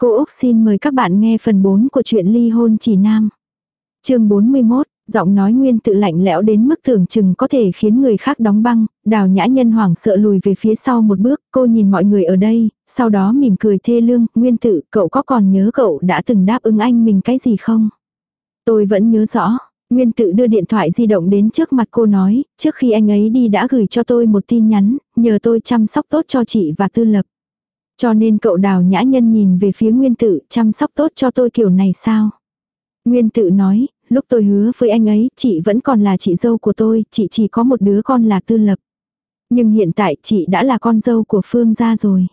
Cô Úc xin mời các bạn nghe phần 4 của truyện ly hôn chỉ nam. chương 41, giọng nói nguyên tự lạnh lẽo đến mức tưởng chừng có thể khiến người khác đóng băng, đào nhã nhân hoảng sợ lùi về phía sau một bước, cô nhìn mọi người ở đây, sau đó mỉm cười thê lương, nguyên tự, cậu có còn nhớ cậu đã từng đáp ứng anh mình cái gì không? Tôi vẫn nhớ rõ, nguyên tự đưa điện thoại di động đến trước mặt cô nói, trước khi anh ấy đi đã gửi cho tôi một tin nhắn, nhờ tôi chăm sóc tốt cho chị và tư lập. Cho nên cậu đào nhã nhân nhìn về phía nguyên tự chăm sóc tốt cho tôi kiểu này sao? Nguyên tự nói, lúc tôi hứa với anh ấy, chị vẫn còn là chị dâu của tôi, chị chỉ có một đứa con là tư lập. Nhưng hiện tại chị đã là con dâu của Phương gia rồi.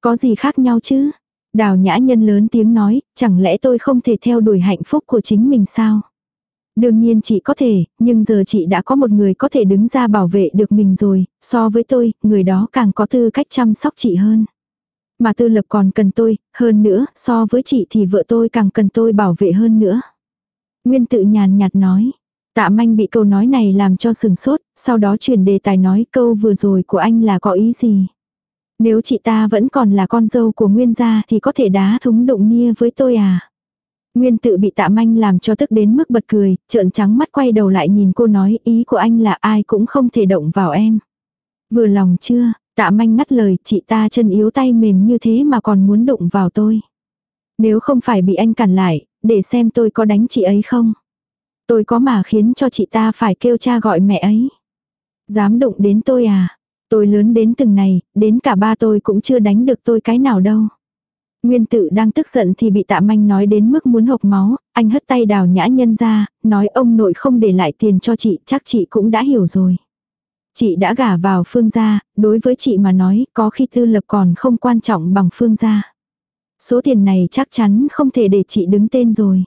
Có gì khác nhau chứ? Đào nhã nhân lớn tiếng nói, chẳng lẽ tôi không thể theo đuổi hạnh phúc của chính mình sao? Đương nhiên chị có thể, nhưng giờ chị đã có một người có thể đứng ra bảo vệ được mình rồi, so với tôi, người đó càng có tư cách chăm sóc chị hơn. Mà tư lập còn cần tôi, hơn nữa, so với chị thì vợ tôi càng cần tôi bảo vệ hơn nữa. Nguyên tự nhàn nhạt nói. Tạ manh bị câu nói này làm cho sừng sốt, sau đó chuyển đề tài nói câu vừa rồi của anh là có ý gì. Nếu chị ta vẫn còn là con dâu của Nguyên gia thì có thể đá thúng đụng nia với tôi à. Nguyên tự bị tạ manh làm cho tức đến mức bật cười, trợn trắng mắt quay đầu lại nhìn cô nói ý của anh là ai cũng không thể động vào em. Vừa lòng chưa, tạ manh ngắt lời chị ta chân yếu tay mềm như thế mà còn muốn đụng vào tôi. Nếu không phải bị anh cản lại, để xem tôi có đánh chị ấy không. Tôi có mà khiến cho chị ta phải kêu cha gọi mẹ ấy. Dám đụng đến tôi à? Tôi lớn đến từng này, đến cả ba tôi cũng chưa đánh được tôi cái nào đâu. Nguyên tự đang tức giận thì bị tạ manh nói đến mức muốn hộc máu, anh hất tay đào nhã nhân ra, nói ông nội không để lại tiền cho chị, chắc chị cũng đã hiểu rồi. Chị đã gả vào phương gia, đối với chị mà nói, có khi tư lập còn không quan trọng bằng phương gia. Số tiền này chắc chắn không thể để chị đứng tên rồi.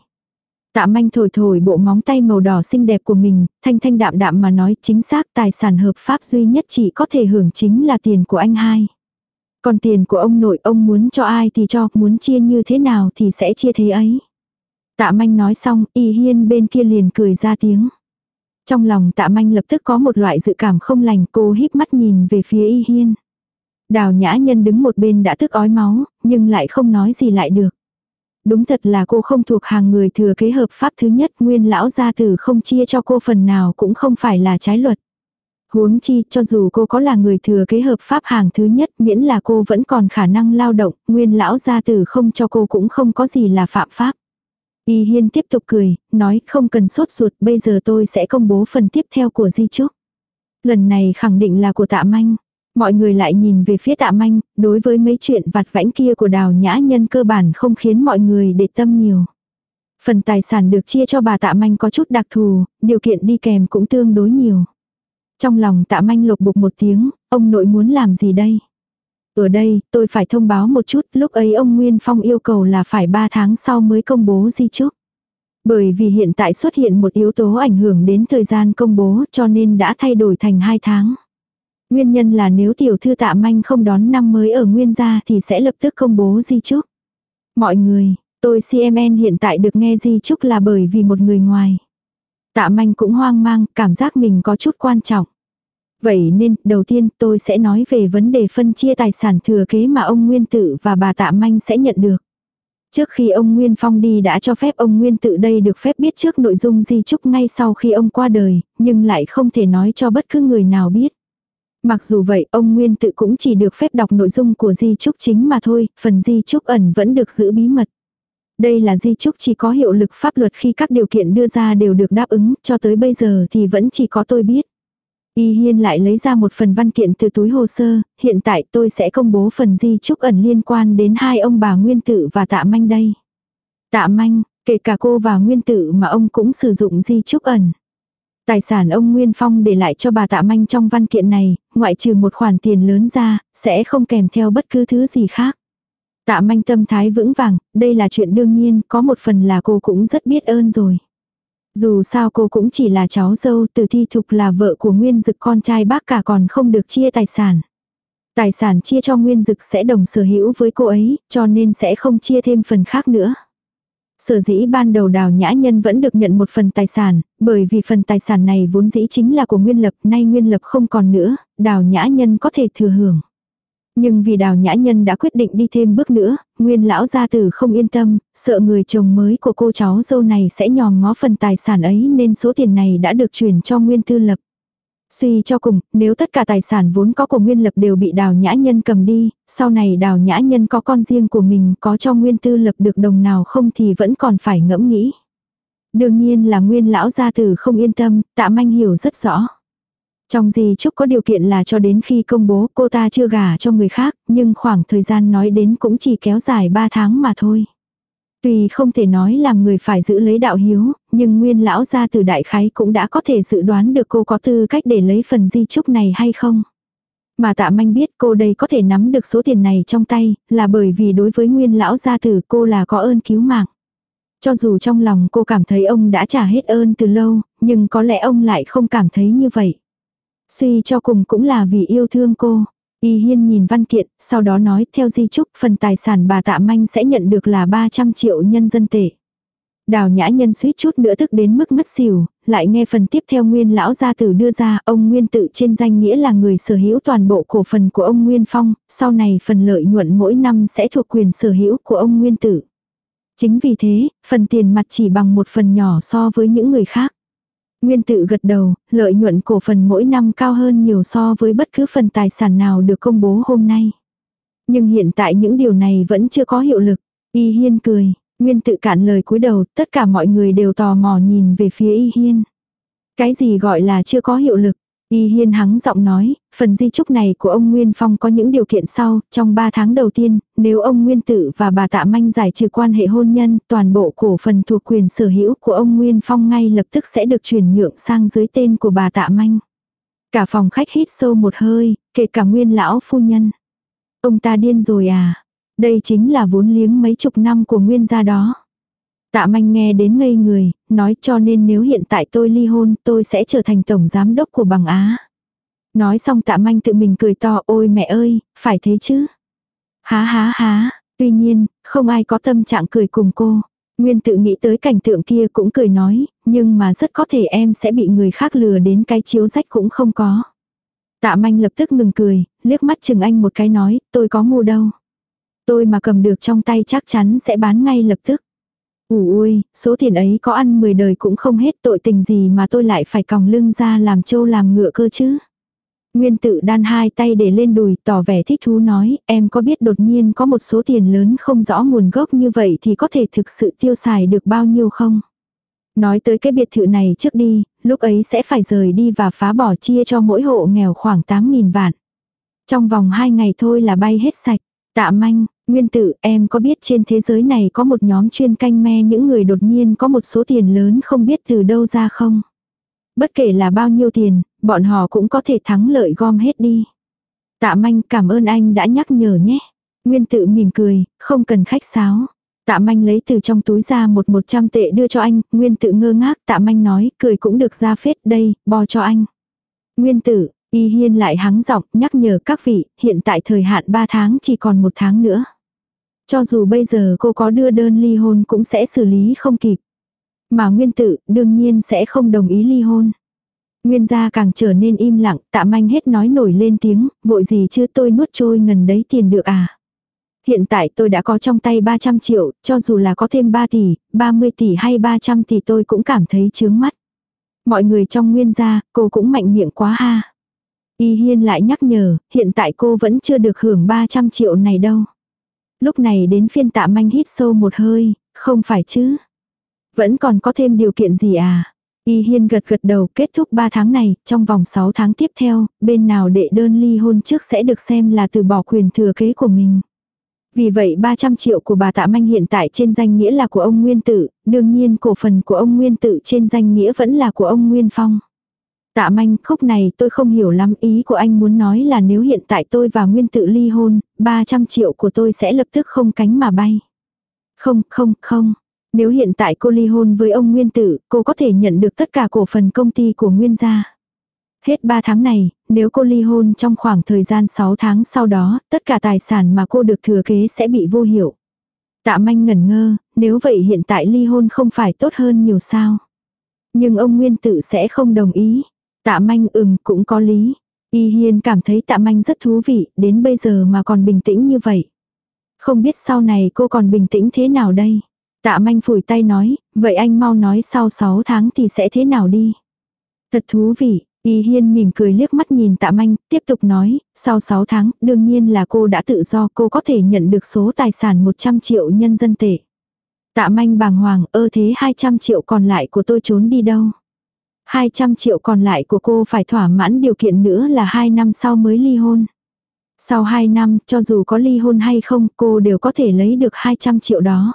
Tạ manh thổi thổi bộ móng tay màu đỏ xinh đẹp của mình, thanh thanh đạm đạm mà nói chính xác tài sản hợp pháp duy nhất chị có thể hưởng chính là tiền của anh hai. Còn tiền của ông nội ông muốn cho ai thì cho, muốn chia như thế nào thì sẽ chia thế ấy. Tạ manh nói xong, y hiên bên kia liền cười ra tiếng. Trong lòng tạ manh lập tức có một loại dự cảm không lành cô híp mắt nhìn về phía y hiên. Đào nhã nhân đứng một bên đã tức ói máu, nhưng lại không nói gì lại được. Đúng thật là cô không thuộc hàng người thừa kế hợp pháp thứ nhất nguyên lão gia tử không chia cho cô phần nào cũng không phải là trái luật. Huống chi cho dù cô có là người thừa kế hợp pháp hàng thứ nhất miễn là cô vẫn còn khả năng lao động, nguyên lão gia tử không cho cô cũng không có gì là phạm pháp. Y Hiên tiếp tục cười, nói không cần sốt ruột bây giờ tôi sẽ công bố phần tiếp theo của Di Trúc. Lần này khẳng định là của tạ manh. Mọi người lại nhìn về phía tạ manh, đối với mấy chuyện vặt vãnh kia của đào nhã nhân cơ bản không khiến mọi người để tâm nhiều. Phần tài sản được chia cho bà tạ manh có chút đặc thù, điều kiện đi kèm cũng tương đối nhiều. Trong lòng tạ manh lục bục một tiếng, ông nội muốn làm gì đây? Ở đây, tôi phải thông báo một chút, lúc ấy ông Nguyên Phong yêu cầu là phải 3 tháng sau mới công bố di chúc. Bởi vì hiện tại xuất hiện một yếu tố ảnh hưởng đến thời gian công bố cho nên đã thay đổi thành 2 tháng. Nguyên nhân là nếu tiểu thư tạ manh không đón năm mới ở Nguyên gia thì sẽ lập tức công bố di chúc. Mọi người, tôi CMN hiện tại được nghe di chúc là bởi vì một người ngoài. Tạ manh cũng hoang mang, cảm giác mình có chút quan trọng. Vậy nên, đầu tiên tôi sẽ nói về vấn đề phân chia tài sản thừa kế mà ông Nguyên Tự và bà Tạ Manh sẽ nhận được. Trước khi ông Nguyên Phong đi đã cho phép ông Nguyên Tự đây được phép biết trước nội dung di chúc ngay sau khi ông qua đời, nhưng lại không thể nói cho bất cứ người nào biết. Mặc dù vậy, ông Nguyên Tự cũng chỉ được phép đọc nội dung của di chúc chính mà thôi, phần di chúc ẩn vẫn được giữ bí mật. Đây là di chúc chỉ có hiệu lực pháp luật khi các điều kiện đưa ra đều được đáp ứng, cho tới bây giờ thì vẫn chỉ có tôi biết. Y Hiên lại lấy ra một phần văn kiện từ túi hồ sơ, hiện tại tôi sẽ công bố phần di chúc ẩn liên quan đến hai ông bà Nguyên Tử và Tạ Manh đây. Tạ Manh, kể cả cô và Nguyên Tử mà ông cũng sử dụng di chúc ẩn. Tài sản ông Nguyên Phong để lại cho bà Tạ Manh trong văn kiện này, ngoại trừ một khoản tiền lớn ra, sẽ không kèm theo bất cứ thứ gì khác. Tạ Manh tâm thái vững vàng, đây là chuyện đương nhiên, có một phần là cô cũng rất biết ơn rồi. Dù sao cô cũng chỉ là cháu dâu từ thi thục là vợ của Nguyên Dực con trai bác cả còn không được chia tài sản. Tài sản chia cho Nguyên Dực sẽ đồng sở hữu với cô ấy, cho nên sẽ không chia thêm phần khác nữa. Sở dĩ ban đầu đào nhã nhân vẫn được nhận một phần tài sản, bởi vì phần tài sản này vốn dĩ chính là của Nguyên Lập, nay Nguyên Lập không còn nữa, đào nhã nhân có thể thừa hưởng. Nhưng vì đào nhã nhân đã quyết định đi thêm bước nữa, nguyên lão gia tử không yên tâm, sợ người chồng mới của cô cháu dâu này sẽ nhòm ngó phần tài sản ấy nên số tiền này đã được chuyển cho nguyên tư lập. Suy cho cùng, nếu tất cả tài sản vốn có của Nguyên Lập đều bị đào nhã nhân cầm đi, sau này đào nhã nhân có con riêng của mình có cho Nguyên Tư Lập được đồng nào không thì vẫn còn phải ngẫm nghĩ. Đương nhiên là Nguyên Lão gia tử không yên tâm, tạ manh hiểu rất rõ. Trong gì chúc có điều kiện là cho đến khi công bố cô ta chưa gả cho người khác, nhưng khoảng thời gian nói đến cũng chỉ kéo dài 3 tháng mà thôi. Tuy không thể nói làm người phải giữ lấy đạo hiếu, nhưng nguyên lão gia từ đại khái cũng đã có thể dự đoán được cô có tư cách để lấy phần di chúc này hay không. Mà tạ manh biết cô đây có thể nắm được số tiền này trong tay, là bởi vì đối với nguyên lão gia tử cô là có ơn cứu mạng. Cho dù trong lòng cô cảm thấy ông đã trả hết ơn từ lâu, nhưng có lẽ ông lại không cảm thấy như vậy. Suy cho cùng cũng là vì yêu thương cô. Y Hiên nhìn văn kiện, sau đó nói theo di chúc phần tài sản bà tạ manh sẽ nhận được là 300 triệu nhân dân tệ. Đào nhã nhân suýt chút nữa tức đến mức ngất xỉu, lại nghe phần tiếp theo nguyên lão gia tử đưa ra ông nguyên tự trên danh nghĩa là người sở hữu toàn bộ cổ phần của ông Nguyên Phong, sau này phần lợi nhuận mỗi năm sẽ thuộc quyền sở hữu của ông Nguyên tự. Chính vì thế, phần tiền mặt chỉ bằng một phần nhỏ so với những người khác. Nguyên tự gật đầu, lợi nhuận cổ phần mỗi năm cao hơn nhiều so với bất cứ phần tài sản nào được công bố hôm nay. Nhưng hiện tại những điều này vẫn chưa có hiệu lực. Y Hiên cười, Nguyên tự cạn lời cúi đầu, tất cả mọi người đều tò mò nhìn về phía Y Hiên. Cái gì gọi là chưa có hiệu lực? Y Hiên hắng giọng nói, phần di trúc này của ông Nguyên Phong có những điều kiện sau, trong 3 tháng đầu tiên, nếu ông Nguyên Tử và bà Tạ Manh giải trừ quan hệ hôn nhân, toàn bộ cổ phần thuộc quyền sở hữu của ông Nguyên Phong ngay lập tức sẽ được chuyển nhượng sang dưới tên của bà Tạ Manh. Cả phòng khách hít sâu một hơi, kể cả Nguyên lão phu nhân. Ông ta điên rồi à? Đây chính là vốn liếng mấy chục năm của Nguyên gia đó. Tạ manh nghe đến ngây người, nói cho nên nếu hiện tại tôi ly hôn tôi sẽ trở thành tổng giám đốc của bằng Á. Nói xong tạ manh tự mình cười to ôi mẹ ơi, phải thế chứ. Há há há, tuy nhiên, không ai có tâm trạng cười cùng cô. Nguyên tự nghĩ tới cảnh tượng kia cũng cười nói, nhưng mà rất có thể em sẽ bị người khác lừa đến cái chiếu rách cũng không có. Tạ manh lập tức ngừng cười, liếc mắt chừng anh một cái nói, tôi có ngu đâu. Tôi mà cầm được trong tay chắc chắn sẽ bán ngay lập tức. Ủ ui, số tiền ấy có ăn 10 đời cũng không hết tội tình gì mà tôi lại phải còng lưng ra làm trâu làm ngựa cơ chứ. Nguyên tự đan hai tay để lên đùi tỏ vẻ thích thú nói, em có biết đột nhiên có một số tiền lớn không rõ nguồn gốc như vậy thì có thể thực sự tiêu xài được bao nhiêu không? Nói tới cái biệt thự này trước đi, lúc ấy sẽ phải rời đi và phá bỏ chia cho mỗi hộ nghèo khoảng 8.000 vạn. Trong vòng 2 ngày thôi là bay hết sạch. Tạ manh, Nguyên tử, em có biết trên thế giới này có một nhóm chuyên canh me những người đột nhiên có một số tiền lớn không biết từ đâu ra không? Bất kể là bao nhiêu tiền, bọn họ cũng có thể thắng lợi gom hết đi. Tạ manh cảm ơn anh đã nhắc nhở nhé. Nguyên tự mỉm cười, không cần khách sáo. Tạ manh lấy từ trong túi ra một một trăm tệ đưa cho anh, nguyên tự ngơ ngác, tạ manh nói, cười cũng được ra phết đây, bo cho anh. Nguyên tử, y hiên lại hắng giọng nhắc nhở các vị, hiện tại thời hạn ba tháng chỉ còn một tháng nữa. Cho dù bây giờ cô có đưa đơn ly hôn cũng sẽ xử lý không kịp. Mà nguyên tự đương nhiên sẽ không đồng ý ly hôn. Nguyên gia càng trở nên im lặng, tạ manh hết nói nổi lên tiếng, vội gì chứ tôi nuốt trôi ngần đấy tiền được à. Hiện tại tôi đã có trong tay 300 triệu, cho dù là có thêm 3 tỷ, 30 tỷ hay 300 tỷ tôi cũng cảm thấy chướng mắt. Mọi người trong nguyên gia, cô cũng mạnh miệng quá ha. Y Hiên lại nhắc nhở, hiện tại cô vẫn chưa được hưởng 300 triệu này đâu. Lúc này đến phiên tạ manh hít sâu một hơi, không phải chứ. Vẫn còn có thêm điều kiện gì à? Y Hiên gật gật đầu kết thúc 3 tháng này, trong vòng 6 tháng tiếp theo, bên nào đệ đơn ly hôn trước sẽ được xem là từ bỏ quyền thừa kế của mình. Vì vậy 300 triệu của bà Tạ Manh hiện tại trên danh nghĩa là của ông Nguyên Tử, đương nhiên cổ phần của ông Nguyên Tử trên danh nghĩa vẫn là của ông Nguyên Phong. Tạ manh, khúc này tôi không hiểu lắm ý của anh muốn nói là nếu hiện tại tôi và Nguyên tự ly hôn, 300 triệu của tôi sẽ lập tức không cánh mà bay. Không, không, không. Nếu hiện tại cô ly hôn với ông Nguyên Tử, cô có thể nhận được tất cả cổ phần công ty của Nguyên gia. Hết 3 tháng này, nếu cô ly hôn trong khoảng thời gian 6 tháng sau đó, tất cả tài sản mà cô được thừa kế sẽ bị vô hiệu. Tạ manh ngẩn ngơ, nếu vậy hiện tại ly hôn không phải tốt hơn nhiều sao. Nhưng ông Nguyên Tử sẽ không đồng ý. Tạ manh ừm cũng có lý. Y Hiên cảm thấy tạ manh rất thú vị, đến bây giờ mà còn bình tĩnh như vậy. Không biết sau này cô còn bình tĩnh thế nào đây? Tạ manh phủi tay nói, vậy anh mau nói sau 6 tháng thì sẽ thế nào đi? Thật thú vị, Y Hiên mỉm cười liếc mắt nhìn tạ manh, tiếp tục nói, sau 6 tháng, đương nhiên là cô đã tự do cô có thể nhận được số tài sản 100 triệu nhân dân tệ. Tạ manh bàng hoàng, ơ thế 200 triệu còn lại của tôi trốn đi đâu? 200 triệu còn lại của cô phải thỏa mãn điều kiện nữa là 2 năm sau mới ly hôn. Sau 2 năm, cho dù có ly hôn hay không, cô đều có thể lấy được 200 triệu đó.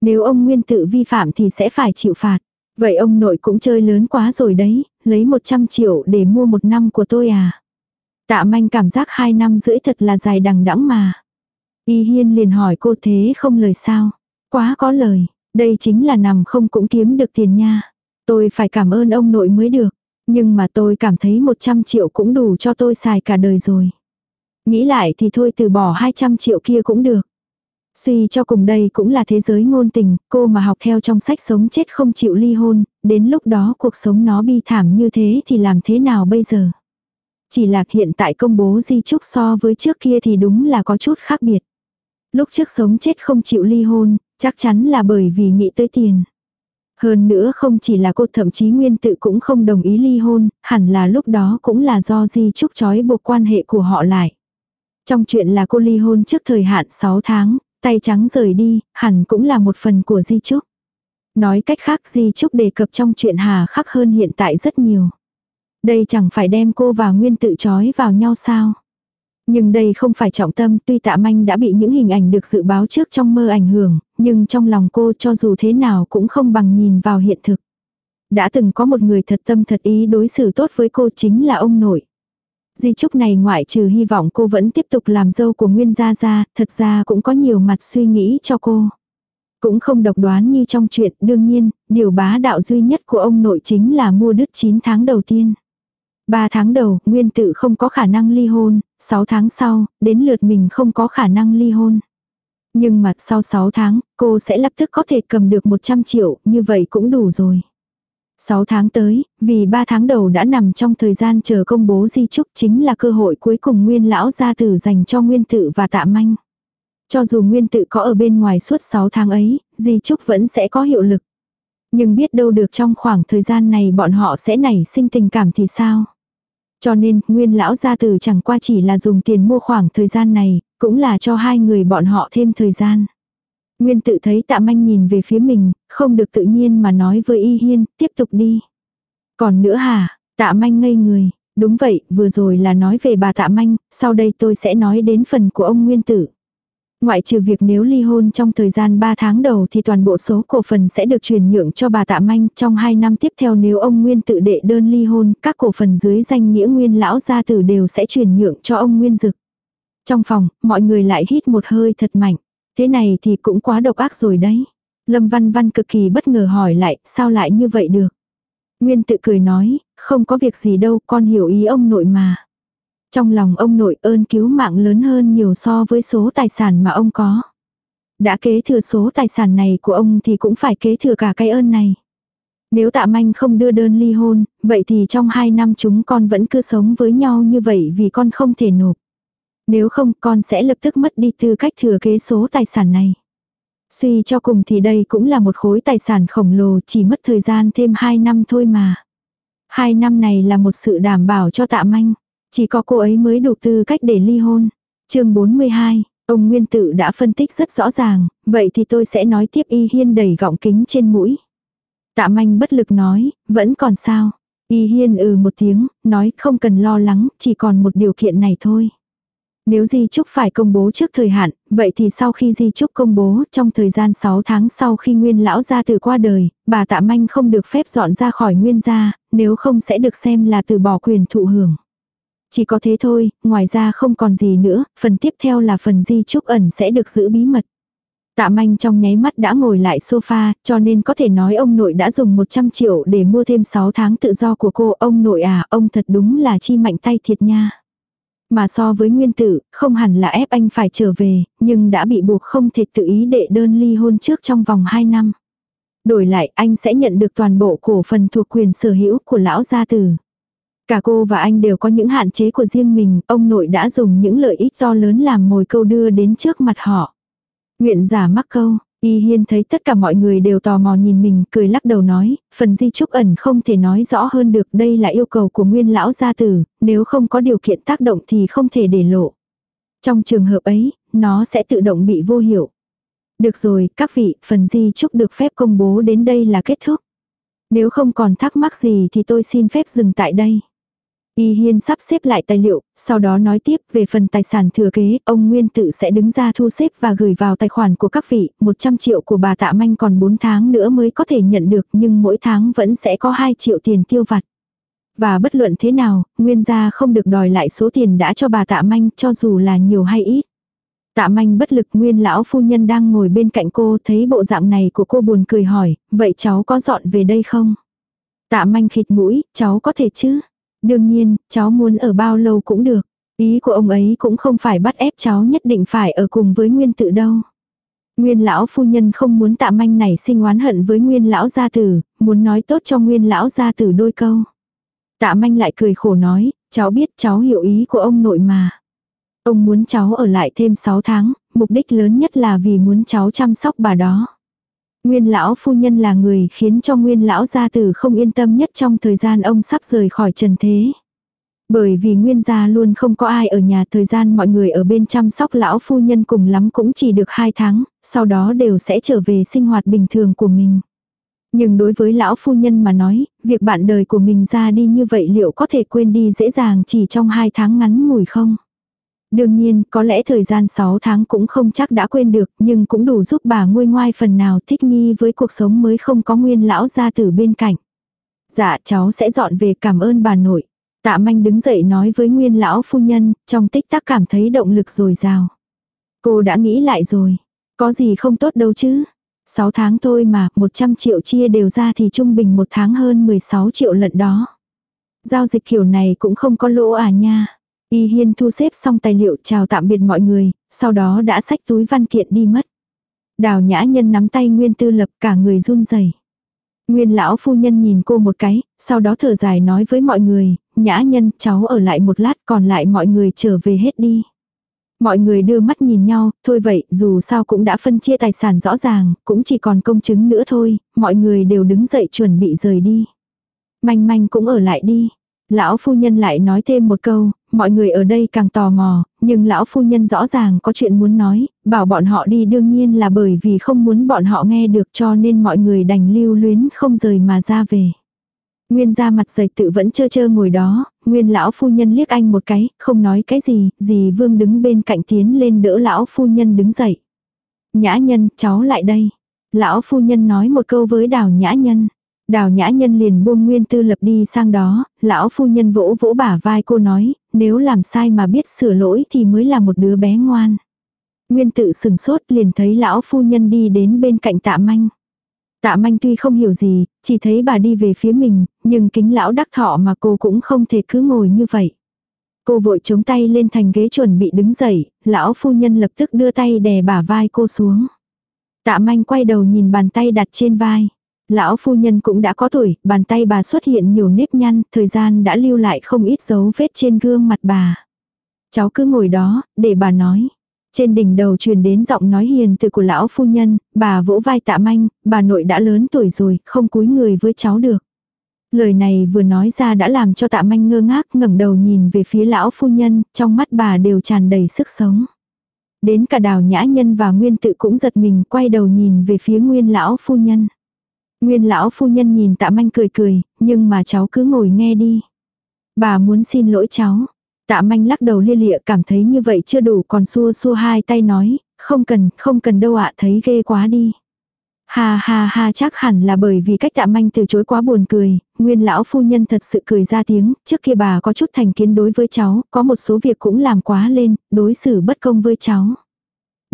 Nếu ông Nguyên tự vi phạm thì sẽ phải chịu phạt. Vậy ông nội cũng chơi lớn quá rồi đấy, lấy 100 triệu để mua một năm của tôi à. Tạ manh cảm giác 2 năm rưỡi thật là dài đằng đẵng mà. Y Hiên liền hỏi cô thế không lời sao. Quá có lời, đây chính là nằm không cũng kiếm được tiền nha. Tôi phải cảm ơn ông nội mới được. Nhưng mà tôi cảm thấy 100 triệu cũng đủ cho tôi xài cả đời rồi. Nghĩ lại thì thôi từ bỏ 200 triệu kia cũng được. Suy cho cùng đây cũng là thế giới ngôn tình, cô mà học theo trong sách sống chết không chịu ly hôn, đến lúc đó cuộc sống nó bi thảm như thế thì làm thế nào bây giờ? Chỉ là hiện tại công bố di chúc so với trước kia thì đúng là có chút khác biệt. Lúc trước sống chết không chịu ly hôn, chắc chắn là bởi vì nghĩ tới tiền. Hơn nữa không chỉ là cô thậm chí nguyên tự cũng không đồng ý ly hôn, hẳn là lúc đó cũng là do di trúc trói buộc quan hệ của họ lại. Trong chuyện là cô ly hôn trước thời hạn 6 tháng, tay trắng rời đi, hẳn cũng là một phần của di trúc. Nói cách khác di trúc đề cập trong chuyện hà khắc hơn hiện tại rất nhiều. Đây chẳng phải đem cô và nguyên tự trói vào nhau sao. Nhưng đây không phải trọng tâm tuy tạ manh đã bị những hình ảnh được dự báo trước trong mơ ảnh hưởng, nhưng trong lòng cô cho dù thế nào cũng không bằng nhìn vào hiện thực. Đã từng có một người thật tâm thật ý đối xử tốt với cô chính là ông nội. Di chúc này ngoại trừ hy vọng cô vẫn tiếp tục làm dâu của Nguyên Gia Gia, thật ra cũng có nhiều mặt suy nghĩ cho cô. Cũng không độc đoán như trong chuyện, đương nhiên, điều bá đạo duy nhất của ông nội chính là mua đứt 9 tháng đầu tiên. 3 tháng đầu, Nguyên tự không có khả năng ly hôn, 6 tháng sau, đến lượt mình không có khả năng ly hôn. Nhưng mà sau 6 tháng, cô sẽ lập tức có thể cầm được 100 triệu, như vậy cũng đủ rồi. 6 tháng tới, vì 3 tháng đầu đã nằm trong thời gian chờ công bố di trúc chính là cơ hội cuối cùng nguyên lão gia tử dành cho nguyên tự và tạ manh. Cho dù nguyên tự có ở bên ngoài suốt 6 tháng ấy, di trúc vẫn sẽ có hiệu lực. Nhưng biết đâu được trong khoảng thời gian này bọn họ sẽ nảy sinh tình cảm thì sao? Cho nên, nguyên lão gia tử chẳng qua chỉ là dùng tiền mua khoảng thời gian này, cũng là cho hai người bọn họ thêm thời gian. Nguyên tự thấy tạ manh nhìn về phía mình, không được tự nhiên mà nói với y hiên, tiếp tục đi. Còn nữa hả, tạ manh ngây người, đúng vậy, vừa rồi là nói về bà tạ manh, sau đây tôi sẽ nói đến phần của ông Nguyên tử. Ngoại trừ việc nếu ly hôn trong thời gian 3 tháng đầu thì toàn bộ số cổ phần sẽ được chuyển nhượng cho bà Tạ Manh. Trong 2 năm tiếp theo nếu ông Nguyên tự đệ đơn ly hôn, các cổ phần dưới danh nghĩa Nguyên lão gia tử đều sẽ chuyển nhượng cho ông Nguyên Dực. Trong phòng, mọi người lại hít một hơi thật mạnh. Thế này thì cũng quá độc ác rồi đấy. Lâm Văn Văn cực kỳ bất ngờ hỏi lại, sao lại như vậy được? Nguyên tự cười nói, không có việc gì đâu, con hiểu ý ông nội mà. Trong lòng ông nội ơn cứu mạng lớn hơn nhiều so với số tài sản mà ông có. Đã kế thừa số tài sản này của ông thì cũng phải kế thừa cả cái ơn này. Nếu tạ manh không đưa đơn ly hôn, vậy thì trong hai năm chúng con vẫn cứ sống với nhau như vậy vì con không thể nộp. Nếu không con sẽ lập tức mất đi tư cách thừa kế số tài sản này. Suy cho cùng thì đây cũng là một khối tài sản khổng lồ chỉ mất thời gian thêm 2 năm thôi mà. Hai năm này là một sự đảm bảo cho tạ manh. Chỉ có cô ấy mới đủ tư cách để ly hôn. chương 42, ông Nguyên Tự đã phân tích rất rõ ràng, vậy thì tôi sẽ nói tiếp Y Hiên đầy gọng kính trên mũi. Tạ manh bất lực nói, vẫn còn sao. Y Hiên ừ một tiếng, nói không cần lo lắng, chỉ còn một điều kiện này thôi. Nếu di trúc phải công bố trước thời hạn, vậy thì sau khi di trúc công bố, trong thời gian 6 tháng sau khi nguyên lão gia từ qua đời, bà tạ manh không được phép dọn ra khỏi nguyên gia, nếu không sẽ được xem là từ bỏ quyền thụ hưởng. Chỉ có thế thôi, ngoài ra không còn gì nữa, phần tiếp theo là phần di trúc ẩn sẽ được giữ bí mật. Tạ manh trong nháy mắt đã ngồi lại sofa, cho nên có thể nói ông nội đã dùng 100 triệu để mua thêm 6 tháng tự do của cô. Ông nội à, ông thật đúng là chi mạnh tay thiệt nha. Mà so với nguyên tử, không hẳn là ép anh phải trở về, nhưng đã bị buộc không thể tự ý đệ đơn ly hôn trước trong vòng 2 năm. Đổi lại anh sẽ nhận được toàn bộ cổ phần thuộc quyền sở hữu của lão gia tử. Cả cô và anh đều có những hạn chế của riêng mình, ông nội đã dùng những lợi ích to lớn làm mồi câu đưa đến trước mặt họ. Nguyện giả mắc câu, Y Hiên thấy tất cả mọi người đều tò mò nhìn mình, cười lắc đầu nói, phần di trúc ẩn không thể nói rõ hơn được đây là yêu cầu của nguyên lão gia tử, nếu không có điều kiện tác động thì không thể để lộ. Trong trường hợp ấy, nó sẽ tự động bị vô hiệu. Được rồi, các vị, phần di trúc được phép công bố đến đây là kết thúc. Nếu không còn thắc mắc gì thì tôi xin phép dừng tại đây. Y Hiên sắp xếp lại tài liệu, sau đó nói tiếp về phần tài sản thừa kế, ông Nguyên tự sẽ đứng ra thu xếp và gửi vào tài khoản của các vị, 100 triệu của bà Tạ Manh còn 4 tháng nữa mới có thể nhận được nhưng mỗi tháng vẫn sẽ có 2 triệu tiền tiêu vặt. Và bất luận thế nào, Nguyên gia không được đòi lại số tiền đã cho bà Tạ Manh cho dù là nhiều hay ít. Tạ Manh bất lực Nguyên lão phu nhân đang ngồi bên cạnh cô thấy bộ dạng này của cô buồn cười hỏi, vậy cháu có dọn về đây không? Tạ Manh khịt mũi, cháu có thể chứ? Đương nhiên, cháu muốn ở bao lâu cũng được. Ý của ông ấy cũng không phải bắt ép cháu nhất định phải ở cùng với Nguyên tự đâu. Nguyên lão phu nhân không muốn tạ manh này sinh oán hận với nguyên lão gia tử, muốn nói tốt cho nguyên lão gia tử đôi câu. Tạ manh lại cười khổ nói, cháu biết cháu hiểu ý của ông nội mà. Ông muốn cháu ở lại thêm 6 tháng, mục đích lớn nhất là vì muốn cháu chăm sóc bà đó. Nguyên lão phu nhân là người khiến cho nguyên lão gia tử không yên tâm nhất trong thời gian ông sắp rời khỏi trần thế. Bởi vì nguyên gia luôn không có ai ở nhà thời gian mọi người ở bên chăm sóc lão phu nhân cùng lắm cũng chỉ được 2 tháng, sau đó đều sẽ trở về sinh hoạt bình thường của mình. Nhưng đối với lão phu nhân mà nói, việc bạn đời của mình ra đi như vậy liệu có thể quên đi dễ dàng chỉ trong 2 tháng ngắn ngủi không? Đương nhiên, có lẽ thời gian 6 tháng cũng không chắc đã quên được, nhưng cũng đủ giúp bà nguôi ngoai phần nào thích nghi với cuộc sống mới không có nguyên lão gia tử bên cạnh. Dạ, cháu sẽ dọn về cảm ơn bà nội. Tạ manh đứng dậy nói với nguyên lão phu nhân, trong tích tắc cảm thấy động lực dồi dào. Cô đã nghĩ lại rồi, có gì không tốt đâu chứ. 6 tháng thôi mà, 100 triệu chia đều ra thì trung bình một tháng hơn 16 triệu lận đó. Giao dịch kiểu này cũng không có lỗ à nha. Y Hiên thu xếp xong tài liệu chào tạm biệt mọi người, sau đó đã xách túi văn kiện đi mất. Đào nhã nhân nắm tay Nguyên Tư Lập cả người run rẩy. Nguyên lão phu nhân nhìn cô một cái, sau đó thở dài nói với mọi người, nhã nhân cháu ở lại một lát còn lại mọi người trở về hết đi. Mọi người đưa mắt nhìn nhau, thôi vậy, dù sao cũng đã phân chia tài sản rõ ràng, cũng chỉ còn công chứng nữa thôi, mọi người đều đứng dậy chuẩn bị rời đi. Manh manh cũng ở lại đi. Lão phu nhân lại nói thêm một câu, mọi người ở đây càng tò mò, nhưng lão phu nhân rõ ràng có chuyện muốn nói, bảo bọn họ đi đương nhiên là bởi vì không muốn bọn họ nghe được cho nên mọi người đành lưu luyến không rời mà ra về. Nguyên ra mặt dày tự vẫn chơ chơ ngồi đó, nguyên lão phu nhân liếc anh một cái, không nói cái gì, dì vương đứng bên cạnh tiến lên đỡ lão phu nhân đứng dậy. Nhã nhân, cháu lại đây. Lão phu nhân nói một câu với đào nhã nhân. Đào nhã nhân liền buông nguyên tư lập đi sang đó, lão phu nhân vỗ vỗ bả vai cô nói, nếu làm sai mà biết sửa lỗi thì mới là một đứa bé ngoan. Nguyên tự sừng sốt liền thấy lão phu nhân đi đến bên cạnh tạ manh. Tạ manh tuy không hiểu gì, chỉ thấy bà đi về phía mình, nhưng kính lão đắc thọ mà cô cũng không thể cứ ngồi như vậy. Cô vội chống tay lên thành ghế chuẩn bị đứng dậy, lão phu nhân lập tức đưa tay đè bả vai cô xuống. Tạ manh quay đầu nhìn bàn tay đặt trên vai. Lão phu nhân cũng đã có tuổi, bàn tay bà xuất hiện nhiều nếp nhăn, thời gian đã lưu lại không ít dấu vết trên gương mặt bà. Cháu cứ ngồi đó, để bà nói. Trên đỉnh đầu truyền đến giọng nói hiền từ của lão phu nhân, bà vỗ vai tạ manh, bà nội đã lớn tuổi rồi, không cúi người với cháu được. Lời này vừa nói ra đã làm cho tạ manh ngơ ngác ngẩng đầu nhìn về phía lão phu nhân, trong mắt bà đều tràn đầy sức sống. Đến cả đào nhã nhân và nguyên tự cũng giật mình quay đầu nhìn về phía nguyên lão phu nhân. Nguyên lão phu nhân nhìn tạ manh cười cười, nhưng mà cháu cứ ngồi nghe đi. Bà muốn xin lỗi cháu. Tạ manh lắc đầu lia lịa cảm thấy như vậy chưa đủ còn xua xua hai tay nói, không cần, không cần đâu ạ thấy ghê quá đi. Ha ha ha chắc hẳn là bởi vì cách tạ manh từ chối quá buồn cười, nguyên lão phu nhân thật sự cười ra tiếng, trước kia bà có chút thành kiến đối với cháu, có một số việc cũng làm quá lên, đối xử bất công với cháu.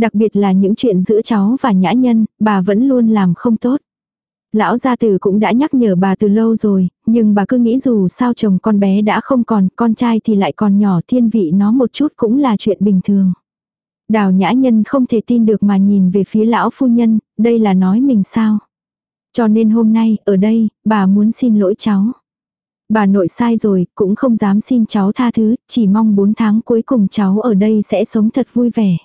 Đặc biệt là những chuyện giữa cháu và nhã nhân, bà vẫn luôn làm không tốt. Lão gia tử cũng đã nhắc nhở bà từ lâu rồi, nhưng bà cứ nghĩ dù sao chồng con bé đã không còn, con trai thì lại còn nhỏ thiên vị nó một chút cũng là chuyện bình thường. Đào nhã nhân không thể tin được mà nhìn về phía lão phu nhân, đây là nói mình sao. Cho nên hôm nay, ở đây, bà muốn xin lỗi cháu. Bà nội sai rồi, cũng không dám xin cháu tha thứ, chỉ mong 4 tháng cuối cùng cháu ở đây sẽ sống thật vui vẻ.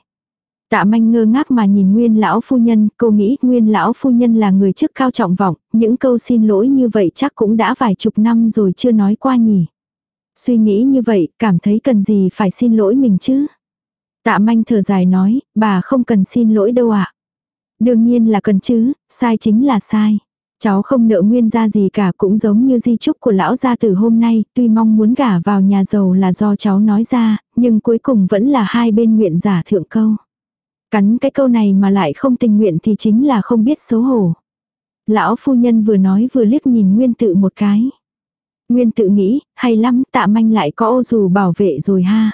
Tạ manh ngơ ngác mà nhìn nguyên lão phu nhân, cô nghĩ nguyên lão phu nhân là người chức cao trọng vọng, những câu xin lỗi như vậy chắc cũng đã vài chục năm rồi chưa nói qua nhỉ. Suy nghĩ như vậy, cảm thấy cần gì phải xin lỗi mình chứ. Tạ manh thở dài nói, bà không cần xin lỗi đâu ạ. Đương nhiên là cần chứ, sai chính là sai. Cháu không nợ nguyên gia gì cả cũng giống như di chúc của lão gia từ hôm nay, tuy mong muốn gả vào nhà giàu là do cháu nói ra, nhưng cuối cùng vẫn là hai bên nguyện giả thượng câu. Cắn cái câu này mà lại không tình nguyện thì chính là không biết xấu hổ. Lão phu nhân vừa nói vừa liếc nhìn nguyên tự một cái. Nguyên tự nghĩ, hay lắm tạ manh lại có ô dù bảo vệ rồi ha.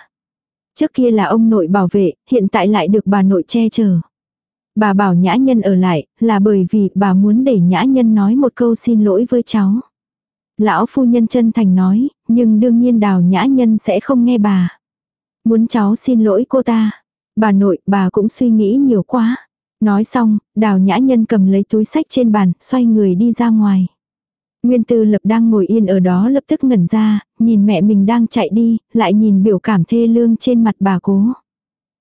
Trước kia là ông nội bảo vệ, hiện tại lại được bà nội che chở. Bà bảo nhã nhân ở lại, là bởi vì bà muốn để nhã nhân nói một câu xin lỗi với cháu. Lão phu nhân chân thành nói, nhưng đương nhiên đào nhã nhân sẽ không nghe bà. Muốn cháu xin lỗi cô ta. Bà nội, bà cũng suy nghĩ nhiều quá. Nói xong, đào nhã nhân cầm lấy túi sách trên bàn, xoay người đi ra ngoài. Nguyên tư lập đang ngồi yên ở đó lập tức ngẩn ra, nhìn mẹ mình đang chạy đi, lại nhìn biểu cảm thê lương trên mặt bà cố.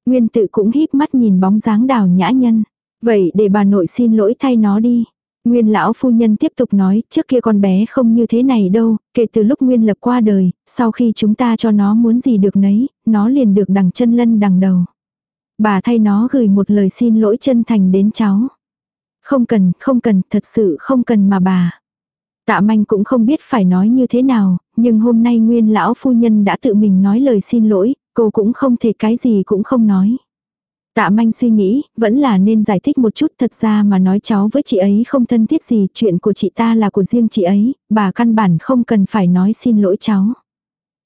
Nguyên tự cũng híp mắt nhìn bóng dáng đào nhã nhân. Vậy để bà nội xin lỗi thay nó đi. Nguyên lão phu nhân tiếp tục nói, trước kia con bé không như thế này đâu, kể từ lúc Nguyên lập qua đời, sau khi chúng ta cho nó muốn gì được nấy, nó liền được đằng chân lân đằng đầu. Bà thay nó gửi một lời xin lỗi chân thành đến cháu. Không cần, không cần, thật sự không cần mà bà. Tạ manh cũng không biết phải nói như thế nào, nhưng hôm nay nguyên lão phu nhân đã tự mình nói lời xin lỗi, cô cũng không thể cái gì cũng không nói. Tạ manh suy nghĩ, vẫn là nên giải thích một chút thật ra mà nói cháu với chị ấy không thân thiết gì, chuyện của chị ta là của riêng chị ấy, bà căn bản không cần phải nói xin lỗi cháu.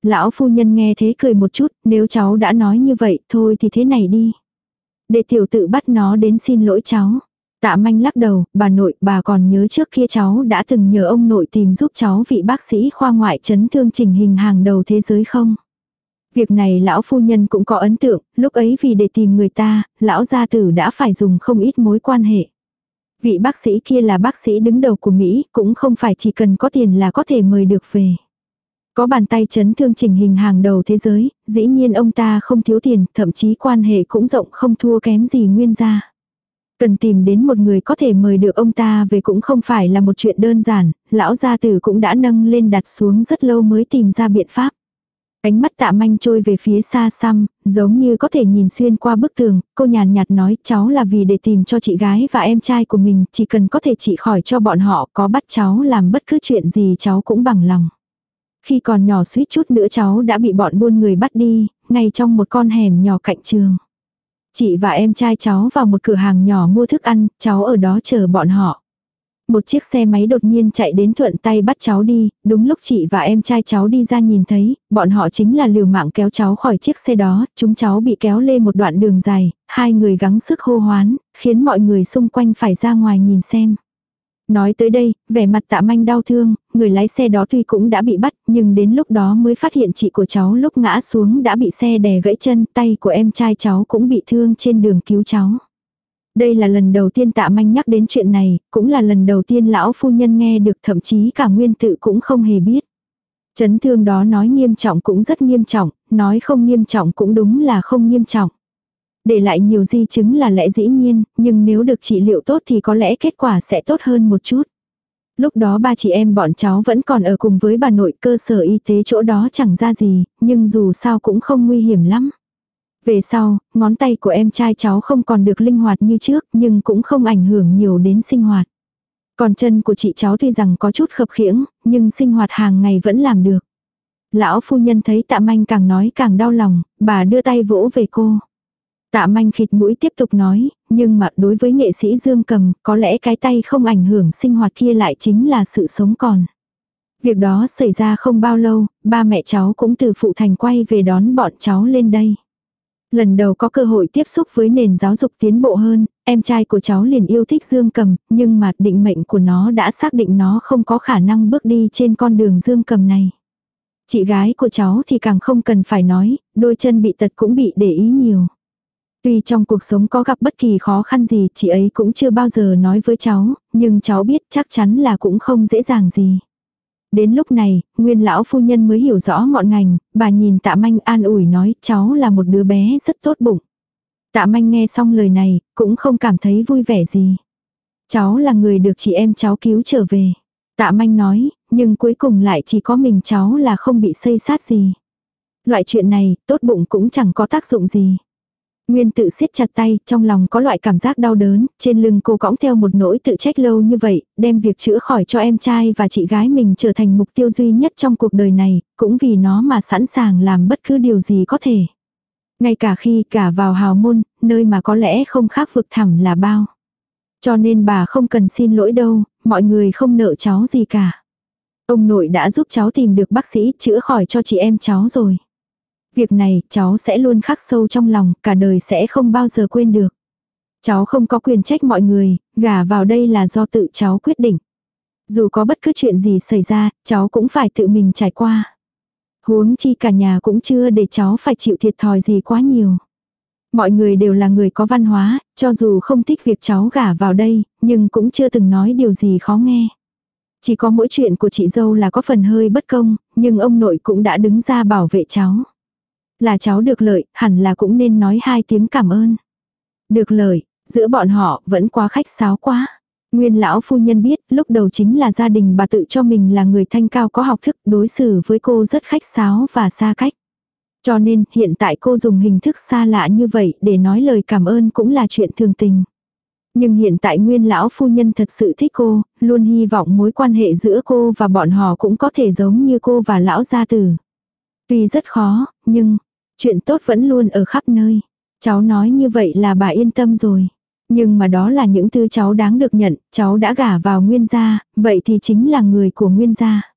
Lão phu nhân nghe thế cười một chút, nếu cháu đã nói như vậy, thôi thì thế này đi. Để tiểu tự bắt nó đến xin lỗi cháu. Tạ manh lắc đầu, bà nội, bà còn nhớ trước kia cháu đã từng nhờ ông nội tìm giúp cháu vị bác sĩ khoa ngoại chấn thương trình hình hàng đầu thế giới không? Việc này lão phu nhân cũng có ấn tượng, lúc ấy vì để tìm người ta, lão gia tử đã phải dùng không ít mối quan hệ. Vị bác sĩ kia là bác sĩ đứng đầu của Mỹ, cũng không phải chỉ cần có tiền là có thể mời được về. Có bàn tay chấn thương chỉnh hình hàng đầu thế giới, dĩ nhiên ông ta không thiếu tiền, thậm chí quan hệ cũng rộng không thua kém gì nguyên gia. Cần tìm đến một người có thể mời được ông ta về cũng không phải là một chuyện đơn giản, lão gia tử cũng đã nâng lên đặt xuống rất lâu mới tìm ra biện pháp. Ánh mắt tạ manh trôi về phía xa xăm, giống như có thể nhìn xuyên qua bức tường, cô nhàn nhạt nói cháu là vì để tìm cho chị gái và em trai của mình, chỉ cần có thể trị khỏi cho bọn họ có bắt cháu làm bất cứ chuyện gì cháu cũng bằng lòng. Khi còn nhỏ suýt chút nữa cháu đã bị bọn buôn người bắt đi, ngay trong một con hẻm nhỏ cạnh trường. Chị và em trai cháu vào một cửa hàng nhỏ mua thức ăn, cháu ở đó chờ bọn họ. Một chiếc xe máy đột nhiên chạy đến thuận tay bắt cháu đi, đúng lúc chị và em trai cháu đi ra nhìn thấy, bọn họ chính là liều mạng kéo cháu khỏi chiếc xe đó, chúng cháu bị kéo lê một đoạn đường dài, hai người gắng sức hô hoán, khiến mọi người xung quanh phải ra ngoài nhìn xem. Nói tới đây, vẻ mặt tạ manh đau thương, người lái xe đó tuy cũng đã bị bắt, nhưng đến lúc đó mới phát hiện chị của cháu lúc ngã xuống đã bị xe đè gãy chân, tay của em trai cháu cũng bị thương trên đường cứu cháu. Đây là lần đầu tiên tạ manh nhắc đến chuyện này, cũng là lần đầu tiên lão phu nhân nghe được thậm chí cả nguyên tự cũng không hề biết. Chấn thương đó nói nghiêm trọng cũng rất nghiêm trọng, nói không nghiêm trọng cũng đúng là không nghiêm trọng. Để lại nhiều di chứng là lẽ dĩ nhiên, nhưng nếu được trị liệu tốt thì có lẽ kết quả sẽ tốt hơn một chút. Lúc đó ba chị em bọn cháu vẫn còn ở cùng với bà nội cơ sở y tế chỗ đó chẳng ra gì, nhưng dù sao cũng không nguy hiểm lắm. Về sau, ngón tay của em trai cháu không còn được linh hoạt như trước nhưng cũng không ảnh hưởng nhiều đến sinh hoạt. Còn chân của chị cháu tuy rằng có chút khập khiễng, nhưng sinh hoạt hàng ngày vẫn làm được. Lão phu nhân thấy tạ manh càng nói càng đau lòng, bà đưa tay vỗ về cô. Tạ manh khịt mũi tiếp tục nói, nhưng mà đối với nghệ sĩ Dương Cầm, có lẽ cái tay không ảnh hưởng sinh hoạt kia lại chính là sự sống còn. Việc đó xảy ra không bao lâu, ba mẹ cháu cũng từ phụ thành quay về đón bọn cháu lên đây. Lần đầu có cơ hội tiếp xúc với nền giáo dục tiến bộ hơn, em trai của cháu liền yêu thích Dương Cầm, nhưng mà định mệnh của nó đã xác định nó không có khả năng bước đi trên con đường Dương Cầm này. Chị gái của cháu thì càng không cần phải nói, đôi chân bị tật cũng bị để ý nhiều. Tuy trong cuộc sống có gặp bất kỳ khó khăn gì chị ấy cũng chưa bao giờ nói với cháu, nhưng cháu biết chắc chắn là cũng không dễ dàng gì. Đến lúc này, nguyên lão phu nhân mới hiểu rõ ngọn ngành, bà nhìn tạ manh an ủi nói cháu là một đứa bé rất tốt bụng. Tạ manh nghe xong lời này, cũng không cảm thấy vui vẻ gì. Cháu là người được chị em cháu cứu trở về. Tạ manh nói, nhưng cuối cùng lại chỉ có mình cháu là không bị xây sát gì. Loại chuyện này, tốt bụng cũng chẳng có tác dụng gì. Nguyên tự siết chặt tay, trong lòng có loại cảm giác đau đớn, trên lưng cô cõng theo một nỗi tự trách lâu như vậy, đem việc chữa khỏi cho em trai và chị gái mình trở thành mục tiêu duy nhất trong cuộc đời này, cũng vì nó mà sẵn sàng làm bất cứ điều gì có thể. Ngay cả khi cả vào hào môn, nơi mà có lẽ không khác vực thẳm là bao. Cho nên bà không cần xin lỗi đâu, mọi người không nợ cháu gì cả. Ông nội đã giúp cháu tìm được bác sĩ chữa khỏi cho chị em cháu rồi. Việc này cháu sẽ luôn khắc sâu trong lòng, cả đời sẽ không bao giờ quên được. Cháu không có quyền trách mọi người, gả vào đây là do tự cháu quyết định. Dù có bất cứ chuyện gì xảy ra, cháu cũng phải tự mình trải qua. Huống chi cả nhà cũng chưa để cháu phải chịu thiệt thòi gì quá nhiều. Mọi người đều là người có văn hóa, cho dù không thích việc cháu gả vào đây, nhưng cũng chưa từng nói điều gì khó nghe. Chỉ có mỗi chuyện của chị dâu là có phần hơi bất công, nhưng ông nội cũng đã đứng ra bảo vệ cháu. Là cháu được lợi, hẳn là cũng nên nói hai tiếng cảm ơn. Được lợi, giữa bọn họ vẫn quá khách sáo quá. Nguyên lão phu nhân biết lúc đầu chính là gia đình bà tự cho mình là người thanh cao có học thức đối xử với cô rất khách sáo và xa cách. Cho nên hiện tại cô dùng hình thức xa lạ như vậy để nói lời cảm ơn cũng là chuyện thường tình. Nhưng hiện tại nguyên lão phu nhân thật sự thích cô, luôn hy vọng mối quan hệ giữa cô và bọn họ cũng có thể giống như cô và lão gia tử. Tuy rất khó, nhưng chuyện tốt vẫn luôn ở khắp nơi. Cháu nói như vậy là bà yên tâm rồi. Nhưng mà đó là những thứ cháu đáng được nhận, cháu đã gả vào nguyên gia, vậy thì chính là người của nguyên gia.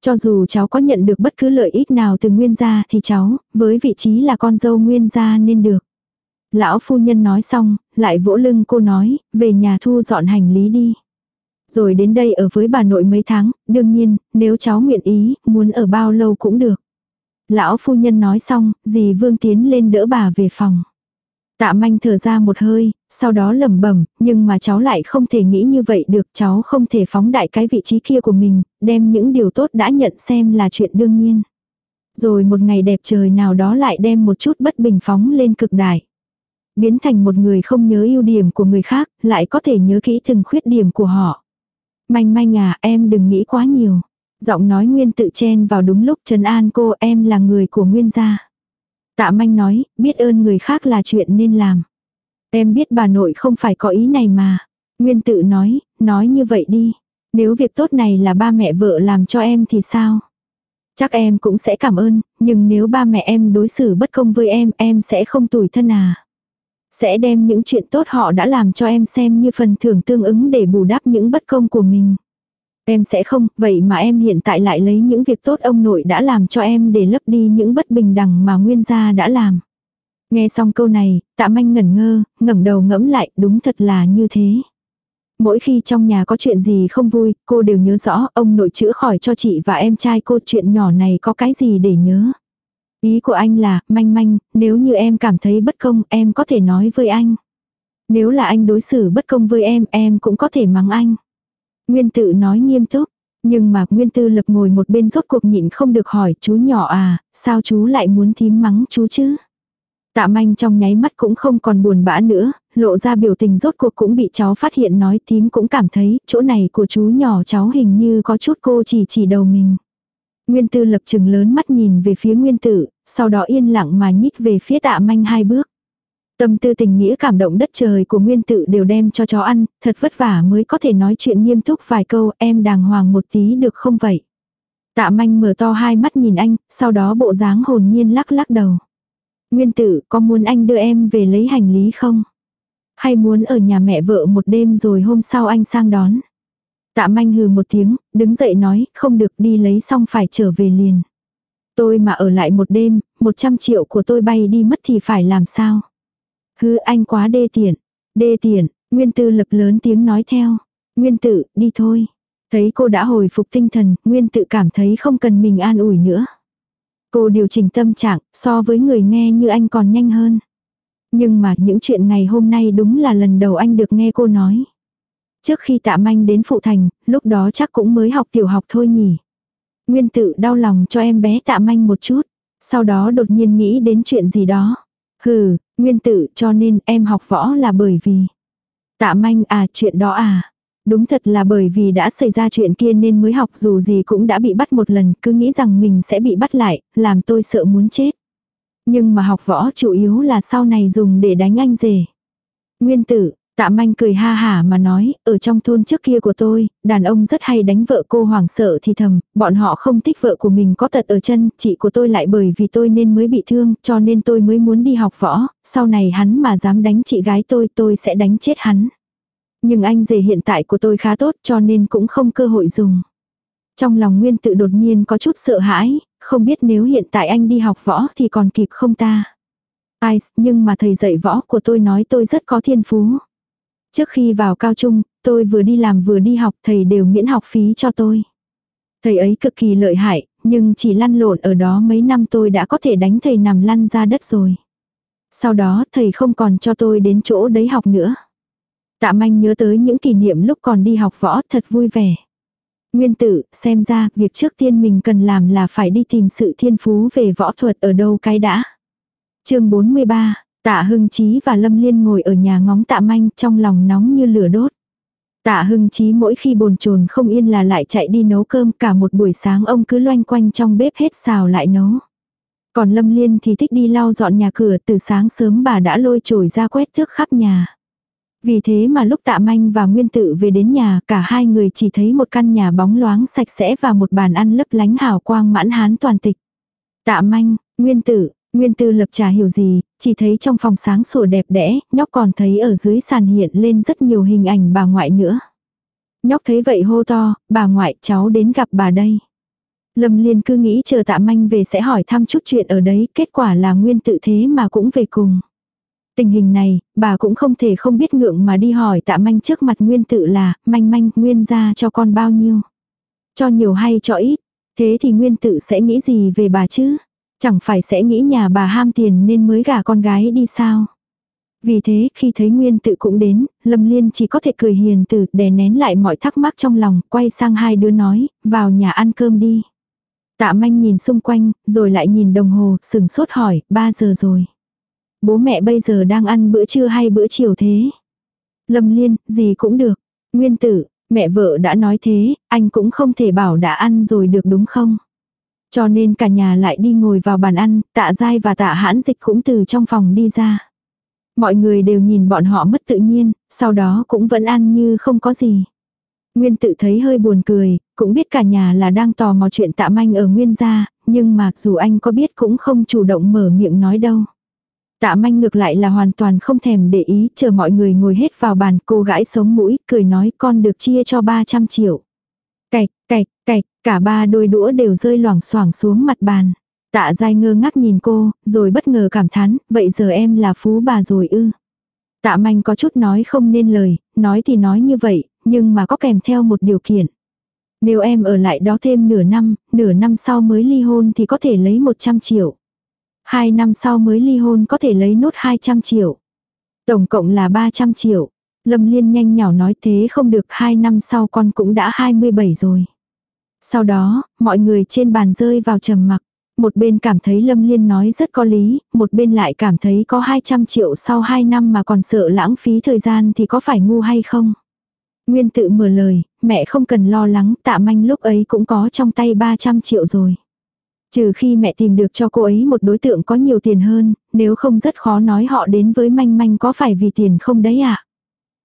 Cho dù cháu có nhận được bất cứ lợi ích nào từ nguyên gia thì cháu, với vị trí là con dâu nguyên gia nên được. Lão phu nhân nói xong, lại vỗ lưng cô nói, về nhà thu dọn hành lý đi. Rồi đến đây ở với bà nội mấy tháng, đương nhiên, nếu cháu nguyện ý, muốn ở bao lâu cũng được. Lão phu nhân nói xong, dì Vương tiến lên đỡ bà về phòng. Tạ manh thở ra một hơi, sau đó lẩm bẩm, nhưng mà cháu lại không thể nghĩ như vậy được, cháu không thể phóng đại cái vị trí kia của mình, đem những điều tốt đã nhận xem là chuyện đương nhiên. Rồi một ngày đẹp trời nào đó lại đem một chút bất bình phóng lên cực đại. Biến thành một người không nhớ ưu điểm của người khác, lại có thể nhớ kỹ từng khuyết điểm của họ. Manh manh à, em đừng nghĩ quá nhiều. Giọng nói Nguyên tự chen vào đúng lúc trấn an cô em là người của Nguyên gia. Tạ manh nói, biết ơn người khác là chuyện nên làm. Em biết bà nội không phải có ý này mà. Nguyên tự nói, nói như vậy đi. Nếu việc tốt này là ba mẹ vợ làm cho em thì sao? Chắc em cũng sẽ cảm ơn, nhưng nếu ba mẹ em đối xử bất công với em, em sẽ không tủi thân à. Sẽ đem những chuyện tốt họ đã làm cho em xem như phần thưởng tương ứng để bù đắp những bất công của mình. Em sẽ không, vậy mà em hiện tại lại lấy những việc tốt ông nội đã làm cho em để lấp đi những bất bình đẳng mà nguyên gia đã làm. Nghe xong câu này, tạ manh ngẩn ngơ, ngẩng đầu ngẫm lại, đúng thật là như thế. Mỗi khi trong nhà có chuyện gì không vui, cô đều nhớ rõ ông nội chữa khỏi cho chị và em trai cô chuyện nhỏ này có cái gì để nhớ. Ý của anh là, manh manh, nếu như em cảm thấy bất công, em có thể nói với anh. Nếu là anh đối xử bất công với em, em cũng có thể mắng anh. Nguyên tự nói nghiêm túc, nhưng mà Nguyên tư lập ngồi một bên rốt cuộc nhịn không được hỏi chú nhỏ à, sao chú lại muốn thím mắng chú chứ? Tạ manh trong nháy mắt cũng không còn buồn bã nữa, lộ ra biểu tình rốt cuộc cũng bị cháu phát hiện nói thím cũng cảm thấy chỗ này của chú nhỏ cháu hình như có chút cô chỉ chỉ đầu mình. Nguyên tư lập chừng lớn mắt nhìn về phía nguyên tử, sau đó yên lặng mà nhích về phía tạ manh hai bước. Tâm tư tình nghĩa cảm động đất trời của nguyên tự đều đem cho chó ăn, thật vất vả mới có thể nói chuyện nghiêm túc vài câu em đàng hoàng một tí được không vậy. Tạ manh mở to hai mắt nhìn anh, sau đó bộ dáng hồn nhiên lắc lắc đầu. Nguyên tử có muốn anh đưa em về lấy hành lý không? Hay muốn ở nhà mẹ vợ một đêm rồi hôm sau anh sang đón? Tạ manh hừ một tiếng, đứng dậy nói, không được đi lấy xong phải trở về liền. Tôi mà ở lại một đêm, 100 triệu của tôi bay đi mất thì phải làm sao? Hứ anh quá đê tiện. Đê tiện, Nguyên Tư lập lớn tiếng nói theo. Nguyên Tự, đi thôi. Thấy cô đã hồi phục tinh thần, Nguyên Tự cảm thấy không cần mình an ủi nữa. Cô điều chỉnh tâm trạng, so với người nghe như anh còn nhanh hơn. Nhưng mà những chuyện ngày hôm nay đúng là lần đầu anh được nghe cô nói. Trước khi tạ manh đến phụ thành, lúc đó chắc cũng mới học tiểu học thôi nhỉ. Nguyên tự đau lòng cho em bé tạ manh một chút. Sau đó đột nhiên nghĩ đến chuyện gì đó. Hừ, nguyên tử cho nên em học võ là bởi vì. Tạ manh à chuyện đó à. Đúng thật là bởi vì đã xảy ra chuyện kia nên mới học dù gì cũng đã bị bắt một lần cứ nghĩ rằng mình sẽ bị bắt lại, làm tôi sợ muốn chết. Nhưng mà học võ chủ yếu là sau này dùng để đánh anh rể. Nguyên tử, Tạ manh cười ha hả mà nói, ở trong thôn trước kia của tôi, đàn ông rất hay đánh vợ cô hoàng sợ thì thầm, bọn họ không thích vợ của mình có tật ở chân, chị của tôi lại bởi vì tôi nên mới bị thương, cho nên tôi mới muốn đi học võ, sau này hắn mà dám đánh chị gái tôi, tôi sẽ đánh chết hắn. Nhưng anh rể hiện tại của tôi khá tốt cho nên cũng không cơ hội dùng. Trong lòng nguyên tự đột nhiên có chút sợ hãi, không biết nếu hiện tại anh đi học võ thì còn kịp không ta. Ai, nhưng mà thầy dạy võ của tôi nói tôi rất có thiên phú. Trước khi vào cao trung, tôi vừa đi làm vừa đi học thầy đều miễn học phí cho tôi. Thầy ấy cực kỳ lợi hại, nhưng chỉ lăn lộn ở đó mấy năm tôi đã có thể đánh thầy nằm lăn ra đất rồi. Sau đó thầy không còn cho tôi đến chỗ đấy học nữa. Tạ manh nhớ tới những kỷ niệm lúc còn đi học võ thật vui vẻ. Nguyên tử, xem ra, việc trước tiên mình cần làm là phải đi tìm sự thiên phú về võ thuật ở đâu cái đã. chương 43, Tạ Hưng Chí và Lâm Liên ngồi ở nhà ngóng tạ manh trong lòng nóng như lửa đốt. Tạ Hưng Chí mỗi khi bồn chồn không yên là lại chạy đi nấu cơm cả một buổi sáng ông cứ loanh quanh trong bếp hết xào lại nấu. Còn Lâm Liên thì thích đi lau dọn nhà cửa từ sáng sớm bà đã lôi chổi ra quét thước khắp nhà. Vì thế mà lúc tạ manh và nguyên tự về đến nhà cả hai người chỉ thấy một căn nhà bóng loáng sạch sẽ và một bàn ăn lấp lánh hào quang mãn hán toàn tịch. Tạ manh, nguyên tử, nguyên tư lập trà hiểu gì, chỉ thấy trong phòng sáng sủa đẹp đẽ, nhóc còn thấy ở dưới sàn hiện lên rất nhiều hình ảnh bà ngoại nữa. Nhóc thấy vậy hô to, bà ngoại cháu đến gặp bà đây. Lâm liên cứ nghĩ chờ tạ manh về sẽ hỏi thăm chút chuyện ở đấy, kết quả là nguyên tự thế mà cũng về cùng. Tình hình này, bà cũng không thể không biết ngượng mà đi hỏi tạ manh trước mặt nguyên tự là, manh manh, nguyên ra cho con bao nhiêu. Cho nhiều hay cho ít, thế thì nguyên tự sẽ nghĩ gì về bà chứ? Chẳng phải sẽ nghĩ nhà bà ham tiền nên mới gả con gái đi sao? Vì thế khi thấy Nguyên tự cũng đến, Lâm Liên chỉ có thể cười hiền từ để nén lại mọi thắc mắc trong lòng, quay sang hai đứa nói, vào nhà ăn cơm đi. Tạ manh nhìn xung quanh, rồi lại nhìn đồng hồ, sừng sốt hỏi, 3 giờ rồi. Bố mẹ bây giờ đang ăn bữa trưa hay bữa chiều thế? Lâm Liên, gì cũng được. Nguyên tử, mẹ vợ đã nói thế, anh cũng không thể bảo đã ăn rồi được đúng không? Cho nên cả nhà lại đi ngồi vào bàn ăn, tạ dai và tạ hãn dịch cũng từ trong phòng đi ra. Mọi người đều nhìn bọn họ mất tự nhiên, sau đó cũng vẫn ăn như không có gì. Nguyên tự thấy hơi buồn cười, cũng biết cả nhà là đang tò mò chuyện tạ manh ở Nguyên gia, nhưng mà dù anh có biết cũng không chủ động mở miệng nói đâu. Tạ manh ngược lại là hoàn toàn không thèm để ý, chờ mọi người ngồi hết vào bàn, cô gãi sống mũi, cười nói con được chia cho 300 triệu. Cạch, cạch, cạch, cả ba đôi đũa đều rơi loảng xoảng xuống mặt bàn. Tạ dai ngơ ngác nhìn cô, rồi bất ngờ cảm thán, vậy giờ em là phú bà rồi ư. Tạ manh có chút nói không nên lời, nói thì nói như vậy, nhưng mà có kèm theo một điều kiện. Nếu em ở lại đó thêm nửa năm, nửa năm sau mới ly hôn thì có thể lấy 100 triệu. Hai năm sau mới ly hôn có thể lấy nốt 200 triệu. Tổng cộng là 300 triệu. Lâm Liên nhanh nhỏ nói thế không được hai năm sau con cũng đã 27 rồi. Sau đó, mọi người trên bàn rơi vào trầm mặc. Một bên cảm thấy Lâm Liên nói rất có lý, một bên lại cảm thấy có 200 triệu sau 2 năm mà còn sợ lãng phí thời gian thì có phải ngu hay không. Nguyên tự mở lời, mẹ không cần lo lắng, tạ manh lúc ấy cũng có trong tay 300 triệu rồi. Trừ khi mẹ tìm được cho cô ấy một đối tượng có nhiều tiền hơn, nếu không rất khó nói họ đến với manh manh có phải vì tiền không đấy ạ. À?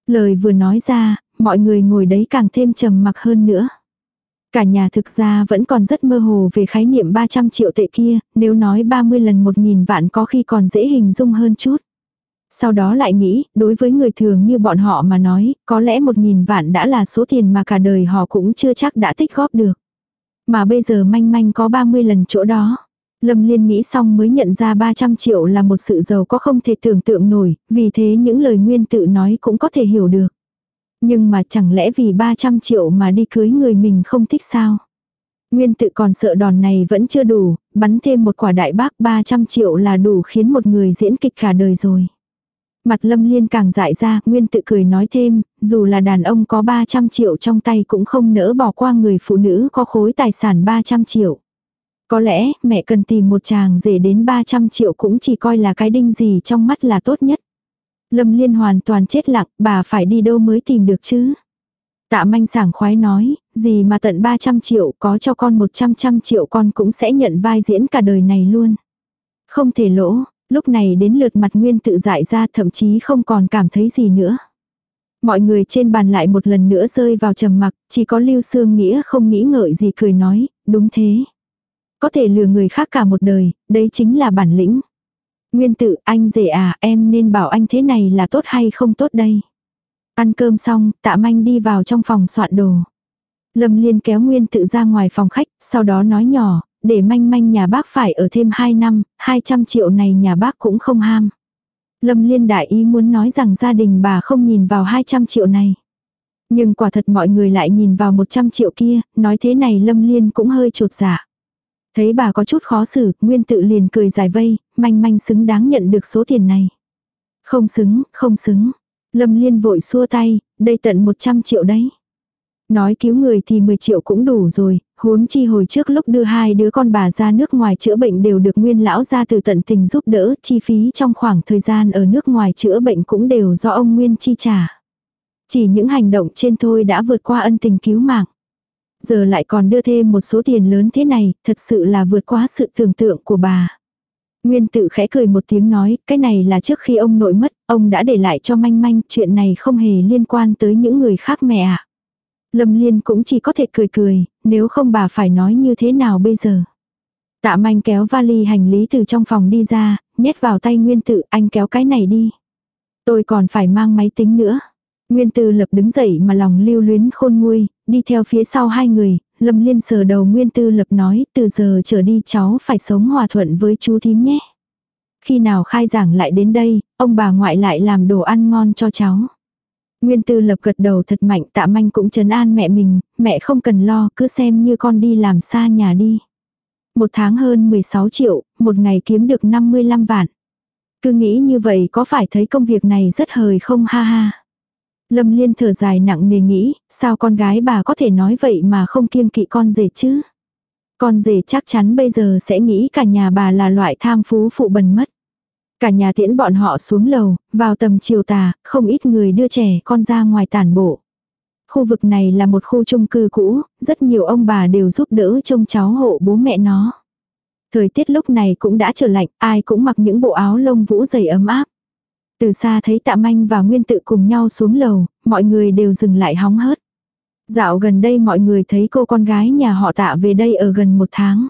Lời vừa nói ra, mọi người ngồi đấy càng thêm trầm mặc hơn nữa. Cả nhà thực ra vẫn còn rất mơ hồ về khái niệm 300 triệu tệ kia, nếu nói 30 lần 1.000 vạn có khi còn dễ hình dung hơn chút. Sau đó lại nghĩ, đối với người thường như bọn họ mà nói, có lẽ 1.000 vạn đã là số tiền mà cả đời họ cũng chưa chắc đã tích góp được. Mà bây giờ manh manh có 30 lần chỗ đó. Lâm Liên nghĩ xong mới nhận ra 300 triệu là một sự giàu có không thể tưởng tượng nổi, vì thế những lời nguyên tự nói cũng có thể hiểu được. Nhưng mà chẳng lẽ vì 300 triệu mà đi cưới người mình không thích sao? Nguyên tự còn sợ đòn này vẫn chưa đủ, bắn thêm một quả đại bác 300 triệu là đủ khiến một người diễn kịch cả đời rồi. Mặt lâm liên càng dại ra, nguyên tự cười nói thêm, dù là đàn ông có 300 triệu trong tay cũng không nỡ bỏ qua người phụ nữ có khối tài sản 300 triệu. Có lẽ mẹ cần tìm một chàng rể đến 300 triệu cũng chỉ coi là cái đinh gì trong mắt là tốt nhất. Lâm liên hoàn toàn chết lặng, bà phải đi đâu mới tìm được chứ. Tạ manh sảng khoái nói, gì mà tận 300 triệu có cho con 100 trăm triệu con cũng sẽ nhận vai diễn cả đời này luôn. Không thể lỗ, lúc này đến lượt mặt nguyên tự dại ra thậm chí không còn cảm thấy gì nữa. Mọi người trên bàn lại một lần nữa rơi vào trầm mặc, chỉ có Lưu Sương Nghĩa không nghĩ ngợi gì cười nói, đúng thế. Có thể lừa người khác cả một đời, đấy chính là bản lĩnh. Nguyên tự, anh rể à, em nên bảo anh thế này là tốt hay không tốt đây. Ăn cơm xong, tạ manh đi vào trong phòng soạn đồ. Lâm Liên kéo Nguyên tự ra ngoài phòng khách, sau đó nói nhỏ, để manh manh nhà bác phải ở thêm 2 năm, 200 triệu này nhà bác cũng không ham. Lâm Liên đại ý muốn nói rằng gia đình bà không nhìn vào 200 triệu này. Nhưng quả thật mọi người lại nhìn vào 100 triệu kia, nói thế này Lâm Liên cũng hơi trột dạ. Thấy bà có chút khó xử, Nguyên tự liền cười giải vây, manh manh xứng đáng nhận được số tiền này. Không xứng, không xứng. Lâm Liên vội xua tay, đây tận 100 triệu đấy. Nói cứu người thì 10 triệu cũng đủ rồi, huống chi hồi trước lúc đưa hai đứa con bà ra nước ngoài chữa bệnh đều được nguyên lão ra từ tận tình giúp đỡ, chi phí trong khoảng thời gian ở nước ngoài chữa bệnh cũng đều do ông Nguyên chi trả. Chỉ những hành động trên thôi đã vượt qua ân tình cứu mạng. Giờ lại còn đưa thêm một số tiền lớn thế này, thật sự là vượt quá sự tưởng tượng của bà. Nguyên tự khẽ cười một tiếng nói, cái này là trước khi ông nội mất, ông đã để lại cho manh manh, chuyện này không hề liên quan tới những người khác mẹ ạ. Lâm Liên cũng chỉ có thể cười cười, nếu không bà phải nói như thế nào bây giờ. Tạ manh kéo vali hành lý từ trong phòng đi ra, nhét vào tay Nguyên tự, anh kéo cái này đi. Tôi còn phải mang máy tính nữa. Nguyên Tư Lập đứng dậy mà lòng lưu luyến khôn nguôi, đi theo phía sau hai người, Lâm Liên sờ đầu Nguyên Tư Lập nói, từ giờ trở đi cháu phải sống hòa thuận với chú thím nhé. Khi nào khai giảng lại đến đây, ông bà ngoại lại làm đồ ăn ngon cho cháu. Nguyên Tư Lập gật đầu thật mạnh tạ manh cũng chấn an mẹ mình, mẹ không cần lo, cứ xem như con đi làm xa nhà đi. Một tháng hơn 16 triệu, một ngày kiếm được 55 vạn. Cứ nghĩ như vậy có phải thấy công việc này rất hời không ha ha. Lâm Liên thở dài nặng nề nghĩ, sao con gái bà có thể nói vậy mà không kiêng kỵ con rể chứ? Con rể chắc chắn bây giờ sẽ nghĩ cả nhà bà là loại tham phú phụ bần mất. Cả nhà tiễn bọn họ xuống lầu, vào tầm chiều tà, không ít người đưa trẻ con ra ngoài tản bộ. Khu vực này là một khu chung cư cũ, rất nhiều ông bà đều giúp đỡ trông cháu hộ bố mẹ nó. Thời tiết lúc này cũng đã trở lạnh, ai cũng mặc những bộ áo lông vũ dày ấm áp. Từ xa thấy tạ manh và nguyên tự cùng nhau xuống lầu, mọi người đều dừng lại hóng hớt. Dạo gần đây mọi người thấy cô con gái nhà họ tạ về đây ở gần một tháng.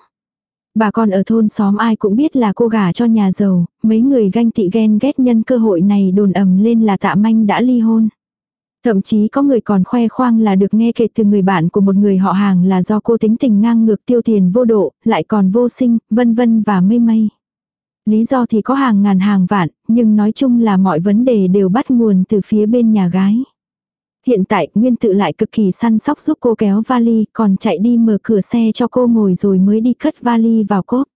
Bà con ở thôn xóm ai cũng biết là cô gả cho nhà giàu, mấy người ganh tị ghen ghét nhân cơ hội này đồn ầm lên là tạ manh đã ly hôn. Thậm chí có người còn khoe khoang là được nghe kể từ người bạn của một người họ hàng là do cô tính tình ngang ngược tiêu tiền vô độ, lại còn vô sinh, vân vân và mây mây. Lý do thì có hàng ngàn hàng vạn, nhưng nói chung là mọi vấn đề đều bắt nguồn từ phía bên nhà gái. Hiện tại Nguyên tự lại cực kỳ săn sóc giúp cô kéo vali, còn chạy đi mở cửa xe cho cô ngồi rồi mới đi cất vali vào cốp.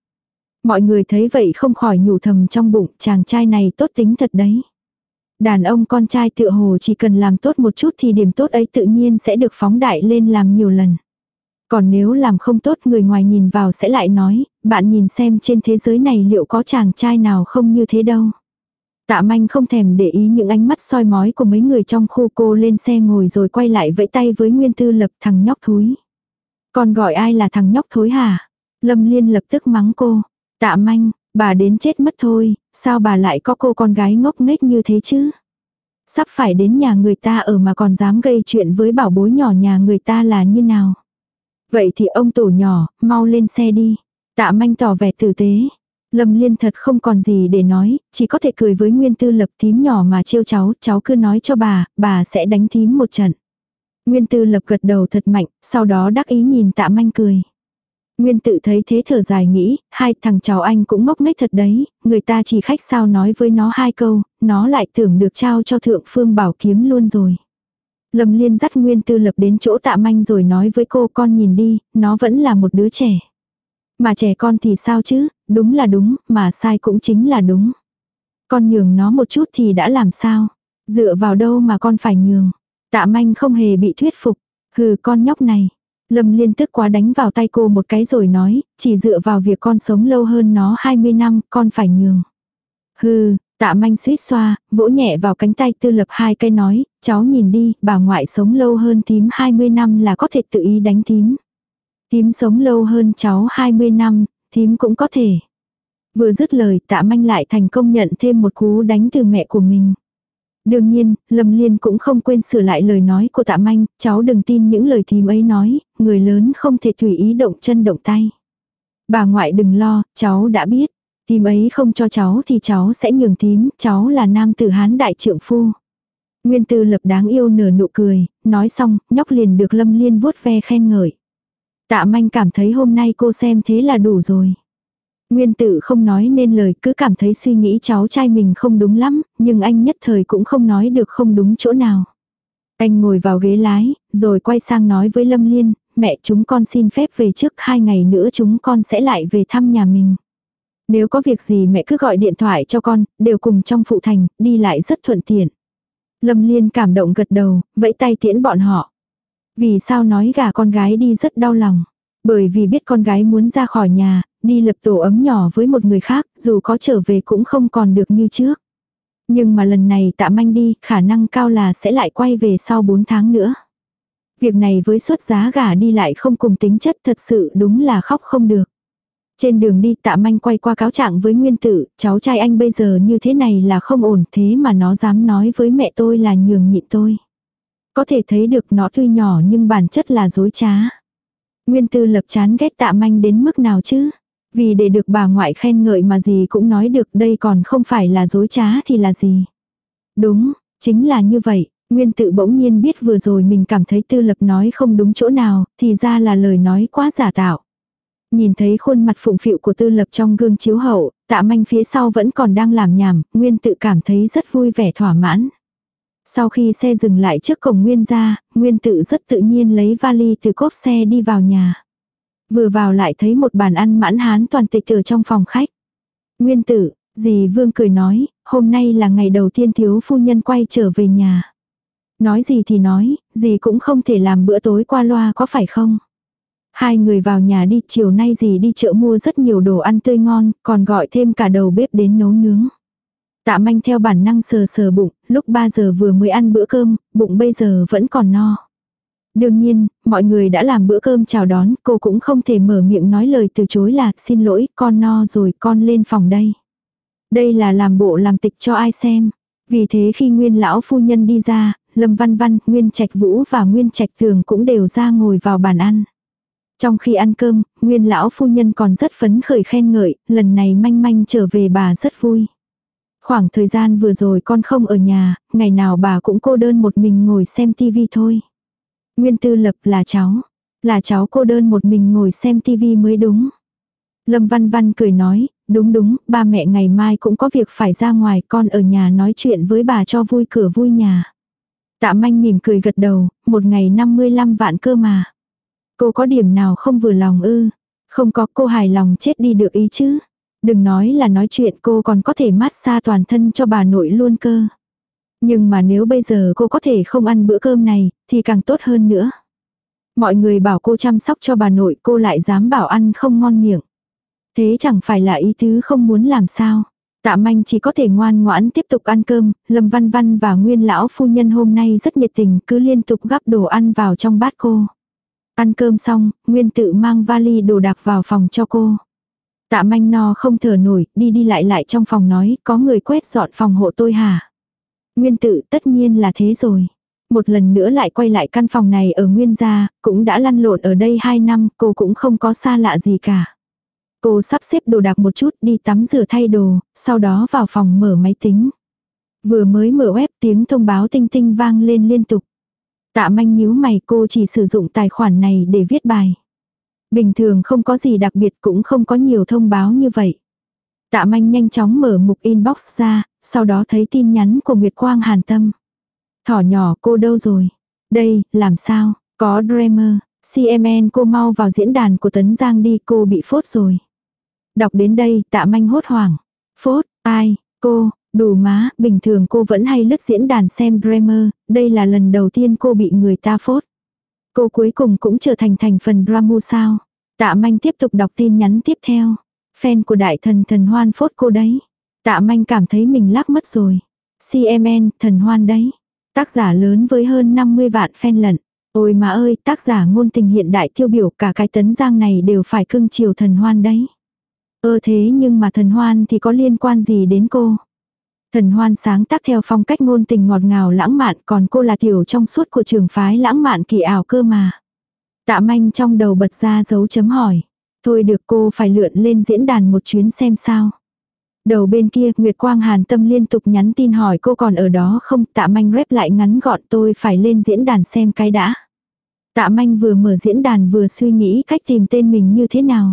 Mọi người thấy vậy không khỏi nhủ thầm trong bụng, chàng trai này tốt tính thật đấy. Đàn ông con trai tự hồ chỉ cần làm tốt một chút thì điểm tốt ấy tự nhiên sẽ được phóng đại lên làm nhiều lần. Còn nếu làm không tốt người ngoài nhìn vào sẽ lại nói, bạn nhìn xem trên thế giới này liệu có chàng trai nào không như thế đâu. Tạ manh không thèm để ý những ánh mắt soi mói của mấy người trong khu cô lên xe ngồi rồi quay lại vẫy tay với Nguyên Tư Lập thằng nhóc thúi. Còn gọi ai là thằng nhóc thối hả? Lâm Liên lập tức mắng cô. Tạ manh, bà đến chết mất thôi, sao bà lại có cô con gái ngốc nghếch như thế chứ? Sắp phải đến nhà người ta ở mà còn dám gây chuyện với bảo bối nhỏ nhà người ta là như nào? Vậy thì ông tổ nhỏ, mau lên xe đi. Tạ manh tỏ vẻ tử tế. Lâm Liên thật không còn gì để nói, chỉ có thể cười với Nguyên Tư Lập thím nhỏ mà trêu cháu, cháu cứ nói cho bà, bà sẽ đánh thím một trận. Nguyên Tư Lập gật đầu thật mạnh, sau đó đắc ý nhìn tạ manh cười. Nguyên tự thấy thế thở dài nghĩ, hai thằng cháu anh cũng ngốc nghếch thật đấy, người ta chỉ khách sao nói với nó hai câu, nó lại tưởng được trao cho thượng phương bảo kiếm luôn rồi. Lâm Liên dắt Nguyên Tư Lập đến chỗ tạ manh rồi nói với cô con nhìn đi, nó vẫn là một đứa trẻ. Mà trẻ con thì sao chứ, đúng là đúng, mà sai cũng chính là đúng. Con nhường nó một chút thì đã làm sao? Dựa vào đâu mà con phải nhường? Tạ manh không hề bị thuyết phục. Hừ con nhóc này. Lâm liên tức quá đánh vào tay cô một cái rồi nói, chỉ dựa vào việc con sống lâu hơn nó 20 năm, con phải nhường. Hừ, tạ manh suýt xoa, vỗ nhẹ vào cánh tay tư lập hai cây nói, cháu nhìn đi, bà ngoại sống lâu hơn tím 20 năm là có thể tự ý đánh tím. Tím sống lâu hơn cháu 20 năm, tím cũng có thể. Vừa dứt lời tạ manh lại thành công nhận thêm một cú đánh từ mẹ của mình. Đương nhiên, Lâm Liên cũng không quên sửa lại lời nói của tạ manh, cháu đừng tin những lời thím ấy nói, người lớn không thể tùy ý động chân động tay. Bà ngoại đừng lo, cháu đã biết. Tím ấy không cho cháu thì cháu sẽ nhường tím cháu là nam tử hán đại trượng phu. Nguyên tư lập đáng yêu nở nụ cười, nói xong, nhóc liền được Lâm Liên vuốt ve khen ngợi. Tạ manh cảm thấy hôm nay cô xem thế là đủ rồi. Nguyên tử không nói nên lời cứ cảm thấy suy nghĩ cháu trai mình không đúng lắm, nhưng anh nhất thời cũng không nói được không đúng chỗ nào. Anh ngồi vào ghế lái, rồi quay sang nói với Lâm Liên, mẹ chúng con xin phép về trước hai ngày nữa chúng con sẽ lại về thăm nhà mình. Nếu có việc gì mẹ cứ gọi điện thoại cho con, đều cùng trong phụ thành, đi lại rất thuận tiện. Lâm Liên cảm động gật đầu, vẫy tay tiễn bọn họ. Vì sao nói gà con gái đi rất đau lòng. Bởi vì biết con gái muốn ra khỏi nhà, đi lập tổ ấm nhỏ với một người khác, dù có trở về cũng không còn được như trước. Nhưng mà lần này tạ manh đi, khả năng cao là sẽ lại quay về sau 4 tháng nữa. Việc này với suất giá gả đi lại không cùng tính chất thật sự đúng là khóc không được. Trên đường đi tạ manh quay qua cáo trạng với nguyên tử, cháu trai anh bây giờ như thế này là không ổn thế mà nó dám nói với mẹ tôi là nhường nhịn tôi. Có thể thấy được nó tuy nhỏ nhưng bản chất là dối trá. Nguyên tư lập chán ghét tạ manh đến mức nào chứ? Vì để được bà ngoại khen ngợi mà gì cũng nói được đây còn không phải là dối trá thì là gì. Đúng, chính là như vậy. Nguyên tự bỗng nhiên biết vừa rồi mình cảm thấy tư lập nói không đúng chỗ nào, thì ra là lời nói quá giả tạo. Nhìn thấy khuôn mặt phụng phịu của tư lập trong gương chiếu hậu, tạ manh phía sau vẫn còn đang làm nhảm, Nguyên tự cảm thấy rất vui vẻ thỏa mãn. Sau khi xe dừng lại trước cổng Nguyên ra, Nguyên tự rất tự nhiên lấy vali từ cốp xe đi vào nhà. Vừa vào lại thấy một bàn ăn mãn hán toàn tịch ở trong phòng khách. Nguyên tử, dì Vương cười nói, hôm nay là ngày đầu tiên thiếu phu nhân quay trở về nhà. Nói gì thì nói, dì cũng không thể làm bữa tối qua loa có phải không? Hai người vào nhà đi, chiều nay gì đi chợ mua rất nhiều đồ ăn tươi ngon, còn gọi thêm cả đầu bếp đến nấu nướng. Tạ manh theo bản năng sờ sờ bụng, lúc 3 giờ vừa mới ăn bữa cơm, bụng bây giờ vẫn còn no. Đương nhiên, mọi người đã làm bữa cơm chào đón, cô cũng không thể mở miệng nói lời từ chối là xin lỗi, con no rồi, con lên phòng đây. Đây là làm bộ làm tịch cho ai xem. Vì thế khi nguyên lão phu nhân đi ra, Lâm Văn Văn, Nguyên Trạch Vũ và Nguyên Trạch Thường cũng đều ra ngồi vào bàn ăn. Trong khi ăn cơm, Nguyên lão phu nhân còn rất phấn khởi khen ngợi, lần này manh manh trở về bà rất vui. Khoảng thời gian vừa rồi con không ở nhà, ngày nào bà cũng cô đơn một mình ngồi xem tivi thôi. Nguyên tư lập là cháu. Là cháu cô đơn một mình ngồi xem tivi mới đúng. Lâm Văn Văn cười nói, đúng đúng, ba mẹ ngày mai cũng có việc phải ra ngoài, con ở nhà nói chuyện với bà cho vui cửa vui nhà. Tạ manh mỉm cười gật đầu, một ngày 55 vạn cơ mà. Cô có điểm nào không vừa lòng ư? Không có cô hài lòng chết đi được ý chứ. Đừng nói là nói chuyện cô còn có thể mát xa toàn thân cho bà nội luôn cơ. Nhưng mà nếu bây giờ cô có thể không ăn bữa cơm này, thì càng tốt hơn nữa. Mọi người bảo cô chăm sóc cho bà nội cô lại dám bảo ăn không ngon miệng. Thế chẳng phải là ý tứ không muốn làm sao. Tạ manh chỉ có thể ngoan ngoãn tiếp tục ăn cơm, Lâm Văn Văn và Nguyên lão phu nhân hôm nay rất nhiệt tình cứ liên tục gắp đồ ăn vào trong bát cô. Ăn cơm xong, Nguyên tự mang vali đồ đạc vào phòng cho cô. Tạ manh no không thở nổi, đi đi lại lại trong phòng nói, có người quét dọn phòng hộ tôi hả? Nguyên tự tất nhiên là thế rồi. Một lần nữa lại quay lại căn phòng này ở Nguyên gia, cũng đã lăn lộn ở đây 2 năm, cô cũng không có xa lạ gì cả. Cô sắp xếp đồ đạc một chút đi tắm rửa thay đồ, sau đó vào phòng mở máy tính. Vừa mới mở web tiếng thông báo tinh tinh vang lên liên tục. Tạ manh nhíu mày cô chỉ sử dụng tài khoản này để viết bài. Bình thường không có gì đặc biệt cũng không có nhiều thông báo như vậy. Tạ manh nhanh chóng mở mục inbox ra, sau đó thấy tin nhắn của Nguyệt Quang Hàn Tâm. Thỏ nhỏ cô đâu rồi? Đây, làm sao? Có Dreamer, CMN cô mau vào diễn đàn của Tấn Giang đi cô bị phốt rồi. Đọc đến đây tạ manh hốt hoảng. Phốt, ai, cô, Đủ má, bình thường cô vẫn hay lướt diễn đàn xem Bremer đây là lần đầu tiên cô bị người ta phốt. Cô cuối cùng cũng trở thành thành phần drama sao. Tạ manh tiếp tục đọc tin nhắn tiếp theo. Fan của đại thần thần hoan phốt cô đấy. Tạ manh cảm thấy mình lắc mất rồi. CMN, thần hoan đấy. Tác giả lớn với hơn 50 vạn fan lận. Ôi mà ơi, tác giả ngôn tình hiện đại tiêu biểu cả cái tấn giang này đều phải cưng chiều thần hoan đấy. Ơ thế nhưng mà thần hoan thì có liên quan gì đến cô? Thần hoan sáng tác theo phong cách ngôn tình ngọt ngào lãng mạn, còn cô là tiểu trong suốt của trường phái lãng mạn kỳ ảo cơ mà. Tạ manh trong đầu bật ra dấu chấm hỏi. Thôi được cô phải lượn lên diễn đàn một chuyến xem sao. Đầu bên kia, Nguyệt Quang Hàn Tâm liên tục nhắn tin hỏi cô còn ở đó không tạ manh rep lại ngắn gọn, tôi phải lên diễn đàn xem cái đã. Tạ manh vừa mở diễn đàn vừa suy nghĩ cách tìm tên mình như thế nào.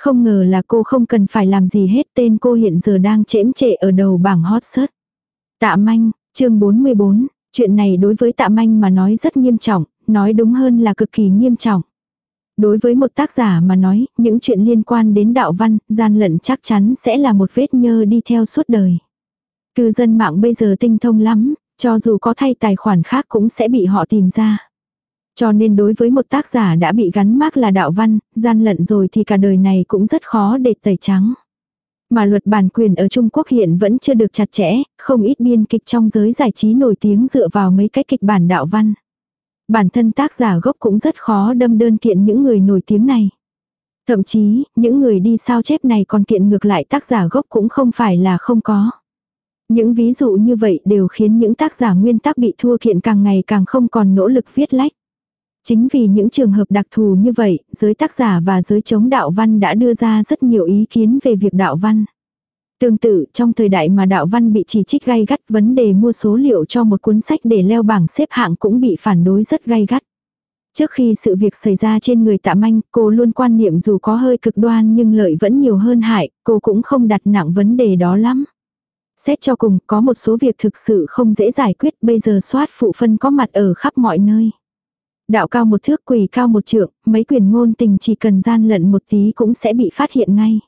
Không ngờ là cô không cần phải làm gì hết tên cô hiện giờ đang chễm trệ ở đầu bảng hot search. Tạ manh, chương 44, chuyện này đối với tạ manh mà nói rất nghiêm trọng, nói đúng hơn là cực kỳ nghiêm trọng. Đối với một tác giả mà nói, những chuyện liên quan đến đạo văn, gian lận chắc chắn sẽ là một vết nhơ đi theo suốt đời. Cư dân mạng bây giờ tinh thông lắm, cho dù có thay tài khoản khác cũng sẽ bị họ tìm ra. Cho nên đối với một tác giả đã bị gắn mác là đạo văn, gian lận rồi thì cả đời này cũng rất khó để tẩy trắng. Mà luật bản quyền ở Trung Quốc hiện vẫn chưa được chặt chẽ, không ít biên kịch trong giới giải trí nổi tiếng dựa vào mấy cái kịch bản đạo văn. Bản thân tác giả gốc cũng rất khó đâm đơn kiện những người nổi tiếng này. Thậm chí, những người đi sao chép này còn kiện ngược lại tác giả gốc cũng không phải là không có. Những ví dụ như vậy đều khiến những tác giả nguyên tác bị thua kiện càng ngày càng không còn nỗ lực viết lách. Chính vì những trường hợp đặc thù như vậy, giới tác giả và giới chống đạo văn đã đưa ra rất nhiều ý kiến về việc đạo văn. Tương tự, trong thời đại mà đạo văn bị chỉ trích gay gắt, vấn đề mua số liệu cho một cuốn sách để leo bảng xếp hạng cũng bị phản đối rất gay gắt. Trước khi sự việc xảy ra trên người tạ manh, cô luôn quan niệm dù có hơi cực đoan nhưng lợi vẫn nhiều hơn hại, cô cũng không đặt nặng vấn đề đó lắm. Xét cho cùng, có một số việc thực sự không dễ giải quyết, bây giờ soát phụ phân có mặt ở khắp mọi nơi. Đạo cao một thước quỳ cao một trượng, mấy quyền ngôn tình chỉ cần gian lận một tí cũng sẽ bị phát hiện ngay.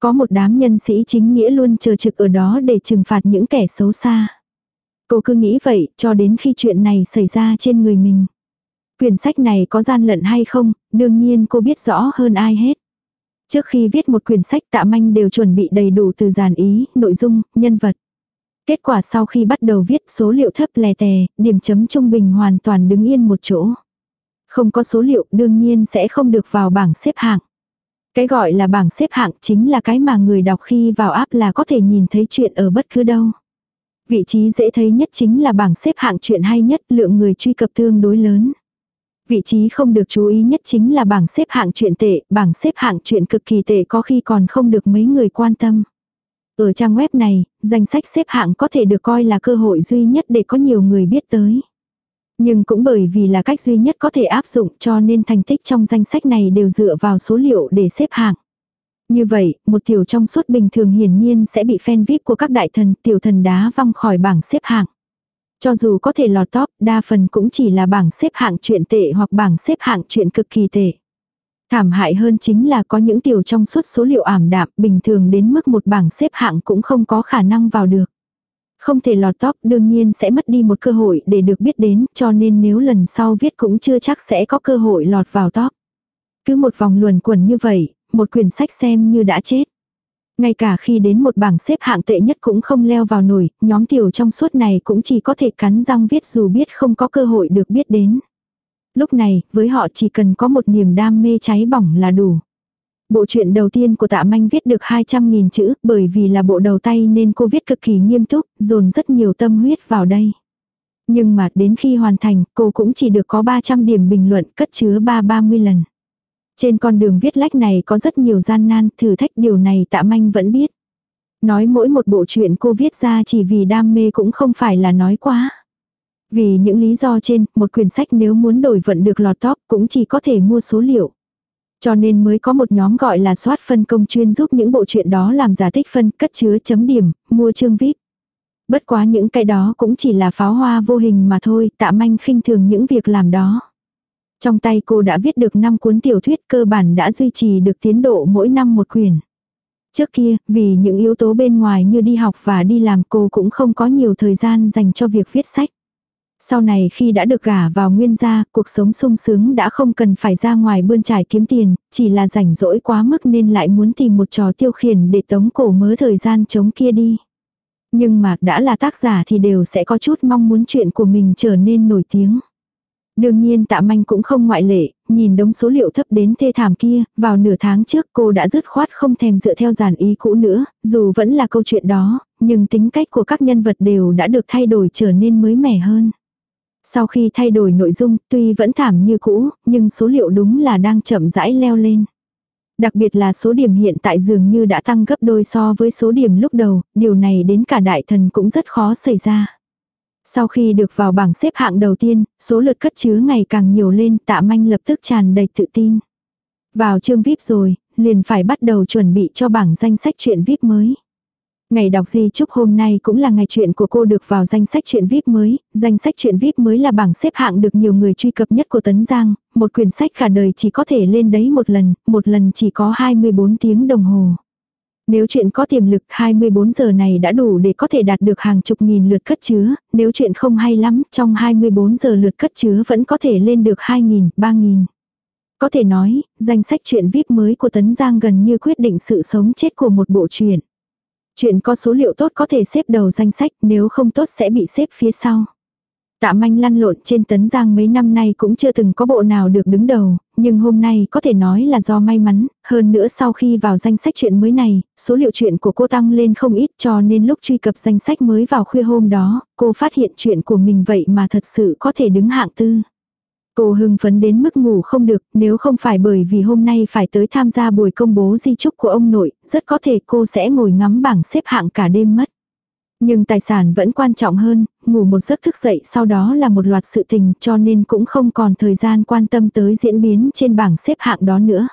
Có một đám nhân sĩ chính nghĩa luôn chờ trực ở đó để trừng phạt những kẻ xấu xa. Cô cứ nghĩ vậy cho đến khi chuyện này xảy ra trên người mình. Quyển sách này có gian lận hay không, đương nhiên cô biết rõ hơn ai hết. Trước khi viết một quyển sách tạ manh đều chuẩn bị đầy đủ từ dàn ý, nội dung, nhân vật. Kết quả sau khi bắt đầu viết số liệu thấp lè tè, điểm chấm trung bình hoàn toàn đứng yên một chỗ. Không có số liệu đương nhiên sẽ không được vào bảng xếp hạng. Cái gọi là bảng xếp hạng chính là cái mà người đọc khi vào app là có thể nhìn thấy chuyện ở bất cứ đâu. Vị trí dễ thấy nhất chính là bảng xếp hạng chuyện hay nhất, lượng người truy cập tương đối lớn. Vị trí không được chú ý nhất chính là bảng xếp hạng chuyện tệ, bảng xếp hạng chuyện cực kỳ tệ có khi còn không được mấy người quan tâm. Ở trang web này, danh sách xếp hạng có thể được coi là cơ hội duy nhất để có nhiều người biết tới. Nhưng cũng bởi vì là cách duy nhất có thể áp dụng cho nên thành tích trong danh sách này đều dựa vào số liệu để xếp hạng. Như vậy, một tiểu trong suốt bình thường hiển nhiên sẽ bị fan VIP của các đại thần tiểu thần đá văng khỏi bảng xếp hạng. Cho dù có thể lọt top, đa phần cũng chỉ là bảng xếp hạng chuyện tệ hoặc bảng xếp hạng chuyện cực kỳ tệ. Thảm hại hơn chính là có những tiểu trong suốt số liệu ảm đạm bình thường đến mức một bảng xếp hạng cũng không có khả năng vào được. Không thể lọt top đương nhiên sẽ mất đi một cơ hội để được biết đến cho nên nếu lần sau viết cũng chưa chắc sẽ có cơ hội lọt vào top. Cứ một vòng luồn quẩn như vậy, một quyển sách xem như đã chết. Ngay cả khi đến một bảng xếp hạng tệ nhất cũng không leo vào nổi, nhóm tiểu trong suốt này cũng chỉ có thể cắn răng viết dù biết không có cơ hội được biết đến. Lúc này, với họ chỉ cần có một niềm đam mê cháy bỏng là đủ. Bộ truyện đầu tiên của tạ manh viết được 200.000 chữ, bởi vì là bộ đầu tay nên cô viết cực kỳ nghiêm túc, dồn rất nhiều tâm huyết vào đây. Nhưng mà đến khi hoàn thành, cô cũng chỉ được có 300 điểm bình luận cất chứa 3-30 lần. Trên con đường viết lách này có rất nhiều gian nan, thử thách điều này tạ manh vẫn biết. Nói mỗi một bộ truyện cô viết ra chỉ vì đam mê cũng không phải là nói quá. Vì những lý do trên, một quyển sách nếu muốn đổi vận được lọt top cũng chỉ có thể mua số liệu. Cho nên mới có một nhóm gọi là soát phân công chuyên giúp những bộ truyện đó làm giả tích phân, cất chứa chấm điểm, mua chương VIP. Bất quá những cái đó cũng chỉ là pháo hoa vô hình mà thôi, tạ manh khinh thường những việc làm đó. Trong tay cô đã viết được 5 cuốn tiểu thuyết cơ bản đã duy trì được tiến độ mỗi năm một quyển. Trước kia, vì những yếu tố bên ngoài như đi học và đi làm cô cũng không có nhiều thời gian dành cho việc viết sách. Sau này khi đã được gả vào nguyên gia, cuộc sống sung sướng đã không cần phải ra ngoài bươn trải kiếm tiền, chỉ là rảnh rỗi quá mức nên lại muốn tìm một trò tiêu khiển để tống cổ mớ thời gian chống kia đi. Nhưng mà đã là tác giả thì đều sẽ có chút mong muốn chuyện của mình trở nên nổi tiếng. Đương nhiên tạ manh cũng không ngoại lệ, nhìn đống số liệu thấp đến thê thảm kia, vào nửa tháng trước cô đã dứt khoát không thèm dựa theo giản ý cũ nữa, dù vẫn là câu chuyện đó, nhưng tính cách của các nhân vật đều đã được thay đổi trở nên mới mẻ hơn. Sau khi thay đổi nội dung, tuy vẫn thảm như cũ, nhưng số liệu đúng là đang chậm rãi leo lên. Đặc biệt là số điểm hiện tại dường như đã tăng gấp đôi so với số điểm lúc đầu, điều này đến cả đại thần cũng rất khó xảy ra. Sau khi được vào bảng xếp hạng đầu tiên, số lượt cất chứa ngày càng nhiều lên, tạ manh lập tức tràn đầy tự tin. Vào chương VIP rồi, liền phải bắt đầu chuẩn bị cho bảng danh sách chuyện VIP mới. Ngày đọc di chúc hôm nay cũng là ngày chuyện của cô được vào danh sách chuyện VIP mới, danh sách chuyện VIP mới là bảng xếp hạng được nhiều người truy cập nhất của Tấn Giang, một quyển sách cả đời chỉ có thể lên đấy một lần, một lần chỉ có 24 tiếng đồng hồ. Nếu chuyện có tiềm lực 24 giờ này đã đủ để có thể đạt được hàng chục nghìn lượt cất chứa, nếu chuyện không hay lắm, trong 24 giờ lượt cất chứa vẫn có thể lên được 2.000, 3.000. Có thể nói, danh sách truyện VIP mới của Tấn Giang gần như quyết định sự sống chết của một bộ truyện. Chuyện có số liệu tốt có thể xếp đầu danh sách, nếu không tốt sẽ bị xếp phía sau. Tạ manh lăn lộn trên tấn giang mấy năm nay cũng chưa từng có bộ nào được đứng đầu, nhưng hôm nay có thể nói là do may mắn, hơn nữa sau khi vào danh sách chuyện mới này, số liệu chuyện của cô tăng lên không ít cho nên lúc truy cập danh sách mới vào khuya hôm đó, cô phát hiện chuyện của mình vậy mà thật sự có thể đứng hạng tư. Cô hưng phấn đến mức ngủ không được, nếu không phải bởi vì hôm nay phải tới tham gia buổi công bố di chúc của ông nội, rất có thể cô sẽ ngồi ngắm bảng xếp hạng cả đêm mất. Nhưng tài sản vẫn quan trọng hơn, ngủ một giấc thức dậy sau đó là một loạt sự tình cho nên cũng không còn thời gian quan tâm tới diễn biến trên bảng xếp hạng đó nữa.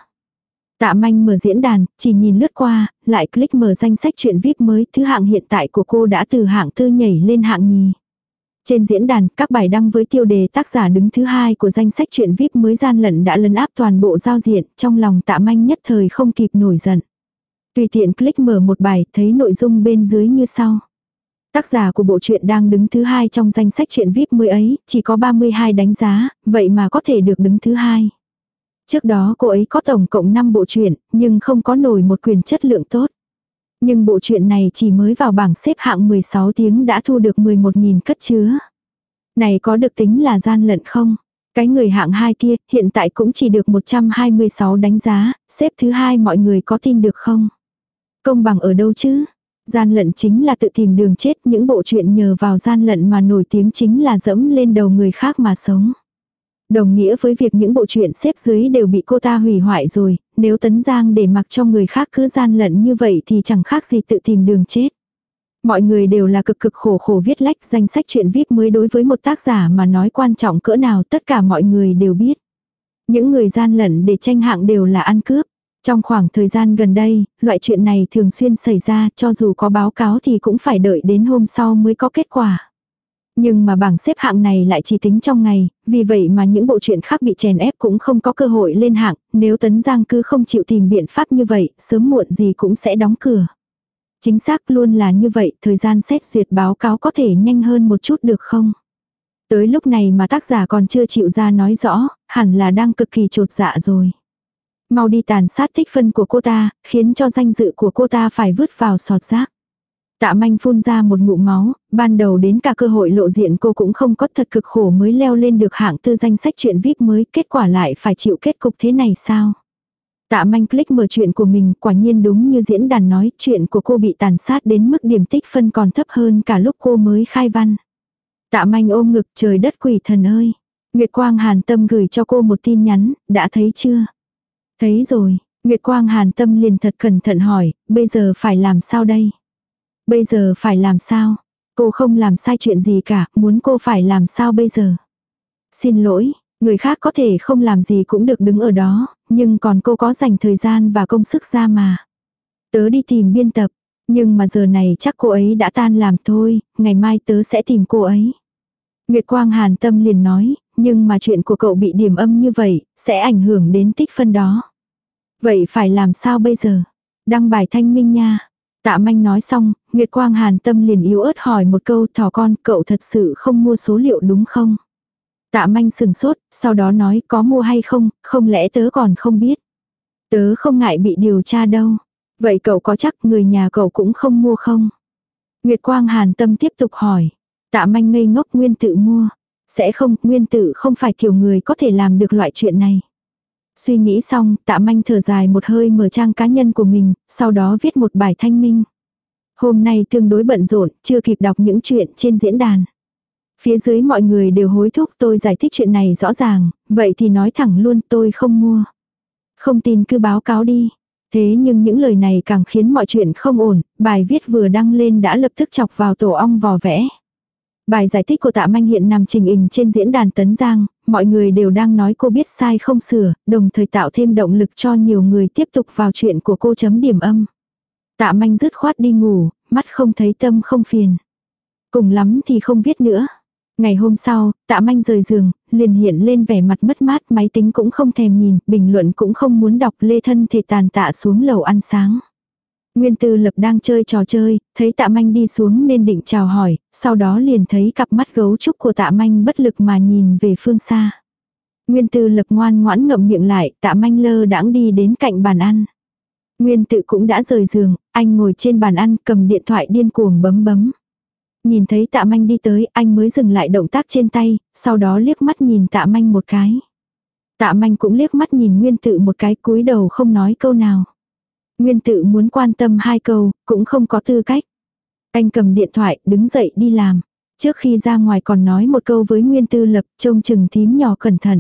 Tạ manh mở diễn đàn, chỉ nhìn lướt qua, lại click mở danh sách chuyện VIP mới, thứ hạng hiện tại của cô đã từ hạng tư nhảy lên hạng nhì. Trên diễn đàn, các bài đăng với tiêu đề tác giả đứng thứ hai của danh sách truyện VIP mới gian lận đã lấn áp toàn bộ giao diện, trong lòng tạ manh nhất thời không kịp nổi giận. Tùy tiện click mở một bài, thấy nội dung bên dưới như sau. Tác giả của bộ truyện đang đứng thứ hai trong danh sách truyện VIP mới ấy, chỉ có 32 đánh giá, vậy mà có thể được đứng thứ hai. Trước đó cô ấy có tổng cộng 5 bộ truyện, nhưng không có nổi một quyền chất lượng tốt. Nhưng bộ truyện này chỉ mới vào bảng xếp hạng 16 tiếng đã thu được 11.000 cất chứa. Này có được tính là gian lận không? Cái người hạng hai kia hiện tại cũng chỉ được 126 đánh giá, xếp thứ hai mọi người có tin được không? Công bằng ở đâu chứ? Gian lận chính là tự tìm đường chết, những bộ truyện nhờ vào gian lận mà nổi tiếng chính là dẫm lên đầu người khác mà sống. Đồng nghĩa với việc những bộ truyện xếp dưới đều bị cô ta hủy hoại rồi, nếu Tấn Giang để mặc cho người khác cứ gian lận như vậy thì chẳng khác gì tự tìm đường chết. Mọi người đều là cực cực khổ khổ viết lách danh sách chuyện VIP mới đối với một tác giả mà nói quan trọng cỡ nào tất cả mọi người đều biết. Những người gian lận để tranh hạng đều là ăn cướp. Trong khoảng thời gian gần đây, loại chuyện này thường xuyên xảy ra cho dù có báo cáo thì cũng phải đợi đến hôm sau mới có kết quả. Nhưng mà bảng xếp hạng này lại chỉ tính trong ngày, vì vậy mà những bộ truyện khác bị chèn ép cũng không có cơ hội lên hạng, nếu Tấn Giang cứ không chịu tìm biện pháp như vậy, sớm muộn gì cũng sẽ đóng cửa. Chính xác luôn là như vậy, thời gian xét duyệt báo cáo có thể nhanh hơn một chút được không? Tới lúc này mà tác giả còn chưa chịu ra nói rõ, hẳn là đang cực kỳ trột dạ rồi. Mau đi tàn sát tích phân của cô ta, khiến cho danh dự của cô ta phải vứt vào sọt rác. Tạ manh phun ra một ngụm máu, ban đầu đến cả cơ hội lộ diện cô cũng không có thật cực khổ mới leo lên được hạng tư danh sách chuyện VIP mới, kết quả lại phải chịu kết cục thế này sao? Tạ manh click mở chuyện của mình, quả nhiên đúng như diễn đàn nói, chuyện của cô bị tàn sát đến mức điểm tích phân còn thấp hơn cả lúc cô mới khai văn. Tạ manh ôm ngực trời đất quỷ thần ơi. Nguyệt Quang Hàn Tâm gửi cho cô một tin nhắn, đã thấy chưa? Thấy rồi, Nguyệt Quang Hàn Tâm liền thật cẩn thận hỏi, bây giờ phải làm sao đây? Bây giờ phải làm sao? Cô không làm sai chuyện gì cả, muốn cô phải làm sao bây giờ? Xin lỗi, người khác có thể không làm gì cũng được đứng ở đó, nhưng còn cô có dành thời gian và công sức ra mà. Tớ đi tìm biên tập, nhưng mà giờ này chắc cô ấy đã tan làm thôi, ngày mai tớ sẽ tìm cô ấy. Nguyệt Quang Hàn Tâm liền nói, nhưng mà chuyện của cậu bị điểm âm như vậy, sẽ ảnh hưởng đến tích phân đó. Vậy phải làm sao bây giờ? Đăng bài thanh minh nha. Tạ manh nói xong, Nguyệt Quang Hàn tâm liền yếu ớt hỏi một câu thỏ con cậu thật sự không mua số liệu đúng không? Tạ manh sừng sốt, sau đó nói có mua hay không, không lẽ tớ còn không biết. Tớ không ngại bị điều tra đâu. Vậy cậu có chắc người nhà cậu cũng không mua không? Nguyệt Quang Hàn tâm tiếp tục hỏi. Tạ manh ngây ngốc nguyên tự mua. Sẽ không, nguyên tự không phải kiểu người có thể làm được loại chuyện này. Suy nghĩ xong, tạ manh thở dài một hơi mở trang cá nhân của mình, sau đó viết một bài thanh minh. Hôm nay tương đối bận rộn, chưa kịp đọc những chuyện trên diễn đàn. Phía dưới mọi người đều hối thúc tôi giải thích chuyện này rõ ràng, vậy thì nói thẳng luôn tôi không mua. Không tin cứ báo cáo đi. Thế nhưng những lời này càng khiến mọi chuyện không ổn, bài viết vừa đăng lên đã lập tức chọc vào tổ ong vò vẽ. Bài giải thích của tạ manh hiện nằm trình hình trên diễn đàn Tấn Giang, mọi người đều đang nói cô biết sai không sửa, đồng thời tạo thêm động lực cho nhiều người tiếp tục vào chuyện của cô chấm điểm âm. Tạ manh dứt khoát đi ngủ, mắt không thấy tâm không phiền. Cùng lắm thì không viết nữa. Ngày hôm sau, tạ manh rời giường, liền hiện lên vẻ mặt mất mát, máy tính cũng không thèm nhìn, bình luận cũng không muốn đọc lê thân thể tàn tạ xuống lầu ăn sáng. Nguyên tư lập đang chơi trò chơi, thấy tạ manh đi xuống nên định chào hỏi, sau đó liền thấy cặp mắt gấu trúc của tạ manh bất lực mà nhìn về phương xa. Nguyên tư lập ngoan ngoãn ngậm miệng lại, tạ manh lơ đãng đi đến cạnh bàn ăn. Nguyên tự cũng đã rời giường, anh ngồi trên bàn ăn cầm điện thoại điên cuồng bấm bấm. Nhìn thấy tạ manh đi tới, anh mới dừng lại động tác trên tay, sau đó liếc mắt nhìn tạ manh một cái. Tạ manh cũng liếc mắt nhìn nguyên tự một cái cúi đầu không nói câu nào. Nguyên tự muốn quan tâm hai câu, cũng không có tư cách. Anh cầm điện thoại, đứng dậy đi làm. Trước khi ra ngoài còn nói một câu với Nguyên Tư Lập, trông chừng thím nhỏ cẩn thận.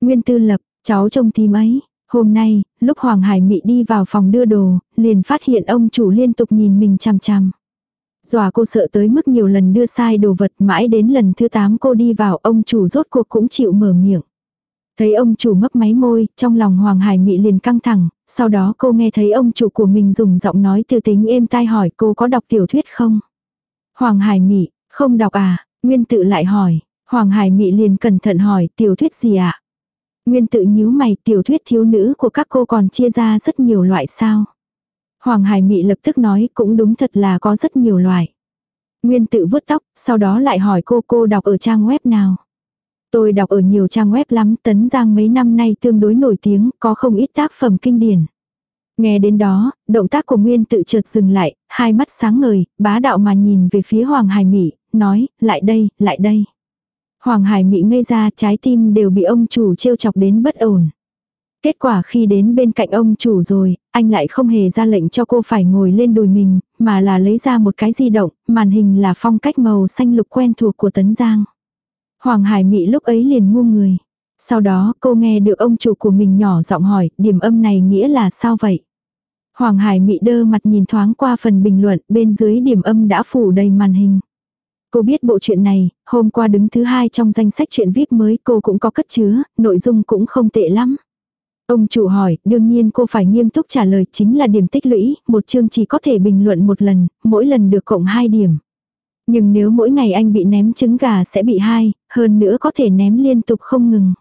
Nguyên Tư Lập, cháu trông thím ấy. Hôm nay, lúc Hoàng Hải Mị đi vào phòng đưa đồ, liền phát hiện ông chủ liên tục nhìn mình chằm chằm. Dòa cô sợ tới mức nhiều lần đưa sai đồ vật mãi đến lần thứ 8 cô đi vào ông chủ rốt cuộc cũng chịu mở miệng. Thấy ông chủ mấp máy môi, trong lòng Hoàng Hải Mị liền căng thẳng, sau đó cô nghe thấy ông chủ của mình dùng giọng nói từ tính êm tai hỏi cô có đọc tiểu thuyết không? Hoàng Hải Mị, không đọc à? Nguyên tự lại hỏi, Hoàng Hải Mị liền cẩn thận hỏi tiểu thuyết gì ạ? À? Nguyên tự nhíu mày tiểu thuyết thiếu nữ của các cô còn chia ra rất nhiều loại sao? Hoàng Hải Mị lập tức nói cũng đúng thật là có rất nhiều loại. Nguyên tự vuốt tóc, sau đó lại hỏi cô cô đọc ở trang web nào. Tôi đọc ở nhiều trang web lắm, Tấn Giang mấy năm nay tương đối nổi tiếng, có không ít tác phẩm kinh điển. Nghe đến đó, động tác của Nguyên tự chợt dừng lại, hai mắt sáng ngời, bá đạo mà nhìn về phía Hoàng Hải Mỹ, nói, lại đây, lại đây. Hoàng Hải Mỹ ngây ra trái tim đều bị ông chủ trêu chọc đến bất ổn. Kết quả khi đến bên cạnh ông chủ rồi, anh lại không hề ra lệnh cho cô phải ngồi lên đùi mình, mà là lấy ra một cái di động, màn hình là phong cách màu xanh lục quen thuộc của Tấn Giang. Hoàng Hải Mị lúc ấy liền ngu người. Sau đó cô nghe được ông chủ của mình nhỏ giọng hỏi, điểm âm này nghĩa là sao vậy? Hoàng Hải Mị đơ mặt nhìn thoáng qua phần bình luận, bên dưới điểm âm đã phủ đầy màn hình. Cô biết bộ chuyện này, hôm qua đứng thứ hai trong danh sách chuyện VIP mới cô cũng có cất chứa, nội dung cũng không tệ lắm. Ông chủ hỏi, đương nhiên cô phải nghiêm túc trả lời chính là điểm tích lũy, một chương chỉ có thể bình luận một lần, mỗi lần được cộng 2 điểm. Nhưng nếu mỗi ngày anh bị ném trứng gà sẽ bị hai, hơn nữa có thể ném liên tục không ngừng.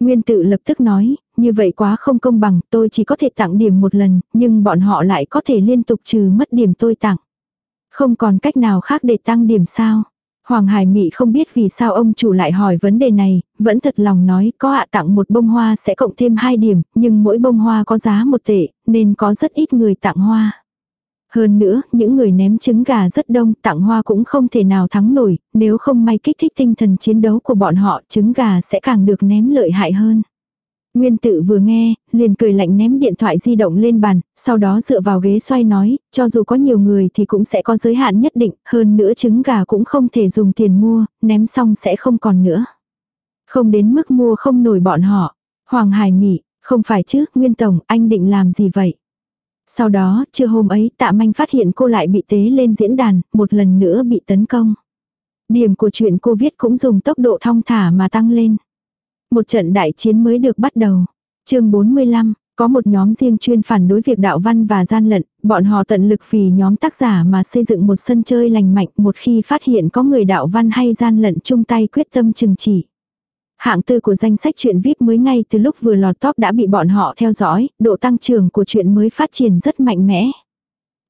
Nguyên tự lập tức nói, như vậy quá không công bằng, tôi chỉ có thể tặng điểm một lần, nhưng bọn họ lại có thể liên tục trừ mất điểm tôi tặng. Không còn cách nào khác để tăng điểm sao. Hoàng Hải Mị không biết vì sao ông chủ lại hỏi vấn đề này, vẫn thật lòng nói có ạ tặng một bông hoa sẽ cộng thêm hai điểm, nhưng mỗi bông hoa có giá một tệ, nên có rất ít người tặng hoa. Hơn nữa, những người ném trứng gà rất đông, tặng hoa cũng không thể nào thắng nổi, nếu không may kích thích tinh thần chiến đấu của bọn họ, trứng gà sẽ càng được ném lợi hại hơn. Nguyên tự vừa nghe, liền cười lạnh ném điện thoại di động lên bàn, sau đó dựa vào ghế xoay nói, cho dù có nhiều người thì cũng sẽ có giới hạn nhất định, hơn nữa trứng gà cũng không thể dùng tiền mua, ném xong sẽ không còn nữa. Không đến mức mua không nổi bọn họ. Hoàng Hải mỉ không phải chứ, Nguyên Tổng, anh định làm gì vậy? Sau đó, trưa hôm ấy tạ manh phát hiện cô lại bị tế lên diễn đàn, một lần nữa bị tấn công. Điểm của chuyện cô viết cũng dùng tốc độ thong thả mà tăng lên. Một trận đại chiến mới được bắt đầu. chương 45, có một nhóm riêng chuyên phản đối việc đạo văn và gian lận, bọn họ tận lực vì nhóm tác giả mà xây dựng một sân chơi lành mạnh một khi phát hiện có người đạo văn hay gian lận chung tay quyết tâm chừng chỉ. Hạng tư của danh sách truyện VIP mới ngay từ lúc vừa lọt top đã bị bọn họ theo dõi, độ tăng trưởng của truyện mới phát triển rất mạnh mẽ.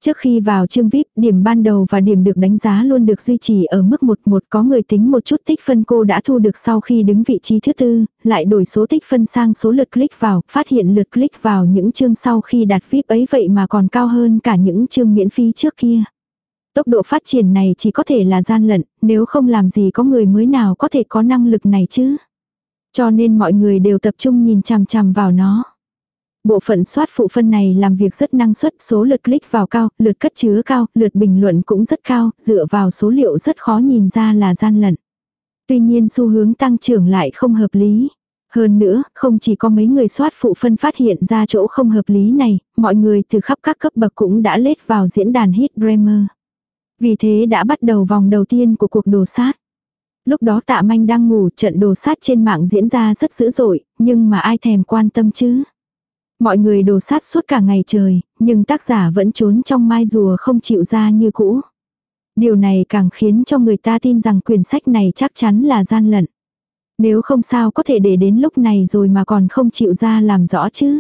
Trước khi vào chương VIP, điểm ban đầu và điểm được đánh giá luôn được duy trì ở mức 11 có người tính một chút tích phân cô đã thu được sau khi đứng vị trí thứ tư, lại đổi số tích phân sang số lượt click vào, phát hiện lượt click vào những chương sau khi đạt VIP ấy vậy mà còn cao hơn cả những chương miễn phí trước kia. Tốc độ phát triển này chỉ có thể là gian lận, nếu không làm gì có người mới nào có thể có năng lực này chứ. Cho nên mọi người đều tập trung nhìn chằm chằm vào nó. Bộ phận soát phụ phân này làm việc rất năng suất, số lượt click vào cao, lượt cất chứa cao, lượt bình luận cũng rất cao, dựa vào số liệu rất khó nhìn ra là gian lận. Tuy nhiên xu hướng tăng trưởng lại không hợp lý. Hơn nữa, không chỉ có mấy người soát phụ phân phát hiện ra chỗ không hợp lý này, mọi người từ khắp các cấp bậc cũng đã lết vào diễn đàn hit Bremer. Vì thế đã bắt đầu vòng đầu tiên của cuộc đồ sát. Lúc đó tạ manh đang ngủ trận đồ sát trên mạng diễn ra rất dữ dội, nhưng mà ai thèm quan tâm chứ. Mọi người đồ sát suốt cả ngày trời, nhưng tác giả vẫn trốn trong mai rùa không chịu ra như cũ. Điều này càng khiến cho người ta tin rằng quyển sách này chắc chắn là gian lận. Nếu không sao có thể để đến lúc này rồi mà còn không chịu ra làm rõ chứ.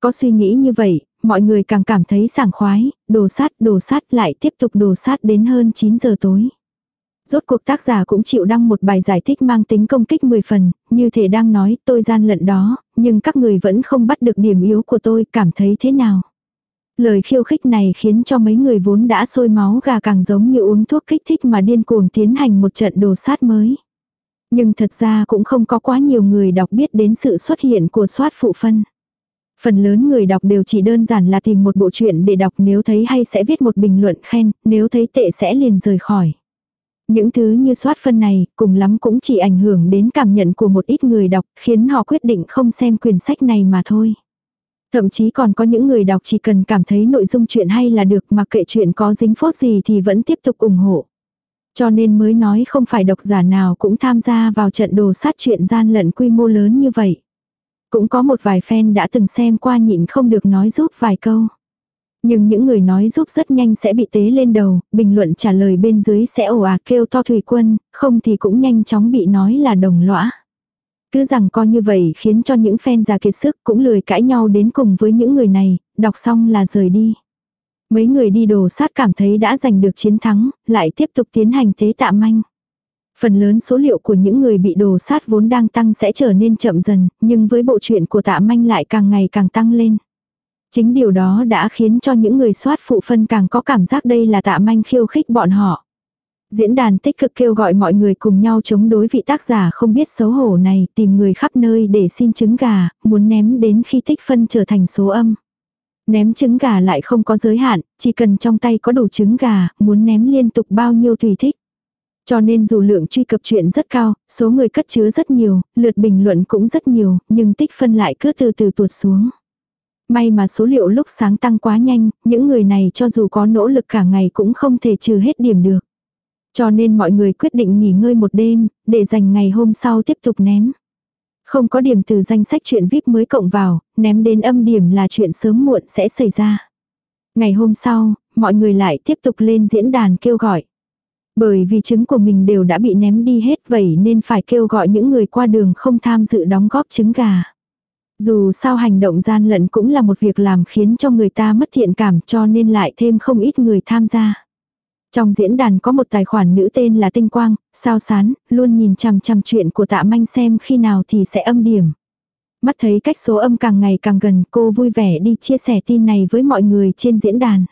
Có suy nghĩ như vậy, mọi người càng cảm thấy sảng khoái, đồ sát đồ sát lại tiếp tục đồ sát đến hơn 9 giờ tối. Rốt cuộc tác giả cũng chịu đăng một bài giải thích mang tính công kích 10 phần, như thể đang nói tôi gian lận đó, nhưng các người vẫn không bắt được điểm yếu của tôi, cảm thấy thế nào. Lời khiêu khích này khiến cho mấy người vốn đã sôi máu gà càng giống như uống thuốc kích thích mà điên cuồng tiến hành một trận đồ sát mới. Nhưng thật ra cũng không có quá nhiều người đọc biết đến sự xuất hiện của soát phụ phân. Phần lớn người đọc đều chỉ đơn giản là tìm một bộ truyện để đọc nếu thấy hay sẽ viết một bình luận khen, nếu thấy tệ sẽ liền rời khỏi. Những thứ như soát phân này, cùng lắm cũng chỉ ảnh hưởng đến cảm nhận của một ít người đọc, khiến họ quyết định không xem quyển sách này mà thôi. Thậm chí còn có những người đọc chỉ cần cảm thấy nội dung chuyện hay là được mà kệ chuyện có dính phốt gì thì vẫn tiếp tục ủng hộ. Cho nên mới nói không phải độc giả nào cũng tham gia vào trận đồ sát chuyện gian lận quy mô lớn như vậy. Cũng có một vài fan đã từng xem qua nhịn không được nói giúp vài câu. Nhưng những người nói giúp rất nhanh sẽ bị tế lên đầu, bình luận trả lời bên dưới sẽ ồ ạt kêu to thủy quân, không thì cũng nhanh chóng bị nói là đồng lõa. Cứ rằng coi như vậy khiến cho những fan già kiệt sức cũng lười cãi nhau đến cùng với những người này, đọc xong là rời đi. Mấy người đi đồ sát cảm thấy đã giành được chiến thắng, lại tiếp tục tiến hành tế tạ manh. Phần lớn số liệu của những người bị đồ sát vốn đang tăng sẽ trở nên chậm dần, nhưng với bộ truyện của tạ manh lại càng ngày càng tăng lên. Chính điều đó đã khiến cho những người soát phụ phân càng có cảm giác đây là tạ manh khiêu khích bọn họ. Diễn đàn tích cực kêu gọi mọi người cùng nhau chống đối vị tác giả không biết xấu hổ này tìm người khắp nơi để xin trứng gà, muốn ném đến khi tích phân trở thành số âm. Ném trứng gà lại không có giới hạn, chỉ cần trong tay có đủ trứng gà, muốn ném liên tục bao nhiêu tùy thích. Cho nên dù lượng truy cập chuyện rất cao, số người cất chứa rất nhiều, lượt bình luận cũng rất nhiều, nhưng tích phân lại cứ từ từ tuột xuống. May mà số liệu lúc sáng tăng quá nhanh, những người này cho dù có nỗ lực cả ngày cũng không thể trừ hết điểm được. Cho nên mọi người quyết định nghỉ ngơi một đêm, để dành ngày hôm sau tiếp tục ném. Không có điểm từ danh sách chuyện VIP mới cộng vào, ném đến âm điểm là chuyện sớm muộn sẽ xảy ra. Ngày hôm sau, mọi người lại tiếp tục lên diễn đàn kêu gọi. Bởi vì trứng của mình đều đã bị ném đi hết vậy nên phải kêu gọi những người qua đường không tham dự đóng góp trứng gà. Dù sao hành động gian lận cũng là một việc làm khiến cho người ta mất thiện cảm cho nên lại thêm không ít người tham gia. Trong diễn đàn có một tài khoản nữ tên là Tinh Quang, sao sán, luôn nhìn chằm chằm chuyện của tạ manh xem khi nào thì sẽ âm điểm. Mắt thấy cách số âm càng ngày càng gần cô vui vẻ đi chia sẻ tin này với mọi người trên diễn đàn.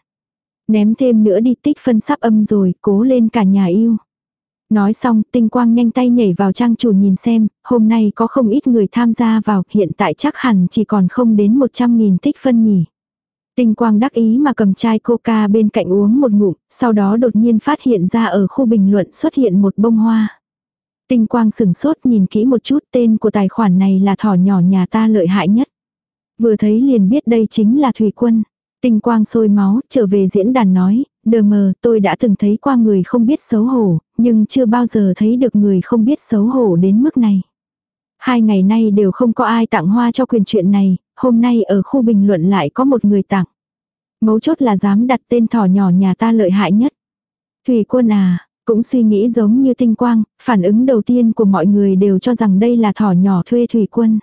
Ném thêm nữa đi tích phân sắp âm rồi, cố lên cả nhà yêu. Nói xong, tinh quang nhanh tay nhảy vào trang chủ nhìn xem, hôm nay có không ít người tham gia vào, hiện tại chắc hẳn chỉ còn không đến 100.000 tích phân nhỉ. Tinh quang đắc ý mà cầm chai coca bên cạnh uống một ngụm, sau đó đột nhiên phát hiện ra ở khu bình luận xuất hiện một bông hoa. Tinh quang sửng sốt nhìn kỹ một chút tên của tài khoản này là thỏ nhỏ nhà ta lợi hại nhất. Vừa thấy liền biết đây chính là Thủy Quân. Tinh quang sôi máu, trở về diễn đàn nói, đờ mờ, tôi đã từng thấy qua người không biết xấu hổ, nhưng chưa bao giờ thấy được người không biết xấu hổ đến mức này. Hai ngày nay đều không có ai tặng hoa cho quyền chuyện này, hôm nay ở khu bình luận lại có một người tặng. Mấu chốt là dám đặt tên thỏ nhỏ nhà ta lợi hại nhất. Thủy quân à, Cũng suy nghĩ giống như tinh quang, phản ứng đầu tiên của mọi người đều cho rằng đây là thỏ nhỏ thuê thủy quân.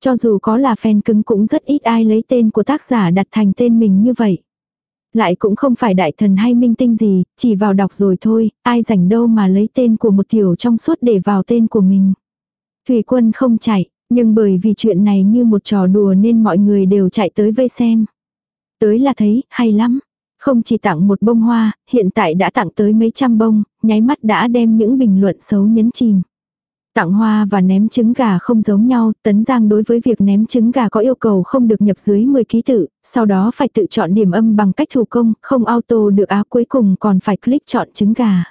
Cho dù có là fan cứng cũng rất ít ai lấy tên của tác giả đặt thành tên mình như vậy. Lại cũng không phải đại thần hay minh tinh gì, chỉ vào đọc rồi thôi, ai rảnh đâu mà lấy tên của một tiểu trong suốt để vào tên của mình. Thủy quân không chạy, nhưng bởi vì chuyện này như một trò đùa nên mọi người đều chạy tới vây xem. Tới là thấy, hay lắm. Không chỉ tặng một bông hoa, hiện tại đã tặng tới mấy trăm bông, nháy mắt đã đem những bình luận xấu nhấn chìm. Tặng hoa và ném trứng gà không giống nhau, Tấn Giang đối với việc ném trứng gà có yêu cầu không được nhập dưới 10 ký tự, sau đó phải tự chọn điểm âm bằng cách thủ công, không auto được áo cuối cùng còn phải click chọn trứng gà.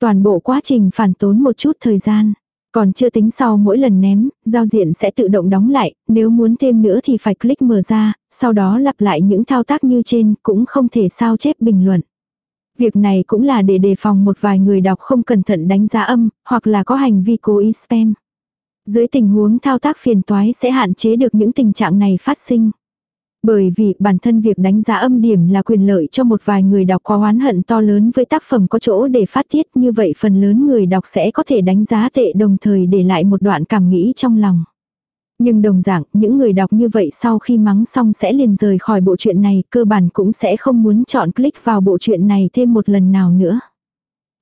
Toàn bộ quá trình phản tốn một chút thời gian. Còn chưa tính sau mỗi lần ném, giao diện sẽ tự động đóng lại, nếu muốn thêm nữa thì phải click mở ra, sau đó lặp lại những thao tác như trên, cũng không thể sao chép bình luận. Việc này cũng là để đề phòng một vài người đọc không cẩn thận đánh giá âm, hoặc là có hành vi cố ý spam. Dưới tình huống thao tác phiền toái sẽ hạn chế được những tình trạng này phát sinh. Bởi vì bản thân việc đánh giá âm điểm là quyền lợi cho một vài người đọc có oán hận to lớn với tác phẩm có chỗ để phát tiết như vậy phần lớn người đọc sẽ có thể đánh giá tệ đồng thời để lại một đoạn cảm nghĩ trong lòng. Nhưng đồng dạng, những người đọc như vậy sau khi mắng xong sẽ liền rời khỏi bộ truyện này, cơ bản cũng sẽ không muốn chọn click vào bộ truyện này thêm một lần nào nữa.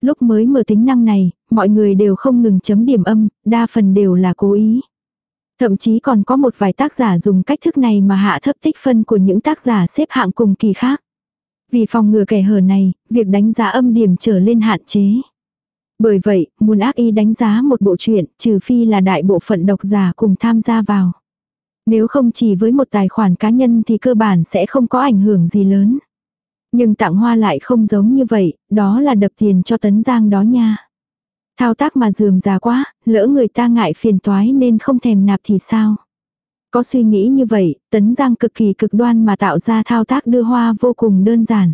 Lúc mới mở tính năng này, mọi người đều không ngừng chấm điểm âm, đa phần đều là cố ý. Thậm chí còn có một vài tác giả dùng cách thức này mà hạ thấp tích phân của những tác giả xếp hạng cùng kỳ khác. Vì phòng ngừa kẻ hở này, việc đánh giá âm điểm trở lên hạn chế. Bởi vậy, muốn ác ý đánh giá một bộ truyện, trừ phi là đại bộ phận độc giả cùng tham gia vào. Nếu không chỉ với một tài khoản cá nhân thì cơ bản sẽ không có ảnh hưởng gì lớn. Nhưng tặng hoa lại không giống như vậy, đó là đập tiền cho tấn giang đó nha. Thao tác mà dườm già quá, lỡ người ta ngại phiền toái nên không thèm nạp thì sao? Có suy nghĩ như vậy, tấn giang cực kỳ cực đoan mà tạo ra thao tác đưa hoa vô cùng đơn giản.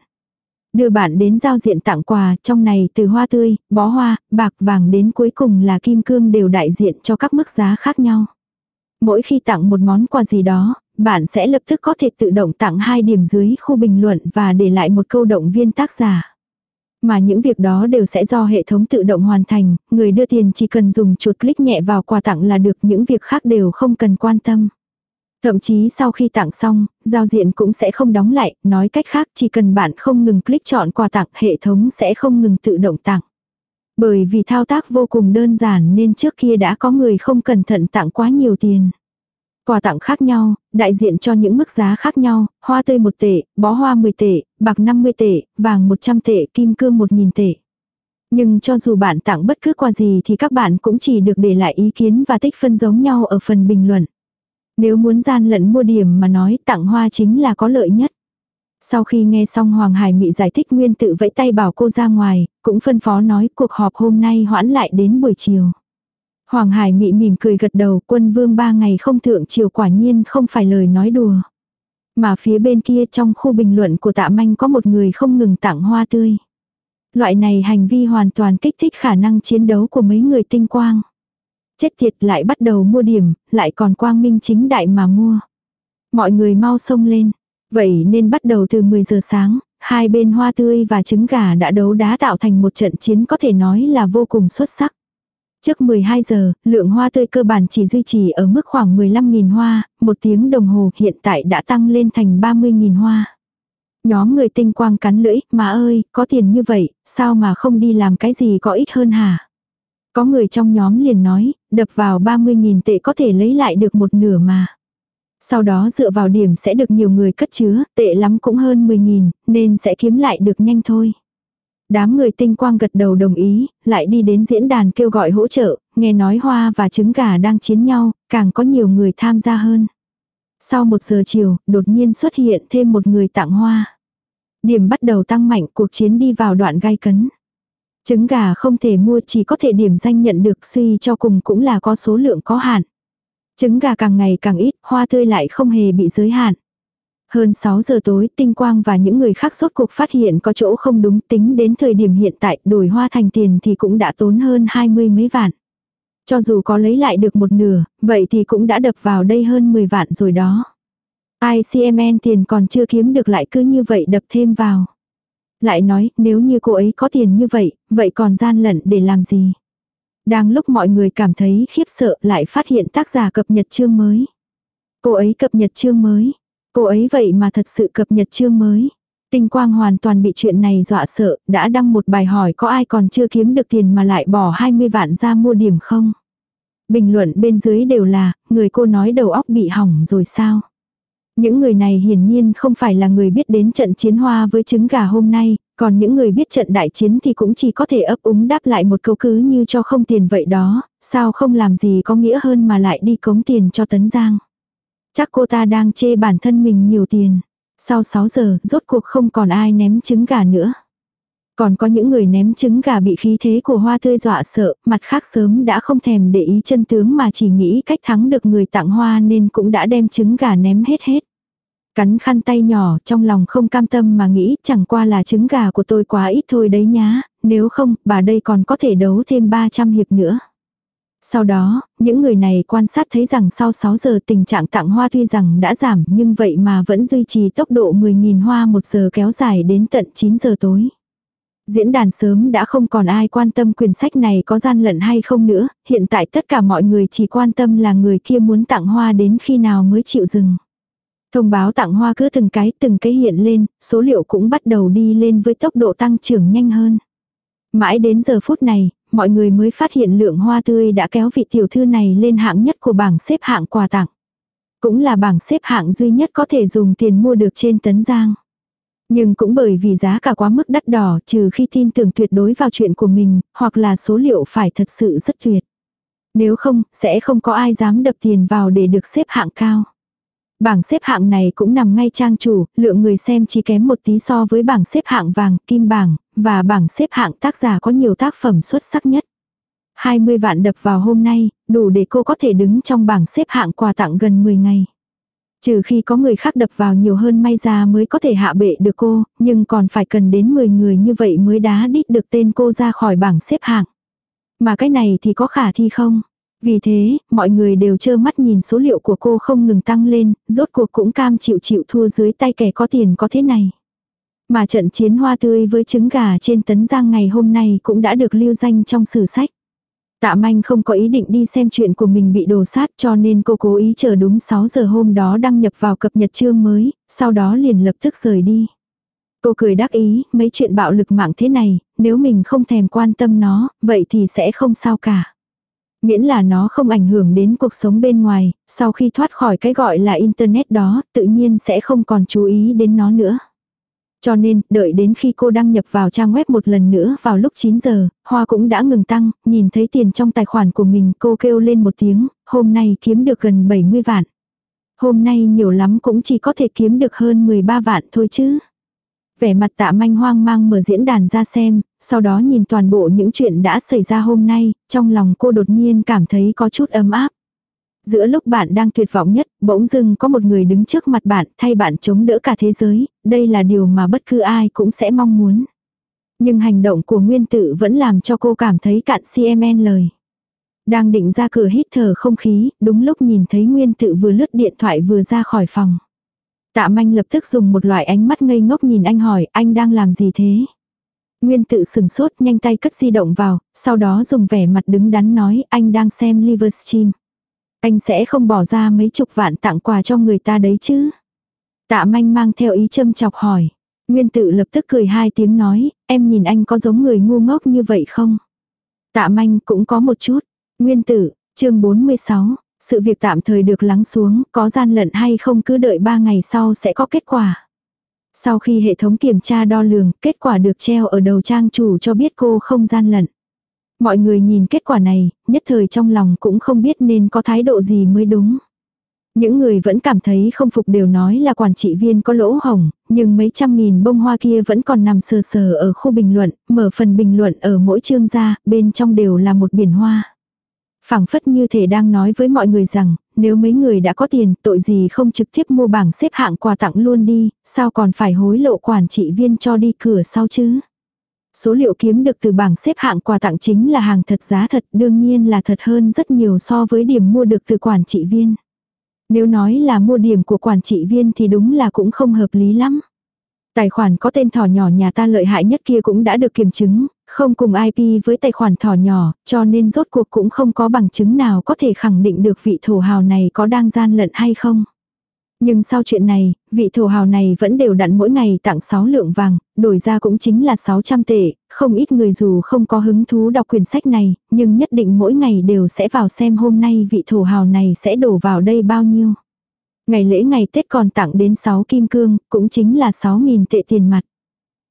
Đưa bạn đến giao diện tặng quà, trong này từ hoa tươi, bó hoa, bạc vàng đến cuối cùng là kim cương đều đại diện cho các mức giá khác nhau. Mỗi khi tặng một món quà gì đó, bạn sẽ lập tức có thể tự động tặng hai điểm dưới khu bình luận và để lại một câu động viên tác giả. Mà những việc đó đều sẽ do hệ thống tự động hoàn thành, người đưa tiền chỉ cần dùng chuột click nhẹ vào quà tặng là được những việc khác đều không cần quan tâm. Thậm chí sau khi tặng xong, giao diện cũng sẽ không đóng lại, nói cách khác chỉ cần bạn không ngừng click chọn quà tặng hệ thống sẽ không ngừng tự động tặng. Bởi vì thao tác vô cùng đơn giản nên trước kia đã có người không cẩn thận tặng quá nhiều tiền. Quà tặng khác nhau, đại diện cho những mức giá khác nhau, hoa tươi 1 tệ, bó hoa 10 tệ, bạc 50 tệ, vàng 100 tệ, kim cương 1000 tệ. Nhưng cho dù bạn tặng bất cứ quà gì thì các bạn cũng chỉ được để lại ý kiến và tích phân giống nhau ở phần bình luận. Nếu muốn gian lận mua điểm mà nói tặng hoa chính là có lợi nhất. Sau khi nghe xong Hoàng Hải Mị giải thích nguyên tự vẫy tay bảo cô ra ngoài, cũng phân phó nói cuộc họp hôm nay hoãn lại đến buổi chiều. Hoàng Hải Mị mỉm cười gật đầu quân vương ba ngày không thượng chiều quả nhiên không phải lời nói đùa. Mà phía bên kia trong khu bình luận của tạ manh có một người không ngừng tặng hoa tươi. Loại này hành vi hoàn toàn kích thích khả năng chiến đấu của mấy người tinh quang. Chết thiệt lại bắt đầu mua điểm, lại còn quang minh chính đại mà mua. Mọi người mau xông lên. Vậy nên bắt đầu từ 10 giờ sáng, hai bên hoa tươi và trứng gà đã đấu đá tạo thành một trận chiến có thể nói là vô cùng xuất sắc. Trước 12 giờ, lượng hoa tươi cơ bản chỉ duy trì ở mức khoảng 15.000 hoa, một tiếng đồng hồ hiện tại đã tăng lên thành 30.000 hoa. Nhóm người tinh quang cắn lưỡi, mà ơi, có tiền như vậy, sao mà không đi làm cái gì có ích hơn hả? Có người trong nhóm liền nói, đập vào 30.000 tệ có thể lấy lại được một nửa mà. Sau đó dựa vào điểm sẽ được nhiều người cất chứa, tệ lắm cũng hơn 10.000, nên sẽ kiếm lại được nhanh thôi. Đám người tinh quang gật đầu đồng ý, lại đi đến diễn đàn kêu gọi hỗ trợ, nghe nói hoa và trứng gà đang chiến nhau, càng có nhiều người tham gia hơn. Sau một giờ chiều, đột nhiên xuất hiện thêm một người tặng hoa. Điểm bắt đầu tăng mạnh, cuộc chiến đi vào đoạn gai cấn. Trứng gà không thể mua chỉ có thể điểm danh nhận được suy cho cùng cũng là có số lượng có hạn. Trứng gà càng ngày càng ít, hoa tươi lại không hề bị giới hạn. Hơn 6 giờ tối, Tinh Quang và những người khác sốt cuộc phát hiện có chỗ không đúng tính đến thời điểm hiện tại đổi hoa thành tiền thì cũng đã tốn hơn 20 mấy vạn. Cho dù có lấy lại được một nửa, vậy thì cũng đã đập vào đây hơn 10 vạn rồi đó. ICMN tiền còn chưa kiếm được lại cứ như vậy đập thêm vào. Lại nói, nếu như cô ấy có tiền như vậy, vậy còn gian lận để làm gì? Đang lúc mọi người cảm thấy khiếp sợ lại phát hiện tác giả cập nhật chương mới. Cô ấy cập nhật chương mới. Cô ấy vậy mà thật sự cập nhật chương mới. Tinh quang hoàn toàn bị chuyện này dọa sợ, đã đăng một bài hỏi có ai còn chưa kiếm được tiền mà lại bỏ 20 vạn ra mua điểm không? Bình luận bên dưới đều là, người cô nói đầu óc bị hỏng rồi sao? Những người này hiển nhiên không phải là người biết đến trận chiến hoa với trứng gà hôm nay, còn những người biết trận đại chiến thì cũng chỉ có thể ấp úng đáp lại một câu cứ như cho không tiền vậy đó, sao không làm gì có nghĩa hơn mà lại đi cống tiền cho Tấn Giang. Chắc cô ta đang chê bản thân mình nhiều tiền. Sau 6 giờ, rốt cuộc không còn ai ném trứng gà nữa. Còn có những người ném trứng gà bị khí thế của hoa tươi dọa sợ, mặt khác sớm đã không thèm để ý chân tướng mà chỉ nghĩ cách thắng được người tặng hoa nên cũng đã đem trứng gà ném hết hết. Cắn khăn tay nhỏ trong lòng không cam tâm mà nghĩ chẳng qua là trứng gà của tôi quá ít thôi đấy nhá, nếu không bà đây còn có thể đấu thêm 300 hiệp nữa. Sau đó, những người này quan sát thấy rằng sau 6 giờ tình trạng tặng hoa tuy rằng đã giảm nhưng vậy mà vẫn duy trì tốc độ 10.000 hoa một giờ kéo dài đến tận 9 giờ tối. Diễn đàn sớm đã không còn ai quan tâm quyển sách này có gian lận hay không nữa, hiện tại tất cả mọi người chỉ quan tâm là người kia muốn tặng hoa đến khi nào mới chịu dừng. Thông báo tặng hoa cứ từng cái từng cái hiện lên, số liệu cũng bắt đầu đi lên với tốc độ tăng trưởng nhanh hơn. Mãi đến giờ phút này, mọi người mới phát hiện lượng hoa tươi đã kéo vị tiểu thư này lên hạng nhất của bảng xếp hạng quà tặng. Cũng là bảng xếp hạng duy nhất có thể dùng tiền mua được trên tấn giang. Nhưng cũng bởi vì giá cả quá mức đắt đỏ trừ khi tin tưởng tuyệt đối vào chuyện của mình, hoặc là số liệu phải thật sự rất tuyệt. Nếu không, sẽ không có ai dám đập tiền vào để được xếp hạng cao. Bảng xếp hạng này cũng nằm ngay trang chủ, lượng người xem chỉ kém một tí so với bảng xếp hạng vàng, kim bảng, và bảng xếp hạng tác giả có nhiều tác phẩm xuất sắc nhất. 20 vạn đập vào hôm nay, đủ để cô có thể đứng trong bảng xếp hạng quà tặng gần 10 ngày. Trừ khi có người khác đập vào nhiều hơn may ra mới có thể hạ bệ được cô, nhưng còn phải cần đến 10 người như vậy mới đá đít được tên cô ra khỏi bảng xếp hạng. Mà cái này thì có khả thi không? Vì thế, mọi người đều trơ mắt nhìn số liệu của cô không ngừng tăng lên, rốt cuộc cũng cam chịu chịu thua dưới tay kẻ có tiền có thế này. Mà trận chiến hoa tươi với trứng gà trên tấn giang ngày hôm nay cũng đã được lưu danh trong sử sách. Tạ manh không có ý định đi xem chuyện của mình bị đổ sát cho nên cô cố ý chờ đúng 6 giờ hôm đó đăng nhập vào cập nhật chương mới, sau đó liền lập tức rời đi. Cô cười đắc ý, mấy chuyện bạo lực mạng thế này, nếu mình không thèm quan tâm nó, vậy thì sẽ không sao cả. Miễn là nó không ảnh hưởng đến cuộc sống bên ngoài, sau khi thoát khỏi cái gọi là internet đó, tự nhiên sẽ không còn chú ý đến nó nữa. Cho nên, đợi đến khi cô đăng nhập vào trang web một lần nữa vào lúc 9 giờ, hoa cũng đã ngừng tăng, nhìn thấy tiền trong tài khoản của mình cô kêu lên một tiếng, hôm nay kiếm được gần 70 vạn. Hôm nay nhiều lắm cũng chỉ có thể kiếm được hơn 13 vạn thôi chứ. Vẻ mặt tạ manh hoang mang mở diễn đàn ra xem, sau đó nhìn toàn bộ những chuyện đã xảy ra hôm nay, trong lòng cô đột nhiên cảm thấy có chút ấm áp. Giữa lúc bạn đang tuyệt vọng nhất, bỗng dưng có một người đứng trước mặt bạn thay bạn chống đỡ cả thế giới, đây là điều mà bất cứ ai cũng sẽ mong muốn. Nhưng hành động của nguyên tử vẫn làm cho cô cảm thấy cạn CMN lời. Đang định ra cửa hít thở không khí, đúng lúc nhìn thấy nguyên tử vừa lướt điện thoại vừa ra khỏi phòng. Tạ manh lập tức dùng một loại ánh mắt ngây ngốc nhìn anh hỏi anh đang làm gì thế? Nguyên tự sừng sốt nhanh tay cất di động vào, sau đó dùng vẻ mặt đứng đắn nói anh đang xem Livestream. Anh sẽ không bỏ ra mấy chục vạn tặng quà cho người ta đấy chứ. Tạ manh mang theo ý châm chọc hỏi. Nguyên tự lập tức cười hai tiếng nói, em nhìn anh có giống người ngu ngốc như vậy không? Tạ manh cũng có một chút. Nguyên tử, chương 46, sự việc tạm thời được lắng xuống, có gian lận hay không cứ đợi 3 ngày sau sẽ có kết quả. Sau khi hệ thống kiểm tra đo lường, kết quả được treo ở đầu trang chủ cho biết cô không gian lận. Mọi người nhìn kết quả này, nhất thời trong lòng cũng không biết nên có thái độ gì mới đúng. Những người vẫn cảm thấy không phục đều nói là quản trị viên có lỗ hồng, nhưng mấy trăm nghìn bông hoa kia vẫn còn nằm sờ sờ ở khu bình luận, mở phần bình luận ở mỗi chương ra, bên trong đều là một biển hoa phảng phất như thể đang nói với mọi người rằng, nếu mấy người đã có tiền, tội gì không trực tiếp mua bảng xếp hạng quà tặng luôn đi, sao còn phải hối lộ quản trị viên cho đi cửa sau chứ? Số liệu kiếm được từ bảng xếp hạng quà tặng chính là hàng thật giá thật, đương nhiên là thật hơn rất nhiều so với điểm mua được từ quản trị viên. Nếu nói là mua điểm của quản trị viên thì đúng là cũng không hợp lý lắm. Tài khoản có tên thỏ nhỏ nhà ta lợi hại nhất kia cũng đã được kiểm chứng, không cùng IP với tài khoản thỏ nhỏ, cho nên rốt cuộc cũng không có bằng chứng nào có thể khẳng định được vị thổ hào này có đang gian lận hay không. Nhưng sau chuyện này, vị thổ hào này vẫn đều đặn mỗi ngày tặng 6 lượng vàng, đổi ra cũng chính là 600 tệ, không ít người dù không có hứng thú đọc quyển sách này, nhưng nhất định mỗi ngày đều sẽ vào xem hôm nay vị thổ hào này sẽ đổ vào đây bao nhiêu. Ngày lễ ngày Tết còn tặng đến 6 kim cương, cũng chính là 6.000 tệ tiền mặt.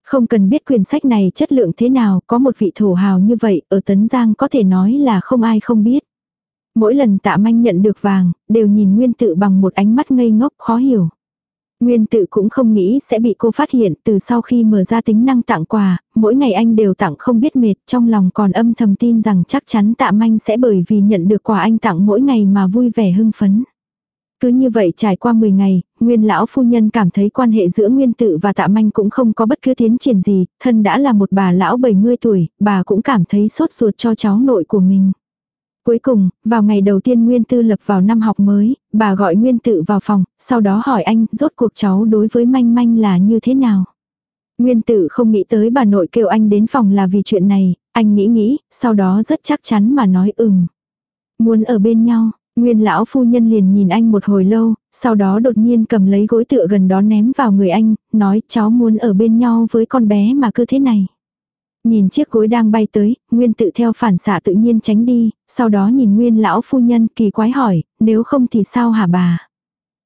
Không cần biết quyển sách này chất lượng thế nào, có một vị thổ hào như vậy, ở Tấn Giang có thể nói là không ai không biết. Mỗi lần tạ manh nhận được vàng, đều nhìn nguyên tự bằng một ánh mắt ngây ngốc khó hiểu. Nguyên tự cũng không nghĩ sẽ bị cô phát hiện từ sau khi mở ra tính năng tặng quà, mỗi ngày anh đều tặng không biết mệt, trong lòng còn âm thầm tin rằng chắc chắn tạ manh sẽ bởi vì nhận được quà anh tặng mỗi ngày mà vui vẻ hưng phấn. Cứ như vậy trải qua 10 ngày, nguyên lão phu nhân cảm thấy quan hệ giữa nguyên tự và tạ manh cũng không có bất cứ tiến triển gì, thân đã là một bà lão 70 tuổi, bà cũng cảm thấy sốt ruột cho cháu nội của mình. Cuối cùng, vào ngày đầu tiên Nguyên Tư lập vào năm học mới, bà gọi Nguyên Tự vào phòng, sau đó hỏi anh rốt cuộc cháu đối với manh manh là như thế nào. Nguyên Tự không nghĩ tới bà nội kêu anh đến phòng là vì chuyện này, anh nghĩ nghĩ, sau đó rất chắc chắn mà nói ừm. Muốn ở bên nhau, Nguyên lão phu nhân liền nhìn anh một hồi lâu, sau đó đột nhiên cầm lấy gối tựa gần đó ném vào người anh, nói cháu muốn ở bên nhau với con bé mà cứ thế này. Nhìn chiếc gối đang bay tới, Nguyên tự theo phản xạ tự nhiên tránh đi, sau đó nhìn Nguyên lão phu nhân kỳ quái hỏi, nếu không thì sao hả bà?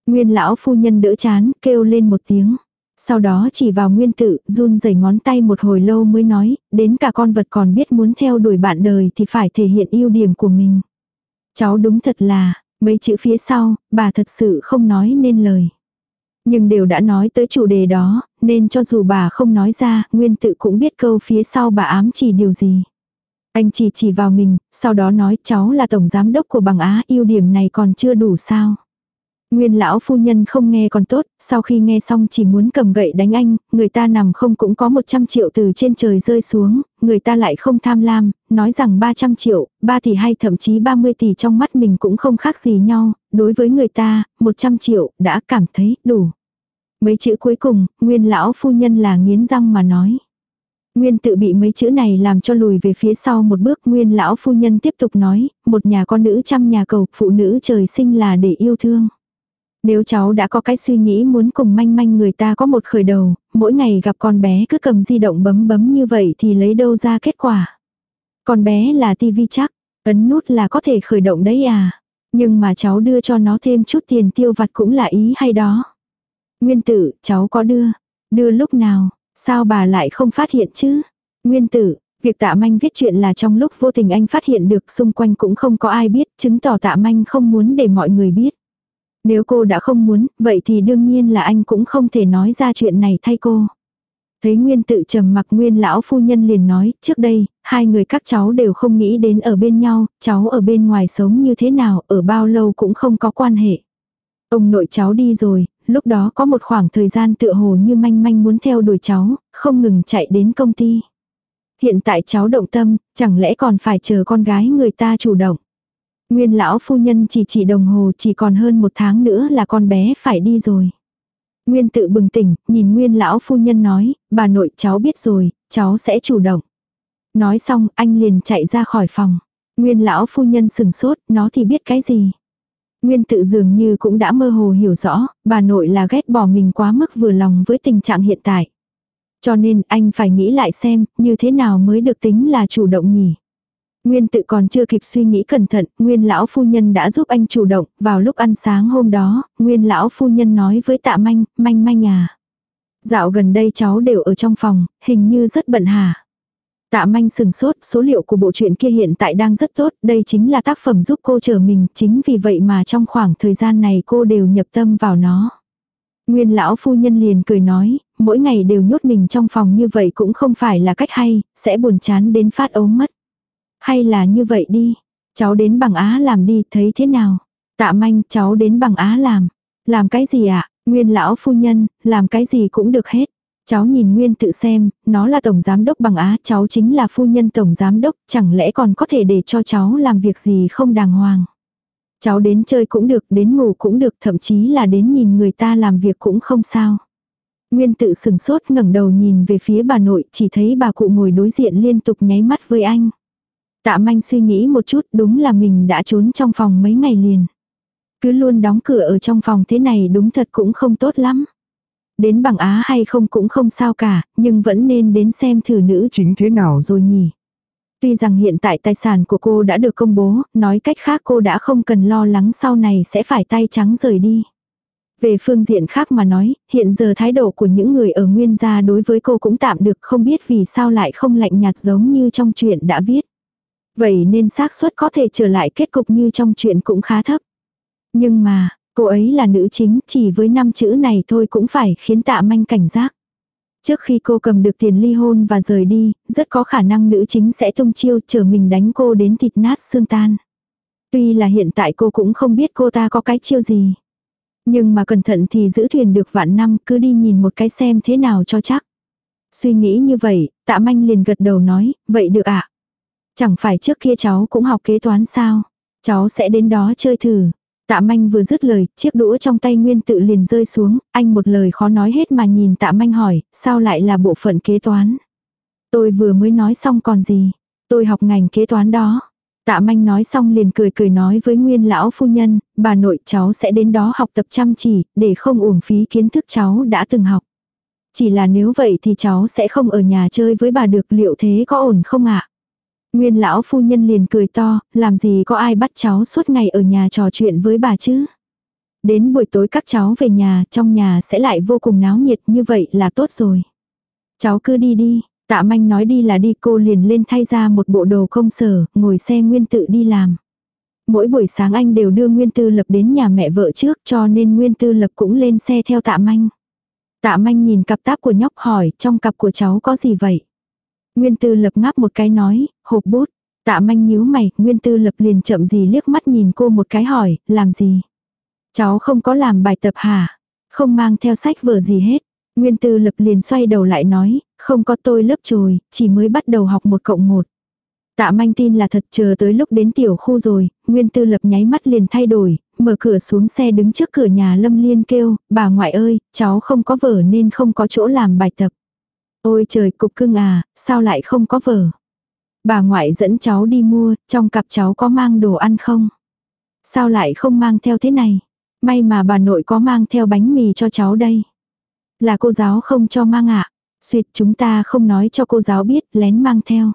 Nguyên lão phu nhân đỡ chán, kêu lên một tiếng. Sau đó chỉ vào nguyên tự, run rẩy ngón tay một hồi lâu mới nói, đến cả con vật còn biết muốn theo đuổi bạn đời thì phải thể hiện ưu điểm của mình. Cháu đúng thật là, mấy chữ phía sau, bà thật sự không nói nên lời. Nhưng đều đã nói tới chủ đề đó, nên cho dù bà không nói ra, nguyên tự cũng biết câu phía sau bà ám chỉ điều gì. Anh chỉ chỉ vào mình, sau đó nói cháu là tổng giám đốc của bằng Á, ưu điểm này còn chưa đủ sao. Nguyên lão phu nhân không nghe còn tốt, sau khi nghe xong chỉ muốn cầm gậy đánh anh, người ta nằm không cũng có 100 triệu từ trên trời rơi xuống, người ta lại không tham lam, nói rằng 300 triệu, 3 tỷ hay thậm chí 30 tỷ trong mắt mình cũng không khác gì nhau, đối với người ta, 100 triệu đã cảm thấy đủ. Mấy chữ cuối cùng, nguyên lão phu nhân là nghiến răng mà nói. Nguyên tự bị mấy chữ này làm cho lùi về phía sau một bước nguyên lão phu nhân tiếp tục nói, một nhà con nữ trăm nhà cầu, phụ nữ trời sinh là để yêu thương. Nếu cháu đã có cái suy nghĩ muốn cùng manh manh người ta có một khởi đầu, mỗi ngày gặp con bé cứ cầm di động bấm bấm như vậy thì lấy đâu ra kết quả. Con bé là tivi chắc, ấn nút là có thể khởi động đấy à. Nhưng mà cháu đưa cho nó thêm chút tiền tiêu vặt cũng là ý hay đó. Nguyên tử, cháu có đưa. Đưa lúc nào, sao bà lại không phát hiện chứ? Nguyên tử, việc tạ manh viết chuyện là trong lúc vô tình anh phát hiện được xung quanh cũng không có ai biết, chứng tỏ tạ manh không muốn để mọi người biết. Nếu cô đã không muốn, vậy thì đương nhiên là anh cũng không thể nói ra chuyện này thay cô. Thấy Nguyên tự trầm mặc Nguyên lão phu nhân liền nói, trước đây, hai người các cháu đều không nghĩ đến ở bên nhau, cháu ở bên ngoài sống như thế nào, ở bao lâu cũng không có quan hệ. Ông nội cháu đi rồi, lúc đó có một khoảng thời gian tựa hồ như manh manh muốn theo đuổi cháu, không ngừng chạy đến công ty. Hiện tại cháu động tâm, chẳng lẽ còn phải chờ con gái người ta chủ động. Nguyên lão phu nhân chỉ chỉ đồng hồ chỉ còn hơn một tháng nữa là con bé phải đi rồi. Nguyên tự bừng tỉnh, nhìn Nguyên lão phu nhân nói, bà nội cháu biết rồi, cháu sẽ chủ động. Nói xong anh liền chạy ra khỏi phòng. Nguyên lão phu nhân sừng sốt, nó thì biết cái gì. Nguyên tự dường như cũng đã mơ hồ hiểu rõ, bà nội là ghét bỏ mình quá mức vừa lòng với tình trạng hiện tại. Cho nên anh phải nghĩ lại xem, như thế nào mới được tính là chủ động nhỉ. Nguyên tự còn chưa kịp suy nghĩ cẩn thận, Nguyên lão phu nhân đã giúp anh chủ động, vào lúc ăn sáng hôm đó, Nguyên lão phu nhân nói với tạ manh, manh manh à. Dạo gần đây cháu đều ở trong phòng, hình như rất bận hà. Tạ manh sừng sốt, số liệu của bộ truyện kia hiện tại đang rất tốt, đây chính là tác phẩm giúp cô chờ mình, chính vì vậy mà trong khoảng thời gian này cô đều nhập tâm vào nó. Nguyên lão phu nhân liền cười nói, mỗi ngày đều nhốt mình trong phòng như vậy cũng không phải là cách hay, sẽ buồn chán đến phát ốm mất. Hay là như vậy đi, cháu đến bằng Á làm đi, thấy thế nào? Tạ manh, cháu đến bằng Á làm. Làm cái gì ạ? À? Nguyên lão phu nhân, làm cái gì cũng được hết. Cháu nhìn Nguyên tự xem, nó là tổng giám đốc bằng Á, cháu chính là phu nhân tổng giám đốc, chẳng lẽ còn có thể để cho cháu làm việc gì không đàng hoàng. Cháu đến chơi cũng được, đến ngủ cũng được, thậm chí là đến nhìn người ta làm việc cũng không sao. Nguyên tự sừng sốt ngẩng đầu nhìn về phía bà nội chỉ thấy bà cụ ngồi đối diện liên tục nháy mắt với anh. Tạ manh suy nghĩ một chút đúng là mình đã trốn trong phòng mấy ngày liền. Cứ luôn đóng cửa ở trong phòng thế này đúng thật cũng không tốt lắm. Đến bằng Á hay không cũng không sao cả, nhưng vẫn nên đến xem thử nữ Chính thế nào rồi nhỉ. Tuy rằng hiện tại tài sản của cô đã được công bố, nói cách khác cô đã không cần lo lắng sau này sẽ phải tay trắng rời đi. Về phương diện khác mà nói, hiện giờ thái độ của những người ở nguyên gia đối với cô cũng tạm được không biết vì sao lại không lạnh nhạt giống như trong chuyện đã viết. Vậy nên xác suất có thể trở lại kết cục như trong chuyện cũng khá thấp. Nhưng mà, cô ấy là nữ chính, chỉ với năm chữ này thôi cũng phải khiến tạ manh cảnh giác. Trước khi cô cầm được tiền ly hôn và rời đi, rất có khả năng nữ chính sẽ tung chiêu chờ mình đánh cô đến thịt nát xương tan. Tuy là hiện tại cô cũng không biết cô ta có cái chiêu gì. Nhưng mà cẩn thận thì giữ thuyền được vạn năm cứ đi nhìn một cái xem thế nào cho chắc. Suy nghĩ như vậy, tạ manh liền gật đầu nói, vậy được ạ. À? Chẳng phải trước kia cháu cũng học kế toán sao? Cháu sẽ đến đó chơi thử. Tạ manh vừa dứt lời, chiếc đũa trong tay nguyên tự liền rơi xuống, anh một lời khó nói hết mà nhìn tạ manh hỏi, sao lại là bộ phận kế toán? Tôi vừa mới nói xong còn gì? Tôi học ngành kế toán đó. Tạ manh nói xong liền cười cười nói với nguyên lão phu nhân, bà nội cháu sẽ đến đó học tập chăm chỉ, để không uổng phí kiến thức cháu đã từng học. Chỉ là nếu vậy thì cháu sẽ không ở nhà chơi với bà được liệu thế có ổn không ạ? Nguyên lão phu nhân liền cười to, làm gì có ai bắt cháu suốt ngày ở nhà trò chuyện với bà chứ. Đến buổi tối các cháu về nhà, trong nhà sẽ lại vô cùng náo nhiệt như vậy là tốt rồi. Cháu cứ đi đi, tạ manh nói đi là đi cô liền lên thay ra một bộ đồ công sở, ngồi xe nguyên tự đi làm. Mỗi buổi sáng anh đều đưa Nguyên Tư Lập đến nhà mẹ vợ trước cho nên Nguyên Tư Lập cũng lên xe theo tạ manh. Tạ manh nhìn cặp táp của nhóc hỏi trong cặp của cháu có gì vậy? Nguyên tư lập ngáp một cái nói, hộp bút. Tạ manh nhíu mày, Nguyên tư lập liền chậm gì liếc mắt nhìn cô một cái hỏi, làm gì? Cháu không có làm bài tập hả? Không mang theo sách vở gì hết. Nguyên tư lập liền xoay đầu lại nói, không có tôi lớp trồi, chỉ mới bắt đầu học một cộng một. Tạ manh tin là thật chờ tới lúc đến tiểu khu rồi, Nguyên tư lập nháy mắt liền thay đổi, mở cửa xuống xe đứng trước cửa nhà Lâm Liên kêu, bà ngoại ơi, cháu không có vở nên không có chỗ làm bài tập. Ôi trời cục cưng à, sao lại không có vở? Bà ngoại dẫn cháu đi mua, trong cặp cháu có mang đồ ăn không? Sao lại không mang theo thế này? May mà bà nội có mang theo bánh mì cho cháu đây. Là cô giáo không cho mang ạ. À? Xuyệt chúng ta không nói cho cô giáo biết, lén mang theo.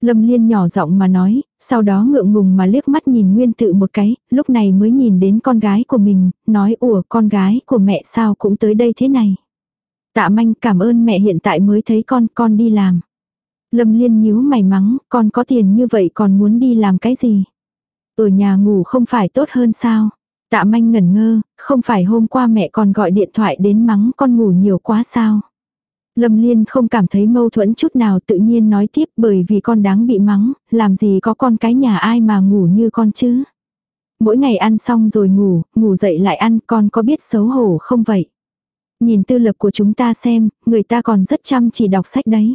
Lâm Liên nhỏ giọng mà nói, sau đó ngượng ngùng mà liếc mắt nhìn Nguyên tự một cái, lúc này mới nhìn đến con gái của mình, nói ủa con gái của mẹ sao cũng tới đây thế này. Tạ manh cảm ơn mẹ hiện tại mới thấy con, con đi làm. Lâm liên nhíu mày mắng, con có tiền như vậy còn muốn đi làm cái gì? Ở nhà ngủ không phải tốt hơn sao? Tạ manh ngẩn ngơ, không phải hôm qua mẹ còn gọi điện thoại đến mắng con ngủ nhiều quá sao? Lâm Liên không cảm thấy mâu thuẫn chút nào tự nhiên nói tiếp bởi vì con đáng bị mắng, làm gì có con cái nhà ai mà ngủ như con chứ. Mỗi ngày ăn xong rồi ngủ, ngủ dậy lại ăn con có biết xấu hổ không vậy? Nhìn tư lập của chúng ta xem, người ta còn rất chăm chỉ đọc sách đấy.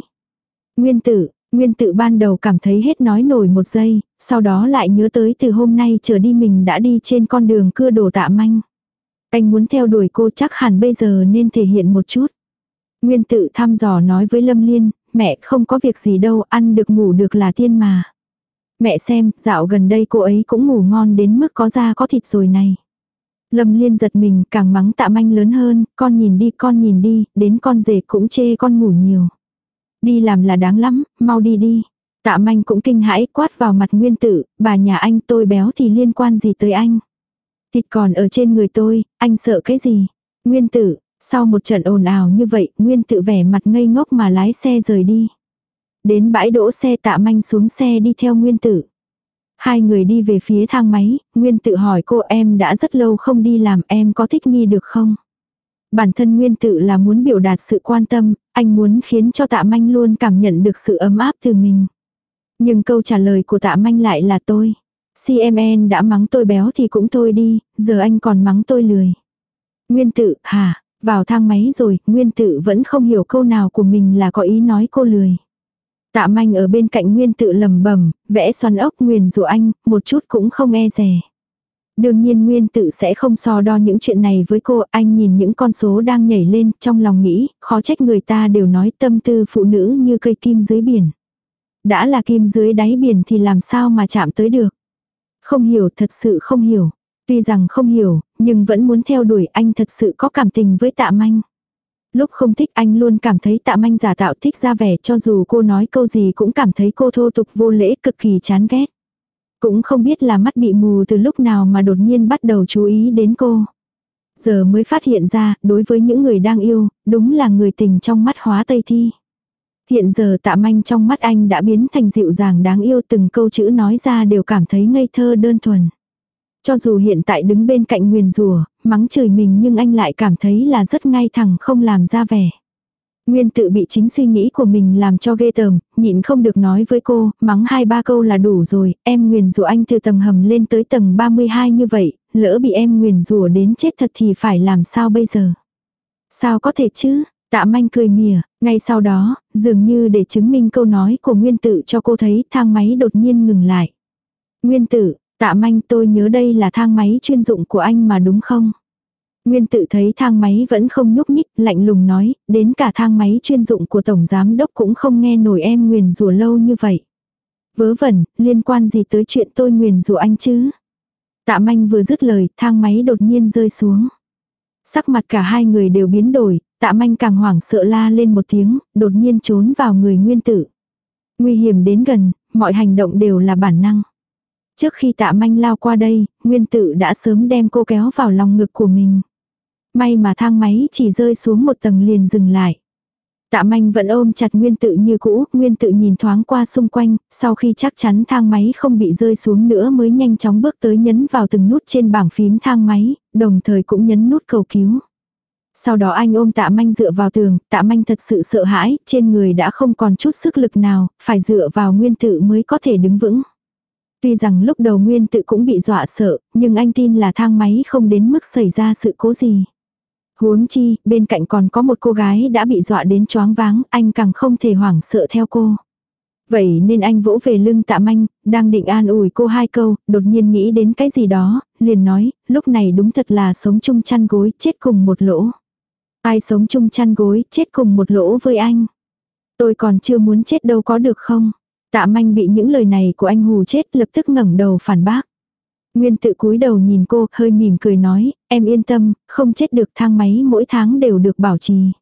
Nguyên tử, nguyên tử ban đầu cảm thấy hết nói nổi một giây, sau đó lại nhớ tới từ hôm nay trở đi mình đã đi trên con đường cưa đồ tạ manh. Anh muốn theo đuổi cô chắc hẳn bây giờ nên thể hiện một chút. Nguyên tự thăm dò nói với Lâm Liên, mẹ không có việc gì đâu, ăn được ngủ được là tiên mà. Mẹ xem, dạo gần đây cô ấy cũng ngủ ngon đến mức có da có thịt rồi này. Lâm liên giật mình càng mắng tạ manh lớn hơn, con nhìn đi con nhìn đi, đến con rể cũng chê con ngủ nhiều. Đi làm là đáng lắm, mau đi đi. Tạ manh cũng kinh hãi quát vào mặt nguyên tử, bà nhà anh tôi béo thì liên quan gì tới anh. Thịt còn ở trên người tôi, anh sợ cái gì? Nguyên tử, sau một trận ồn ào như vậy, nguyên tử vẻ mặt ngây ngốc mà lái xe rời đi. Đến bãi đỗ xe tạ manh xuống xe đi theo nguyên tử. Hai người đi về phía thang máy, Nguyên tự hỏi cô em đã rất lâu không đi làm em có thích nghi được không? Bản thân Nguyên tự là muốn biểu đạt sự quan tâm, anh muốn khiến cho tạ manh luôn cảm nhận được sự ấm áp từ mình. Nhưng câu trả lời của tạ manh lại là tôi. CMN đã mắng tôi béo thì cũng thôi đi, giờ anh còn mắng tôi lười. Nguyên tự, hả, vào thang máy rồi, Nguyên tự vẫn không hiểu câu nào của mình là có ý nói cô lười. Tạ manh ở bên cạnh nguyên tự lầm bẩm vẽ xoắn ốc nguyền rủa anh, một chút cũng không e rè. Đương nhiên Nguyên tự sẽ không so đo những chuyện này với cô, anh nhìn những con số đang nhảy lên, trong lòng nghĩ, khó trách người ta đều nói tâm tư phụ nữ như cây kim dưới biển. Đã là kim dưới đáy biển thì làm sao mà chạm tới được. Không hiểu, thật sự không hiểu. Tuy rằng không hiểu, nhưng vẫn muốn theo đuổi anh thật sự có cảm tình với tạ manh. Lúc không thích anh luôn cảm thấy tạ manh giả tạo thích ra vẻ cho dù cô nói câu gì cũng cảm thấy cô thô tục vô lễ cực kỳ chán ghét. Cũng không biết là mắt bị mù từ lúc nào mà đột nhiên bắt đầu chú ý đến cô. Giờ mới phát hiện ra, đối với những người đang yêu, đúng là người tình trong mắt hóa tây thi. Hiện giờ tạ manh trong mắt anh đã biến thành dịu dàng đáng yêu từng câu chữ nói ra đều cảm thấy ngây thơ đơn thuần. Cho dù hiện tại đứng bên cạnh nguyền rùa, mắng chửi mình nhưng anh lại cảm thấy là rất ngay thẳng không làm ra vẻ. Nguyên tự bị chính suy nghĩ của mình làm cho ghê tởm, nhịn không được nói với cô, mắng hai ba câu là đủ rồi, em nguyền rủa anh từ tầng hầm lên tới tầng 32 như vậy, lỡ bị em nguyền rủa đến chết thật thì phải làm sao bây giờ? Sao có thể chứ? Tạ manh cười mỉa, ngay sau đó, dường như để chứng minh câu nói của nguyên tự cho cô thấy thang máy đột nhiên ngừng lại. Nguyên tử, tạ manh tôi nhớ đây là thang máy chuyên dụng của anh mà đúng không? Nguyên tự thấy thang máy vẫn không nhúc nhích, lạnh lùng nói, đến cả thang máy chuyên dụng của Tổng Giám Đốc cũng không nghe nổi em nguyền rủa lâu như vậy. Vớ vẩn, liên quan gì tới chuyện tôi nguyền rủa anh chứ? Tạ manh vừa dứt lời, thang máy đột nhiên rơi xuống. Sắc mặt cả hai người đều biến đổi, tạ manh càng hoảng sợ la lên một tiếng, đột nhiên trốn vào người nguyên tử. Nguy hiểm đến gần, mọi hành động đều là bản năng. Trước khi tạ manh lao qua đây, nguyên tử đã sớm đem cô kéo vào lòng ngực của mình. May mà thang máy chỉ rơi xuống một tầng liền dừng lại. Tạ manh vẫn ôm chặt nguyên tự như cũ, nguyên tự nhìn thoáng qua xung quanh, sau khi chắc chắn thang máy không bị rơi xuống nữa mới nhanh chóng bước tới nhấn vào từng nút trên bảng phím thang máy, đồng thời cũng nhấn nút cầu cứu. Sau đó anh ôm tạ manh dựa vào tường, tạ manh thật sự sợ hãi, trên người đã không còn chút sức lực nào, phải dựa vào nguyên tự mới có thể đứng vững. Tuy rằng lúc đầu nguyên tự cũng bị dọa sợ, nhưng anh tin là thang máy không đến mức xảy ra sự cố gì. Huống chi, bên cạnh còn có một cô gái đã bị dọa đến choáng váng, anh càng không thể hoảng sợ theo cô. Vậy nên anh vỗ về lưng tạ manh, đang định an ủi cô hai câu, đột nhiên nghĩ đến cái gì đó, liền nói, lúc này đúng thật là sống chung chăn gối, chết cùng một lỗ. Ai sống chung chăn gối, chết cùng một lỗ với anh. Tôi còn chưa muốn chết đâu có được không? Tạ manh bị những lời này của anh hù chết lập tức ngẩng đầu phản bác. Nguyên tự cúi đầu nhìn cô, hơi mỉm cười nói, em yên tâm, không chết được thang máy mỗi tháng đều được bảo trì.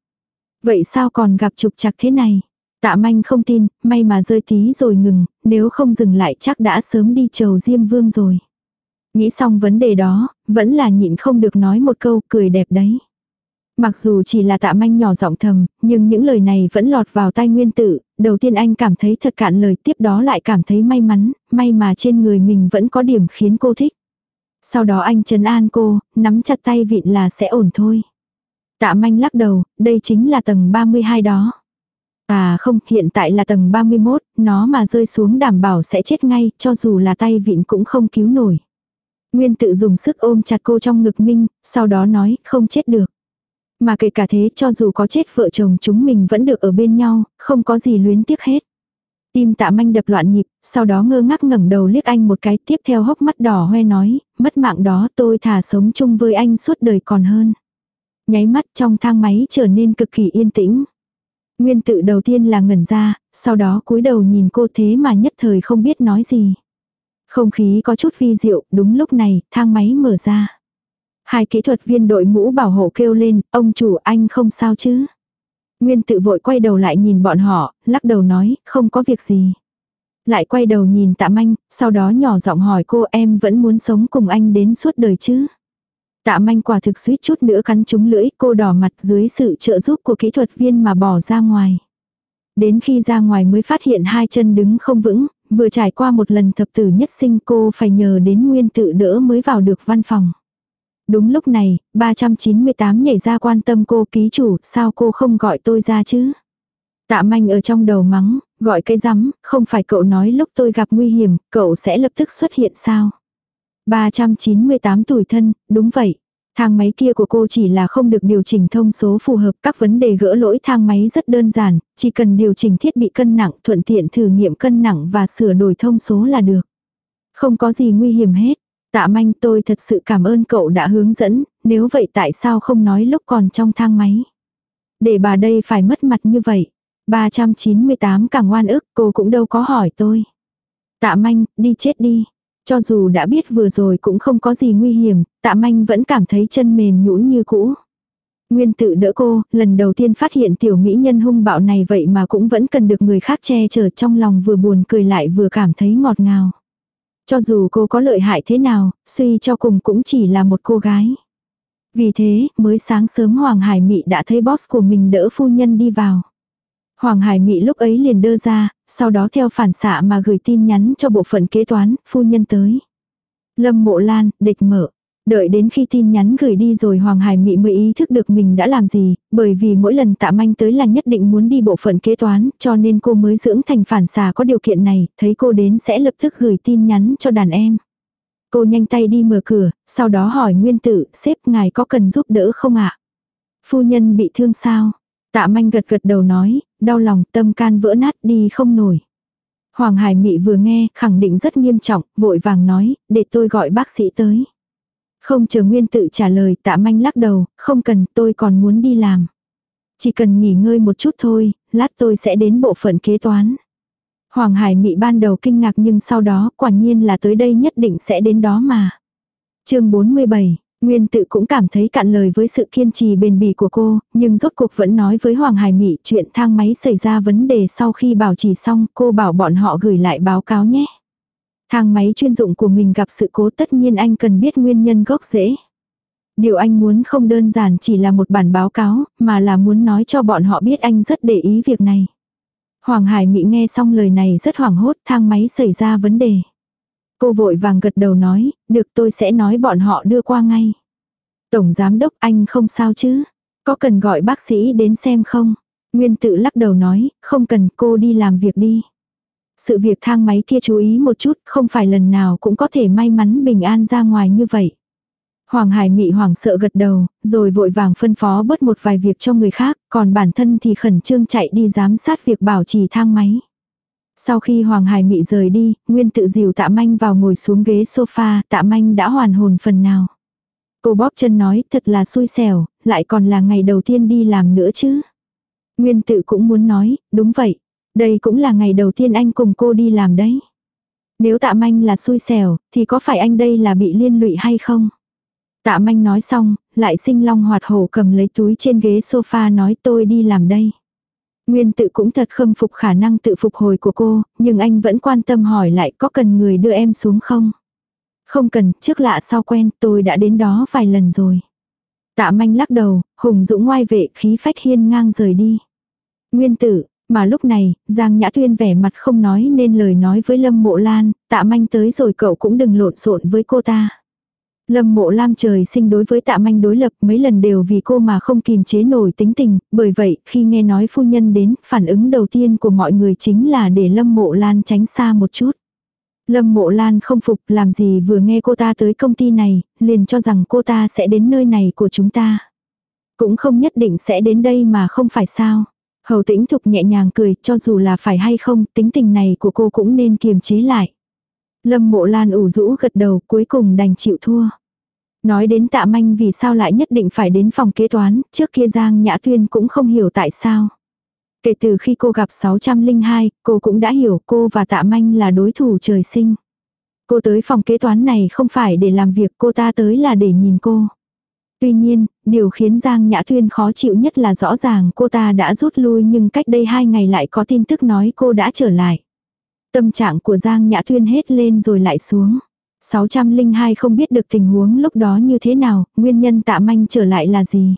Vậy sao còn gặp trục trặc thế này? Tạ manh không tin, may mà rơi tí rồi ngừng, nếu không dừng lại chắc đã sớm đi chầu Diêm Vương rồi. Nghĩ xong vấn đề đó, vẫn là nhịn không được nói một câu cười đẹp đấy. Mặc dù chỉ là tạ manh nhỏ giọng thầm, nhưng những lời này vẫn lọt vào tai nguyên tử, đầu tiên anh cảm thấy thật cạn lời tiếp đó lại cảm thấy may mắn, may mà trên người mình vẫn có điểm khiến cô thích. Sau đó anh trấn an cô, nắm chặt tay vịn là sẽ ổn thôi. Tạ manh lắc đầu, đây chính là tầng 32 đó. À không, hiện tại là tầng 31, nó mà rơi xuống đảm bảo sẽ chết ngay, cho dù là tay vịn cũng không cứu nổi. Nguyên tự dùng sức ôm chặt cô trong ngực Minh, sau đó nói, không chết được. Mà kể cả thế cho dù có chết vợ chồng chúng mình vẫn được ở bên nhau, không có gì luyến tiếc hết. Tim tạ manh đập loạn nhịp, sau đó ngơ ngác ngẩng đầu liếc anh một cái tiếp theo hốc mắt đỏ hoe nói, mất mạng đó tôi thà sống chung với anh suốt đời còn hơn. Nháy mắt trong thang máy trở nên cực kỳ yên tĩnh. Nguyên tự đầu tiên là ngẩn ra, sau đó cúi đầu nhìn cô thế mà nhất thời không biết nói gì. Không khí có chút vi diệu, đúng lúc này, thang máy mở ra. Hai kỹ thuật viên đội mũ bảo hộ kêu lên, ông chủ anh không sao chứ. Nguyên tự vội quay đầu lại nhìn bọn họ, lắc đầu nói, không có việc gì. Lại quay đầu nhìn tạ manh, sau đó nhỏ giọng hỏi cô em vẫn muốn sống cùng anh đến suốt đời chứ. Tạ manh quả thực suýt chút nữa cắn trúng lưỡi cô đỏ mặt dưới sự trợ giúp của kỹ thuật viên mà bỏ ra ngoài. Đến khi ra ngoài mới phát hiện hai chân đứng không vững, vừa trải qua một lần thập tử nhất sinh cô phải nhờ đến nguyên tự đỡ mới vào được văn phòng. Đúng lúc này, 398 nhảy ra quan tâm cô ký chủ, sao cô không gọi tôi ra chứ? Tạ manh ở trong đầu mắng, gọi cái rắm, không phải cậu nói lúc tôi gặp nguy hiểm, cậu sẽ lập tức xuất hiện sao? 398 tuổi thân, đúng vậy. Thang máy kia của cô chỉ là không được điều chỉnh thông số phù hợp các vấn đề gỡ lỗi thang máy rất đơn giản, chỉ cần điều chỉnh thiết bị cân nặng thuận tiện thử nghiệm cân nặng và sửa đổi thông số là được. Không có gì nguy hiểm hết. Tạ manh tôi thật sự cảm ơn cậu đã hướng dẫn, nếu vậy tại sao không nói lúc còn trong thang máy. Để bà đây phải mất mặt như vậy. 398 càng ngoan ức cô cũng đâu có hỏi tôi. Tạ manh, đi chết đi. Cho dù đã biết vừa rồi cũng không có gì nguy hiểm, tạ manh vẫn cảm thấy chân mềm nhũn như cũ. Nguyên tự đỡ cô, lần đầu tiên phát hiện tiểu mỹ nhân hung bạo này vậy mà cũng vẫn cần được người khác che chở trong lòng vừa buồn cười lại vừa cảm thấy ngọt ngào. Cho dù cô có lợi hại thế nào, suy cho cùng cũng chỉ là một cô gái. Vì thế, mới sáng sớm Hoàng Hải Mị đã thấy boss của mình đỡ phu nhân đi vào. Hoàng Hải Mị lúc ấy liền đơ ra, sau đó theo phản xạ mà gửi tin nhắn cho bộ phận kế toán, phu nhân tới. Lâm Mộ Lan, địch mở. Đợi đến khi tin nhắn gửi đi rồi Hoàng Hải Mị mới ý thức được mình đã làm gì, bởi vì mỗi lần tạ manh tới là nhất định muốn đi bộ phận kế toán, cho nên cô mới dưỡng thành phản xà có điều kiện này, thấy cô đến sẽ lập tức gửi tin nhắn cho đàn em. Cô nhanh tay đi mở cửa, sau đó hỏi nguyên tử, sếp ngài có cần giúp đỡ không ạ? Phu nhân bị thương sao? Tạ manh gật gật đầu nói, đau lòng tâm can vỡ nát đi không nổi. Hoàng Hải Mị vừa nghe, khẳng định rất nghiêm trọng, vội vàng nói, để tôi gọi bác sĩ tới. Không chờ Nguyên tự trả lời tạ manh lắc đầu, không cần tôi còn muốn đi làm. Chỉ cần nghỉ ngơi một chút thôi, lát tôi sẽ đến bộ phận kế toán. Hoàng Hải Mị ban đầu kinh ngạc nhưng sau đó quả nhiên là tới đây nhất định sẽ đến đó mà. chương 47, Nguyên tự cũng cảm thấy cạn lời với sự kiên trì bền bỉ của cô, nhưng rốt cuộc vẫn nói với Hoàng Hải Mị chuyện thang máy xảy ra vấn đề sau khi bảo trì xong cô bảo bọn họ gửi lại báo cáo nhé. Thang máy chuyên dụng của mình gặp sự cố tất nhiên anh cần biết nguyên nhân gốc rễ. Điều anh muốn không đơn giản chỉ là một bản báo cáo, mà là muốn nói cho bọn họ biết anh rất để ý việc này. Hoàng Hải Mỹ nghe xong lời này rất hoảng hốt, thang máy xảy ra vấn đề. Cô vội vàng gật đầu nói, được tôi sẽ nói bọn họ đưa qua ngay. Tổng giám đốc anh không sao chứ? Có cần gọi bác sĩ đến xem không? Nguyên tự lắc đầu nói, không cần cô đi làm việc đi. Sự việc thang máy kia chú ý một chút, không phải lần nào cũng có thể may mắn bình an ra ngoài như vậy. Hoàng Hải Mị hoảng sợ gật đầu, rồi vội vàng phân phó bớt một vài việc cho người khác, còn bản thân thì khẩn trương chạy đi giám sát việc bảo trì thang máy. Sau khi Hoàng Hải Mị rời đi, Nguyên tự dìu tạ manh vào ngồi xuống ghế sofa, tạ manh đã hoàn hồn phần nào. Cô bóp chân nói thật là xui xẻo, lại còn là ngày đầu tiên đi làm nữa chứ. Nguyên tự cũng muốn nói, đúng vậy, đây cũng là ngày đầu tiên anh cùng cô đi làm đấy. Nếu tạ manh là xui xẻo, thì có phải anh đây là bị liên lụy hay không? Tạ manh nói xong, lại sinh long hoạt hổ cầm lấy túi trên ghế sofa nói tôi đi làm đây. Nguyên tự cũng thật khâm phục khả năng tự phục hồi của cô, nhưng anh vẫn quan tâm hỏi lại có cần người đưa em xuống không? Không cần, trước lạ sau quen, tôi đã đến đó vài lần rồi. Tạ manh lắc đầu, hùng dũng ngoai vệ khí phách hiên ngang rời đi. Nguyên tử, mà lúc này, Giang Nhã Tuyên vẻ mặt không nói nên lời nói với Lâm Mộ Lan, tạ manh tới rồi cậu cũng đừng lộn xộn với cô ta. Lâm mộ lam trời sinh đối với tạ manh đối lập mấy lần đều vì cô mà không kìm chế nổi tính tình, bởi vậy khi nghe nói phu nhân đến, phản ứng đầu tiên của mọi người chính là để lâm mộ lan tránh xa một chút. Lâm mộ lan không phục làm gì vừa nghe cô ta tới công ty này, liền cho rằng cô ta sẽ đến nơi này của chúng ta. Cũng không nhất định sẽ đến đây mà không phải sao. Hầu tĩnh thục nhẹ nhàng cười cho dù là phải hay không, tính tình này của cô cũng nên kiềm chế lại. Lâm mộ lan ủ rũ gật đầu cuối cùng đành chịu thua. Nói đến tạ manh vì sao lại nhất định phải đến phòng kế toán, trước kia Giang Nhã Tuyên cũng không hiểu tại sao. Kể từ khi cô gặp 602, cô cũng đã hiểu cô và tạ manh là đối thủ trời sinh. Cô tới phòng kế toán này không phải để làm việc cô ta tới là để nhìn cô. Tuy nhiên, điều khiến Giang Nhã Thuyên khó chịu nhất là rõ ràng cô ta đã rút lui nhưng cách đây hai ngày lại có tin tức nói cô đã trở lại. Tâm trạng của Giang Nhã Thuyên hết lên rồi lại xuống. 602 không biết được tình huống lúc đó như thế nào, nguyên nhân tạ manh trở lại là gì.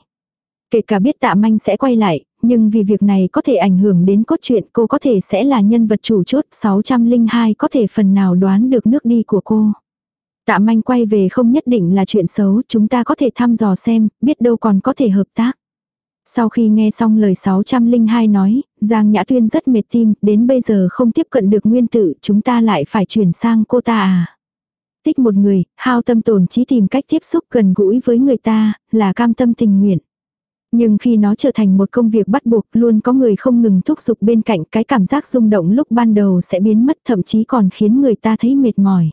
Kể cả biết tạ manh sẽ quay lại, nhưng vì việc này có thể ảnh hưởng đến cốt truyện cô có thể sẽ là nhân vật chủ chốt 602 có thể phần nào đoán được nước đi của cô. Tạ manh quay về không nhất định là chuyện xấu, chúng ta có thể thăm dò xem, biết đâu còn có thể hợp tác. Sau khi nghe xong lời 602 nói, Giang Nhã Tuyên rất mệt tim, đến bây giờ không tiếp cận được nguyên tử, chúng ta lại phải chuyển sang cô ta à. Tích một người, hao tâm tổn trí tìm cách tiếp xúc gần gũi với người ta, là cam tâm tình nguyện. Nhưng khi nó trở thành một công việc bắt buộc luôn có người không ngừng thúc giục bên cạnh cái cảm giác rung động lúc ban đầu sẽ biến mất thậm chí còn khiến người ta thấy mệt mỏi.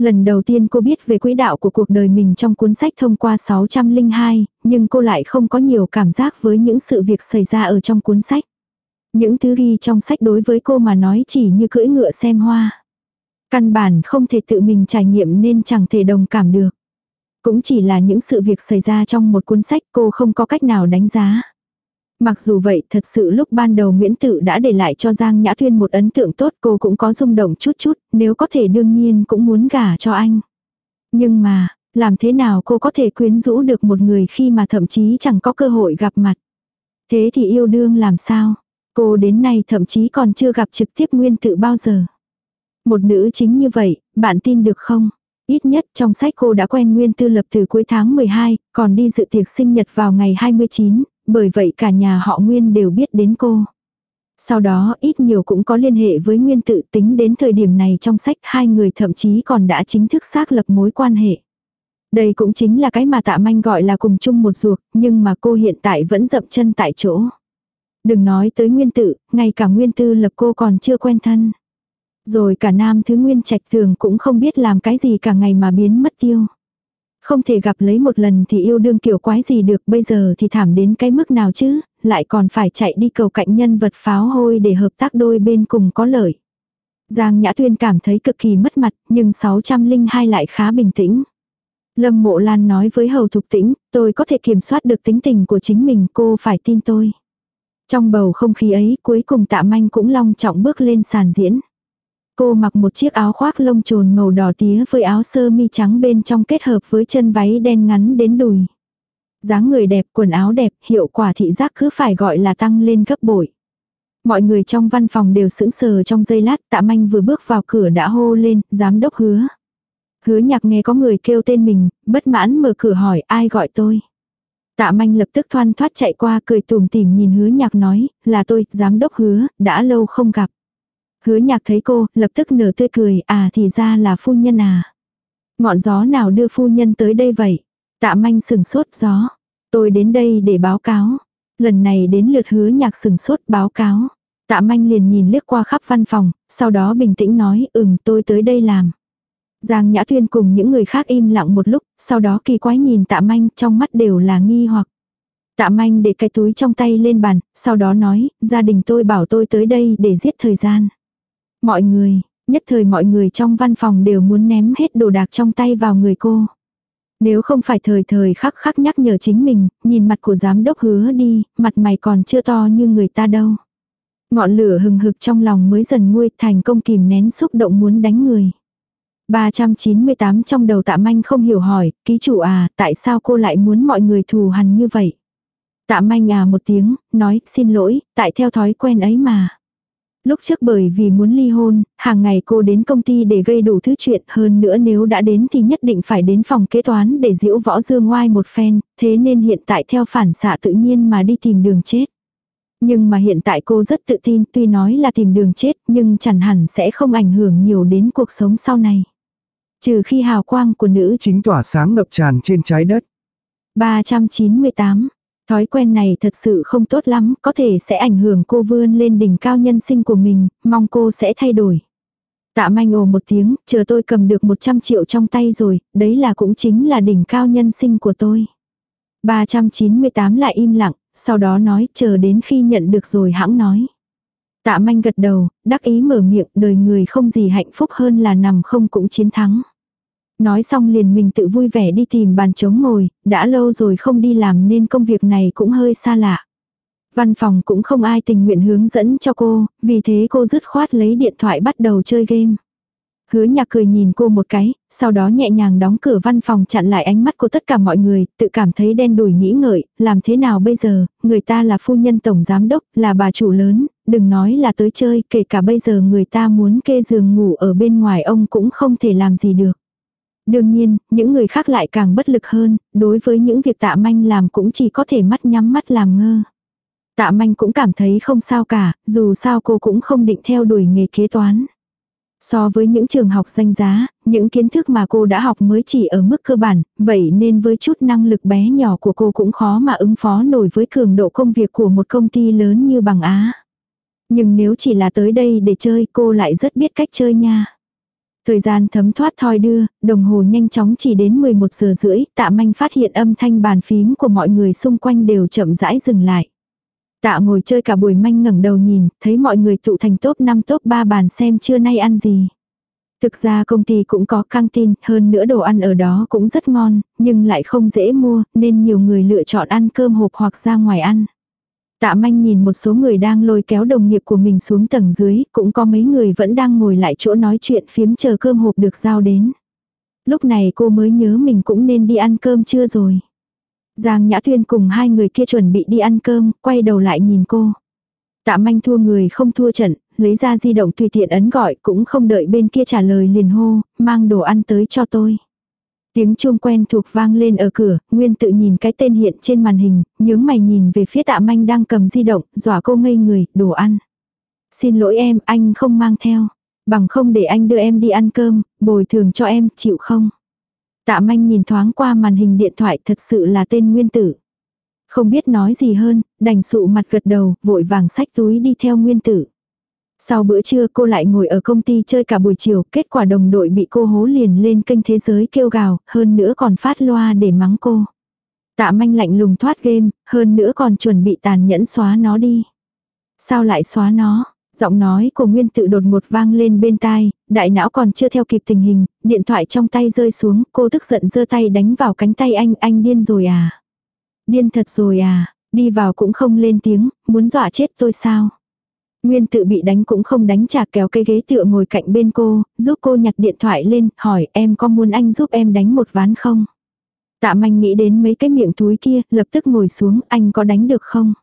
Lần đầu tiên cô biết về quỹ đạo của cuộc đời mình trong cuốn sách thông qua 602, nhưng cô lại không có nhiều cảm giác với những sự việc xảy ra ở trong cuốn sách. Những thứ ghi trong sách đối với cô mà nói chỉ như cưỡi ngựa xem hoa. Căn bản không thể tự mình trải nghiệm nên chẳng thể đồng cảm được. Cũng chỉ là những sự việc xảy ra trong một cuốn sách cô không có cách nào đánh giá. Mặc dù vậy thật sự lúc ban đầu Nguyễn Tự đã để lại cho Giang Nhã Thuyên một ấn tượng tốt cô cũng có rung động chút chút, nếu có thể đương nhiên cũng muốn gả cho anh. Nhưng mà, làm thế nào cô có thể quyến rũ được một người khi mà thậm chí chẳng có cơ hội gặp mặt. Thế thì yêu đương làm sao? Cô đến nay thậm chí còn chưa gặp trực tiếp Nguyên Tự bao giờ. Một nữ chính như vậy, bạn tin được không? Ít nhất trong sách cô đã quen Nguyên Tư Lập từ cuối tháng 12, còn đi dự tiệc sinh nhật vào ngày 29, bởi vậy cả nhà họ Nguyên đều biết đến cô. Sau đó ít nhiều cũng có liên hệ với Nguyên tự tính đến thời điểm này trong sách hai người thậm chí còn đã chính thức xác lập mối quan hệ. Đây cũng chính là cái mà tạ manh gọi là cùng chung một ruột, nhưng mà cô hiện tại vẫn dậm chân tại chỗ. Đừng nói tới nguyên tự, ngay cả nguyên tư lập cô còn chưa quen thân. Rồi cả nam thứ nguyên trạch thường cũng không biết làm cái gì cả ngày mà biến mất tiêu. Không thể gặp lấy một lần thì yêu đương kiểu quái gì được bây giờ thì thảm đến cái mức nào chứ, lại còn phải chạy đi cầu cạnh nhân vật pháo hôi để hợp tác đôi bên cùng có lợi. Giang Nhã Tuyên cảm thấy cực kỳ mất mặt, nhưng 602 lại khá bình tĩnh. Lâm Mộ Lan nói với Hầu Thục Tĩnh, tôi có thể kiểm soát được tính tình của chính mình, cô phải tin tôi. Trong bầu không khí ấy, cuối cùng tạ manh cũng long trọng bước lên sàn diễn. Cô mặc một chiếc áo khoác lông trồn màu đỏ tía với áo sơ mi trắng bên trong kết hợp với chân váy đen ngắn đến đùi. dáng người đẹp, quần áo đẹp, hiệu quả thị giác cứ phải gọi là tăng lên gấp bội. Mọi người trong văn phòng đều sững sờ trong giây lát, tạ manh vừa bước vào cửa đã hô lên, giám đốc hứa. Hứa nhạc nghe có người kêu tên mình, bất mãn mở cửa hỏi ai gọi tôi. Tạ manh lập tức thoan thoát chạy qua cười tùm tìm nhìn hứa nhạc nói, là tôi, giám đốc hứa, đã lâu không gặp. Hứa nhạc thấy cô, lập tức nở tươi cười, à thì ra là phu nhân à. Ngọn gió nào đưa phu nhân tới đây vậy? Tạ manh sừng sốt gió. Tôi đến đây để báo cáo. Lần này đến lượt hứa nhạc sừng sốt báo cáo. Tạ manh liền nhìn liếc qua khắp văn phòng, sau đó bình tĩnh nói, ừm tôi tới đây làm. Giang Nhã Tuyên cùng những người khác im lặng một lúc, sau đó kỳ quái nhìn tạ manh trong mắt đều là nghi hoặc. Tạ manh để cái túi trong tay lên bàn, sau đó nói, gia đình tôi bảo tôi tới đây để giết thời gian. Mọi người, nhất thời mọi người trong văn phòng đều muốn ném hết đồ đạc trong tay vào người cô. Nếu không phải thời thời khắc khắc nhắc nhở chính mình, nhìn mặt của giám đốc hứa đi, mặt mày còn chưa to như người ta đâu. Ngọn lửa hừng hực trong lòng mới dần nguôi thành công kìm nén xúc động muốn đánh người. 398 trong đầu tạ manh không hiểu hỏi, ký chủ à, tại sao cô lại muốn mọi người thù hằn như vậy? Tạ manh à một tiếng, nói, xin lỗi, tại theo thói quen ấy mà. Lúc trước bởi vì muốn ly hôn, hàng ngày cô đến công ty để gây đủ thứ chuyện hơn nữa nếu đã đến thì nhất định phải đến phòng kế toán để diễu võ dương ngoai một phen, thế nên hiện tại theo phản xạ tự nhiên mà đi tìm đường chết. Nhưng mà hiện tại cô rất tự tin tuy nói là tìm đường chết nhưng chẳng hẳn sẽ không ảnh hưởng nhiều đến cuộc sống sau này. Trừ khi hào quang của nữ chính tỏa sáng ngập tràn trên trái đất. 398 Thói quen này thật sự không tốt lắm, có thể sẽ ảnh hưởng cô vươn lên đỉnh cao nhân sinh của mình, mong cô sẽ thay đổi. Tạ manh ồ một tiếng, chờ tôi cầm được 100 triệu trong tay rồi, đấy là cũng chính là đỉnh cao nhân sinh của tôi. 398 lại im lặng, sau đó nói chờ đến khi nhận được rồi hãng nói. Tạ manh gật đầu, đắc ý mở miệng đời người không gì hạnh phúc hơn là nằm không cũng chiến thắng. Nói xong liền mình tự vui vẻ đi tìm bàn trống ngồi, đã lâu rồi không đi làm nên công việc này cũng hơi xa lạ. Văn phòng cũng không ai tình nguyện hướng dẫn cho cô, vì thế cô dứt khoát lấy điện thoại bắt đầu chơi game. Hứa nhạc cười nhìn cô một cái, sau đó nhẹ nhàng đóng cửa văn phòng chặn lại ánh mắt của tất cả mọi người, tự cảm thấy đen đủi nghĩ ngợi, làm thế nào bây giờ, người ta là phu nhân tổng giám đốc, là bà chủ lớn, đừng nói là tới chơi, kể cả bây giờ người ta muốn kê giường ngủ ở bên ngoài ông cũng không thể làm gì được. Đương nhiên, những người khác lại càng bất lực hơn, đối với những việc tạ manh làm cũng chỉ có thể mắt nhắm mắt làm ngơ. Tạ manh cũng cảm thấy không sao cả, dù sao cô cũng không định theo đuổi nghề kế toán. So với những trường học danh giá, những kiến thức mà cô đã học mới chỉ ở mức cơ bản, vậy nên với chút năng lực bé nhỏ của cô cũng khó mà ứng phó nổi với cường độ công việc của một công ty lớn như bằng Á. Nhưng nếu chỉ là tới đây để chơi cô lại rất biết cách chơi nha. Thời gian thấm thoát thoi đưa, đồng hồ nhanh chóng chỉ đến 11 giờ rưỡi, tạ manh phát hiện âm thanh bàn phím của mọi người xung quanh đều chậm rãi dừng lại. Tạ ngồi chơi cả buổi manh ngẩng đầu nhìn, thấy mọi người tụ thành top 5 top 3 bàn xem trưa nay ăn gì. Thực ra công ty cũng có căng tin, hơn nữa đồ ăn ở đó cũng rất ngon, nhưng lại không dễ mua, nên nhiều người lựa chọn ăn cơm hộp hoặc ra ngoài ăn. Tạ manh nhìn một số người đang lôi kéo đồng nghiệp của mình xuống tầng dưới, cũng có mấy người vẫn đang ngồi lại chỗ nói chuyện phiếm chờ cơm hộp được giao đến. Lúc này cô mới nhớ mình cũng nên đi ăn cơm chưa rồi. Giang Nhã Thuyên cùng hai người kia chuẩn bị đi ăn cơm, quay đầu lại nhìn cô. Tạ manh thua người không thua trận, lấy ra di động tùy tiện ấn gọi cũng không đợi bên kia trả lời liền hô, mang đồ ăn tới cho tôi. Tiếng chuông quen thuộc vang lên ở cửa, Nguyên tự nhìn cái tên hiện trên màn hình, nhướng mày nhìn về phía tạ manh đang cầm di động, dọa cô ngây người, đồ ăn. Xin lỗi em, anh không mang theo. Bằng không để anh đưa em đi ăn cơm, bồi thường cho em, chịu không? Tạ manh nhìn thoáng qua màn hình điện thoại thật sự là tên Nguyên tử. Không biết nói gì hơn, đành sụ mặt gật đầu, vội vàng xách túi đi theo Nguyên tử. Sau bữa trưa cô lại ngồi ở công ty chơi cả buổi chiều, kết quả đồng đội bị cô hố liền lên kênh thế giới kêu gào, hơn nữa còn phát loa để mắng cô. Tạ manh lạnh lùng thoát game, hơn nữa còn chuẩn bị tàn nhẫn xóa nó đi. Sao lại xóa nó? Giọng nói của Nguyên tự đột ngột vang lên bên tai, đại não còn chưa theo kịp tình hình, điện thoại trong tay rơi xuống, cô tức giận giơ tay đánh vào cánh tay anh, anh điên rồi à? Điên thật rồi à? Đi vào cũng không lên tiếng, muốn dọa chết tôi sao? Nguyên tự bị đánh cũng không đánh trả kéo cây ghế tựa ngồi cạnh bên cô, giúp cô nhặt điện thoại lên, hỏi em có muốn anh giúp em đánh một ván không? Tạ manh nghĩ đến mấy cái miệng túi kia, lập tức ngồi xuống, anh có đánh được không?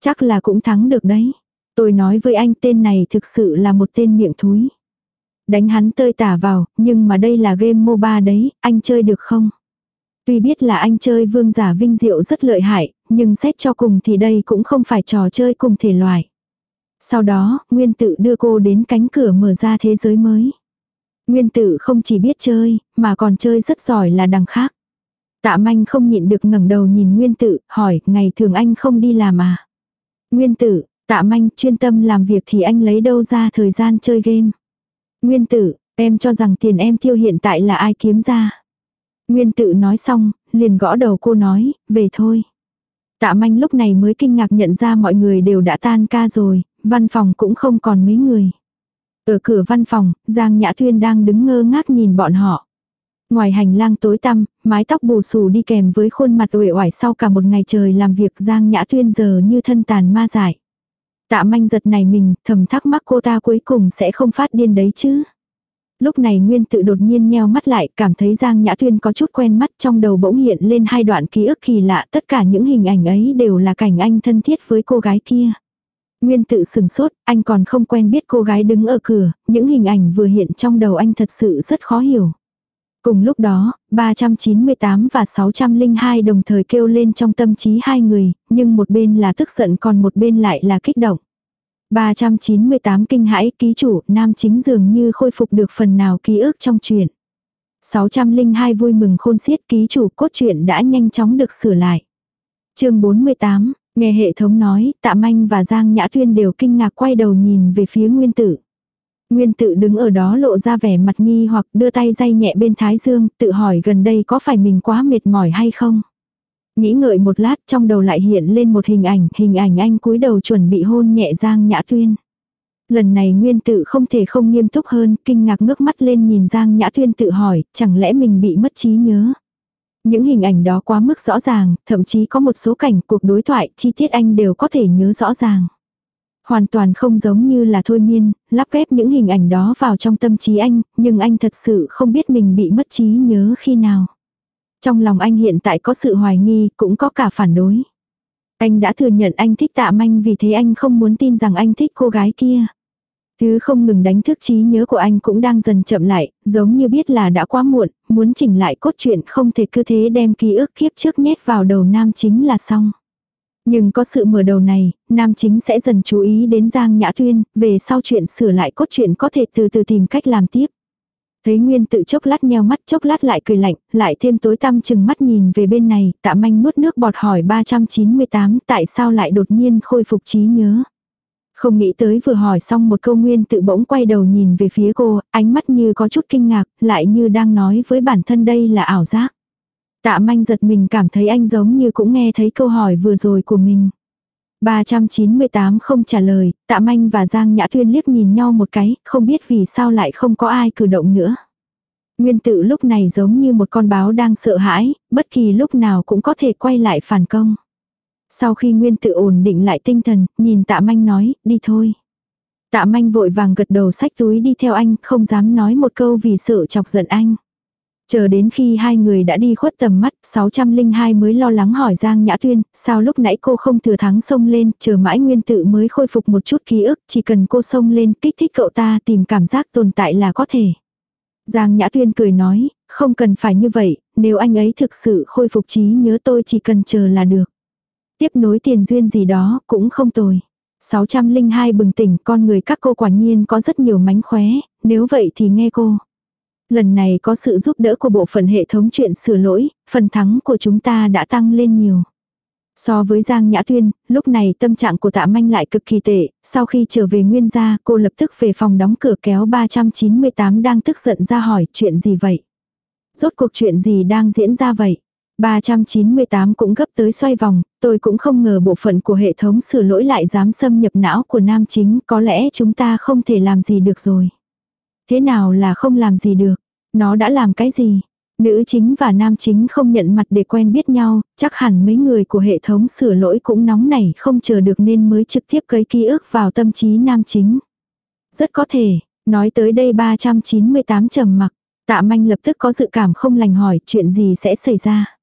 Chắc là cũng thắng được đấy. Tôi nói với anh tên này thực sự là một tên miệng thúi. Đánh hắn tơi tả vào, nhưng mà đây là game MOBA đấy, anh chơi được không? Tuy biết là anh chơi vương giả vinh diệu rất lợi hại, nhưng xét cho cùng thì đây cũng không phải trò chơi cùng thể loại. Sau đó, Nguyên Tử đưa cô đến cánh cửa mở ra thế giới mới. Nguyên Tử không chỉ biết chơi, mà còn chơi rất giỏi là đằng khác. Tạ manh không nhịn được ngẩng đầu nhìn Nguyên Tử, hỏi, ngày thường anh không đi làm à? Nguyên Tử, tạ manh chuyên tâm làm việc thì anh lấy đâu ra thời gian chơi game? Nguyên Tử, em cho rằng tiền em tiêu hiện tại là ai kiếm ra? Nguyên Tử nói xong, liền gõ đầu cô nói, về thôi. Tạ manh lúc này mới kinh ngạc nhận ra mọi người đều đã tan ca rồi, văn phòng cũng không còn mấy người. Ở cửa văn phòng, Giang Nhã Thuyên đang đứng ngơ ngác nhìn bọn họ. Ngoài hành lang tối tăm, mái tóc bù xù đi kèm với khuôn mặt uể oải sau cả một ngày trời làm việc Giang Nhã Thuyên giờ như thân tàn ma dại. Tạ manh giật này mình, thầm thắc mắc cô ta cuối cùng sẽ không phát điên đấy chứ. Lúc này Nguyên tự đột nhiên nheo mắt lại, cảm thấy Giang Nhã Thuyên có chút quen mắt trong đầu bỗng hiện lên hai đoạn ký ức kỳ lạ, tất cả những hình ảnh ấy đều là cảnh anh thân thiết với cô gái kia. Nguyên tự sừng sốt, anh còn không quen biết cô gái đứng ở cửa, những hình ảnh vừa hiện trong đầu anh thật sự rất khó hiểu. Cùng lúc đó, 398 và 602 đồng thời kêu lên trong tâm trí hai người, nhưng một bên là tức giận còn một bên lại là kích động. 398 kinh hãi ký chủ, nam chính dường như khôi phục được phần nào ký ức trong chuyện. 602 vui mừng khôn xiết ký chủ cốt truyện đã nhanh chóng được sửa lại. chương 48, nghe hệ thống nói, tạ manh và Giang Nhã Tuyên đều kinh ngạc quay đầu nhìn về phía nguyên tử. Nguyên Tử đứng ở đó lộ ra vẻ mặt nghi hoặc đưa tay day nhẹ bên thái dương, tự hỏi gần đây có phải mình quá mệt mỏi hay không. Nghĩ ngợi một lát trong đầu lại hiện lên một hình ảnh, hình ảnh anh cúi đầu chuẩn bị hôn nhẹ Giang Nhã Tuyên. Lần này Nguyên Tử không thể không nghiêm túc hơn, kinh ngạc ngước mắt lên nhìn Giang Nhã Tuyên tự hỏi, chẳng lẽ mình bị mất trí nhớ. Những hình ảnh đó quá mức rõ ràng, thậm chí có một số cảnh cuộc đối thoại, chi tiết anh đều có thể nhớ rõ ràng. Hoàn toàn không giống như là thôi miên, lắp ghép những hình ảnh đó vào trong tâm trí anh, nhưng anh thật sự không biết mình bị mất trí nhớ khi nào. Trong lòng anh hiện tại có sự hoài nghi, cũng có cả phản đối. Anh đã thừa nhận anh thích tạ manh vì thế anh không muốn tin rằng anh thích cô gái kia. Thứ không ngừng đánh thức trí nhớ của anh cũng đang dần chậm lại, giống như biết là đã quá muộn, muốn chỉnh lại cốt truyện không thể cứ thế đem ký ức kiếp trước nhét vào đầu nam chính là xong. Nhưng có sự mở đầu này, nam chính sẽ dần chú ý đến Giang Nhã Tuyên, về sau chuyện sửa lại cốt truyện có thể từ từ tìm cách làm tiếp. Thấy Nguyên tự chốc lát nheo mắt chốc lát lại cười lạnh, lại thêm tối tăm chừng mắt nhìn về bên này, tạ manh nuốt nước bọt hỏi 398 tại sao lại đột nhiên khôi phục trí nhớ. Không nghĩ tới vừa hỏi xong một câu nguyên tự bỗng quay đầu nhìn về phía cô, ánh mắt như có chút kinh ngạc, lại như đang nói với bản thân đây là ảo giác. Tạ manh giật mình cảm thấy anh giống như cũng nghe thấy câu hỏi vừa rồi của mình. 398 không trả lời, tạ manh và Giang Nhã Tuyên liếc nhìn nhau một cái, không biết vì sao lại không có ai cử động nữa. Nguyên tự lúc này giống như một con báo đang sợ hãi, bất kỳ lúc nào cũng có thể quay lại phản công. Sau khi Nguyên tự ổn định lại tinh thần, nhìn tạ manh nói, đi thôi. Tạ manh vội vàng gật đầu sách túi đi theo anh, không dám nói một câu vì sợ chọc giận anh. Chờ đến khi hai người đã đi khuất tầm mắt, 602 mới lo lắng hỏi Giang Nhã Tuyên, sao lúc nãy cô không thừa thắng xông lên, chờ mãi nguyên tự mới khôi phục một chút ký ức, chỉ cần cô xông lên kích thích cậu ta tìm cảm giác tồn tại là có thể. Giang Nhã Tuyên cười nói, không cần phải như vậy, nếu anh ấy thực sự khôi phục trí nhớ tôi chỉ cần chờ là được. Tiếp nối tiền duyên gì đó cũng không tồi. 602 bừng tỉnh con người các cô quả nhiên có rất nhiều mánh khóe, nếu vậy thì nghe cô. Lần này có sự giúp đỡ của bộ phận hệ thống chuyện sửa lỗi, phần thắng của chúng ta đã tăng lên nhiều. So với Giang Nhã Tuyên, lúc này tâm trạng của tạ manh lại cực kỳ tệ, sau khi trở về nguyên gia cô lập tức về phòng đóng cửa kéo 398 đang tức giận ra hỏi chuyện gì vậy. Rốt cuộc chuyện gì đang diễn ra vậy. 398 cũng gấp tới xoay vòng, tôi cũng không ngờ bộ phận của hệ thống sửa lỗi lại dám xâm nhập não của nam chính, có lẽ chúng ta không thể làm gì được rồi. Thế nào là không làm gì được? Nó đã làm cái gì? Nữ chính và nam chính không nhận mặt để quen biết nhau, chắc hẳn mấy người của hệ thống sửa lỗi cũng nóng nảy không chờ được nên mới trực tiếp cấy ký ức vào tâm trí nam chính. Rất có thể, nói tới đây 398 trầm mặc, tạ manh lập tức có dự cảm không lành hỏi chuyện gì sẽ xảy ra.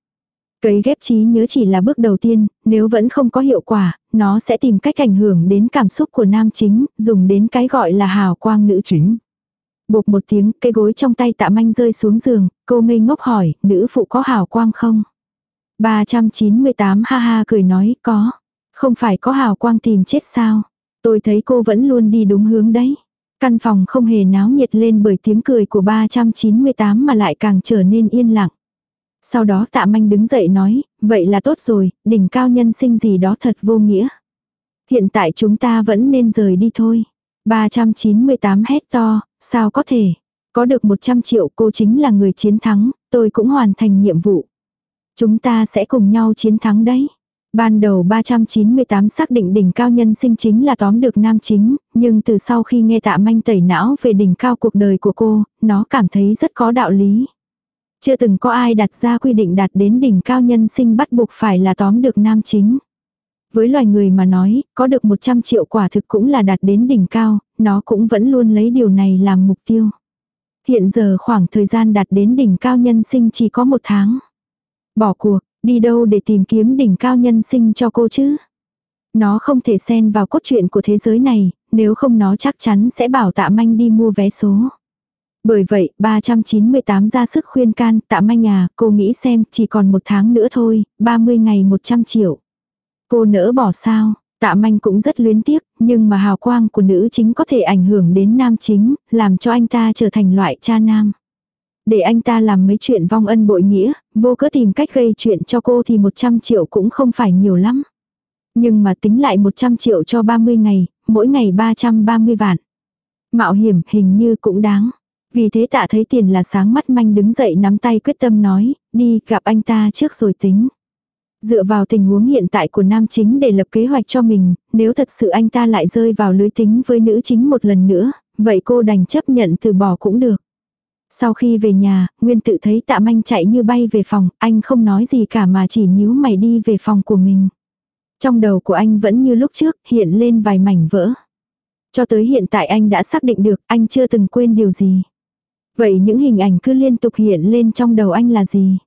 Cấy ghép trí nhớ chỉ là bước đầu tiên, nếu vẫn không có hiệu quả, nó sẽ tìm cách ảnh hưởng đến cảm xúc của nam chính, dùng đến cái gọi là hào quang nữ chính. Bột một tiếng, cây gối trong tay tạ manh rơi xuống giường, cô ngây ngốc hỏi, nữ phụ có hào quang không? 398 ha ha cười nói, có. Không phải có hào quang tìm chết sao? Tôi thấy cô vẫn luôn đi đúng hướng đấy. Căn phòng không hề náo nhiệt lên bởi tiếng cười của 398 mà lại càng trở nên yên lặng. Sau đó tạ manh đứng dậy nói, vậy là tốt rồi, đỉnh cao nhân sinh gì đó thật vô nghĩa. Hiện tại chúng ta vẫn nên rời đi thôi. 398 hét to, sao có thể? Có được 100 triệu cô chính là người chiến thắng, tôi cũng hoàn thành nhiệm vụ. Chúng ta sẽ cùng nhau chiến thắng đấy. Ban đầu 398 xác định đỉnh cao nhân sinh chính là tóm được nam chính, nhưng từ sau khi nghe tạ manh tẩy não về đỉnh cao cuộc đời của cô, nó cảm thấy rất có đạo lý. Chưa từng có ai đặt ra quy định đạt đến đỉnh cao nhân sinh bắt buộc phải là tóm được nam chính. Với loài người mà nói, có được 100 triệu quả thực cũng là đạt đến đỉnh cao, nó cũng vẫn luôn lấy điều này làm mục tiêu. Hiện giờ khoảng thời gian đạt đến đỉnh cao nhân sinh chỉ có một tháng. Bỏ cuộc, đi đâu để tìm kiếm đỉnh cao nhân sinh cho cô chứ? Nó không thể xen vào cốt truyện của thế giới này, nếu không nó chắc chắn sẽ bảo tạ manh đi mua vé số. Bởi vậy, 398 ra sức khuyên can, tạ manh à, cô nghĩ xem, chỉ còn một tháng nữa thôi, 30 ngày 100 triệu. Cô nỡ bỏ sao, tạ manh cũng rất luyến tiếc, nhưng mà hào quang của nữ chính có thể ảnh hưởng đến nam chính, làm cho anh ta trở thành loại cha nam. Để anh ta làm mấy chuyện vong ân bội nghĩa, vô cớ tìm cách gây chuyện cho cô thì 100 triệu cũng không phải nhiều lắm. Nhưng mà tính lại 100 triệu cho 30 ngày, mỗi ngày 330 vạn. Mạo hiểm hình như cũng đáng. Vì thế tạ thấy tiền là sáng mắt manh đứng dậy nắm tay quyết tâm nói, đi gặp anh ta trước rồi tính. Dựa vào tình huống hiện tại của nam chính để lập kế hoạch cho mình, nếu thật sự anh ta lại rơi vào lưới tính với nữ chính một lần nữa, vậy cô đành chấp nhận từ bỏ cũng được. Sau khi về nhà, Nguyên tự thấy tạ manh chạy như bay về phòng, anh không nói gì cả mà chỉ nhíu mày đi về phòng của mình. Trong đầu của anh vẫn như lúc trước, hiện lên vài mảnh vỡ. Cho tới hiện tại anh đã xác định được, anh chưa từng quên điều gì. Vậy những hình ảnh cứ liên tục hiện lên trong đầu anh là gì?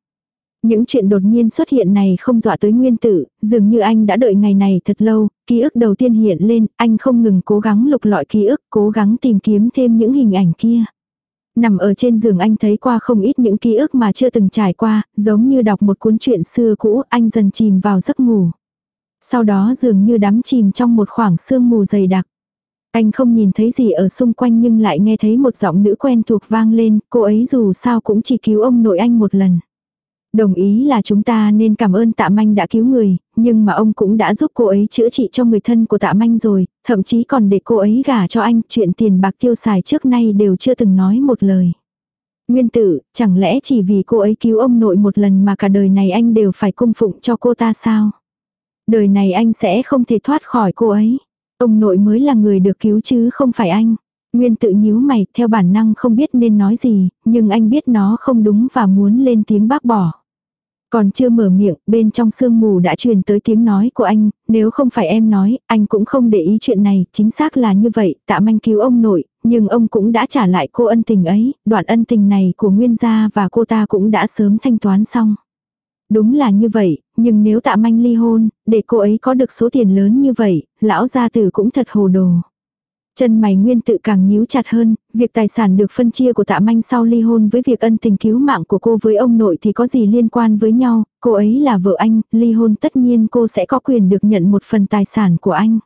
Những chuyện đột nhiên xuất hiện này không dọa tới nguyên tử, dường như anh đã đợi ngày này thật lâu, ký ức đầu tiên hiện lên, anh không ngừng cố gắng lục lọi ký ức, cố gắng tìm kiếm thêm những hình ảnh kia. Nằm ở trên giường anh thấy qua không ít những ký ức mà chưa từng trải qua, giống như đọc một cuốn truyện xưa cũ, anh dần chìm vào giấc ngủ. Sau đó dường như đắm chìm trong một khoảng sương mù dày đặc. Anh không nhìn thấy gì ở xung quanh nhưng lại nghe thấy một giọng nữ quen thuộc vang lên, cô ấy dù sao cũng chỉ cứu ông nội anh một lần. Đồng ý là chúng ta nên cảm ơn tạ manh đã cứu người, nhưng mà ông cũng đã giúp cô ấy chữa trị cho người thân của tạ manh rồi, thậm chí còn để cô ấy gả cho anh, chuyện tiền bạc tiêu xài trước nay đều chưa từng nói một lời. Nguyên tử, chẳng lẽ chỉ vì cô ấy cứu ông nội một lần mà cả đời này anh đều phải cung phụng cho cô ta sao? Đời này anh sẽ không thể thoát khỏi cô ấy. Ông nội mới là người được cứu chứ không phải anh. Nguyên tự nhíu mày theo bản năng không biết nên nói gì, nhưng anh biết nó không đúng và muốn lên tiếng bác bỏ. Còn chưa mở miệng, bên trong sương mù đã truyền tới tiếng nói của anh, nếu không phải em nói, anh cũng không để ý chuyện này, chính xác là như vậy, tạ manh cứu ông nội, nhưng ông cũng đã trả lại cô ân tình ấy, đoạn ân tình này của Nguyên gia và cô ta cũng đã sớm thanh toán xong. Đúng là như vậy, nhưng nếu tạ manh ly hôn, để cô ấy có được số tiền lớn như vậy, lão gia tử cũng thật hồ đồ. Chân mày nguyên tự càng nhíu chặt hơn, việc tài sản được phân chia của tạ manh sau ly hôn với việc ân tình cứu mạng của cô với ông nội thì có gì liên quan với nhau, cô ấy là vợ anh, ly hôn tất nhiên cô sẽ có quyền được nhận một phần tài sản của anh.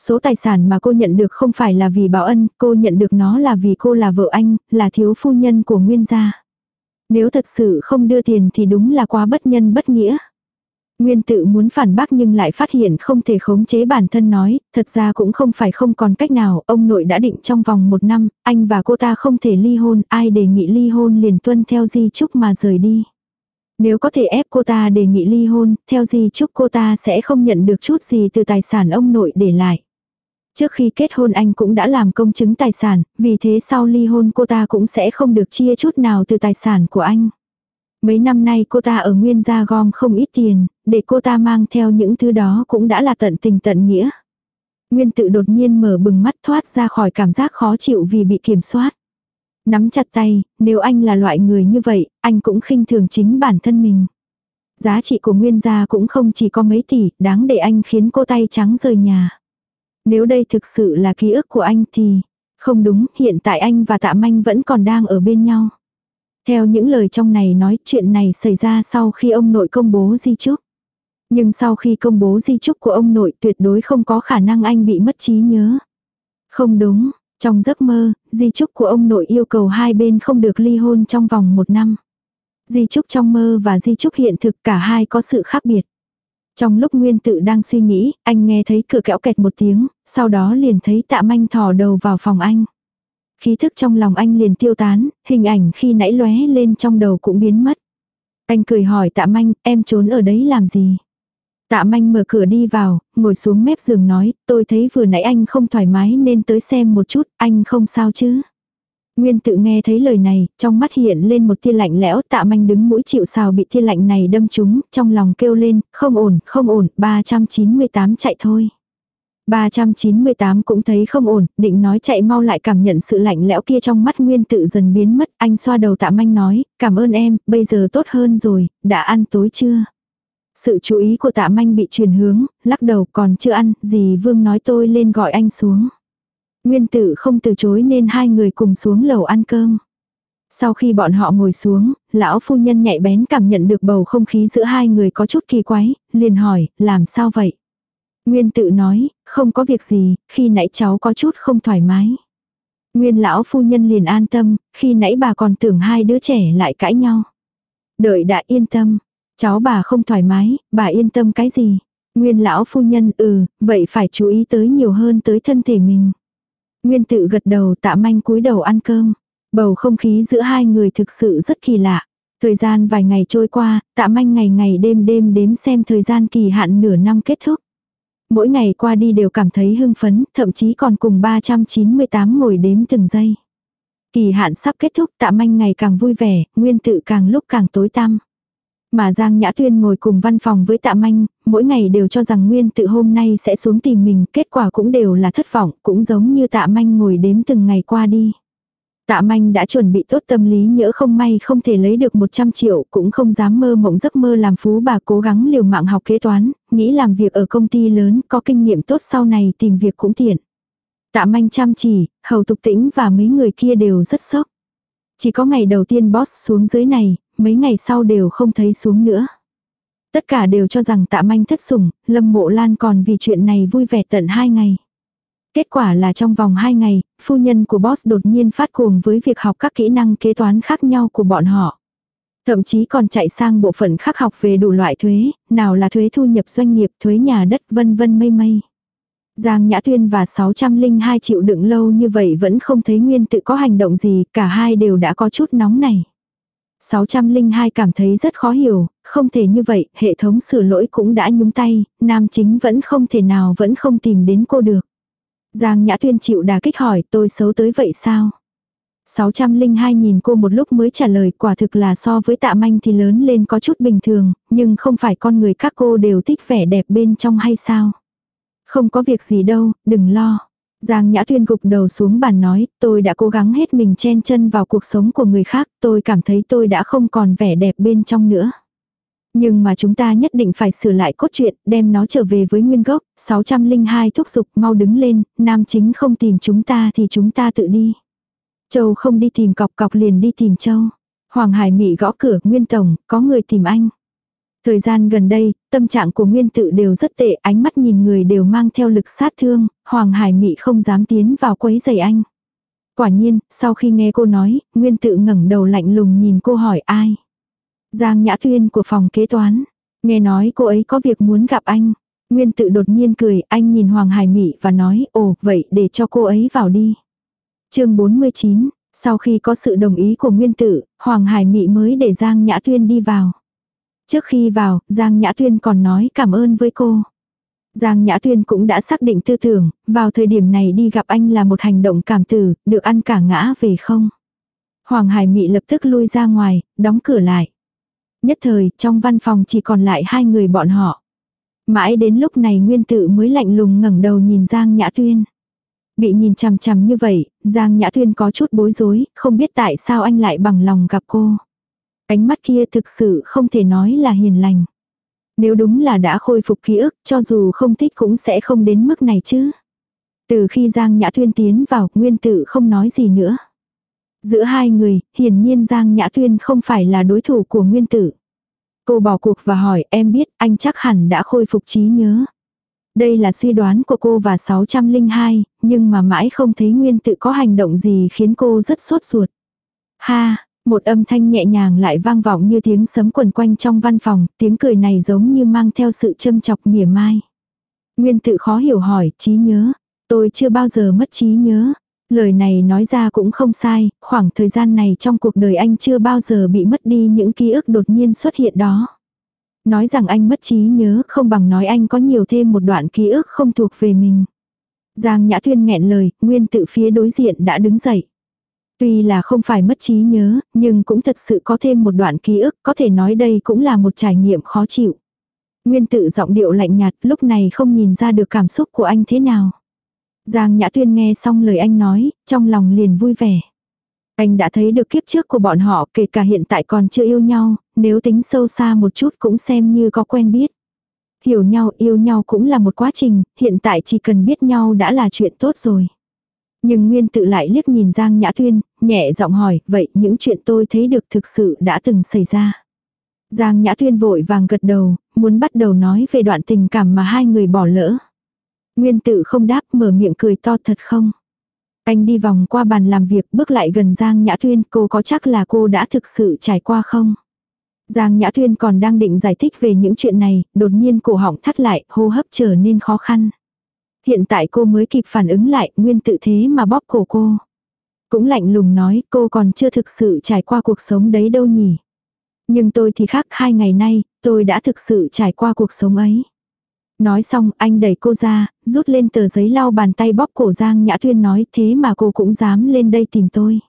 Số tài sản mà cô nhận được không phải là vì báo ân, cô nhận được nó là vì cô là vợ anh, là thiếu phu nhân của nguyên gia. Nếu thật sự không đưa tiền thì đúng là quá bất nhân bất nghĩa. Nguyên tự muốn phản bác nhưng lại phát hiện không thể khống chế bản thân nói, thật ra cũng không phải không còn cách nào, ông nội đã định trong vòng một năm, anh và cô ta không thể ly hôn, ai đề nghị ly hôn liền tuân theo di chúc mà rời đi. Nếu có thể ép cô ta đề nghị ly hôn, theo di chúc cô ta sẽ không nhận được chút gì từ tài sản ông nội để lại. Trước khi kết hôn anh cũng đã làm công chứng tài sản, vì thế sau ly hôn cô ta cũng sẽ không được chia chút nào từ tài sản của anh. Mấy năm nay cô ta ở nguyên gia gom không ít tiền, để cô ta mang theo những thứ đó cũng đã là tận tình tận nghĩa. Nguyên tự đột nhiên mở bừng mắt thoát ra khỏi cảm giác khó chịu vì bị kiểm soát. Nắm chặt tay, nếu anh là loại người như vậy, anh cũng khinh thường chính bản thân mình. Giá trị của nguyên gia cũng không chỉ có mấy tỷ, đáng để anh khiến cô tay trắng rời nhà. Nếu đây thực sự là ký ức của anh thì... Không đúng, hiện tại anh và tạ manh vẫn còn đang ở bên nhau. Theo những lời trong này nói chuyện này xảy ra sau khi ông nội công bố di chúc. Nhưng sau khi công bố di chúc của ông nội tuyệt đối không có khả năng anh bị mất trí nhớ. Không đúng, trong giấc mơ, di chúc của ông nội yêu cầu hai bên không được ly hôn trong vòng một năm. Di chúc trong mơ và di chúc hiện thực cả hai có sự khác biệt. Trong lúc Nguyên tự đang suy nghĩ, anh nghe thấy cửa kẽo kẹt một tiếng, sau đó liền thấy tạ manh thò đầu vào phòng anh. Khí thức trong lòng anh liền tiêu tán, hình ảnh khi nãy lóe lên trong đầu cũng biến mất. Anh cười hỏi tạ manh, em trốn ở đấy làm gì? Tạ manh mở cửa đi vào, ngồi xuống mép giường nói, tôi thấy vừa nãy anh không thoải mái nên tới xem một chút, anh không sao chứ? Nguyên tự nghe thấy lời này, trong mắt hiện lên một tia lạnh lẽo, tạ manh đứng mũi chịu sào bị tia lạnh này đâm trúng, trong lòng kêu lên, không ổn, không ổn, 398 chạy thôi. 398 cũng thấy không ổn, định nói chạy mau lại cảm nhận sự lạnh lẽo kia trong mắt nguyên tự dần biến mất, anh xoa đầu tạ manh nói, cảm ơn em, bây giờ tốt hơn rồi, đã ăn tối chưa? Sự chú ý của tạ manh bị truyền hướng, lắc đầu còn chưa ăn, dì Vương nói tôi lên gọi anh xuống. Nguyên tử không từ chối nên hai người cùng xuống lầu ăn cơm. Sau khi bọn họ ngồi xuống, lão phu nhân nhạy bén cảm nhận được bầu không khí giữa hai người có chút kỳ quái, liền hỏi, làm sao vậy? Nguyên tự nói, không có việc gì, khi nãy cháu có chút không thoải mái. Nguyên lão phu nhân liền an tâm, khi nãy bà còn tưởng hai đứa trẻ lại cãi nhau. Đợi đã yên tâm, cháu bà không thoải mái, bà yên tâm cái gì? Nguyên lão phu nhân ừ, vậy phải chú ý tới nhiều hơn tới thân thể mình. Nguyên tự gật đầu tạ manh cúi đầu ăn cơm. Bầu không khí giữa hai người thực sự rất kỳ lạ. Thời gian vài ngày trôi qua, tạ manh ngày ngày đêm đêm đếm xem thời gian kỳ hạn nửa năm kết thúc. Mỗi ngày qua đi đều cảm thấy hưng phấn, thậm chí còn cùng 398 ngồi đếm từng giây. Kỳ hạn sắp kết thúc tạ manh ngày càng vui vẻ, nguyên tự càng lúc càng tối tăm. Mà Giang Nhã Tuyên ngồi cùng văn phòng với tạ manh, mỗi ngày đều cho rằng nguyên tự hôm nay sẽ xuống tìm mình, kết quả cũng đều là thất vọng, cũng giống như tạ manh ngồi đếm từng ngày qua đi. Tạ manh đã chuẩn bị tốt tâm lý nhỡ không may không thể lấy được 100 triệu, cũng không dám mơ mộng giấc mơ làm phú bà cố gắng liều mạng học kế toán, nghĩ làm việc ở công ty lớn, có kinh nghiệm tốt sau này tìm việc cũng tiện. Tạ manh chăm chỉ, hầu tục tĩnh và mấy người kia đều rất sốc. Chỉ có ngày đầu tiên boss xuống dưới này, mấy ngày sau đều không thấy xuống nữa. Tất cả đều cho rằng tạ manh thất sủng, lâm mộ lan còn vì chuyện này vui vẻ tận hai ngày. Kết quả là trong vòng 2 ngày, phu nhân của boss đột nhiên phát cuồng với việc học các kỹ năng kế toán khác nhau của bọn họ. Thậm chí còn chạy sang bộ phận khác học về đủ loại thuế, nào là thuế thu nhập doanh nghiệp, thuế nhà đất vân vân mây mây. Giang Nhã Tuyên và 602 triệu đựng lâu như vậy vẫn không thấy Nguyên tự có hành động gì, cả hai đều đã có chút nóng này. 602 cảm thấy rất khó hiểu, không thể như vậy, hệ thống sửa lỗi cũng đã nhúng tay, nam chính vẫn không thể nào vẫn không tìm đến cô được. Giang Nhã Tuyên chịu đà kích hỏi tôi xấu tới vậy sao? 602 nhìn cô một lúc mới trả lời quả thực là so với tạ manh thì lớn lên có chút bình thường, nhưng không phải con người các cô đều thích vẻ đẹp bên trong hay sao? Không có việc gì đâu, đừng lo. Giang Nhã Tuyên gục đầu xuống bàn nói, tôi đã cố gắng hết mình chen chân vào cuộc sống của người khác, tôi cảm thấy tôi đã không còn vẻ đẹp bên trong nữa. Nhưng mà chúng ta nhất định phải sửa lại cốt truyện, đem nó trở về với nguyên gốc, 602 thúc giục mau đứng lên, nam chính không tìm chúng ta thì chúng ta tự đi. Châu không đi tìm cọc cọc liền đi tìm Châu. Hoàng Hải mỹ gõ cửa, Nguyên Tổng, có người tìm anh. Thời gian gần đây, tâm trạng của Nguyên tự đều rất tệ, ánh mắt nhìn người đều mang theo lực sát thương, Hoàng Hải Mị không dám tiến vào quấy giày anh. Quả nhiên, sau khi nghe cô nói, Nguyên tự ngẩng đầu lạnh lùng nhìn cô hỏi ai. Giang Nhã Tuyên của phòng kế toán. Nghe nói cô ấy có việc muốn gặp anh. Nguyên tự đột nhiên cười, anh nhìn Hoàng Hải Mị và nói, ồ, vậy để cho cô ấy vào đi. chương 49, sau khi có sự đồng ý của Nguyên tự Hoàng Hải Mị mới để Giang Nhã Tuyên đi vào. Trước khi vào, Giang Nhã Tuyên còn nói cảm ơn với cô. Giang Nhã Tuyên cũng đã xác định tư tưởng, vào thời điểm này đi gặp anh là một hành động cảm tử, được ăn cả ngã về không. Hoàng Hải Mị lập tức lui ra ngoài, đóng cửa lại. Nhất thời, trong văn phòng chỉ còn lại hai người bọn họ. Mãi đến lúc này Nguyên Tự mới lạnh lùng ngẩng đầu nhìn Giang Nhã Tuyên. Bị nhìn chằm chằm như vậy, Giang Nhã Tuyên có chút bối rối, không biết tại sao anh lại bằng lòng gặp cô. Ánh mắt kia thực sự không thể nói là hiền lành. Nếu đúng là đã khôi phục ký ức, cho dù không thích cũng sẽ không đến mức này chứ. Từ khi Giang Nhã Tuyên tiến vào, Nguyên Tử không nói gì nữa. Giữa hai người, hiển nhiên Giang Nhã Tuyên không phải là đối thủ của Nguyên Tử. Cô bỏ cuộc và hỏi em biết anh chắc hẳn đã khôi phục trí nhớ. Đây là suy đoán của cô và 602, nhưng mà mãi không thấy Nguyên Tử có hành động gì khiến cô rất sốt ruột. Ha, một âm thanh nhẹ nhàng lại vang vọng như tiếng sấm quần quanh trong văn phòng, tiếng cười này giống như mang theo sự châm chọc mỉa mai. Nguyên tự khó hiểu hỏi, trí nhớ. Tôi chưa bao giờ mất trí nhớ. Lời này nói ra cũng không sai, khoảng thời gian này trong cuộc đời anh chưa bao giờ bị mất đi những ký ức đột nhiên xuất hiện đó. Nói rằng anh mất trí nhớ không bằng nói anh có nhiều thêm một đoạn ký ức không thuộc về mình. Giang Nhã Thuyên nghẹn lời, nguyên tự phía đối diện đã đứng dậy. Tuy là không phải mất trí nhớ, nhưng cũng thật sự có thêm một đoạn ký ức, có thể nói đây cũng là một trải nghiệm khó chịu. Nguyên tự giọng điệu lạnh nhạt, lúc này không nhìn ra được cảm xúc của anh thế nào. Giang Nhã Tuyên nghe xong lời anh nói, trong lòng liền vui vẻ. Anh đã thấy được kiếp trước của bọn họ kể cả hiện tại còn chưa yêu nhau, nếu tính sâu xa một chút cũng xem như có quen biết. Hiểu nhau yêu nhau cũng là một quá trình, hiện tại chỉ cần biết nhau đã là chuyện tốt rồi. Nhưng Nguyên tự lại liếc nhìn Giang Nhã Tuyên, nhẹ giọng hỏi, vậy những chuyện tôi thấy được thực sự đã từng xảy ra. Giang Nhã Tuyên vội vàng gật đầu, muốn bắt đầu nói về đoạn tình cảm mà hai người bỏ lỡ. Nguyên tự không đáp mở miệng cười to thật không. Anh đi vòng qua bàn làm việc bước lại gần Giang Nhã Tuyên cô có chắc là cô đã thực sự trải qua không? Giang Nhã Tuyên còn đang định giải thích về những chuyện này, đột nhiên cổ họng thắt lại, hô hấp trở nên khó khăn. Hiện tại cô mới kịp phản ứng lại, nguyên tự thế mà bóp cổ cô. Cũng lạnh lùng nói cô còn chưa thực sự trải qua cuộc sống đấy đâu nhỉ. Nhưng tôi thì khác hai ngày nay, tôi đã thực sự trải qua cuộc sống ấy. Nói xong anh đẩy cô ra, rút lên tờ giấy lau bàn tay bóp cổ Giang Nhã Thuyên nói thế mà cô cũng dám lên đây tìm tôi.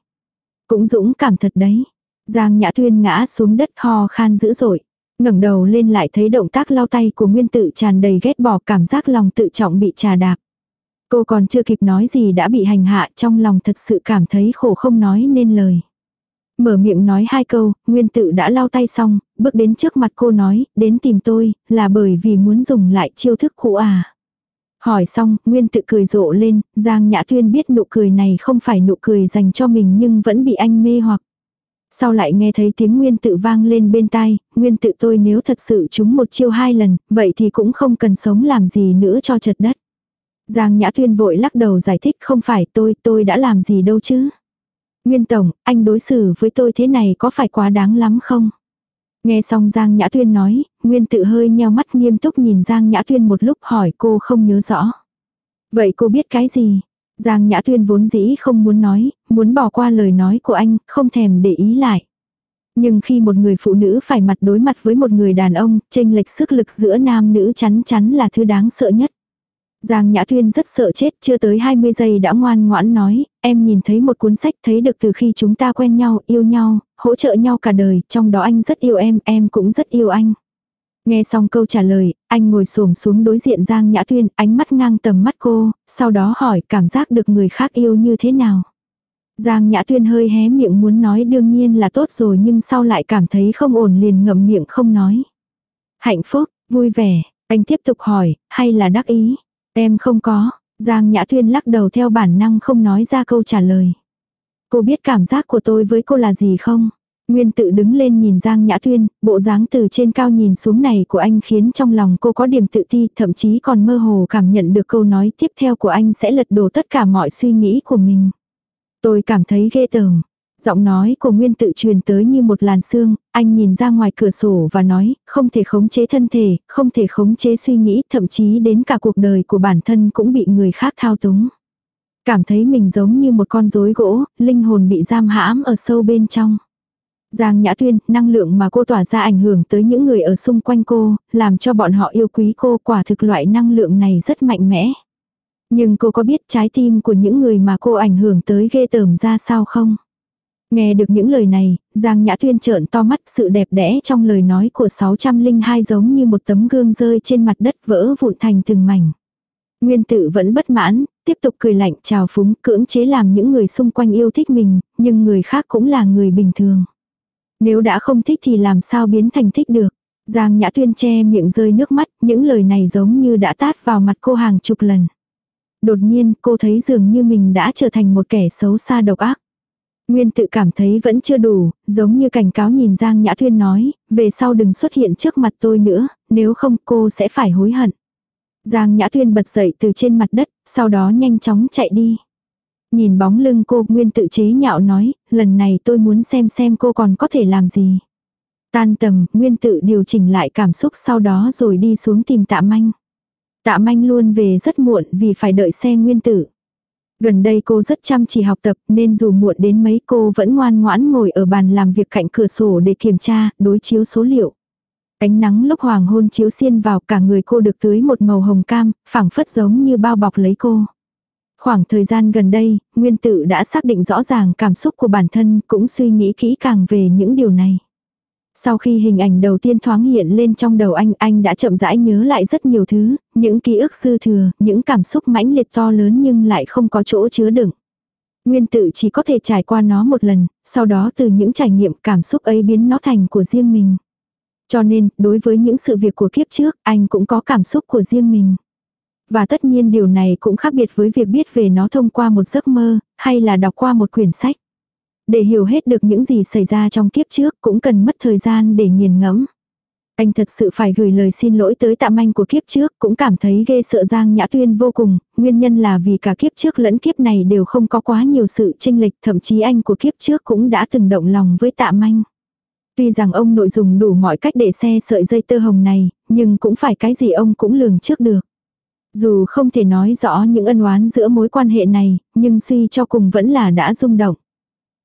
Cũng dũng cảm thật đấy. Giang Nhã Thuyên ngã xuống đất ho khan dữ dội ngẩng đầu lên lại thấy động tác lau tay của nguyên tự tràn đầy ghét bỏ cảm giác lòng tự trọng bị trà đạp. Cô còn chưa kịp nói gì đã bị hành hạ trong lòng thật sự cảm thấy khổ không nói nên lời. Mở miệng nói hai câu, nguyên tự đã lau tay xong, bước đến trước mặt cô nói, đến tìm tôi, là bởi vì muốn dùng lại chiêu thức cũ à. Hỏi xong, Nguyên tự cười rộ lên, Giang Nhã Tuyên biết nụ cười này không phải nụ cười dành cho mình nhưng vẫn bị anh mê hoặc. Sau lại nghe thấy tiếng nguyên tự vang lên bên tai, nguyên tự tôi nếu thật sự trúng một chiêu hai lần, vậy thì cũng không cần sống làm gì nữa cho chật đất. Giang Nhã Tuyên vội lắc đầu giải thích không phải tôi, tôi đã làm gì đâu chứ. Nguyên Tổng, anh đối xử với tôi thế này có phải quá đáng lắm không? Nghe xong Giang Nhã Tuyên nói, Nguyên tự hơi nheo mắt nghiêm túc nhìn Giang Nhã Tuyên một lúc hỏi cô không nhớ rõ. Vậy cô biết cái gì? Giang Nhã Tuyên vốn dĩ không muốn nói, muốn bỏ qua lời nói của anh, không thèm để ý lại. Nhưng khi một người phụ nữ phải mặt đối mặt với một người đàn ông, chênh lệch sức lực giữa nam nữ chắn chắn là thứ đáng sợ nhất. Giang Nhã Tuyên rất sợ chết, chưa tới 20 giây đã ngoan ngoãn nói, em nhìn thấy một cuốn sách thấy được từ khi chúng ta quen nhau, yêu nhau, hỗ trợ nhau cả đời, trong đó anh rất yêu em, em cũng rất yêu anh. Nghe xong câu trả lời, anh ngồi xổm xuống đối diện Giang Nhã Tuyên, ánh mắt ngang tầm mắt cô, sau đó hỏi cảm giác được người khác yêu như thế nào. Giang Nhã Tuyên hơi hé miệng muốn nói đương nhiên là tốt rồi nhưng sau lại cảm thấy không ổn liền ngậm miệng không nói. Hạnh phúc, vui vẻ, anh tiếp tục hỏi, hay là đắc ý? Em không có, Giang Nhã Tuyên lắc đầu theo bản năng không nói ra câu trả lời. Cô biết cảm giác của tôi với cô là gì không? Nguyên tự đứng lên nhìn Giang Nhã Tuyên, bộ dáng từ trên cao nhìn xuống này của anh khiến trong lòng cô có điểm tự ti, thậm chí còn mơ hồ cảm nhận được câu nói tiếp theo của anh sẽ lật đổ tất cả mọi suy nghĩ của mình. Tôi cảm thấy ghê tởm. Giọng nói của Nguyên tự truyền tới như một làn sương, anh nhìn ra ngoài cửa sổ và nói, không thể khống chế thân thể, không thể khống chế suy nghĩ, thậm chí đến cả cuộc đời của bản thân cũng bị người khác thao túng. Cảm thấy mình giống như một con rối gỗ, linh hồn bị giam hãm ở sâu bên trong. Giang Nhã Tuyên, năng lượng mà cô tỏa ra ảnh hưởng tới những người ở xung quanh cô, làm cho bọn họ yêu quý cô quả thực loại năng lượng này rất mạnh mẽ. Nhưng cô có biết trái tim của những người mà cô ảnh hưởng tới ghê tởm ra sao không? Nghe được những lời này, Giang Nhã Tuyên trợn to mắt sự đẹp đẽ trong lời nói của 602 giống như một tấm gương rơi trên mặt đất vỡ vụn thành từng mảnh. Nguyên tử vẫn bất mãn, tiếp tục cười lạnh chào phúng cưỡng chế làm những người xung quanh yêu thích mình, nhưng người khác cũng là người bình thường. Nếu đã không thích thì làm sao biến thành thích được. Giang Nhã Tuyên che miệng rơi nước mắt, những lời này giống như đã tát vào mặt cô hàng chục lần. Đột nhiên cô thấy dường như mình đã trở thành một kẻ xấu xa độc ác. Nguyên tự cảm thấy vẫn chưa đủ, giống như cảnh cáo nhìn Giang Nhã Thuyên nói, về sau đừng xuất hiện trước mặt tôi nữa, nếu không cô sẽ phải hối hận. Giang Nhã Thuyên bật dậy từ trên mặt đất, sau đó nhanh chóng chạy đi. Nhìn bóng lưng cô, Nguyên tự chế nhạo nói, lần này tôi muốn xem xem cô còn có thể làm gì. Tan tầm, Nguyên tự điều chỉnh lại cảm xúc sau đó rồi đi xuống tìm tạ manh. Tạ manh luôn về rất muộn vì phải đợi xe Nguyên tử. Gần đây cô rất chăm chỉ học tập nên dù muộn đến mấy cô vẫn ngoan ngoãn ngồi ở bàn làm việc cạnh cửa sổ để kiểm tra, đối chiếu số liệu. Ánh nắng lúc hoàng hôn chiếu xiên vào cả người cô được tưới một màu hồng cam, phẳng phất giống như bao bọc lấy cô. Khoảng thời gian gần đây, Nguyên Tử đã xác định rõ ràng cảm xúc của bản thân cũng suy nghĩ kỹ càng về những điều này. Sau khi hình ảnh đầu tiên thoáng hiện lên trong đầu anh, anh đã chậm rãi nhớ lại rất nhiều thứ, những ký ức dư thừa, những cảm xúc mãnh liệt to lớn nhưng lại không có chỗ chứa đựng. Nguyên tự chỉ có thể trải qua nó một lần, sau đó từ những trải nghiệm cảm xúc ấy biến nó thành của riêng mình. Cho nên, đối với những sự việc của kiếp trước, anh cũng có cảm xúc của riêng mình. Và tất nhiên điều này cũng khác biệt với việc biết về nó thông qua một giấc mơ, hay là đọc qua một quyển sách. Để hiểu hết được những gì xảy ra trong kiếp trước cũng cần mất thời gian để nghiền ngẫm. Anh thật sự phải gửi lời xin lỗi tới tạm anh của kiếp trước, cũng cảm thấy ghê sợ Giang Nhã Tuyên vô cùng, nguyên nhân là vì cả kiếp trước lẫn kiếp này đều không có quá nhiều sự chênh lệch, thậm chí anh của kiếp trước cũng đã từng động lòng với tạm anh. Tuy rằng ông nội dùng đủ mọi cách để xe sợi dây tơ hồng này, nhưng cũng phải cái gì ông cũng lường trước được. Dù không thể nói rõ những ân oán giữa mối quan hệ này, nhưng suy cho cùng vẫn là đã rung động.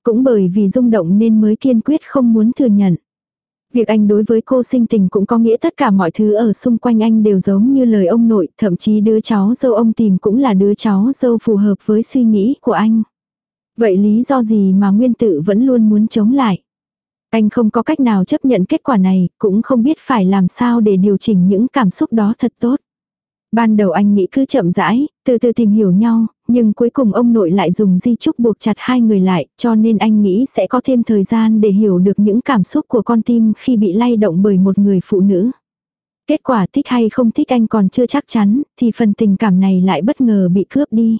Cũng bởi vì rung động nên mới kiên quyết không muốn thừa nhận. Việc anh đối với cô sinh tình cũng có nghĩa tất cả mọi thứ ở xung quanh anh đều giống như lời ông nội, thậm chí đứa cháu dâu ông tìm cũng là đứa cháu dâu phù hợp với suy nghĩ của anh. Vậy lý do gì mà nguyên tự vẫn luôn muốn chống lại? Anh không có cách nào chấp nhận kết quả này, cũng không biết phải làm sao để điều chỉnh những cảm xúc đó thật tốt. Ban đầu anh nghĩ cứ chậm rãi, từ từ tìm hiểu nhau, nhưng cuối cùng ông nội lại dùng di chúc buộc chặt hai người lại, cho nên anh nghĩ sẽ có thêm thời gian để hiểu được những cảm xúc của con tim khi bị lay động bởi một người phụ nữ. Kết quả thích hay không thích anh còn chưa chắc chắn, thì phần tình cảm này lại bất ngờ bị cướp đi.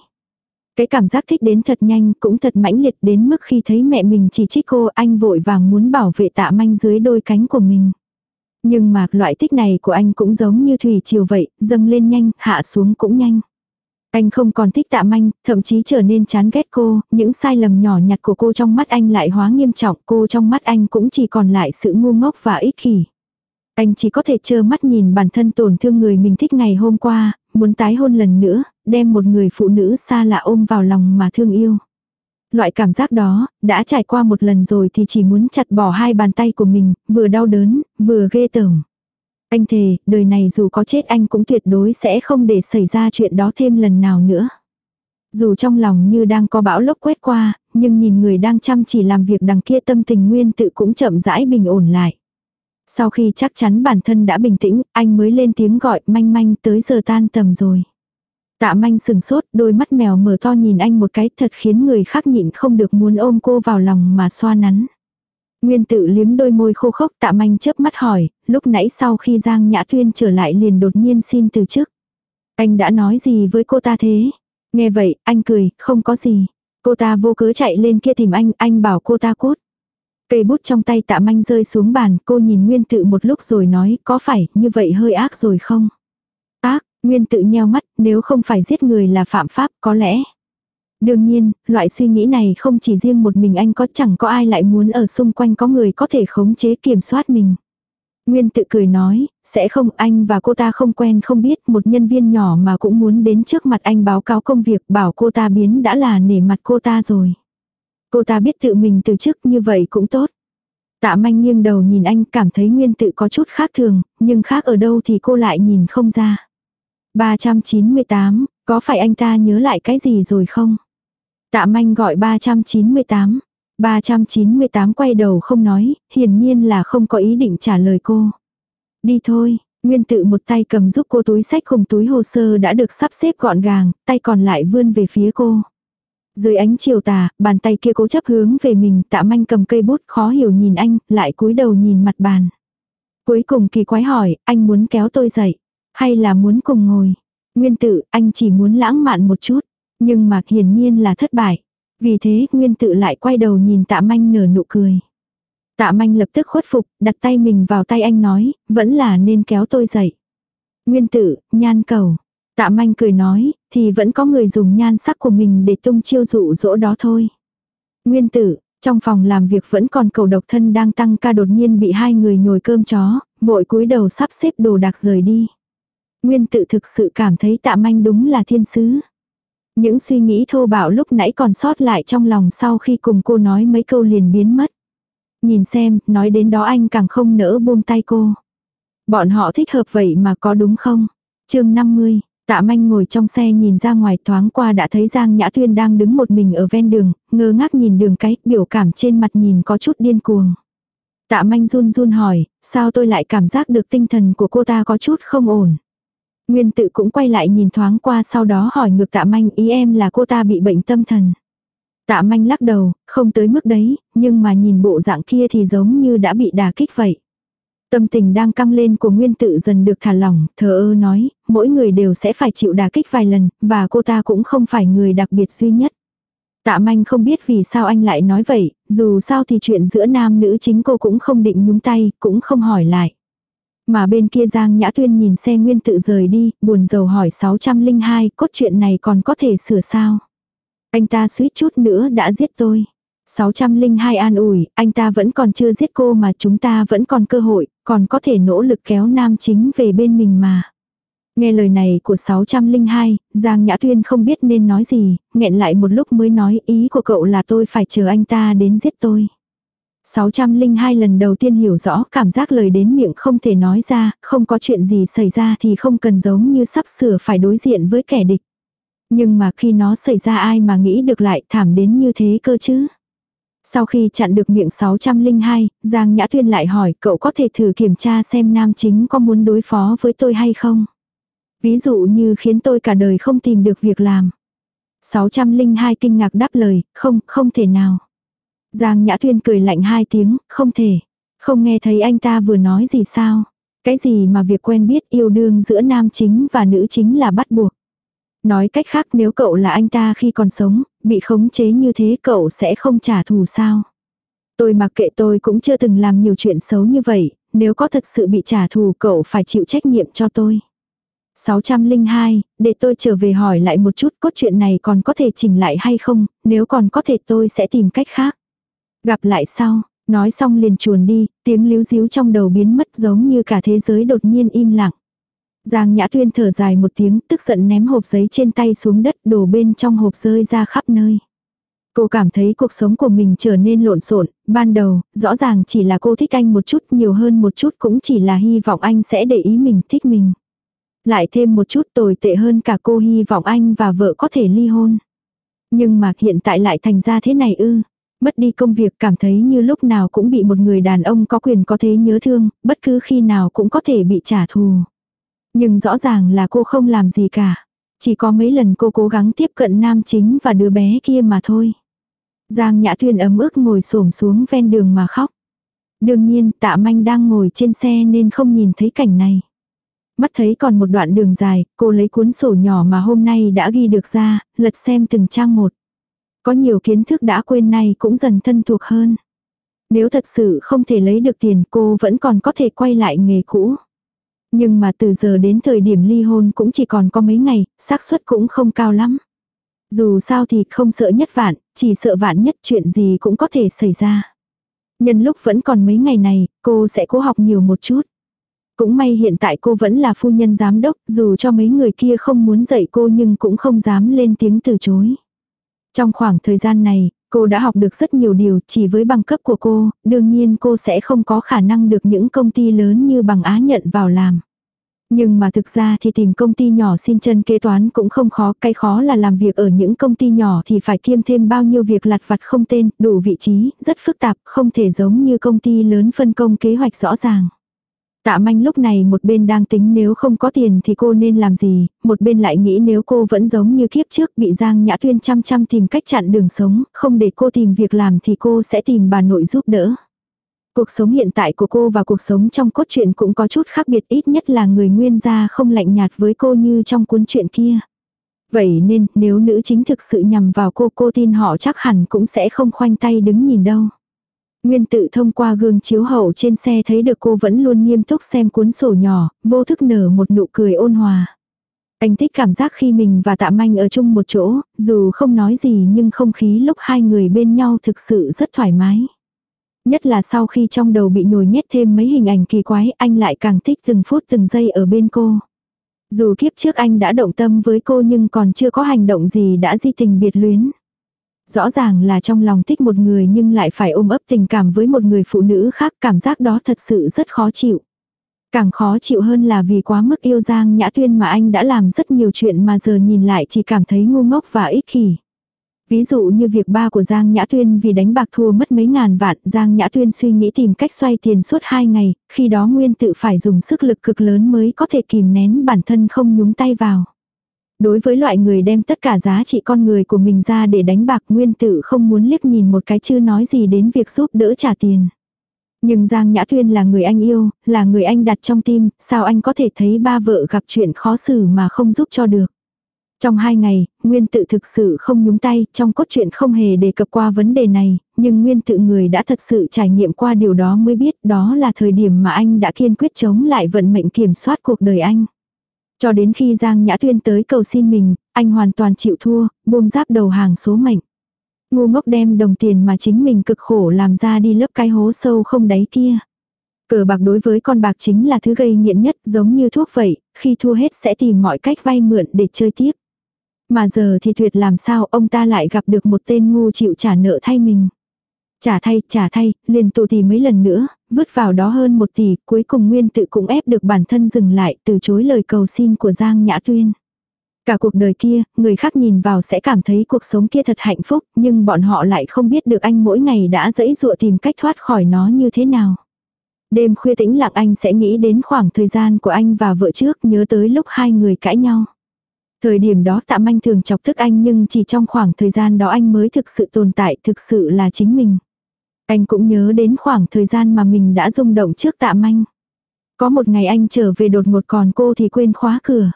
Cái cảm giác thích đến thật nhanh cũng thật mãnh liệt đến mức khi thấy mẹ mình chỉ trích cô anh vội vàng muốn bảo vệ tạ manh dưới đôi cánh của mình. Nhưng mà loại thích này của anh cũng giống như thủy chiều vậy, dâng lên nhanh, hạ xuống cũng nhanh. Anh không còn thích tạ manh, thậm chí trở nên chán ghét cô, những sai lầm nhỏ nhặt của cô trong mắt anh lại hóa nghiêm trọng, cô trong mắt anh cũng chỉ còn lại sự ngu ngốc và ích kỷ. Anh chỉ có thể trơ mắt nhìn bản thân tổn thương người mình thích ngày hôm qua, muốn tái hôn lần nữa, đem một người phụ nữ xa lạ ôm vào lòng mà thương yêu. Loại cảm giác đó, đã trải qua một lần rồi thì chỉ muốn chặt bỏ hai bàn tay của mình, vừa đau đớn, vừa ghê tởm. Anh thề, đời này dù có chết anh cũng tuyệt đối sẽ không để xảy ra chuyện đó thêm lần nào nữa. Dù trong lòng như đang có bão lốc quét qua, nhưng nhìn người đang chăm chỉ làm việc đằng kia tâm tình nguyên tự cũng chậm rãi bình ổn lại. Sau khi chắc chắn bản thân đã bình tĩnh, anh mới lên tiếng gọi manh manh tới giờ tan tầm rồi. Tạ manh sừng sốt, đôi mắt mèo mở to nhìn anh một cái thật khiến người khác nhịn không được muốn ôm cô vào lòng mà xoa nắn. Nguyên tự liếm đôi môi khô khốc tạ manh chớp mắt hỏi, lúc nãy sau khi Giang Nhã Tuyên trở lại liền đột nhiên xin từ chức. Anh đã nói gì với cô ta thế? Nghe vậy, anh cười, không có gì. Cô ta vô cớ chạy lên kia tìm anh, anh bảo cô ta cút. Cây bút trong tay tạ manh rơi xuống bàn, cô nhìn Nguyên tự một lúc rồi nói, có phải, như vậy hơi ác rồi không? Nguyên tự nheo mắt, nếu không phải giết người là phạm pháp, có lẽ. Đương nhiên, loại suy nghĩ này không chỉ riêng một mình anh có chẳng có ai lại muốn ở xung quanh có người có thể khống chế kiểm soát mình. Nguyên tự cười nói, sẽ không anh và cô ta không quen không biết một nhân viên nhỏ mà cũng muốn đến trước mặt anh báo cáo công việc bảo cô ta biến đã là nể mặt cô ta rồi. Cô ta biết tự mình từ chức như vậy cũng tốt. Tạ manh nghiêng đầu nhìn anh cảm thấy nguyên tự có chút khác thường, nhưng khác ở đâu thì cô lại nhìn không ra. 398, có phải anh ta nhớ lại cái gì rồi không? Tạ manh gọi 398. 398 quay đầu không nói, hiển nhiên là không có ý định trả lời cô. Đi thôi, Nguyên tự một tay cầm giúp cô túi sách cùng túi hồ sơ đã được sắp xếp gọn gàng, tay còn lại vươn về phía cô. Dưới ánh chiều tà, bàn tay kia cố chấp hướng về mình, tạ manh cầm cây bút khó hiểu nhìn anh, lại cúi đầu nhìn mặt bàn. Cuối cùng kỳ quái hỏi, anh muốn kéo tôi dậy, hay là muốn cùng ngồi? Nguyên tự, anh chỉ muốn lãng mạn một chút, nhưng mà hiển nhiên là thất bại. Vì thế, Nguyên tự lại quay đầu nhìn tạ manh nở nụ cười. Tạ manh lập tức khuất phục, đặt tay mình vào tay anh nói, vẫn là nên kéo tôi dậy. Nguyên tử nhan cầu. Tạ manh cười nói, thì vẫn có người dùng nhan sắc của mình để tung chiêu dụ dỗ đó thôi. Nguyên tử, trong phòng làm việc vẫn còn cầu độc thân đang tăng ca đột nhiên bị hai người nhồi cơm chó, vội cúi đầu sắp xếp đồ đạc rời đi. Nguyên tự thực sự cảm thấy tạ manh đúng là thiên sứ. Những suy nghĩ thô bạo lúc nãy còn sót lại trong lòng sau khi cùng cô nói mấy câu liền biến mất. Nhìn xem, nói đến đó anh càng không nỡ buông tay cô. Bọn họ thích hợp vậy mà có đúng không? chương 50, Tạ manh ngồi trong xe nhìn ra ngoài thoáng qua đã thấy Giang Nhã Tuyên đang đứng một mình ở ven đường, ngơ ngác nhìn đường cái, biểu cảm trên mặt nhìn có chút điên cuồng. Tạ manh run run hỏi, sao tôi lại cảm giác được tinh thần của cô ta có chút không ổn. Nguyên tự cũng quay lại nhìn thoáng qua sau đó hỏi ngược tạ manh ý em là cô ta bị bệnh tâm thần. Tạ manh lắc đầu, không tới mức đấy, nhưng mà nhìn bộ dạng kia thì giống như đã bị đà kích vậy. Tâm tình đang căng lên của nguyên tự dần được thả lỏng, thờ ơ nói, mỗi người đều sẽ phải chịu đả kích vài lần, và cô ta cũng không phải người đặc biệt duy nhất. Tạ manh không biết vì sao anh lại nói vậy, dù sao thì chuyện giữa nam nữ chính cô cũng không định nhúng tay, cũng không hỏi lại. Mà bên kia Giang Nhã Tuyên nhìn xe nguyên tự rời đi, buồn rầu hỏi 602, cốt truyện này còn có thể sửa sao? Anh ta suýt chút nữa đã giết tôi. 602 an ủi, anh ta vẫn còn chưa giết cô mà chúng ta vẫn còn cơ hội, còn có thể nỗ lực kéo nam chính về bên mình mà. Nghe lời này của 602, Giang Nhã Tuyên không biết nên nói gì, nghẹn lại một lúc mới nói ý của cậu là tôi phải chờ anh ta đến giết tôi. 602 lần đầu tiên hiểu rõ cảm giác lời đến miệng không thể nói ra, không có chuyện gì xảy ra thì không cần giống như sắp sửa phải đối diện với kẻ địch. Nhưng mà khi nó xảy ra ai mà nghĩ được lại thảm đến như thế cơ chứ. Sau khi chặn được miệng 602, Giang Nhã Tuyên lại hỏi cậu có thể thử kiểm tra xem nam chính có muốn đối phó với tôi hay không. Ví dụ như khiến tôi cả đời không tìm được việc làm. 602 kinh ngạc đáp lời, không, không thể nào. Giang Nhã Thuyên cười lạnh hai tiếng, không thể. Không nghe thấy anh ta vừa nói gì sao. Cái gì mà việc quen biết yêu đương giữa nam chính và nữ chính là bắt buộc. Nói cách khác nếu cậu là anh ta khi còn sống, bị khống chế như thế cậu sẽ không trả thù sao. Tôi mặc kệ tôi cũng chưa từng làm nhiều chuyện xấu như vậy, nếu có thật sự bị trả thù cậu phải chịu trách nhiệm cho tôi. 602, để tôi trở về hỏi lại một chút cốt truyện này còn có thể chỉnh lại hay không, nếu còn có thể tôi sẽ tìm cách khác. Gặp lại sau, nói xong liền chuồn đi, tiếng líu díu trong đầu biến mất giống như cả thế giới đột nhiên im lặng. Giang Nhã Tuyên thở dài một tiếng, tức giận ném hộp giấy trên tay xuống đất, đổ bên trong hộp rơi ra khắp nơi. Cô cảm thấy cuộc sống của mình trở nên lộn xộn, ban đầu, rõ ràng chỉ là cô thích anh một chút, nhiều hơn một chút cũng chỉ là hy vọng anh sẽ để ý mình, thích mình. Lại thêm một chút tồi tệ hơn cả cô hy vọng anh và vợ có thể ly hôn. Nhưng mà hiện tại lại thành ra thế này ư. Mất đi công việc cảm thấy như lúc nào cũng bị một người đàn ông có quyền có thế nhớ thương, bất cứ khi nào cũng có thể bị trả thù. Nhưng rõ ràng là cô không làm gì cả. Chỉ có mấy lần cô cố gắng tiếp cận nam chính và đứa bé kia mà thôi. Giang Nhã Tuyên ấm ức ngồi xổm xuống ven đường mà khóc. Đương nhiên tạ manh đang ngồi trên xe nên không nhìn thấy cảnh này. Mắt thấy còn một đoạn đường dài, cô lấy cuốn sổ nhỏ mà hôm nay đã ghi được ra, lật xem từng trang một. Có nhiều kiến thức đã quên nay cũng dần thân thuộc hơn. Nếu thật sự không thể lấy được tiền cô vẫn còn có thể quay lại nghề cũ. Nhưng mà từ giờ đến thời điểm ly hôn cũng chỉ còn có mấy ngày, xác suất cũng không cao lắm. Dù sao thì không sợ nhất vạn, chỉ sợ vạn nhất chuyện gì cũng có thể xảy ra. Nhân lúc vẫn còn mấy ngày này, cô sẽ cố học nhiều một chút. Cũng may hiện tại cô vẫn là phu nhân giám đốc, dù cho mấy người kia không muốn dạy cô nhưng cũng không dám lên tiếng từ chối. Trong khoảng thời gian này, cô đã học được rất nhiều điều chỉ với bằng cấp của cô, đương nhiên cô sẽ không có khả năng được những công ty lớn như bằng Á nhận vào làm. Nhưng mà thực ra thì tìm công ty nhỏ xin chân kế toán cũng không khó, cái khó là làm việc ở những công ty nhỏ thì phải kiêm thêm bao nhiêu việc lặt vặt không tên, đủ vị trí, rất phức tạp, không thể giống như công ty lớn phân công kế hoạch rõ ràng. Tạ manh lúc này một bên đang tính nếu không có tiền thì cô nên làm gì, một bên lại nghĩ nếu cô vẫn giống như kiếp trước bị Giang Nhã Tuyên chăm chăm tìm cách chặn đường sống, không để cô tìm việc làm thì cô sẽ tìm bà nội giúp đỡ. Cuộc sống hiện tại của cô và cuộc sống trong cốt truyện cũng có chút khác biệt ít nhất là người nguyên gia không lạnh nhạt với cô như trong cuốn truyện kia. Vậy nên nếu nữ chính thực sự nhằm vào cô cô tin họ chắc hẳn cũng sẽ không khoanh tay đứng nhìn đâu. Nguyên tự thông qua gương chiếu hậu trên xe thấy được cô vẫn luôn nghiêm túc xem cuốn sổ nhỏ, vô thức nở một nụ cười ôn hòa. Anh thích cảm giác khi mình và tạ manh ở chung một chỗ, dù không nói gì nhưng không khí lúc hai người bên nhau thực sự rất thoải mái. Nhất là sau khi trong đầu bị nhồi nhét thêm mấy hình ảnh kỳ quái, anh lại càng thích từng phút từng giây ở bên cô. Dù kiếp trước anh đã động tâm với cô nhưng còn chưa có hành động gì đã di tình biệt luyến. Rõ ràng là trong lòng thích một người nhưng lại phải ôm ấp tình cảm với một người phụ nữ khác, cảm giác đó thật sự rất khó chịu. Càng khó chịu hơn là vì quá mức yêu Giang Nhã Tuyên mà anh đã làm rất nhiều chuyện mà giờ nhìn lại chỉ cảm thấy ngu ngốc và ích kỷ. Ví dụ như việc ba của Giang Nhã Tuyên vì đánh bạc thua mất mấy ngàn vạn, Giang Nhã Tuyên suy nghĩ tìm cách xoay tiền suốt hai ngày, khi đó Nguyên tự phải dùng sức lực cực lớn mới có thể kìm nén bản thân không nhúng tay vào. Đối với loại người đem tất cả giá trị con người của mình ra để đánh bạc Nguyên tự không muốn liếc nhìn một cái chưa nói gì đến việc giúp đỡ trả tiền. Nhưng Giang Nhã Tuyên là người anh yêu, là người anh đặt trong tim, sao anh có thể thấy ba vợ gặp chuyện khó xử mà không giúp cho được. Trong hai ngày, Nguyên tự thực sự không nhúng tay, trong cốt truyện không hề đề cập qua vấn đề này, nhưng Nguyên tự người đã thật sự trải nghiệm qua điều đó mới biết đó là thời điểm mà anh đã kiên quyết chống lại vận mệnh kiểm soát cuộc đời anh. Cho đến khi Giang Nhã Tuyên tới cầu xin mình, anh hoàn toàn chịu thua, buông giáp đầu hàng số mệnh. Ngu ngốc đem đồng tiền mà chính mình cực khổ làm ra đi lấp cái hố sâu không đáy kia. Cờ bạc đối với con bạc chính là thứ gây nghiện nhất giống như thuốc vậy, khi thua hết sẽ tìm mọi cách vay mượn để chơi tiếp. Mà giờ thì tuyệt làm sao ông ta lại gặp được một tên ngu chịu trả nợ thay mình. Trả thay, trả thay, liền tụ tỷ mấy lần nữa, vứt vào đó hơn một tỷ, cuối cùng Nguyên tự cũng ép được bản thân dừng lại, từ chối lời cầu xin của Giang Nhã Tuyên. Cả cuộc đời kia, người khác nhìn vào sẽ cảm thấy cuộc sống kia thật hạnh phúc, nhưng bọn họ lại không biết được anh mỗi ngày đã dẫy dụa tìm cách thoát khỏi nó như thế nào. Đêm khuya tĩnh lặng anh sẽ nghĩ đến khoảng thời gian của anh và vợ trước, nhớ tới lúc hai người cãi nhau. Thời điểm đó tạm anh thường chọc thức anh nhưng chỉ trong khoảng thời gian đó anh mới thực sự tồn tại, thực sự là chính mình. Anh cũng nhớ đến khoảng thời gian mà mình đã rung động trước tạ manh. Có một ngày anh trở về đột ngột còn cô thì quên khóa cửa.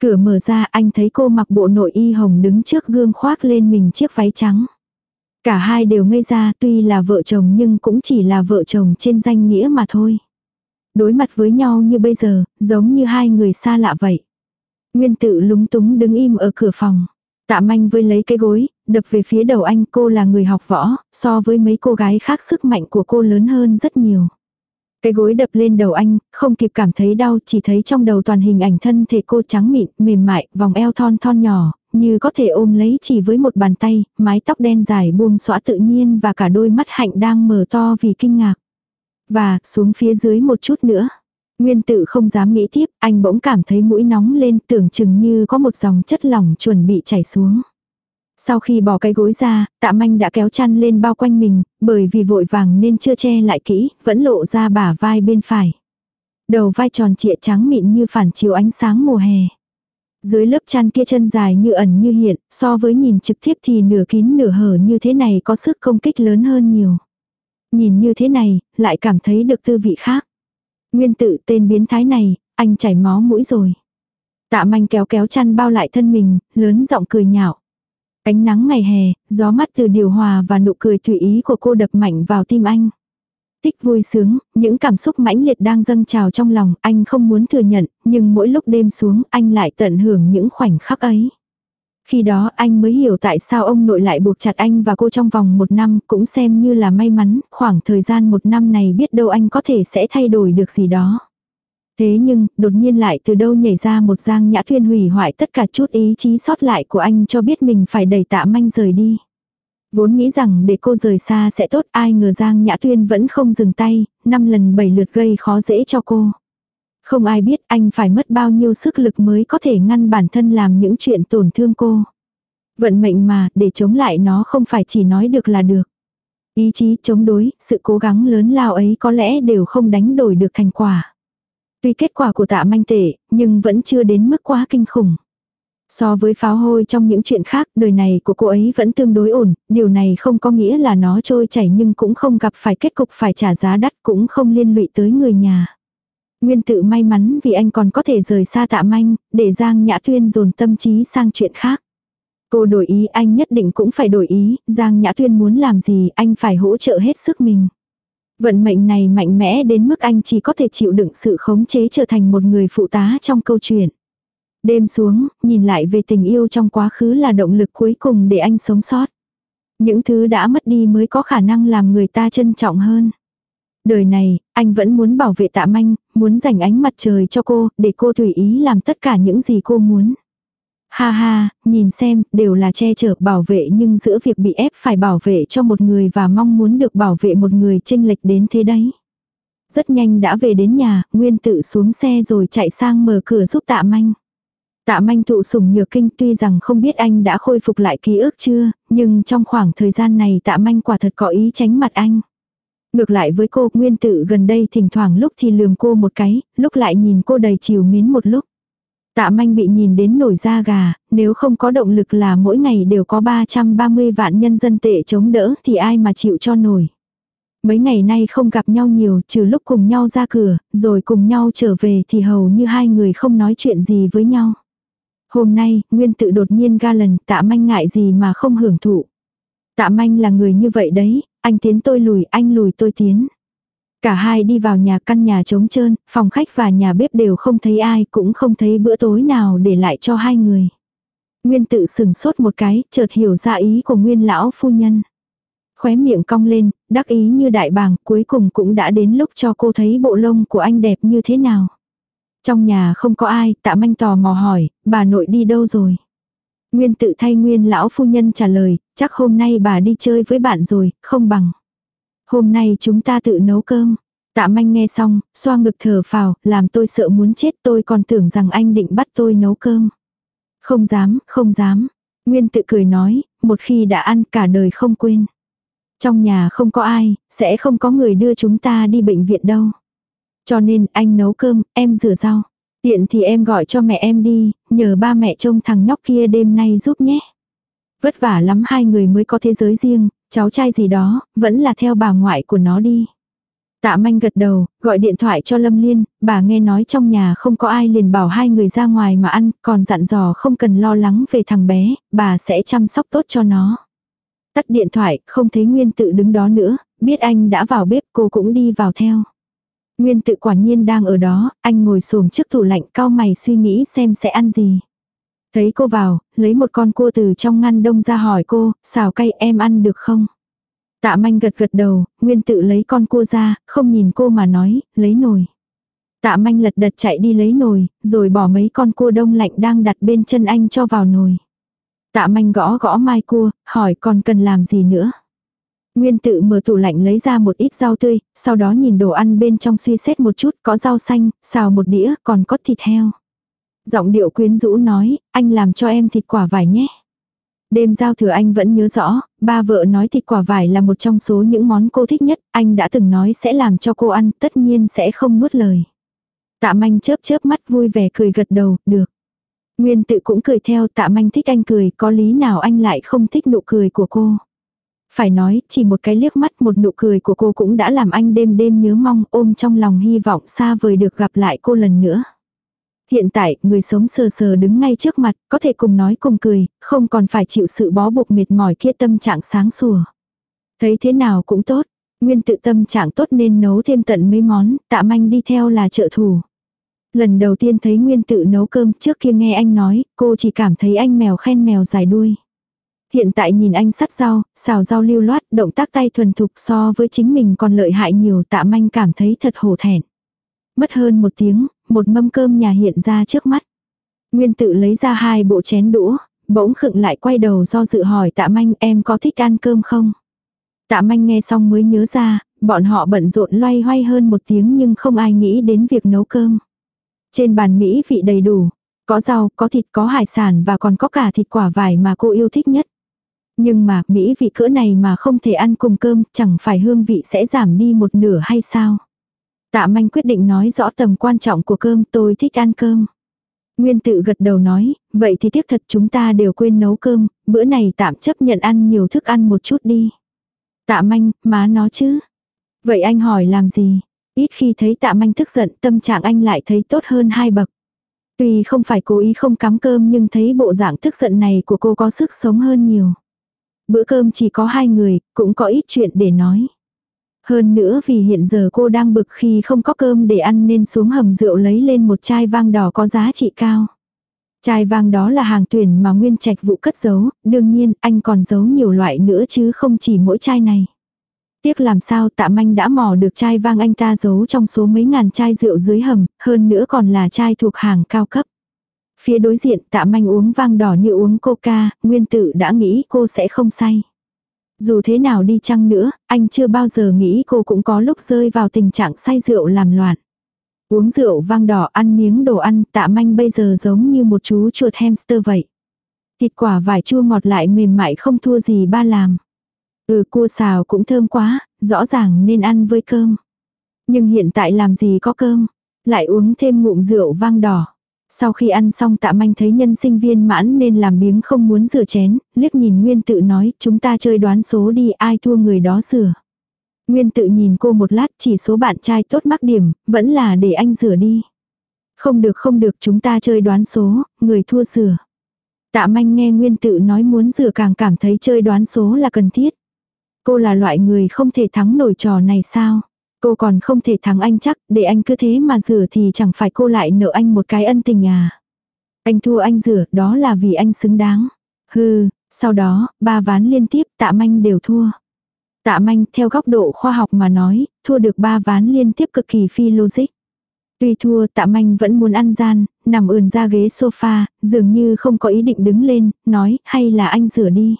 Cửa mở ra anh thấy cô mặc bộ nội y hồng đứng trước gương khoác lên mình chiếc váy trắng. Cả hai đều ngây ra tuy là vợ chồng nhưng cũng chỉ là vợ chồng trên danh nghĩa mà thôi. Đối mặt với nhau như bây giờ, giống như hai người xa lạ vậy. Nguyên tự lúng túng đứng im ở cửa phòng. Tạ manh với lấy cái gối, đập về phía đầu anh cô là người học võ, so với mấy cô gái khác sức mạnh của cô lớn hơn rất nhiều. Cái gối đập lên đầu anh, không kịp cảm thấy đau, chỉ thấy trong đầu toàn hình ảnh thân thể cô trắng mịn, mềm mại, vòng eo thon thon nhỏ, như có thể ôm lấy chỉ với một bàn tay, mái tóc đen dài buông xõa tự nhiên và cả đôi mắt hạnh đang mở to vì kinh ngạc. Và, xuống phía dưới một chút nữa. Nguyên tự không dám nghĩ tiếp, anh bỗng cảm thấy mũi nóng lên tưởng chừng như có một dòng chất lỏng chuẩn bị chảy xuống. Sau khi bỏ cái gối ra, tạ manh đã kéo chăn lên bao quanh mình, bởi vì vội vàng nên chưa che lại kỹ, vẫn lộ ra bả vai bên phải. Đầu vai tròn trịa trắng mịn như phản chiếu ánh sáng mùa hè. Dưới lớp chăn kia chân dài như ẩn như hiện, so với nhìn trực tiếp thì nửa kín nửa hở như thế này có sức công kích lớn hơn nhiều. Nhìn như thế này, lại cảm thấy được tư vị khác. Nguyên tự tên biến thái này, anh chảy máu mũi rồi. Tạ manh kéo kéo chăn bao lại thân mình, lớn giọng cười nhạo. Ánh nắng ngày hè, gió mắt từ điều hòa và nụ cười tùy ý của cô đập mạnh vào tim anh. Tích vui sướng, những cảm xúc mãnh liệt đang dâng trào trong lòng, anh không muốn thừa nhận, nhưng mỗi lúc đêm xuống anh lại tận hưởng những khoảnh khắc ấy. Khi đó anh mới hiểu tại sao ông nội lại buộc chặt anh và cô trong vòng một năm, cũng xem như là may mắn, khoảng thời gian một năm này biết đâu anh có thể sẽ thay đổi được gì đó. Thế nhưng, đột nhiên lại từ đâu nhảy ra một giang nhã thuyên hủy hoại tất cả chút ý chí sót lại của anh cho biết mình phải đẩy tạ manh rời đi. Vốn nghĩ rằng để cô rời xa sẽ tốt ai ngờ Giang Nhã Tuyên vẫn không dừng tay, năm lần bảy lượt gây khó dễ cho cô. Không ai biết anh phải mất bao nhiêu sức lực mới có thể ngăn bản thân làm những chuyện tổn thương cô. Vận mệnh mà, để chống lại nó không phải chỉ nói được là được. Ý chí chống đối, sự cố gắng lớn lao ấy có lẽ đều không đánh đổi được thành quả. Tuy kết quả của tạ manh tệ, nhưng vẫn chưa đến mức quá kinh khủng. So với pháo hôi trong những chuyện khác, đời này của cô ấy vẫn tương đối ổn, điều này không có nghĩa là nó trôi chảy nhưng cũng không gặp phải kết cục phải trả giá đắt cũng không liên lụy tới người nhà. Nguyên tự may mắn vì anh còn có thể rời xa tạ manh, để Giang Nhã Tuyên dồn tâm trí sang chuyện khác. Cô đổi ý anh nhất định cũng phải đổi ý, Giang Nhã Tuyên muốn làm gì anh phải hỗ trợ hết sức mình. Vận mệnh này mạnh mẽ đến mức anh chỉ có thể chịu đựng sự khống chế trở thành một người phụ tá trong câu chuyện. Đêm xuống, nhìn lại về tình yêu trong quá khứ là động lực cuối cùng để anh sống sót. Những thứ đã mất đi mới có khả năng làm người ta trân trọng hơn. Đời này, anh vẫn muốn bảo vệ tạ manh, muốn dành ánh mặt trời cho cô, để cô tùy ý làm tất cả những gì cô muốn. Ha ha, nhìn xem, đều là che chở bảo vệ nhưng giữa việc bị ép phải bảo vệ cho một người và mong muốn được bảo vệ một người chênh lệch đến thế đấy. Rất nhanh đã về đến nhà, Nguyên tự xuống xe rồi chạy sang mở cửa giúp tạ manh. Tạ manh thụ sủng nhược kinh tuy rằng không biết anh đã khôi phục lại ký ức chưa, nhưng trong khoảng thời gian này tạ manh quả thật có ý tránh mặt anh. Ngược lại với cô, nguyên tự gần đây thỉnh thoảng lúc thì lườm cô một cái, lúc lại nhìn cô đầy chiều mến một lúc. Tạ manh bị nhìn đến nổi da gà, nếu không có động lực là mỗi ngày đều có 330 vạn nhân dân tệ chống đỡ thì ai mà chịu cho nổi. Mấy ngày nay không gặp nhau nhiều trừ lúc cùng nhau ra cửa, rồi cùng nhau trở về thì hầu như hai người không nói chuyện gì với nhau. Hôm nay, Nguyên tự đột nhiên ga lần, tạ manh ngại gì mà không hưởng thụ. Tạ manh là người như vậy đấy, anh tiến tôi lùi, anh lùi tôi tiến. Cả hai đi vào nhà căn nhà trống trơn, phòng khách và nhà bếp đều không thấy ai, cũng không thấy bữa tối nào để lại cho hai người. Nguyên tự sừng sốt một cái, chợt hiểu ra ý của nguyên lão phu nhân. Khóe miệng cong lên, đắc ý như đại bàng, cuối cùng cũng đã đến lúc cho cô thấy bộ lông của anh đẹp như thế nào. Trong nhà không có ai, tạ manh tò mò hỏi, bà nội đi đâu rồi? Nguyên tự thay nguyên lão phu nhân trả lời, chắc hôm nay bà đi chơi với bạn rồi, không bằng. Hôm nay chúng ta tự nấu cơm. Tạ manh nghe xong, xoa ngực thở phào, làm tôi sợ muốn chết tôi còn tưởng rằng anh định bắt tôi nấu cơm. Không dám, không dám. Nguyên tự cười nói, một khi đã ăn cả đời không quên. Trong nhà không có ai, sẽ không có người đưa chúng ta đi bệnh viện đâu. Cho nên anh nấu cơm, em rửa rau. Tiện thì em gọi cho mẹ em đi, nhờ ba mẹ trông thằng nhóc kia đêm nay giúp nhé. Vất vả lắm hai người mới có thế giới riêng, cháu trai gì đó, vẫn là theo bà ngoại của nó đi. Tạ manh gật đầu, gọi điện thoại cho Lâm Liên, bà nghe nói trong nhà không có ai liền bảo hai người ra ngoài mà ăn, còn dặn dò không cần lo lắng về thằng bé, bà sẽ chăm sóc tốt cho nó. Tắt điện thoại, không thấy Nguyên tự đứng đó nữa, biết anh đã vào bếp cô cũng đi vào theo. Nguyên tự quả nhiên đang ở đó, anh ngồi xổm trước tủ lạnh cao mày suy nghĩ xem sẽ ăn gì. Thấy cô vào, lấy một con cua từ trong ngăn đông ra hỏi cô, xào cay em ăn được không? Tạ manh gật gật đầu, nguyên tự lấy con cua ra, không nhìn cô mà nói, lấy nồi. Tạ manh lật đật chạy đi lấy nồi, rồi bỏ mấy con cua đông lạnh đang đặt bên chân anh cho vào nồi. Tạ manh gõ gõ mai cua, hỏi còn cần làm gì nữa. Nguyên tự mở tủ lạnh lấy ra một ít rau tươi, sau đó nhìn đồ ăn bên trong suy xét một chút, có rau xanh, xào một đĩa, còn có thịt heo. Giọng điệu quyến rũ nói, anh làm cho em thịt quả vải nhé. Đêm giao thừa anh vẫn nhớ rõ, ba vợ nói thịt quả vải là một trong số những món cô thích nhất, anh đã từng nói sẽ làm cho cô ăn, tất nhiên sẽ không nuốt lời. Tạ manh chớp chớp mắt vui vẻ cười gật đầu, được. Nguyên tự cũng cười theo tạ manh thích anh cười, có lý nào anh lại không thích nụ cười của cô. Phải nói, chỉ một cái liếc mắt một nụ cười của cô cũng đã làm anh đêm đêm nhớ mong ôm trong lòng hy vọng xa vời được gặp lại cô lần nữa. Hiện tại, người sống sờ sờ đứng ngay trước mặt, có thể cùng nói cùng cười, không còn phải chịu sự bó buộc mệt mỏi kia tâm trạng sáng sủa. Thấy thế nào cũng tốt, nguyên tự tâm trạng tốt nên nấu thêm tận mấy món, tạ manh đi theo là trợ thủ. Lần đầu tiên thấy nguyên tự nấu cơm trước kia nghe anh nói, cô chỉ cảm thấy anh mèo khen mèo dài đuôi. Hiện tại nhìn anh sắt rau, xào rau lưu loát, động tác tay thuần thục so với chính mình còn lợi hại nhiều tạ manh cảm thấy thật hổ thẹn. Mất hơn một tiếng, một mâm cơm nhà hiện ra trước mắt. Nguyên tự lấy ra hai bộ chén đũa, bỗng khựng lại quay đầu do dự hỏi tạ manh em có thích ăn cơm không? Tạ manh nghe xong mới nhớ ra, bọn họ bận rộn loay hoay hơn một tiếng nhưng không ai nghĩ đến việc nấu cơm. Trên bàn Mỹ vị đầy đủ, có rau, có thịt, có hải sản và còn có cả thịt quả vải mà cô yêu thích nhất. Nhưng mà Mỹ vị cỡ này mà không thể ăn cùng cơm, chẳng phải hương vị sẽ giảm đi một nửa hay sao? Tạ manh quyết định nói rõ tầm quan trọng của cơm tôi thích ăn cơm. Nguyên tự gật đầu nói, vậy thì tiếc thật chúng ta đều quên nấu cơm, bữa này tạm chấp nhận ăn nhiều thức ăn một chút đi. Tạ manh, má nó chứ. Vậy anh hỏi làm gì? Ít khi thấy tạ manh tức giận tâm trạng anh lại thấy tốt hơn hai bậc. Tuy không phải cố ý không cắm cơm nhưng thấy bộ dạng tức giận này của cô có sức sống hơn nhiều. Bữa cơm chỉ có hai người, cũng có ít chuyện để nói. Hơn nữa vì hiện giờ cô đang bực khi không có cơm để ăn nên xuống hầm rượu lấy lên một chai vang đỏ có giá trị cao. Chai vang đó là hàng tuyển mà Nguyên Trạch vụ cất giấu, đương nhiên anh còn giấu nhiều loại nữa chứ không chỉ mỗi chai này. Tiếc làm sao tạ manh đã mò được chai vang anh ta giấu trong số mấy ngàn chai rượu dưới hầm, hơn nữa còn là chai thuộc hàng cao cấp. Phía đối diện tạ manh uống vang đỏ như uống coca, nguyên tử đã nghĩ cô sẽ không say. Dù thế nào đi chăng nữa, anh chưa bao giờ nghĩ cô cũng có lúc rơi vào tình trạng say rượu làm loạn. Uống rượu vang đỏ ăn miếng đồ ăn tạ manh bây giờ giống như một chú chuột hamster vậy. Thịt quả vải chua ngọt lại mềm mại không thua gì ba làm. Ừ cua xào cũng thơm quá, rõ ràng nên ăn với cơm. Nhưng hiện tại làm gì có cơm, lại uống thêm ngụm rượu vang đỏ. Sau khi ăn xong tạ manh thấy nhân sinh viên mãn nên làm biếng không muốn rửa chén, liếc nhìn Nguyên tự nói chúng ta chơi đoán số đi ai thua người đó rửa. Nguyên tự nhìn cô một lát chỉ số bạn trai tốt mắc điểm, vẫn là để anh rửa đi. Không được không được chúng ta chơi đoán số, người thua rửa. Tạ manh nghe Nguyên tự nói muốn rửa càng cảm thấy chơi đoán số là cần thiết. Cô là loại người không thể thắng nổi trò này sao? Cô còn không thể thắng anh chắc, để anh cứ thế mà rửa thì chẳng phải cô lại nợ anh một cái ân tình à. Anh thua anh rửa, đó là vì anh xứng đáng. Hừ, sau đó, ba ván liên tiếp tạ manh đều thua. Tạ manh theo góc độ khoa học mà nói, thua được ba ván liên tiếp cực kỳ phi logic. Tuy thua tạ manh vẫn muốn ăn gian, nằm ườn ra ghế sofa, dường như không có ý định đứng lên, nói hay là anh rửa đi.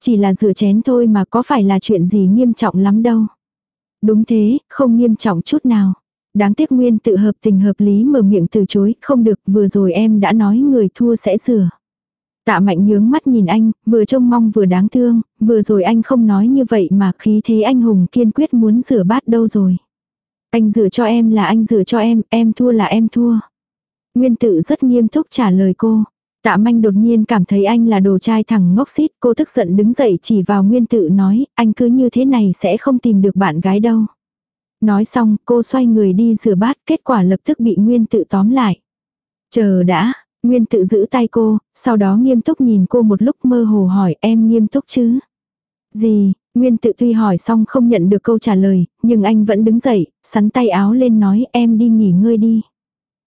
Chỉ là rửa chén thôi mà có phải là chuyện gì nghiêm trọng lắm đâu. Đúng thế, không nghiêm trọng chút nào. Đáng tiếc Nguyên tự hợp tình hợp lý mở miệng từ chối, không được, vừa rồi em đã nói người thua sẽ rửa. Tạ mạnh nhướng mắt nhìn anh, vừa trông mong vừa đáng thương, vừa rồi anh không nói như vậy mà khí thế anh hùng kiên quyết muốn rửa bát đâu rồi. Anh rửa cho em là anh rửa cho em, em thua là em thua. Nguyên tự rất nghiêm túc trả lời cô. Tạ manh đột nhiên cảm thấy anh là đồ trai thằng ngốc xít, cô tức giận đứng dậy chỉ vào nguyên tự nói, anh cứ như thế này sẽ không tìm được bạn gái đâu. Nói xong, cô xoay người đi rửa bát, kết quả lập tức bị nguyên tự tóm lại. Chờ đã, nguyên tự giữ tay cô, sau đó nghiêm túc nhìn cô một lúc mơ hồ hỏi em nghiêm túc chứ. Gì, nguyên tự tuy hỏi xong không nhận được câu trả lời, nhưng anh vẫn đứng dậy, sắn tay áo lên nói em đi nghỉ ngơi đi.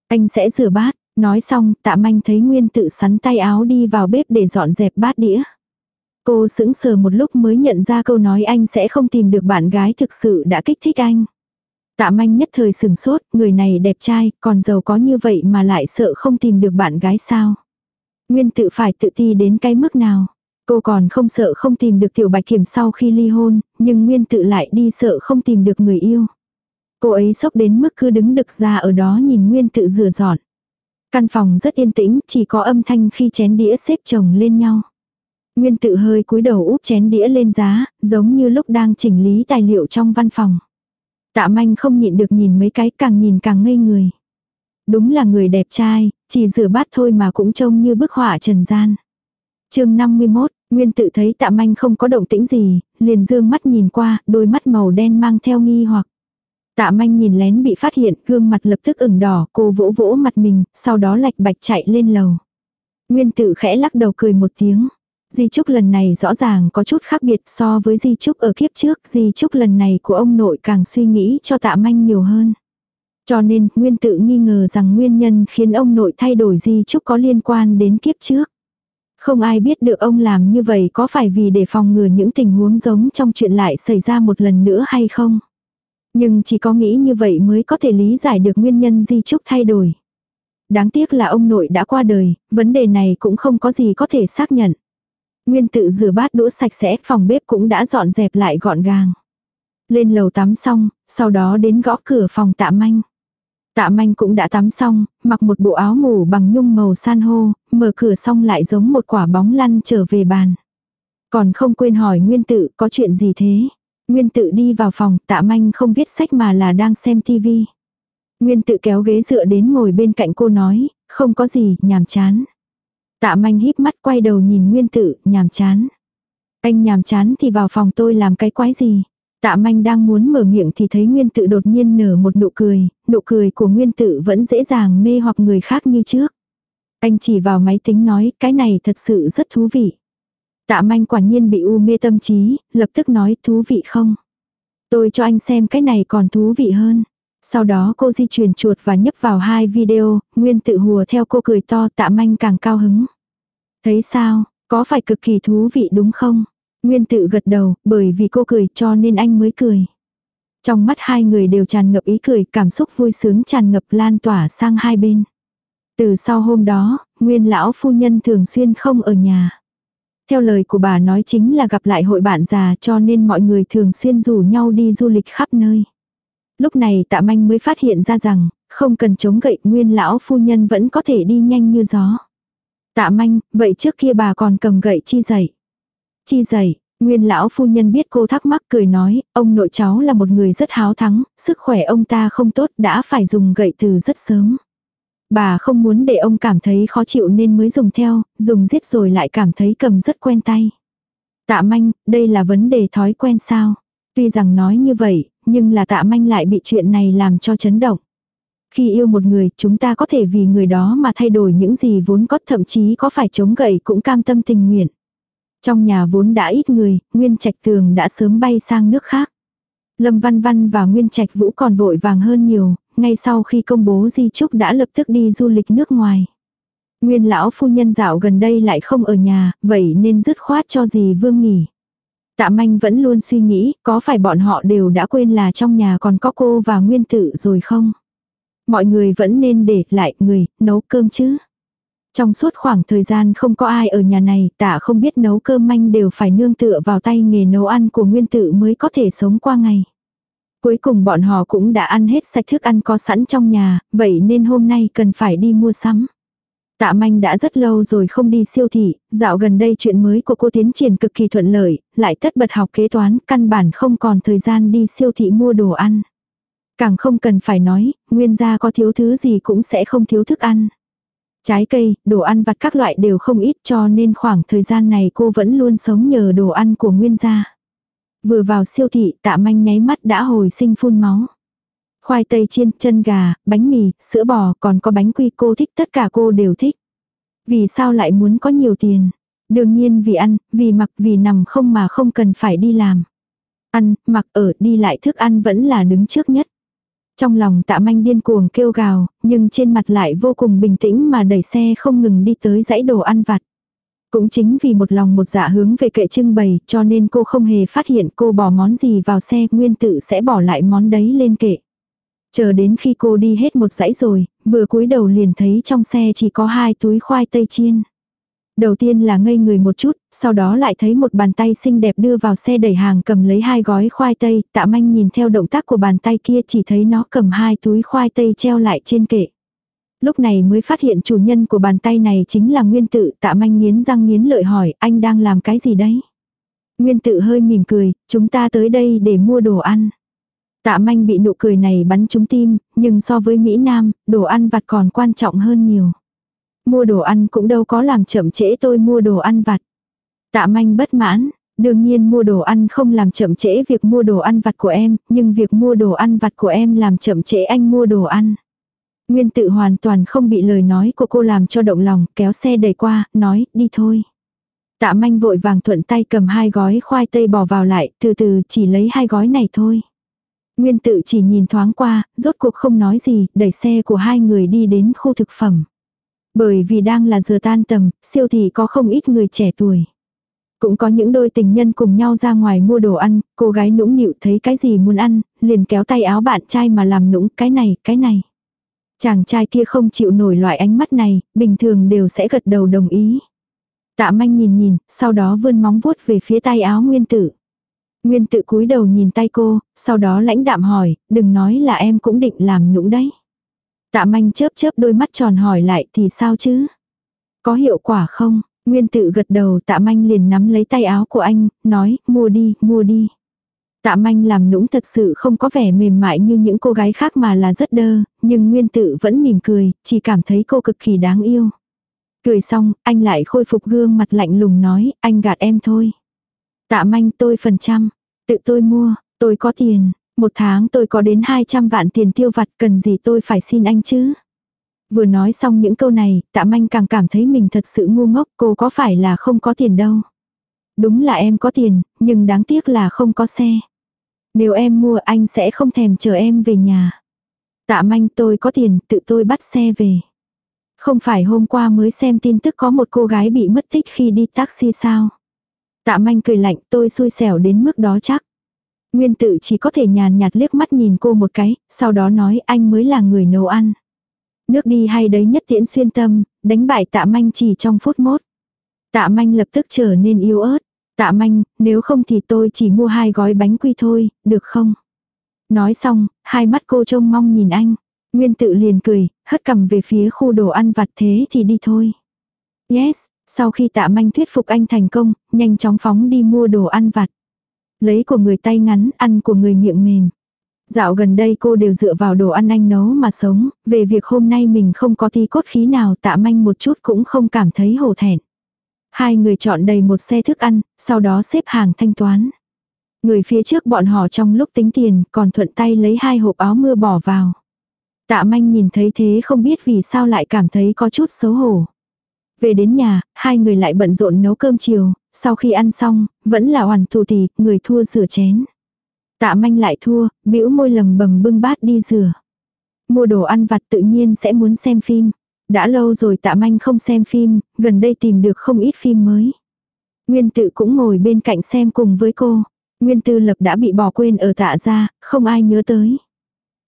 Anh sẽ rửa bát, Nói xong, tạ manh thấy Nguyên tự sắn tay áo đi vào bếp để dọn dẹp bát đĩa. Cô sững sờ một lúc mới nhận ra câu nói anh sẽ không tìm được bạn gái thực sự đã kích thích anh. Tạ manh nhất thời sừng sốt, người này đẹp trai, còn giàu có như vậy mà lại sợ không tìm được bạn gái sao. Nguyên tự phải tự ti đến cái mức nào. Cô còn không sợ không tìm được tiểu bạch kiểm sau khi ly hôn, nhưng Nguyên tự lại đi sợ không tìm được người yêu. Cô ấy sốc đến mức cứ đứng đực ra ở đó nhìn Nguyên tự rửa dọn. Căn phòng rất yên tĩnh, chỉ có âm thanh khi chén đĩa xếp chồng lên nhau. Nguyên tự hơi cúi đầu úp chén đĩa lên giá, giống như lúc đang chỉnh lý tài liệu trong văn phòng. Tạ manh không nhịn được nhìn mấy cái càng nhìn càng ngây người. Đúng là người đẹp trai, chỉ rửa bát thôi mà cũng trông như bức họa trần gian. chương 51, Nguyên tự thấy tạ manh không có động tĩnh gì, liền dương mắt nhìn qua, đôi mắt màu đen mang theo nghi hoặc. Tạ manh nhìn lén bị phát hiện, gương mặt lập tức ửng đỏ, cô vỗ vỗ mặt mình, sau đó lạch bạch chạy lên lầu. Nguyên tự khẽ lắc đầu cười một tiếng. Di trúc lần này rõ ràng có chút khác biệt so với di trúc ở kiếp trước, di trúc lần này của ông nội càng suy nghĩ cho tạ manh nhiều hơn. Cho nên, Nguyên tự nghi ngờ rằng nguyên nhân khiến ông nội thay đổi di trúc có liên quan đến kiếp trước. Không ai biết được ông làm như vậy có phải vì để phòng ngừa những tình huống giống trong chuyện lại xảy ra một lần nữa hay không. Nhưng chỉ có nghĩ như vậy mới có thể lý giải được nguyên nhân di trúc thay đổi. Đáng tiếc là ông nội đã qua đời, vấn đề này cũng không có gì có thể xác nhận. Nguyên tự rửa bát đũa sạch sẽ, phòng bếp cũng đã dọn dẹp lại gọn gàng. Lên lầu tắm xong, sau đó đến gõ cửa phòng tạ manh. Tạ manh cũng đã tắm xong, mặc một bộ áo ngủ bằng nhung màu san hô, mở cửa xong lại giống một quả bóng lăn trở về bàn. Còn không quên hỏi Nguyên tự có chuyện gì thế? Nguyên tự đi vào phòng, tạ manh không viết sách mà là đang xem tivi. Nguyên tự kéo ghế dựa đến ngồi bên cạnh cô nói, không có gì, nhàm chán. Tạ manh híp mắt quay đầu nhìn nguyên tự, nhàm chán. Anh nhàm chán thì vào phòng tôi làm cái quái gì. Tạ manh đang muốn mở miệng thì thấy nguyên tự đột nhiên nở một nụ cười, nụ cười của nguyên tự vẫn dễ dàng mê hoặc người khác như trước. Anh chỉ vào máy tính nói cái này thật sự rất thú vị. Tạ manh quả nhiên bị u mê tâm trí, lập tức nói thú vị không. Tôi cho anh xem cái này còn thú vị hơn. Sau đó cô di chuyển chuột và nhấp vào hai video, Nguyên tự hùa theo cô cười to tạ manh càng cao hứng. Thấy sao, có phải cực kỳ thú vị đúng không? Nguyên tự gật đầu, bởi vì cô cười cho nên anh mới cười. Trong mắt hai người đều tràn ngập ý cười, cảm xúc vui sướng tràn ngập lan tỏa sang hai bên. Từ sau hôm đó, Nguyên lão phu nhân thường xuyên không ở nhà. Theo lời của bà nói chính là gặp lại hội bạn già cho nên mọi người thường xuyên rủ nhau đi du lịch khắp nơi. Lúc này tạ manh mới phát hiện ra rằng, không cần chống gậy nguyên lão phu nhân vẫn có thể đi nhanh như gió. Tạ manh, vậy trước kia bà còn cầm gậy chi dậy. Chi dậy, nguyên lão phu nhân biết cô thắc mắc cười nói, ông nội cháu là một người rất háo thắng, sức khỏe ông ta không tốt đã phải dùng gậy từ rất sớm. Bà không muốn để ông cảm thấy khó chịu nên mới dùng theo, dùng giết rồi lại cảm thấy cầm rất quen tay. Tạ manh, đây là vấn đề thói quen sao? Tuy rằng nói như vậy, nhưng là tạ manh lại bị chuyện này làm cho chấn động. Khi yêu một người, chúng ta có thể vì người đó mà thay đổi những gì vốn có thậm chí có phải chống gậy cũng cam tâm tình nguyện. Trong nhà vốn đã ít người, Nguyên Trạch Tường đã sớm bay sang nước khác. Lâm Văn Văn và Nguyên Trạch Vũ còn vội vàng hơn nhiều, ngay sau khi công bố di trúc đã lập tức đi du lịch nước ngoài. Nguyên lão phu nhân dạo gần đây lại không ở nhà, vậy nên dứt khoát cho gì Vương nghỉ. Tạ manh vẫn luôn suy nghĩ, có phải bọn họ đều đã quên là trong nhà còn có cô và nguyên Tự rồi không? Mọi người vẫn nên để lại người, nấu cơm chứ. Trong suốt khoảng thời gian không có ai ở nhà này, tạ không biết nấu cơm manh đều phải nương tựa vào tay nghề nấu ăn của nguyên Tự mới có thể sống qua ngày. Cuối cùng bọn họ cũng đã ăn hết sạch thức ăn có sẵn trong nhà, vậy nên hôm nay cần phải đi mua sắm. Tạ manh đã rất lâu rồi không đi siêu thị, dạo gần đây chuyện mới của cô tiến triển cực kỳ thuận lợi, lại tất bật học kế toán, căn bản không còn thời gian đi siêu thị mua đồ ăn. Càng không cần phải nói, nguyên gia có thiếu thứ gì cũng sẽ không thiếu thức ăn. Trái cây, đồ ăn vặt các loại đều không ít cho nên khoảng thời gian này cô vẫn luôn sống nhờ đồ ăn của nguyên gia. Vừa vào siêu thị tạ manh nháy mắt đã hồi sinh phun máu. Khoai tây chiên, chân gà, bánh mì, sữa bò, còn có bánh quy cô thích tất cả cô đều thích. Vì sao lại muốn có nhiều tiền? Đương nhiên vì ăn, vì mặc, vì nằm không mà không cần phải đi làm. Ăn, mặc ở, đi lại thức ăn vẫn là đứng trước nhất. Trong lòng tạ manh điên cuồng kêu gào, nhưng trên mặt lại vô cùng bình tĩnh mà đẩy xe không ngừng đi tới dãy đồ ăn vặt. Cũng chính vì một lòng một dạ hướng về kệ trưng bày cho nên cô không hề phát hiện cô bỏ món gì vào xe nguyên tự sẽ bỏ lại món đấy lên kệ. Chờ đến khi cô đi hết một dãy rồi, vừa cúi đầu liền thấy trong xe chỉ có hai túi khoai tây chiên. Đầu tiên là ngây người một chút, sau đó lại thấy một bàn tay xinh đẹp đưa vào xe đẩy hàng cầm lấy hai gói khoai tây, tạ manh nhìn theo động tác của bàn tay kia chỉ thấy nó cầm hai túi khoai tây treo lại trên kệ. Lúc này mới phát hiện chủ nhân của bàn tay này chính là Nguyên Tự, tạ manh nghiến răng nghiến lợi hỏi, anh đang làm cái gì đấy? Nguyên Tự hơi mỉm cười, chúng ta tới đây để mua đồ ăn. Tạ manh bị nụ cười này bắn trúng tim, nhưng so với Mỹ Nam, đồ ăn vặt còn quan trọng hơn nhiều. Mua đồ ăn cũng đâu có làm chậm trễ tôi mua đồ ăn vặt. Tạ manh bất mãn, đương nhiên mua đồ ăn không làm chậm trễ việc mua đồ ăn vặt của em, nhưng việc mua đồ ăn vặt của em làm chậm trễ anh mua đồ ăn. Nguyên tự hoàn toàn không bị lời nói của cô làm cho động lòng, kéo xe đẩy qua, nói, đi thôi. Tạ manh vội vàng thuận tay cầm hai gói khoai tây bỏ vào lại, từ từ chỉ lấy hai gói này thôi. Nguyên tự chỉ nhìn thoáng qua, rốt cuộc không nói gì, đẩy xe của hai người đi đến khu thực phẩm. Bởi vì đang là giờ tan tầm, siêu thị có không ít người trẻ tuổi. Cũng có những đôi tình nhân cùng nhau ra ngoài mua đồ ăn, cô gái nũng nịu thấy cái gì muốn ăn, liền kéo tay áo bạn trai mà làm nũng cái này, cái này. Chàng trai kia không chịu nổi loại ánh mắt này, bình thường đều sẽ gật đầu đồng ý. Tạ manh nhìn nhìn, sau đó vươn móng vuốt về phía tay áo nguyên tử. Nguyên tự cúi đầu nhìn tay cô, sau đó lãnh đạm hỏi, đừng nói là em cũng định làm nũng đấy. Tạ manh chớp chớp đôi mắt tròn hỏi lại thì sao chứ? Có hiệu quả không? Nguyên tự gật đầu tạ manh liền nắm lấy tay áo của anh, nói, mua đi, mua đi. Tạ manh làm nũng thật sự không có vẻ mềm mại như những cô gái khác mà là rất đơ, nhưng nguyên tự vẫn mỉm cười, chỉ cảm thấy cô cực kỳ đáng yêu. Cười xong, anh lại khôi phục gương mặt lạnh lùng nói, anh gạt em thôi. Tạ manh tôi phần trăm, tự tôi mua, tôi có tiền, một tháng tôi có đến 200 vạn tiền tiêu vặt cần gì tôi phải xin anh chứ. Vừa nói xong những câu này, tạ manh càng cảm thấy mình thật sự ngu ngốc cô có phải là không có tiền đâu. Đúng là em có tiền, nhưng đáng tiếc là không có xe. Nếu em mua anh sẽ không thèm chờ em về nhà. Tạ manh tôi có tiền, tự tôi bắt xe về. Không phải hôm qua mới xem tin tức có một cô gái bị mất tích khi đi taxi sao. Tạ manh cười lạnh tôi xui xẻo đến mức đó chắc. Nguyên tự chỉ có thể nhàn nhạt liếc mắt nhìn cô một cái, sau đó nói anh mới là người nấu ăn. Nước đi hay đấy nhất tiễn xuyên tâm, đánh bại tạ manh chỉ trong phút mốt. Tạ manh lập tức trở nên yếu ớt. Tạ manh, nếu không thì tôi chỉ mua hai gói bánh quy thôi, được không? Nói xong, hai mắt cô trông mong nhìn anh. Nguyên tự liền cười, hất cầm về phía khu đồ ăn vặt thế thì đi thôi. Yes, sau khi tạ manh thuyết phục anh thành công, nhanh chóng phóng đi mua đồ ăn vặt. Lấy của người tay ngắn, ăn của người miệng mềm. Dạo gần đây cô đều dựa vào đồ ăn anh nấu mà sống, về việc hôm nay mình không có thi cốt khí nào tạ manh một chút cũng không cảm thấy hổ thẹn. Hai người chọn đầy một xe thức ăn, sau đó xếp hàng thanh toán. Người phía trước bọn họ trong lúc tính tiền còn thuận tay lấy hai hộp áo mưa bỏ vào. Tạ manh nhìn thấy thế không biết vì sao lại cảm thấy có chút xấu hổ. Về đến nhà, hai người lại bận rộn nấu cơm chiều, sau khi ăn xong, vẫn là hoàn thù tì, người thua rửa chén. Tạ manh lại thua, bĩu môi lầm bầm bưng bát đi rửa. Mua đồ ăn vặt tự nhiên sẽ muốn xem phim. Đã lâu rồi tạ manh không xem phim, gần đây tìm được không ít phim mới. Nguyên tự cũng ngồi bên cạnh xem cùng với cô. Nguyên tư lập đã bị bỏ quên ở tạ ra, không ai nhớ tới.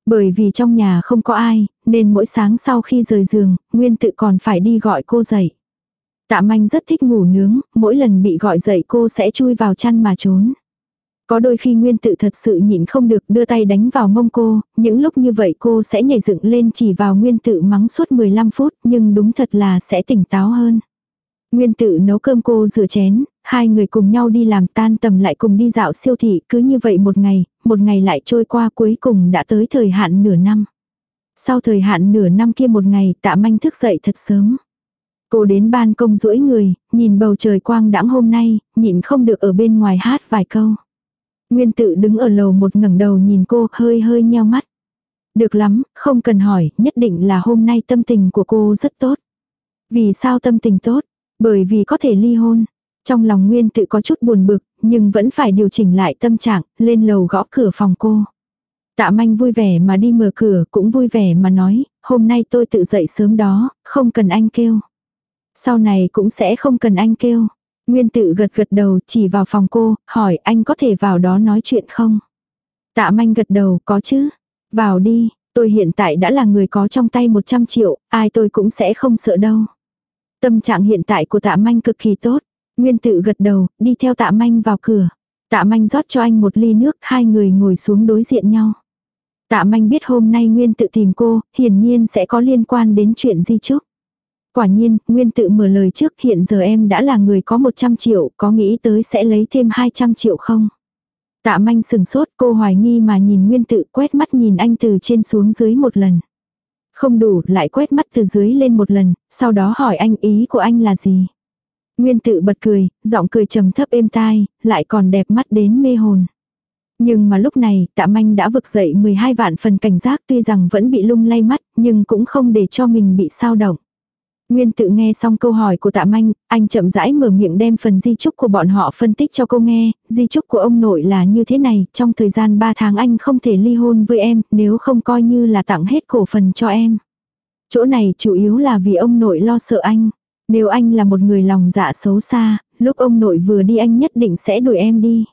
Bởi vì trong nhà không có ai, nên mỗi sáng sau khi rời giường, Nguyên tự còn phải đi gọi cô dậy. Tạ manh rất thích ngủ nướng, mỗi lần bị gọi dậy cô sẽ chui vào chăn mà trốn. Có đôi khi nguyên tự thật sự nhịn không được đưa tay đánh vào mông cô, những lúc như vậy cô sẽ nhảy dựng lên chỉ vào nguyên tự mắng suốt 15 phút nhưng đúng thật là sẽ tỉnh táo hơn. Nguyên tự nấu cơm cô rửa chén, hai người cùng nhau đi làm tan tầm lại cùng đi dạo siêu thị cứ như vậy một ngày, một ngày lại trôi qua cuối cùng đã tới thời hạn nửa năm. Sau thời hạn nửa năm kia một ngày tạ manh thức dậy thật sớm. Cô đến ban công duỗi người, nhìn bầu trời quang đãng hôm nay, nhịn không được ở bên ngoài hát vài câu. Nguyên tự đứng ở lầu một ngẩng đầu nhìn cô hơi hơi nheo mắt. Được lắm, không cần hỏi, nhất định là hôm nay tâm tình của cô rất tốt. Vì sao tâm tình tốt? Bởi vì có thể ly hôn. Trong lòng Nguyên tự có chút buồn bực, nhưng vẫn phải điều chỉnh lại tâm trạng, lên lầu gõ cửa phòng cô. Tạ manh vui vẻ mà đi mở cửa, cũng vui vẻ mà nói, hôm nay tôi tự dậy sớm đó, không cần anh kêu. Sau này cũng sẽ không cần anh kêu. Nguyên tự gật gật đầu chỉ vào phòng cô, hỏi anh có thể vào đó nói chuyện không? Tạ manh gật đầu, có chứ. Vào đi, tôi hiện tại đã là người có trong tay 100 triệu, ai tôi cũng sẽ không sợ đâu. Tâm trạng hiện tại của tạ manh cực kỳ tốt. Nguyên tự gật đầu, đi theo tạ manh vào cửa. Tạ manh rót cho anh một ly nước, hai người ngồi xuống đối diện nhau. Tạ manh biết hôm nay Nguyên tự tìm cô, hiển nhiên sẽ có liên quan đến chuyện di trúc. Quả nhiên, Nguyên tự mở lời trước hiện giờ em đã là người có 100 triệu, có nghĩ tới sẽ lấy thêm 200 triệu không? Tạ manh sừng sốt cô hoài nghi mà nhìn Nguyên tự quét mắt nhìn anh từ trên xuống dưới một lần. Không đủ, lại quét mắt từ dưới lên một lần, sau đó hỏi anh ý của anh là gì? Nguyên tự bật cười, giọng cười trầm thấp êm tai, lại còn đẹp mắt đến mê hồn. Nhưng mà lúc này, tạ manh đã vực dậy 12 vạn phần cảnh giác tuy rằng vẫn bị lung lay mắt, nhưng cũng không để cho mình bị sao động. Nguyên tự nghe xong câu hỏi của tạ manh, anh chậm rãi mở miệng đem phần di chúc của bọn họ phân tích cho cô nghe, di chúc của ông nội là như thế này, trong thời gian 3 tháng anh không thể ly hôn với em, nếu không coi như là tặng hết cổ phần cho em. Chỗ này chủ yếu là vì ông nội lo sợ anh. Nếu anh là một người lòng dạ xấu xa, lúc ông nội vừa đi anh nhất định sẽ đuổi em đi.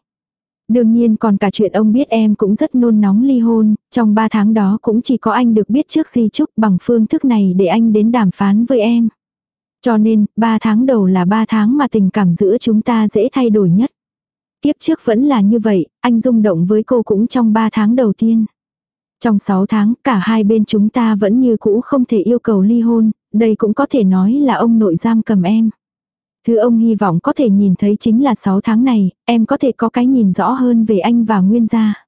Đương nhiên còn cả chuyện ông biết em cũng rất nôn nóng ly hôn, trong 3 tháng đó cũng chỉ có anh được biết trước di chúc bằng phương thức này để anh đến đàm phán với em. Cho nên, 3 tháng đầu là 3 tháng mà tình cảm giữa chúng ta dễ thay đổi nhất. Tiếp trước vẫn là như vậy, anh rung động với cô cũng trong 3 tháng đầu tiên. Trong 6 tháng, cả hai bên chúng ta vẫn như cũ không thể yêu cầu ly hôn, đây cũng có thể nói là ông nội giam cầm em. Thứ ông hy vọng có thể nhìn thấy chính là 6 tháng này, em có thể có cái nhìn rõ hơn về anh và Nguyên gia.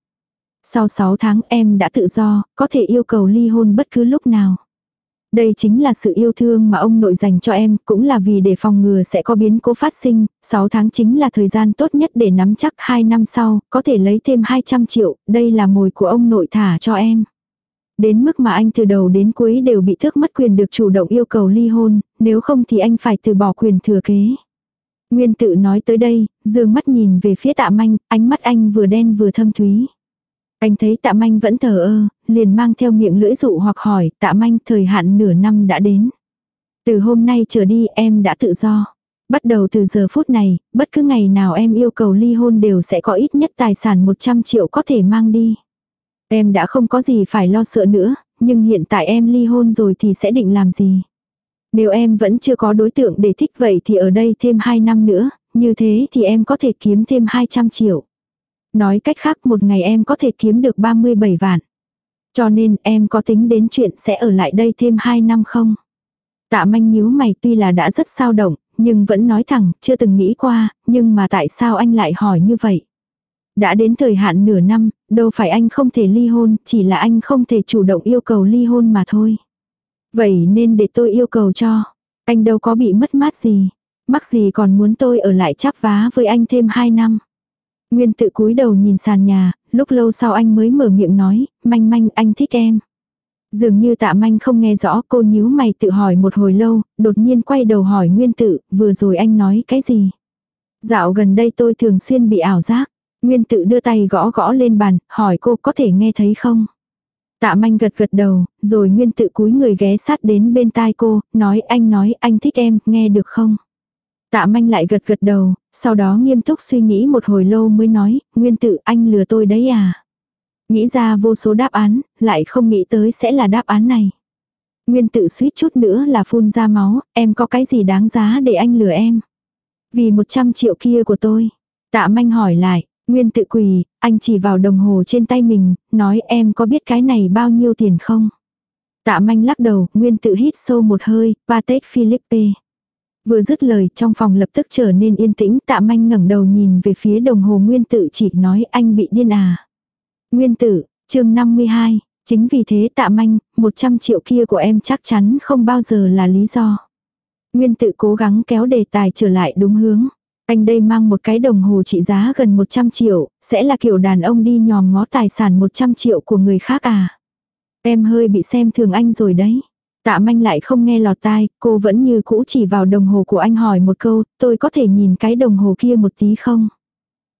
Sau 6 tháng em đã tự do, có thể yêu cầu ly hôn bất cứ lúc nào. Đây chính là sự yêu thương mà ông nội dành cho em, cũng là vì để phòng ngừa sẽ có biến cố phát sinh, 6 tháng chính là thời gian tốt nhất để nắm chắc 2 năm sau, có thể lấy thêm 200 triệu, đây là mồi của ông nội thả cho em. Đến mức mà anh từ đầu đến cuối đều bị thước mất quyền được chủ động yêu cầu ly hôn, nếu không thì anh phải từ bỏ quyền thừa kế. Nguyên tự nói tới đây, dương mắt nhìn về phía tạ manh, ánh mắt anh vừa đen vừa thâm thúy. Anh thấy tạ manh vẫn thờ ơ, liền mang theo miệng lưỡi dụ hoặc hỏi, tạ manh thời hạn nửa năm đã đến. Từ hôm nay trở đi em đã tự do. Bắt đầu từ giờ phút này, bất cứ ngày nào em yêu cầu ly hôn đều sẽ có ít nhất tài sản 100 triệu có thể mang đi. Em đã không có gì phải lo sợ nữa, nhưng hiện tại em ly hôn rồi thì sẽ định làm gì? Nếu em vẫn chưa có đối tượng để thích vậy thì ở đây thêm 2 năm nữa, như thế thì em có thể kiếm thêm 200 triệu. Nói cách khác một ngày em có thể kiếm được 37 vạn. Cho nên em có tính đến chuyện sẽ ở lại đây thêm 2 năm không? Tạ manh nhíu mày tuy là đã rất sao động, nhưng vẫn nói thẳng, chưa từng nghĩ qua, nhưng mà tại sao anh lại hỏi như vậy? Đã đến thời hạn nửa năm, đâu phải anh không thể ly hôn, chỉ là anh không thể chủ động yêu cầu ly hôn mà thôi. Vậy nên để tôi yêu cầu cho. Anh đâu có bị mất mát gì. Mắc gì còn muốn tôi ở lại chắp vá với anh thêm 2 năm. Nguyên tự cúi đầu nhìn sàn nhà, lúc lâu sau anh mới mở miệng nói, manh manh anh thích em. Dường như tạ manh không nghe rõ cô nhíu mày tự hỏi một hồi lâu, đột nhiên quay đầu hỏi nguyên tự, vừa rồi anh nói cái gì. Dạo gần đây tôi thường xuyên bị ảo giác. Nguyên tự đưa tay gõ gõ lên bàn, hỏi cô có thể nghe thấy không. Tạ manh gật gật đầu, rồi nguyên tự cúi người ghé sát đến bên tai cô, nói anh nói anh thích em, nghe được không? Tạ manh lại gật gật đầu, sau đó nghiêm túc suy nghĩ một hồi lâu mới nói, nguyên tự anh lừa tôi đấy à? Nghĩ ra vô số đáp án, lại không nghĩ tới sẽ là đáp án này. Nguyên tự suýt chút nữa là phun ra máu, em có cái gì đáng giá để anh lừa em? Vì 100 triệu kia của tôi. Tạ manh hỏi lại, Nguyên tự quỳ, anh chỉ vào đồng hồ trên tay mình, nói em có biết cái này bao nhiêu tiền không? Tạ manh lắc đầu, Nguyên tự hít sâu một hơi, Patek Philippe. Vừa dứt lời trong phòng lập tức trở nên yên tĩnh tạ manh ngẩng đầu nhìn về phía đồng hồ nguyên tự chỉ nói anh bị điên à. Nguyên tử, chương 52, chính vì thế tạ manh, 100 triệu kia của em chắc chắn không bao giờ là lý do. Nguyên tự cố gắng kéo đề tài trở lại đúng hướng. Anh đây mang một cái đồng hồ trị giá gần 100 triệu, sẽ là kiểu đàn ông đi nhòm ngó tài sản 100 triệu của người khác à. Em hơi bị xem thường anh rồi đấy. Tạ manh lại không nghe lọt tai, cô vẫn như cũ chỉ vào đồng hồ của anh hỏi một câu, tôi có thể nhìn cái đồng hồ kia một tí không?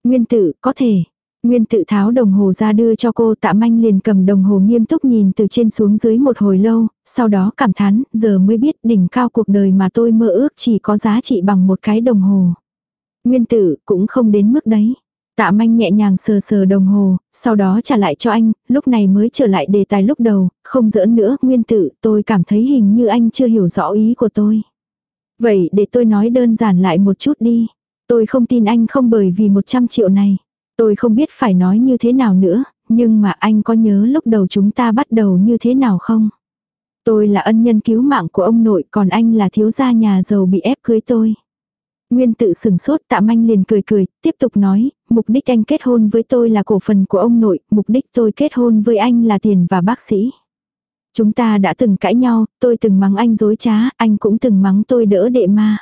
Nguyên tử, có thể. Nguyên tự tháo đồng hồ ra đưa cho cô tạ manh liền cầm đồng hồ nghiêm túc nhìn từ trên xuống dưới một hồi lâu, sau đó cảm thán, giờ mới biết đỉnh cao cuộc đời mà tôi mơ ước chỉ có giá trị bằng một cái đồng hồ. Nguyên tử cũng không đến mức đấy. Tạ manh nhẹ nhàng sờ sờ đồng hồ, sau đó trả lại cho anh, lúc này mới trở lại đề tài lúc đầu, không giỡn nữa, nguyên tử, tôi cảm thấy hình như anh chưa hiểu rõ ý của tôi. Vậy để tôi nói đơn giản lại một chút đi. Tôi không tin anh không bởi vì 100 triệu này. Tôi không biết phải nói như thế nào nữa, nhưng mà anh có nhớ lúc đầu chúng ta bắt đầu như thế nào không? Tôi là ân nhân cứu mạng của ông nội còn anh là thiếu gia nhà giàu bị ép cưới tôi. Nguyên tự sừng sốt tạ manh liền cười cười, tiếp tục nói, mục đích anh kết hôn với tôi là cổ phần của ông nội, mục đích tôi kết hôn với anh là tiền và bác sĩ. Chúng ta đã từng cãi nhau, tôi từng mắng anh dối trá, anh cũng từng mắng tôi đỡ đệ ma.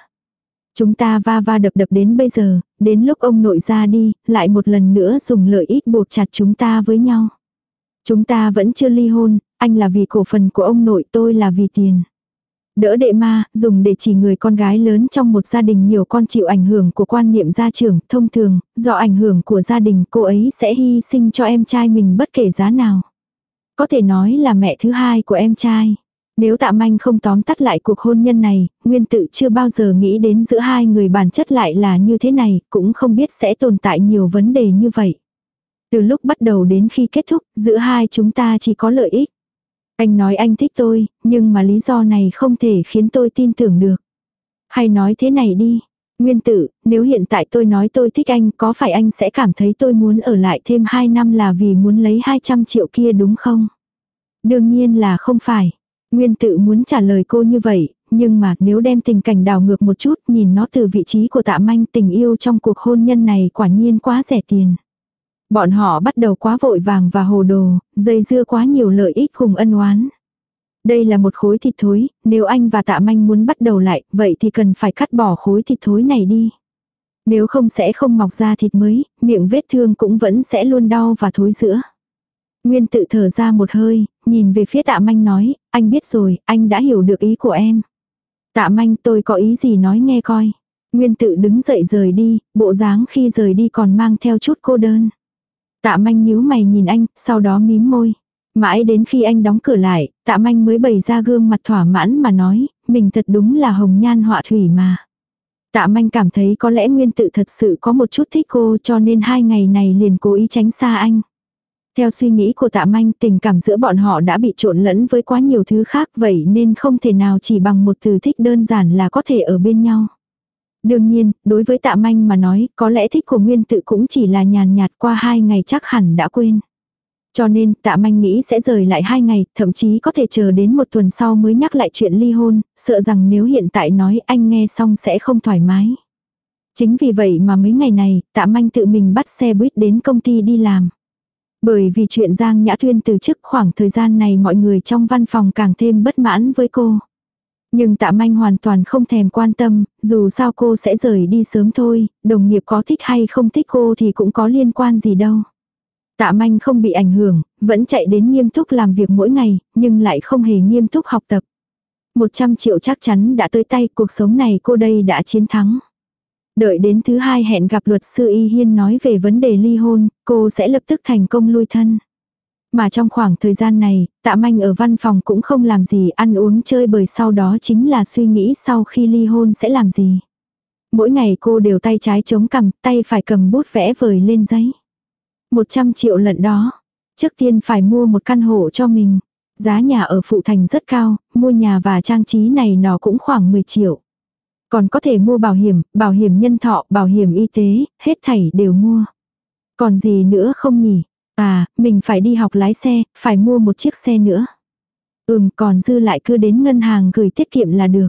Chúng ta va va đập đập đến bây giờ, đến lúc ông nội ra đi, lại một lần nữa dùng lợi ích buộc chặt chúng ta với nhau. Chúng ta vẫn chưa ly hôn, anh là vì cổ phần của ông nội tôi là vì tiền. Đỡ đệ ma, dùng để chỉ người con gái lớn trong một gia đình nhiều con chịu ảnh hưởng của quan niệm gia trưởng, thông thường, do ảnh hưởng của gia đình cô ấy sẽ hy sinh cho em trai mình bất kể giá nào. Có thể nói là mẹ thứ hai của em trai. Nếu tạ manh không tóm tắt lại cuộc hôn nhân này, nguyên tự chưa bao giờ nghĩ đến giữa hai người bản chất lại là như thế này, cũng không biết sẽ tồn tại nhiều vấn đề như vậy. Từ lúc bắt đầu đến khi kết thúc, giữa hai chúng ta chỉ có lợi ích. Anh nói anh thích tôi, nhưng mà lý do này không thể khiến tôi tin tưởng được. Hay nói thế này đi. Nguyên tử, nếu hiện tại tôi nói tôi thích anh, có phải anh sẽ cảm thấy tôi muốn ở lại thêm 2 năm là vì muốn lấy 200 triệu kia đúng không? Đương nhiên là không phải. Nguyên tự muốn trả lời cô như vậy, nhưng mà nếu đem tình cảnh đảo ngược một chút nhìn nó từ vị trí của tạ manh tình yêu trong cuộc hôn nhân này quả nhiên quá rẻ tiền. Bọn họ bắt đầu quá vội vàng và hồ đồ, dây dưa quá nhiều lợi ích cùng ân oán. Đây là một khối thịt thối, nếu anh và tạ manh muốn bắt đầu lại, vậy thì cần phải cắt bỏ khối thịt thối này đi. Nếu không sẽ không mọc ra thịt mới, miệng vết thương cũng vẫn sẽ luôn đau và thối giữa. Nguyên tự thở ra một hơi, nhìn về phía tạ manh nói, anh biết rồi, anh đã hiểu được ý của em. Tạ manh tôi có ý gì nói nghe coi. Nguyên tự đứng dậy rời đi, bộ dáng khi rời đi còn mang theo chút cô đơn. Tạ manh nhíu mày nhìn anh, sau đó mím môi. Mãi đến khi anh đóng cửa lại, tạ manh mới bày ra gương mặt thỏa mãn mà nói, mình thật đúng là hồng nhan họa thủy mà. Tạ manh cảm thấy có lẽ nguyên tự thật sự có một chút thích cô cho nên hai ngày này liền cố ý tránh xa anh. Theo suy nghĩ của tạ manh tình cảm giữa bọn họ đã bị trộn lẫn với quá nhiều thứ khác vậy nên không thể nào chỉ bằng một từ thích đơn giản là có thể ở bên nhau. Đương nhiên, đối với tạ manh mà nói, có lẽ thích của nguyên tự cũng chỉ là nhàn nhạt qua hai ngày chắc hẳn đã quên. Cho nên, tạ manh nghĩ sẽ rời lại hai ngày, thậm chí có thể chờ đến một tuần sau mới nhắc lại chuyện ly hôn, sợ rằng nếu hiện tại nói anh nghe xong sẽ không thoải mái. Chính vì vậy mà mấy ngày này, tạ manh tự mình bắt xe buýt đến công ty đi làm. Bởi vì chuyện Giang Nhã Thuyên từ chức khoảng thời gian này mọi người trong văn phòng càng thêm bất mãn với cô. Nhưng tạ manh hoàn toàn không thèm quan tâm, dù sao cô sẽ rời đi sớm thôi, đồng nghiệp có thích hay không thích cô thì cũng có liên quan gì đâu. Tạ manh không bị ảnh hưởng, vẫn chạy đến nghiêm túc làm việc mỗi ngày, nhưng lại không hề nghiêm túc học tập. 100 triệu chắc chắn đã tới tay, cuộc sống này cô đây đã chiến thắng. Đợi đến thứ hai hẹn gặp luật sư Y Hiên nói về vấn đề ly hôn, cô sẽ lập tức thành công lui thân. Mà trong khoảng thời gian này, tạ manh ở văn phòng cũng không làm gì ăn uống chơi bởi sau đó chính là suy nghĩ sau khi ly hôn sẽ làm gì. Mỗi ngày cô đều tay trái chống cầm, tay phải cầm bút vẽ vời lên giấy. 100 triệu lận đó. Trước tiên phải mua một căn hộ cho mình. Giá nhà ở phụ thành rất cao, mua nhà và trang trí này nó cũng khoảng 10 triệu. Còn có thể mua bảo hiểm, bảo hiểm nhân thọ, bảo hiểm y tế, hết thảy đều mua. Còn gì nữa không nhỉ? À, mình phải đi học lái xe, phải mua một chiếc xe nữa. Ừm, còn dư lại cứ đến ngân hàng gửi tiết kiệm là được.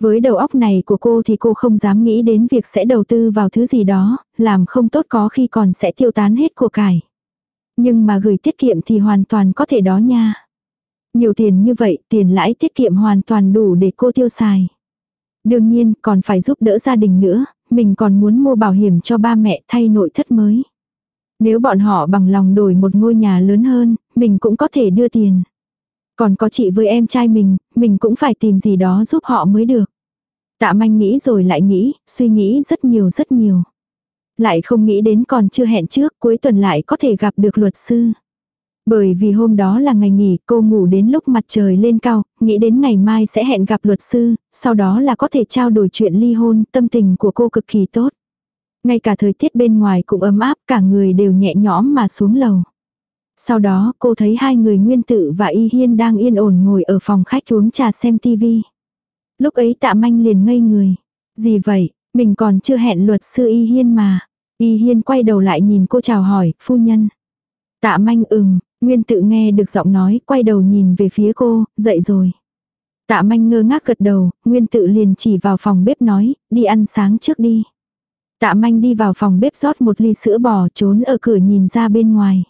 Với đầu óc này của cô thì cô không dám nghĩ đến việc sẽ đầu tư vào thứ gì đó, làm không tốt có khi còn sẽ tiêu tán hết của cải. Nhưng mà gửi tiết kiệm thì hoàn toàn có thể đó nha. Nhiều tiền như vậy, tiền lãi tiết kiệm hoàn toàn đủ để cô tiêu xài. Đương nhiên, còn phải giúp đỡ gia đình nữa, mình còn muốn mua bảo hiểm cho ba mẹ thay nội thất mới. Nếu bọn họ bằng lòng đổi một ngôi nhà lớn hơn, mình cũng có thể đưa tiền. Còn có chị với em trai mình, mình cũng phải tìm gì đó giúp họ mới được. Tạ manh nghĩ rồi lại nghĩ, suy nghĩ rất nhiều rất nhiều. Lại không nghĩ đến còn chưa hẹn trước cuối tuần lại có thể gặp được luật sư. Bởi vì hôm đó là ngày nghỉ, cô ngủ đến lúc mặt trời lên cao, nghĩ đến ngày mai sẽ hẹn gặp luật sư, sau đó là có thể trao đổi chuyện ly hôn, tâm tình của cô cực kỳ tốt. Ngay cả thời tiết bên ngoài cũng ấm áp, cả người đều nhẹ nhõm mà xuống lầu. Sau đó cô thấy hai người Nguyên Tự và Y Hiên đang yên ổn ngồi ở phòng khách uống trà xem tivi. Lúc ấy tạ manh liền ngây người. Gì vậy, mình còn chưa hẹn luật sư Y Hiên mà. Y Hiên quay đầu lại nhìn cô chào hỏi, phu nhân. Tạ manh ừm, Nguyên tự nghe được giọng nói, quay đầu nhìn về phía cô, dậy rồi. Tạ manh ngơ ngác gật đầu, Nguyên tự liền chỉ vào phòng bếp nói, đi ăn sáng trước đi. Tạ manh đi vào phòng bếp rót một ly sữa bò trốn ở cửa nhìn ra bên ngoài.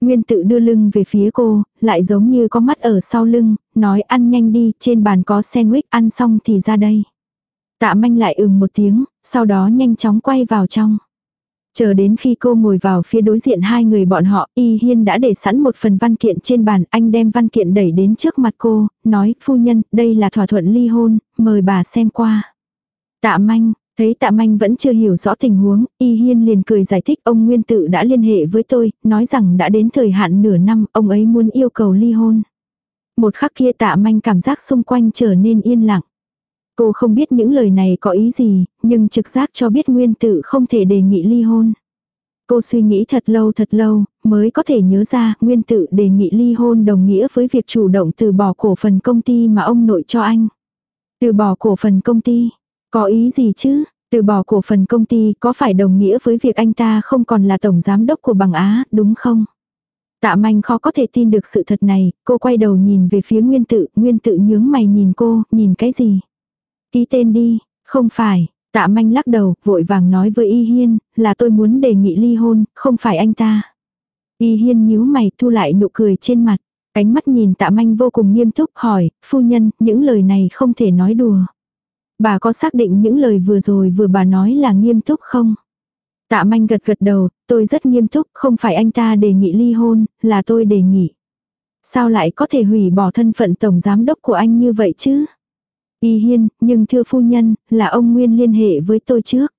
Nguyên tự đưa lưng về phía cô, lại giống như có mắt ở sau lưng, nói ăn nhanh đi, trên bàn có sandwich ăn xong thì ra đây. Tạ manh lại ừm một tiếng, sau đó nhanh chóng quay vào trong. Chờ đến khi cô ngồi vào phía đối diện hai người bọn họ, Y Hiên đã để sẵn một phần văn kiện trên bàn, anh đem văn kiện đẩy đến trước mặt cô, nói, phu nhân, đây là thỏa thuận ly hôn, mời bà xem qua. Tạ manh, thấy tạ manh vẫn chưa hiểu rõ tình huống, Y Hiên liền cười giải thích ông Nguyên Tự đã liên hệ với tôi, nói rằng đã đến thời hạn nửa năm, ông ấy muốn yêu cầu ly hôn. Một khắc kia tạ manh cảm giác xung quanh trở nên yên lặng. Cô không biết những lời này có ý gì, nhưng trực giác cho biết nguyên tự không thể đề nghị ly hôn. Cô suy nghĩ thật lâu thật lâu, mới có thể nhớ ra nguyên tự đề nghị ly hôn đồng nghĩa với việc chủ động từ bỏ cổ phần công ty mà ông nội cho anh. Từ bỏ cổ phần công ty, có ý gì chứ? Từ bỏ cổ phần công ty có phải đồng nghĩa với việc anh ta không còn là tổng giám đốc của bằng Á, đúng không? Tạ manh khó có thể tin được sự thật này, cô quay đầu nhìn về phía nguyên tự, nguyên tự nhướng mày nhìn cô, nhìn cái gì? Ký tên đi, không phải, tạ manh lắc đầu, vội vàng nói với Y Hiên, là tôi muốn đề nghị ly hôn, không phải anh ta. Y Hiên nhíu mày thu lại nụ cười trên mặt, ánh mắt nhìn tạ manh vô cùng nghiêm túc hỏi, phu nhân, những lời này không thể nói đùa. Bà có xác định những lời vừa rồi vừa bà nói là nghiêm túc không? Tạ manh gật gật đầu, tôi rất nghiêm túc, không phải anh ta đề nghị ly hôn, là tôi đề nghị. Sao lại có thể hủy bỏ thân phận tổng giám đốc của anh như vậy chứ? Y hiên, nhưng thưa phu nhân, là ông Nguyên liên hệ với tôi trước.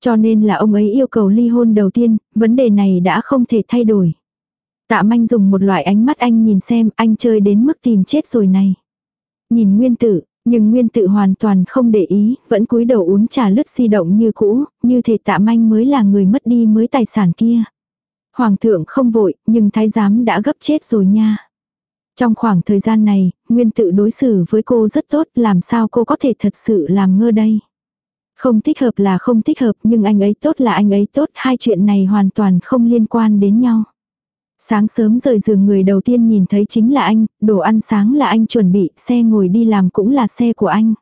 Cho nên là ông ấy yêu cầu ly hôn đầu tiên, vấn đề này đã không thể thay đổi. Tạ manh dùng một loại ánh mắt anh nhìn xem anh chơi đến mức tìm chết rồi này. Nhìn nguyên tử, nhưng nguyên tử hoàn toàn không để ý, vẫn cúi đầu uống trà lứt di động như cũ, như thể tạ manh mới là người mất đi mới tài sản kia. Hoàng thượng không vội, nhưng thái giám đã gấp chết rồi nha. Trong khoảng thời gian này, Nguyên tự đối xử với cô rất tốt, làm sao cô có thể thật sự làm ngơ đây. Không thích hợp là không thích hợp nhưng anh ấy tốt là anh ấy tốt, hai chuyện này hoàn toàn không liên quan đến nhau. Sáng sớm rời giường người đầu tiên nhìn thấy chính là anh, đồ ăn sáng là anh chuẩn bị, xe ngồi đi làm cũng là xe của anh.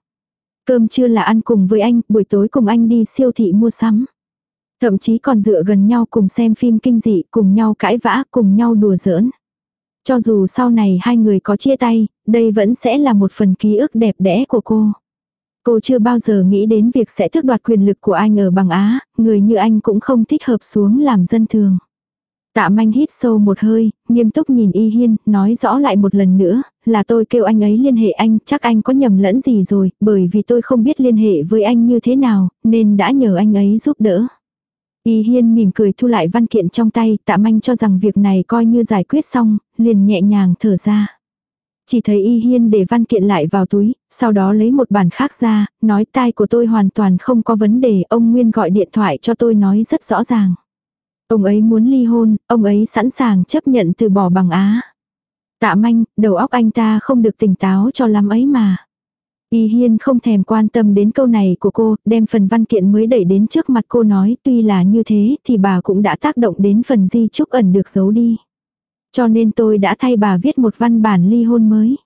Cơm trưa là ăn cùng với anh, buổi tối cùng anh đi siêu thị mua sắm. Thậm chí còn dựa gần nhau cùng xem phim kinh dị, cùng nhau cãi vã, cùng nhau đùa giỡn. Cho dù sau này hai người có chia tay, đây vẫn sẽ là một phần ký ức đẹp đẽ của cô. Cô chưa bao giờ nghĩ đến việc sẽ tước đoạt quyền lực của anh ở bằng Á, người như anh cũng không thích hợp xuống làm dân thường. Tạ manh hít sâu một hơi, nghiêm túc nhìn Y Hiên, nói rõ lại một lần nữa, là tôi kêu anh ấy liên hệ anh, chắc anh có nhầm lẫn gì rồi, bởi vì tôi không biết liên hệ với anh như thế nào, nên đã nhờ anh ấy giúp đỡ. Y Hiên mỉm cười thu lại văn kiện trong tay, tạ manh cho rằng việc này coi như giải quyết xong, liền nhẹ nhàng thở ra. Chỉ thấy Y Hiên để văn kiện lại vào túi, sau đó lấy một bản khác ra, nói tai của tôi hoàn toàn không có vấn đề, ông Nguyên gọi điện thoại cho tôi nói rất rõ ràng. Ông ấy muốn ly hôn, ông ấy sẵn sàng chấp nhận từ bỏ bằng Á. Tạ manh, đầu óc anh ta không được tỉnh táo cho lắm ấy mà. Y Hiên không thèm quan tâm đến câu này của cô, đem phần văn kiện mới đẩy đến trước mặt cô nói tuy là như thế thì bà cũng đã tác động đến phần di trúc ẩn được giấu đi. Cho nên tôi đã thay bà viết một văn bản ly hôn mới.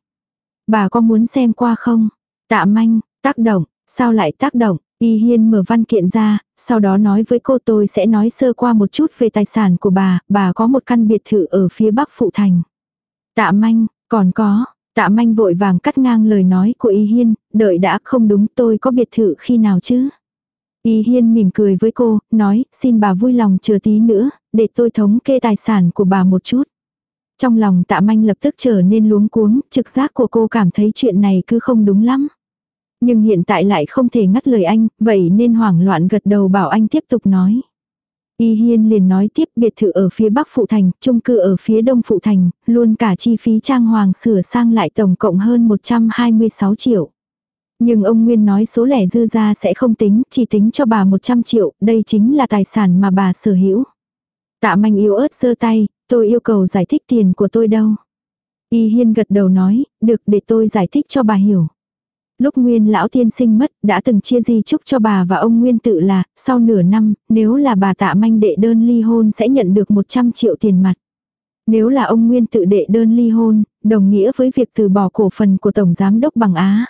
Bà có muốn xem qua không? Tạ manh, tác động, sao lại tác động? Y Hiên mở văn kiện ra, sau đó nói với cô tôi sẽ nói sơ qua một chút về tài sản của bà, bà có một căn biệt thự ở phía bắc phụ thành. Tạ manh, còn có, Tạ manh vội vàng cắt ngang lời nói của Y Hiên, đợi đã không đúng tôi có biệt thự khi nào chứ. Y Hiên mỉm cười với cô, nói, xin bà vui lòng chờ tí nữa, để tôi thống kê tài sản của bà một chút. Trong lòng tạ manh lập tức trở nên luống cuống, trực giác của cô cảm thấy chuyện này cứ không đúng lắm. Nhưng hiện tại lại không thể ngắt lời anh, vậy nên hoảng loạn gật đầu bảo anh tiếp tục nói. Y Hiên liền nói tiếp biệt thự ở phía bắc phụ thành, chung cư ở phía đông phụ thành, luôn cả chi phí trang hoàng sửa sang lại tổng cộng hơn 126 triệu. Nhưng ông Nguyên nói số lẻ dư ra sẽ không tính, chỉ tính cho bà 100 triệu, đây chính là tài sản mà bà sở hữu. Tạ manh yếu ớt giơ tay, tôi yêu cầu giải thích tiền của tôi đâu. Y Hiên gật đầu nói, được để tôi giải thích cho bà hiểu. Lúc Nguyên lão tiên sinh mất, đã từng chia di chúc cho bà và ông Nguyên tự là, sau nửa năm, nếu là bà tạ manh đệ đơn ly hôn sẽ nhận được 100 triệu tiền mặt. Nếu là ông Nguyên tự đệ đơn ly hôn, đồng nghĩa với việc từ bỏ cổ phần của Tổng Giám đốc bằng Á.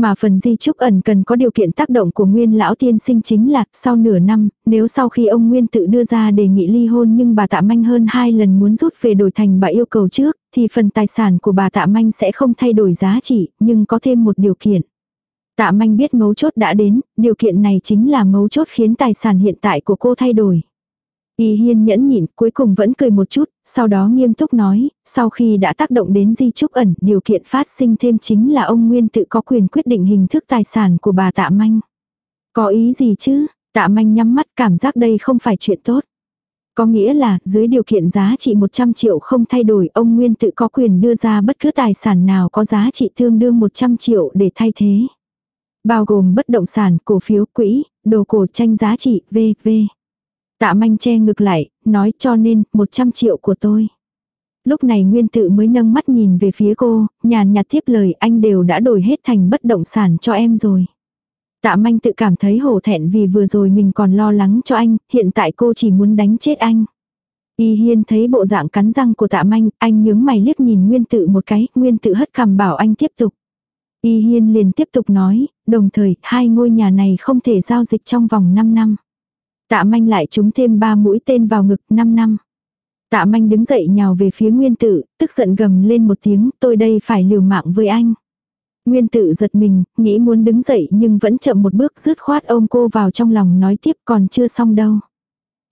Mà phần di trúc ẩn cần có điều kiện tác động của nguyên lão tiên sinh chính là, sau nửa năm, nếu sau khi ông Nguyên tự đưa ra đề nghị ly hôn nhưng bà tạ manh hơn hai lần muốn rút về đổi thành bà yêu cầu trước, thì phần tài sản của bà tạ manh sẽ không thay đổi giá trị, nhưng có thêm một điều kiện. Tạ manh biết mấu chốt đã đến, điều kiện này chính là mấu chốt khiến tài sản hiện tại của cô thay đổi. Y hiên nhẫn nhịn, cuối cùng vẫn cười một chút, sau đó nghiêm túc nói, sau khi đã tác động đến di trúc ẩn, điều kiện phát sinh thêm chính là ông Nguyên tự có quyền quyết định hình thức tài sản của bà tạ manh. Có ý gì chứ? Tạ manh nhắm mắt cảm giác đây không phải chuyện tốt. Có nghĩa là, dưới điều kiện giá trị 100 triệu không thay đổi, ông Nguyên tự có quyền đưa ra bất cứ tài sản nào có giá trị tương đương 100 triệu để thay thế. Bao gồm bất động sản, cổ phiếu, quỹ, đồ cổ tranh giá trị, v.v. Tạ manh che ngực lại, nói cho nên, 100 triệu của tôi. Lúc này nguyên tự mới nâng mắt nhìn về phía cô, nhàn nhạt tiếp lời anh đều đã đổi hết thành bất động sản cho em rồi. Tạ manh tự cảm thấy hổ thẹn vì vừa rồi mình còn lo lắng cho anh, hiện tại cô chỉ muốn đánh chết anh. Y hiên thấy bộ dạng cắn răng của tạ manh, anh nhướng mày liếc nhìn nguyên tự một cái, nguyên tự hất cằm bảo anh tiếp tục. Y hiên liền tiếp tục nói, đồng thời, hai ngôi nhà này không thể giao dịch trong vòng 5 năm. Tạ manh lại trúng thêm ba mũi tên vào ngực 5 năm. Tạ manh đứng dậy nhào về phía nguyên tử, tức giận gầm lên một tiếng, tôi đây phải liều mạng với anh. Nguyên tử giật mình, nghĩ muốn đứng dậy nhưng vẫn chậm một bước rứt khoát ôm cô vào trong lòng nói tiếp còn chưa xong đâu.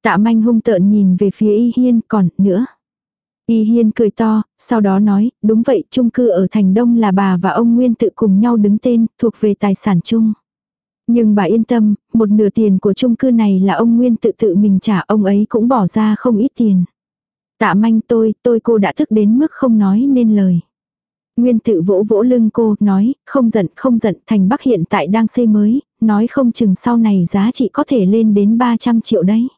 Tạ manh hung tợn nhìn về phía y hiên còn nữa. Y hiên cười to, sau đó nói, đúng vậy, chung cư ở thành đông là bà và ông Nguyên tự cùng nhau đứng tên, thuộc về tài sản chung. Nhưng bà yên tâm, một nửa tiền của chung cư này là ông Nguyên tự tự mình trả ông ấy cũng bỏ ra không ít tiền. Tạ manh tôi, tôi cô đã thức đến mức không nói nên lời. Nguyên tự vỗ vỗ lưng cô, nói, không giận, không giận, thành Bắc hiện tại đang xây mới, nói không chừng sau này giá trị có thể lên đến 300 triệu đấy.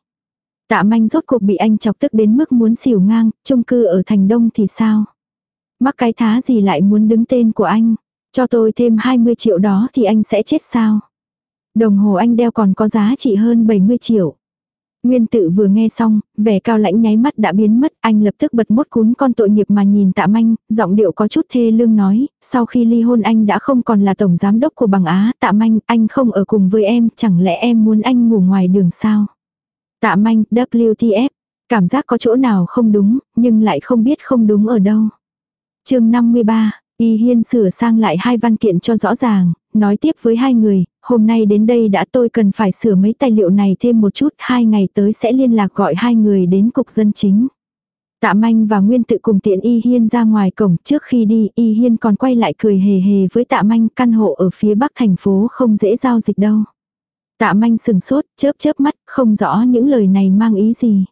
Tạ manh rốt cuộc bị anh chọc tức đến mức muốn xỉu ngang, chung cư ở thành đông thì sao? Mắc cái thá gì lại muốn đứng tên của anh? Cho tôi thêm 20 triệu đó thì anh sẽ chết sao? Đồng hồ anh đeo còn có giá trị hơn 70 triệu. Nguyên tự vừa nghe xong, vẻ cao lãnh nháy mắt đã biến mất, anh lập tức bật mốt cún con tội nghiệp mà nhìn tạ manh, giọng điệu có chút thê lương nói, sau khi ly hôn anh đã không còn là tổng giám đốc của bằng Á, tạ manh, anh không ở cùng với em, chẳng lẽ em muốn anh ngủ ngoài đường sao? Tạ manh, WTF, cảm giác có chỗ nào không đúng, nhưng lại không biết không đúng ở đâu. chương 53, Y Hiên sửa sang lại hai văn kiện cho rõ ràng, nói tiếp với hai người, hôm nay đến đây đã tôi cần phải sửa mấy tài liệu này thêm một chút, hai ngày tới sẽ liên lạc gọi hai người đến cục dân chính. Tạ Manh và Nguyên tự cùng tiện Y Hiên ra ngoài cổng trước khi đi Y Hiên còn quay lại cười hề hề với Tạ Manh căn hộ ở phía bắc thành phố không dễ giao dịch đâu. Tạ Manh sừng sốt, chớp chớp mắt, không rõ những lời này mang ý gì.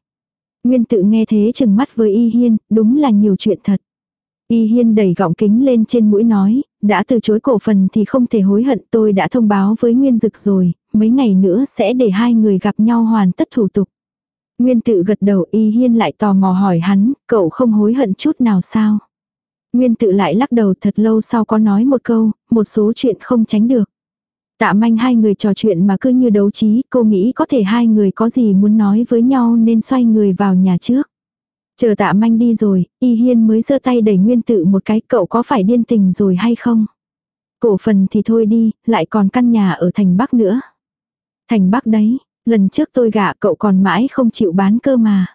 Nguyên tự nghe thế chừng mắt với Y Hiên, đúng là nhiều chuyện thật. Y Hiên đẩy gọng kính lên trên mũi nói, đã từ chối cổ phần thì không thể hối hận tôi đã thông báo với Nguyên Dực rồi, mấy ngày nữa sẽ để hai người gặp nhau hoàn tất thủ tục. Nguyên tự gật đầu Y Hiên lại tò mò hỏi hắn, cậu không hối hận chút nào sao? Nguyên tự lại lắc đầu thật lâu sau có nói một câu, một số chuyện không tránh được. Tạ manh hai người trò chuyện mà cứ như đấu trí, cô nghĩ có thể hai người có gì muốn nói với nhau nên xoay người vào nhà trước. Chờ tạ manh đi rồi, y hiên mới giơ tay đẩy nguyên tự một cái cậu có phải điên tình rồi hay không? Cổ phần thì thôi đi, lại còn căn nhà ở thành Bắc nữa. Thành Bắc đấy, lần trước tôi gả cậu còn mãi không chịu bán cơ mà.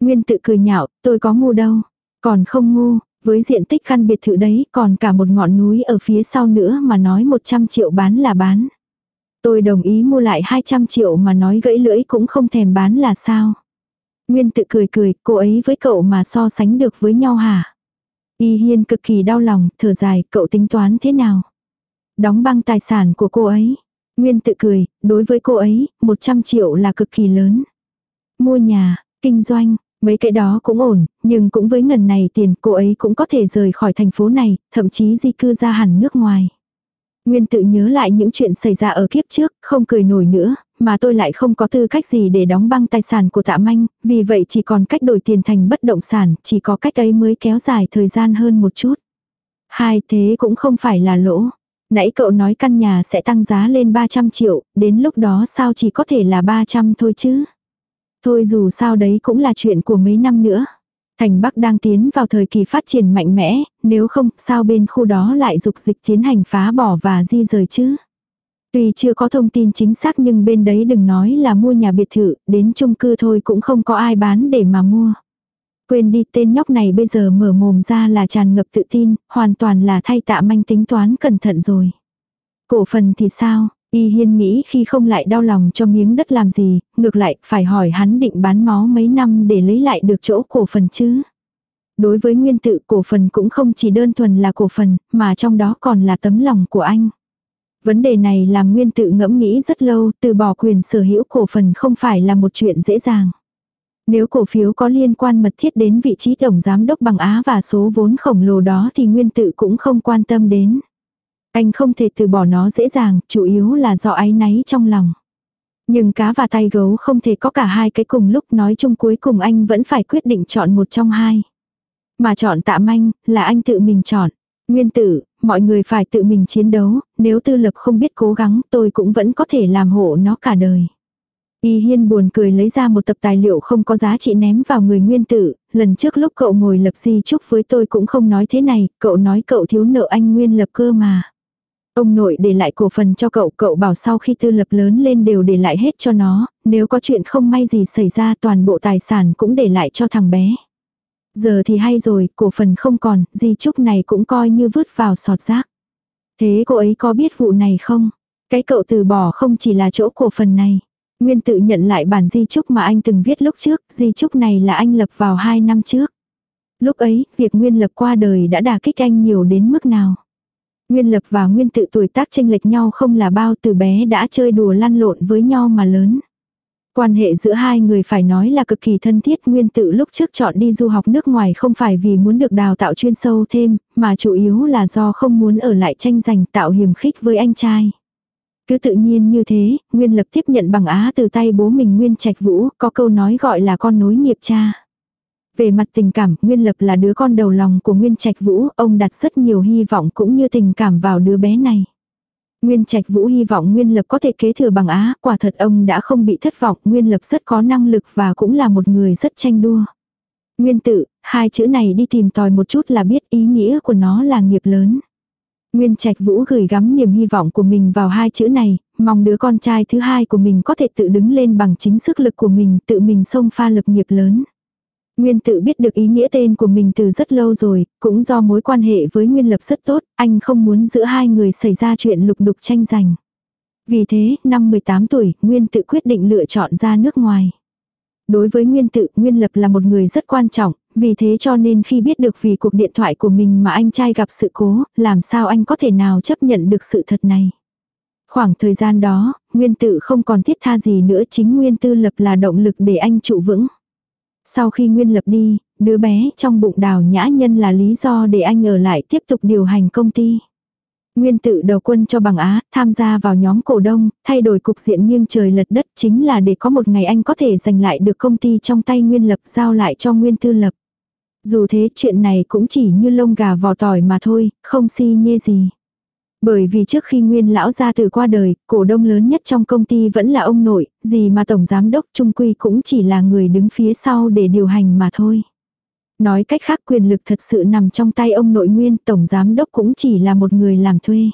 Nguyên tự cười nhạo, tôi có ngu đâu. Còn không ngu, với diện tích căn biệt thự đấy còn cả một ngọn núi ở phía sau nữa mà nói 100 triệu bán là bán. Tôi đồng ý mua lại 200 triệu mà nói gãy lưỡi cũng không thèm bán là sao. Nguyên tự cười cười, cô ấy với cậu mà so sánh được với nhau hả? Y Hiên cực kỳ đau lòng, thở dài, cậu tính toán thế nào? Đóng băng tài sản của cô ấy. Nguyên tự cười, đối với cô ấy, 100 triệu là cực kỳ lớn. mua nhà, kinh doanh, mấy cái đó cũng ổn, nhưng cũng với ngần này tiền cô ấy cũng có thể rời khỏi thành phố này, thậm chí di cư ra hẳn nước ngoài. Nguyên tự nhớ lại những chuyện xảy ra ở kiếp trước, không cười nổi nữa, mà tôi lại không có tư cách gì để đóng băng tài sản của tạ manh, vì vậy chỉ còn cách đổi tiền thành bất động sản, chỉ có cách ấy mới kéo dài thời gian hơn một chút. Hai thế cũng không phải là lỗ. Nãy cậu nói căn nhà sẽ tăng giá lên 300 triệu, đến lúc đó sao chỉ có thể là 300 thôi chứ. Thôi dù sao đấy cũng là chuyện của mấy năm nữa. Thành Bắc đang tiến vào thời kỳ phát triển mạnh mẽ, nếu không sao bên khu đó lại dục dịch tiến hành phá bỏ và di rời chứ. Tuy chưa có thông tin chính xác nhưng bên đấy đừng nói là mua nhà biệt thự, đến chung cư thôi cũng không có ai bán để mà mua. Quên đi tên nhóc này bây giờ mở mồm ra là tràn ngập tự tin, hoàn toàn là thay tạ manh tính toán cẩn thận rồi. Cổ phần thì sao? Y Hiên nghĩ khi không lại đau lòng cho miếng đất làm gì, ngược lại phải hỏi hắn định bán máu mấy năm để lấy lại được chỗ cổ phần chứ. Đối với nguyên tự cổ phần cũng không chỉ đơn thuần là cổ phần, mà trong đó còn là tấm lòng của anh. Vấn đề này làm nguyên tự ngẫm nghĩ rất lâu, từ bỏ quyền sở hữu cổ phần không phải là một chuyện dễ dàng. Nếu cổ phiếu có liên quan mật thiết đến vị trí tổng giám đốc bằng Á và số vốn khổng lồ đó thì nguyên tự cũng không quan tâm đến. Anh không thể từ bỏ nó dễ dàng, chủ yếu là do áy náy trong lòng. Nhưng cá và tay gấu không thể có cả hai cái cùng lúc nói chung cuối cùng anh vẫn phải quyết định chọn một trong hai. Mà chọn tạ manh, là anh tự mình chọn. Nguyên tử, mọi người phải tự mình chiến đấu, nếu tư lập không biết cố gắng tôi cũng vẫn có thể làm hộ nó cả đời. Y Hiên buồn cười lấy ra một tập tài liệu không có giá trị ném vào người nguyên tử, lần trước lúc cậu ngồi lập di chúc với tôi cũng không nói thế này, cậu nói cậu thiếu nợ anh nguyên lập cơ mà. Ông nội để lại cổ phần cho cậu, cậu bảo sau khi tư lập lớn lên đều để lại hết cho nó, nếu có chuyện không may gì xảy ra toàn bộ tài sản cũng để lại cho thằng bé. Giờ thì hay rồi, cổ phần không còn, di chúc này cũng coi như vứt vào sọt rác. Thế cô ấy có biết vụ này không? Cái cậu từ bỏ không chỉ là chỗ cổ phần này. Nguyên tự nhận lại bản di chúc mà anh từng viết lúc trước, di chúc này là anh lập vào 2 năm trước. Lúc ấy, việc Nguyên lập qua đời đã đả kích anh nhiều đến mức nào. Nguyên lập và Nguyên tự tuổi tác tranh lệch nhau không là bao từ bé đã chơi đùa lăn lộn với nhau mà lớn. Quan hệ giữa hai người phải nói là cực kỳ thân thiết nguyên tự lúc trước chọn đi du học nước ngoài không phải vì muốn được đào tạo chuyên sâu thêm, mà chủ yếu là do không muốn ở lại tranh giành tạo hiểm khích với anh trai. Cứ tự nhiên như thế, Nguyên lập tiếp nhận bằng á từ tay bố mình Nguyên Trạch Vũ, có câu nói gọi là con nối nghiệp cha. Về mặt tình cảm, Nguyên Lập là đứa con đầu lòng của Nguyên Trạch Vũ, ông đặt rất nhiều hy vọng cũng như tình cảm vào đứa bé này. Nguyên Trạch Vũ hy vọng Nguyên Lập có thể kế thừa bằng Á, quả thật ông đã không bị thất vọng, Nguyên Lập rất có năng lực và cũng là một người rất tranh đua. Nguyên tự, hai chữ này đi tìm tòi một chút là biết ý nghĩa của nó là nghiệp lớn. Nguyên Trạch Vũ gửi gắm niềm hy vọng của mình vào hai chữ này, mong đứa con trai thứ hai của mình có thể tự đứng lên bằng chính sức lực của mình, tự mình xông pha lập nghiệp lớn. Nguyên tự biết được ý nghĩa tên của mình từ rất lâu rồi, cũng do mối quan hệ với Nguyên Lập rất tốt, anh không muốn giữa hai người xảy ra chuyện lục đục tranh giành. Vì thế, năm 18 tuổi, Nguyên tự quyết định lựa chọn ra nước ngoài. Đối với Nguyên tự, Nguyên Lập là một người rất quan trọng, vì thế cho nên khi biết được vì cuộc điện thoại của mình mà anh trai gặp sự cố, làm sao anh có thể nào chấp nhận được sự thật này. Khoảng thời gian đó, Nguyên tự không còn thiết tha gì nữa chính Nguyên tư lập là động lực để anh trụ vững. Sau khi Nguyên lập đi, đứa bé trong bụng đào nhã nhân là lý do để anh ở lại tiếp tục điều hành công ty. Nguyên tự đầu quân cho bằng Á, tham gia vào nhóm cổ đông, thay đổi cục diện nghiêng trời lật đất chính là để có một ngày anh có thể giành lại được công ty trong tay Nguyên lập giao lại cho Nguyên tư lập. Dù thế chuyện này cũng chỉ như lông gà vò tỏi mà thôi, không si nhê gì. Bởi vì trước khi nguyên lão gia tử qua đời, cổ đông lớn nhất trong công ty vẫn là ông nội, gì mà tổng giám đốc trung quy cũng chỉ là người đứng phía sau để điều hành mà thôi. Nói cách khác quyền lực thật sự nằm trong tay ông nội nguyên, tổng giám đốc cũng chỉ là một người làm thuê.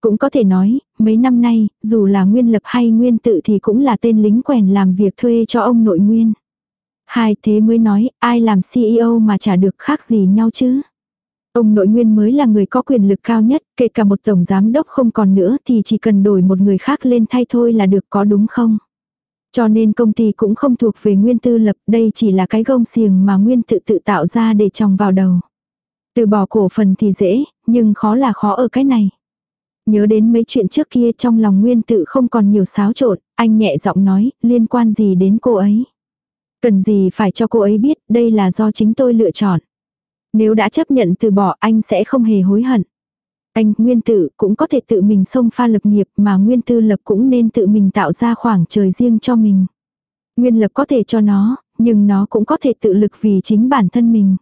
Cũng có thể nói, mấy năm nay, dù là nguyên lập hay nguyên tự thì cũng là tên lính quèn làm việc thuê cho ông nội nguyên. Hai thế mới nói, ai làm CEO mà trả được khác gì nhau chứ? Ông nội nguyên mới là người có quyền lực cao nhất, kể cả một tổng giám đốc không còn nữa thì chỉ cần đổi một người khác lên thay thôi là được có đúng không? Cho nên công ty cũng không thuộc về nguyên tư lập, đây chỉ là cái gông xiềng mà nguyên tự tự tạo ra để trồng vào đầu. Từ bỏ cổ phần thì dễ, nhưng khó là khó ở cái này. Nhớ đến mấy chuyện trước kia trong lòng nguyên tự không còn nhiều xáo trộn, anh nhẹ giọng nói, liên quan gì đến cô ấy. Cần gì phải cho cô ấy biết, đây là do chính tôi lựa chọn. Nếu đã chấp nhận từ bỏ anh sẽ không hề hối hận. Anh, Nguyên Tử, cũng có thể tự mình xông pha lập nghiệp mà Nguyên Tư Lập cũng nên tự mình tạo ra khoảng trời riêng cho mình. Nguyên Lập có thể cho nó, nhưng nó cũng có thể tự lực vì chính bản thân mình.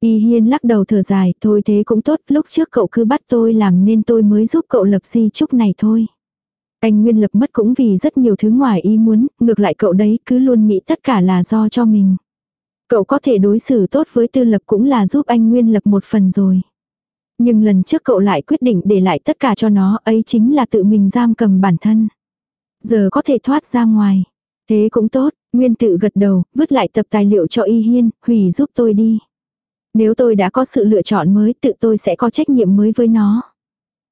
Y Hiên lắc đầu thở dài, thôi thế cũng tốt, lúc trước cậu cứ bắt tôi làm nên tôi mới giúp cậu lập di chúc này thôi. Anh Nguyên lập mất cũng vì rất nhiều thứ ngoài ý muốn, ngược lại cậu đấy cứ luôn nghĩ tất cả là do cho mình. Cậu có thể đối xử tốt với tư lập cũng là giúp anh Nguyên lập một phần rồi. Nhưng lần trước cậu lại quyết định để lại tất cả cho nó ấy chính là tự mình giam cầm bản thân. Giờ có thể thoát ra ngoài. Thế cũng tốt, Nguyên tự gật đầu, vứt lại tập tài liệu cho Y Hiên, hủy giúp tôi đi. Nếu tôi đã có sự lựa chọn mới tự tôi sẽ có trách nhiệm mới với nó.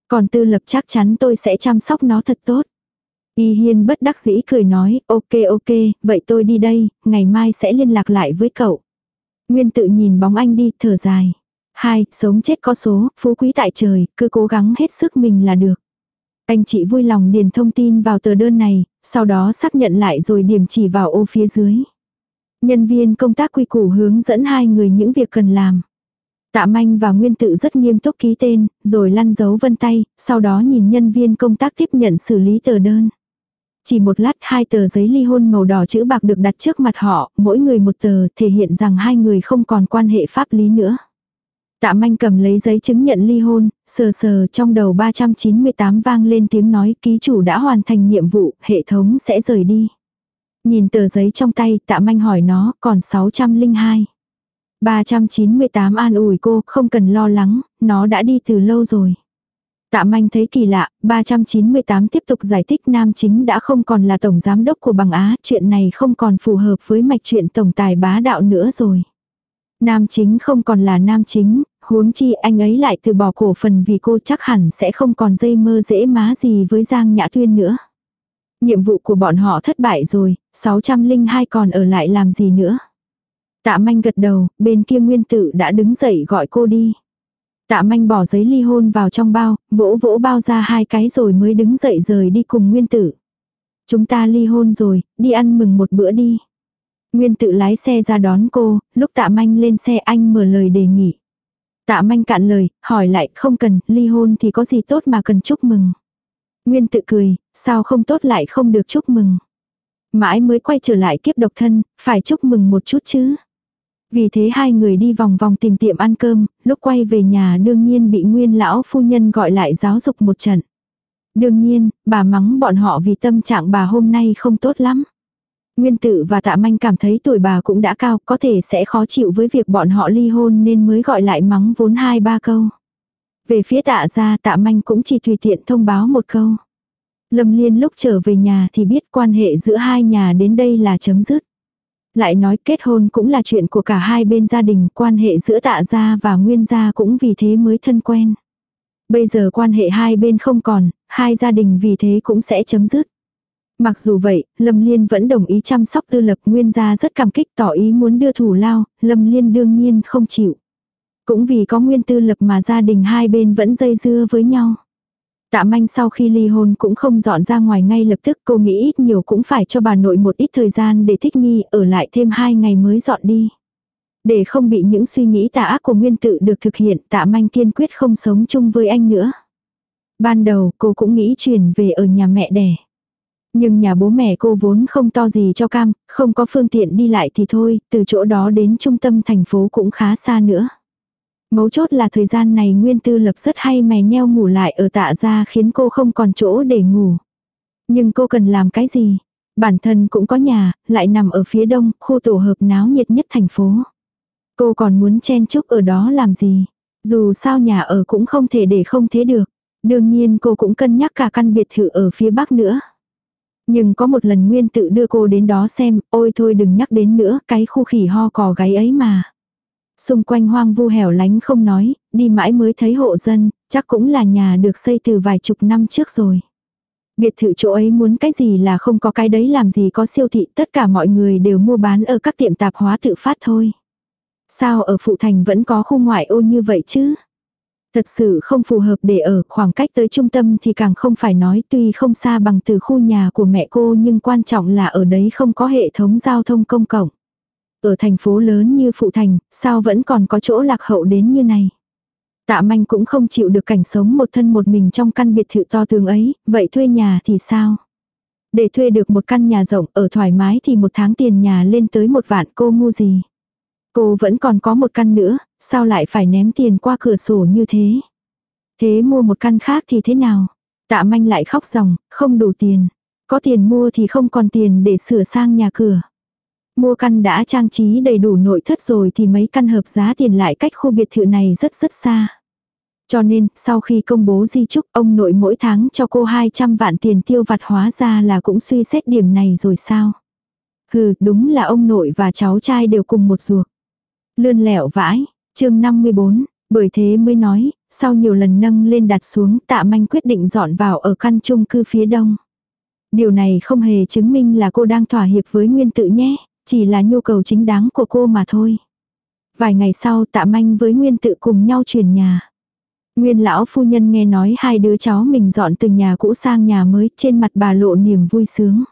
Còn tư lập chắc chắn tôi sẽ chăm sóc nó thật tốt. Y Hiên bất đắc dĩ cười nói, ok ok, vậy tôi đi đây, ngày mai sẽ liên lạc lại với cậu. Nguyên tự nhìn bóng anh đi, thở dài. Hai, sống chết có số, phú quý tại trời, cứ cố gắng hết sức mình là được. Anh chị vui lòng điền thông tin vào tờ đơn này, sau đó xác nhận lại rồi điểm chỉ vào ô phía dưới. Nhân viên công tác quy củ hướng dẫn hai người những việc cần làm. Tạ manh và nguyên tự rất nghiêm túc ký tên, rồi lăn dấu vân tay, sau đó nhìn nhân viên công tác tiếp nhận xử lý tờ đơn. Chỉ một lát hai tờ giấy ly hôn màu đỏ chữ bạc được đặt trước mặt họ, mỗi người một tờ thể hiện rằng hai người không còn quan hệ pháp lý nữa. Tạ manh cầm lấy giấy chứng nhận ly hôn, sờ sờ trong đầu 398 vang lên tiếng nói ký chủ đã hoàn thành nhiệm vụ, hệ thống sẽ rời đi. Nhìn tờ giấy trong tay, tạ manh hỏi nó, còn 602. 398 an ủi cô, không cần lo lắng, nó đã đi từ lâu rồi. Tạ manh thấy kỳ lạ, 398 tiếp tục giải thích nam chính đã không còn là tổng giám đốc của bằng Á, chuyện này không còn phù hợp với mạch chuyện tổng tài bá đạo nữa rồi. Nam chính không còn là nam chính, huống chi anh ấy lại từ bỏ cổ phần vì cô chắc hẳn sẽ không còn dây mơ dễ má gì với Giang Nhã Tuyên nữa. Nhiệm vụ của bọn họ thất bại rồi, 602 còn ở lại làm gì nữa. Tạ manh gật đầu, bên kia nguyên tử đã đứng dậy gọi cô đi. Tạ manh bỏ giấy ly hôn vào trong bao, vỗ vỗ bao ra hai cái rồi mới đứng dậy rời đi cùng nguyên tử. Chúng ta ly hôn rồi, đi ăn mừng một bữa đi. Nguyên tự lái xe ra đón cô, lúc tạ manh lên xe anh mở lời đề nghị. Tạ manh cạn lời, hỏi lại không cần, ly hôn thì có gì tốt mà cần chúc mừng. Nguyên tự cười, sao không tốt lại không được chúc mừng. Mãi mới quay trở lại kiếp độc thân, phải chúc mừng một chút chứ. Vì thế hai người đi vòng vòng tìm tiệm ăn cơm, lúc quay về nhà đương nhiên bị nguyên lão phu nhân gọi lại giáo dục một trận. Đương nhiên, bà mắng bọn họ vì tâm trạng bà hôm nay không tốt lắm. Nguyên tử và tạ manh cảm thấy tuổi bà cũng đã cao, có thể sẽ khó chịu với việc bọn họ ly hôn nên mới gọi lại mắng vốn hai ba câu. Về phía tạ ra tạ manh cũng chỉ tùy tiện thông báo một câu. Lâm Liên lúc trở về nhà thì biết quan hệ giữa hai nhà đến đây là chấm dứt. Lại nói kết hôn cũng là chuyện của cả hai bên gia đình, quan hệ giữa tạ gia và nguyên gia cũng vì thế mới thân quen. Bây giờ quan hệ hai bên không còn, hai gia đình vì thế cũng sẽ chấm dứt. Mặc dù vậy, Lâm Liên vẫn đồng ý chăm sóc tư lập nguyên gia rất cảm kích tỏ ý muốn đưa thủ lao, Lâm Liên đương nhiên không chịu. Cũng vì có nguyên tư lập mà gia đình hai bên vẫn dây dưa với nhau. Tạ manh sau khi ly hôn cũng không dọn ra ngoài ngay lập tức cô nghĩ ít nhiều cũng phải cho bà nội một ít thời gian để thích nghi ở lại thêm hai ngày mới dọn đi. Để không bị những suy nghĩ tà ác của nguyên tự được thực hiện tạ manh kiên quyết không sống chung với anh nữa. Ban đầu cô cũng nghĩ chuyển về ở nhà mẹ đẻ. Nhưng nhà bố mẹ cô vốn không to gì cho cam, không có phương tiện đi lại thì thôi, từ chỗ đó đến trung tâm thành phố cũng khá xa nữa. Mấu chốt là thời gian này Nguyên Tư Lập rất hay mè nheo ngủ lại ở tạ gia khiến cô không còn chỗ để ngủ. Nhưng cô cần làm cái gì? Bản thân cũng có nhà, lại nằm ở phía đông, khu tổ hợp náo nhiệt nhất thành phố. Cô còn muốn chen chúc ở đó làm gì? Dù sao nhà ở cũng không thể để không thế được. Đương nhiên cô cũng cân nhắc cả căn biệt thự ở phía bắc nữa. Nhưng có một lần Nguyên tự đưa cô đến đó xem, ôi thôi đừng nhắc đến nữa, cái khu khỉ ho cò gáy ấy mà. Xung quanh hoang vu hẻo lánh không nói, đi mãi mới thấy hộ dân, chắc cũng là nhà được xây từ vài chục năm trước rồi. Biệt thự chỗ ấy muốn cái gì là không có cái đấy làm gì có siêu thị, tất cả mọi người đều mua bán ở các tiệm tạp hóa tự phát thôi. Sao ở phụ thành vẫn có khu ngoại ô như vậy chứ? Thật sự không phù hợp để ở khoảng cách tới trung tâm thì càng không phải nói tuy không xa bằng từ khu nhà của mẹ cô nhưng quan trọng là ở đấy không có hệ thống giao thông công cộng. Ở thành phố lớn như Phụ Thành, sao vẫn còn có chỗ lạc hậu đến như này. Tạ manh cũng không chịu được cảnh sống một thân một mình trong căn biệt thự to tường ấy, vậy thuê nhà thì sao? Để thuê được một căn nhà rộng ở thoải mái thì một tháng tiền nhà lên tới một vạn cô ngu gì. Cô vẫn còn có một căn nữa, sao lại phải ném tiền qua cửa sổ như thế? Thế mua một căn khác thì thế nào? Tạ manh lại khóc ròng, không đủ tiền. Có tiền mua thì không còn tiền để sửa sang nhà cửa. Mua căn đã trang trí đầy đủ nội thất rồi thì mấy căn hợp giá tiền lại cách khu biệt thự này rất rất xa. Cho nên, sau khi công bố di chúc, ông nội mỗi tháng cho cô 200 vạn tiền tiêu vặt hóa ra là cũng suy xét điểm này rồi sao? Hừ, đúng là ông nội và cháu trai đều cùng một ruột. Lươn lẹo vãi, chương 54, bởi thế mới nói, sau nhiều lần nâng lên đặt xuống tạ manh quyết định dọn vào ở căn chung cư phía đông. Điều này không hề chứng minh là cô đang thỏa hiệp với nguyên tự nhé, chỉ là nhu cầu chính đáng của cô mà thôi. Vài ngày sau tạ manh với nguyên tự cùng nhau chuyển nhà. Nguyên lão phu nhân nghe nói hai đứa cháu mình dọn từ nhà cũ sang nhà mới trên mặt bà lộ niềm vui sướng.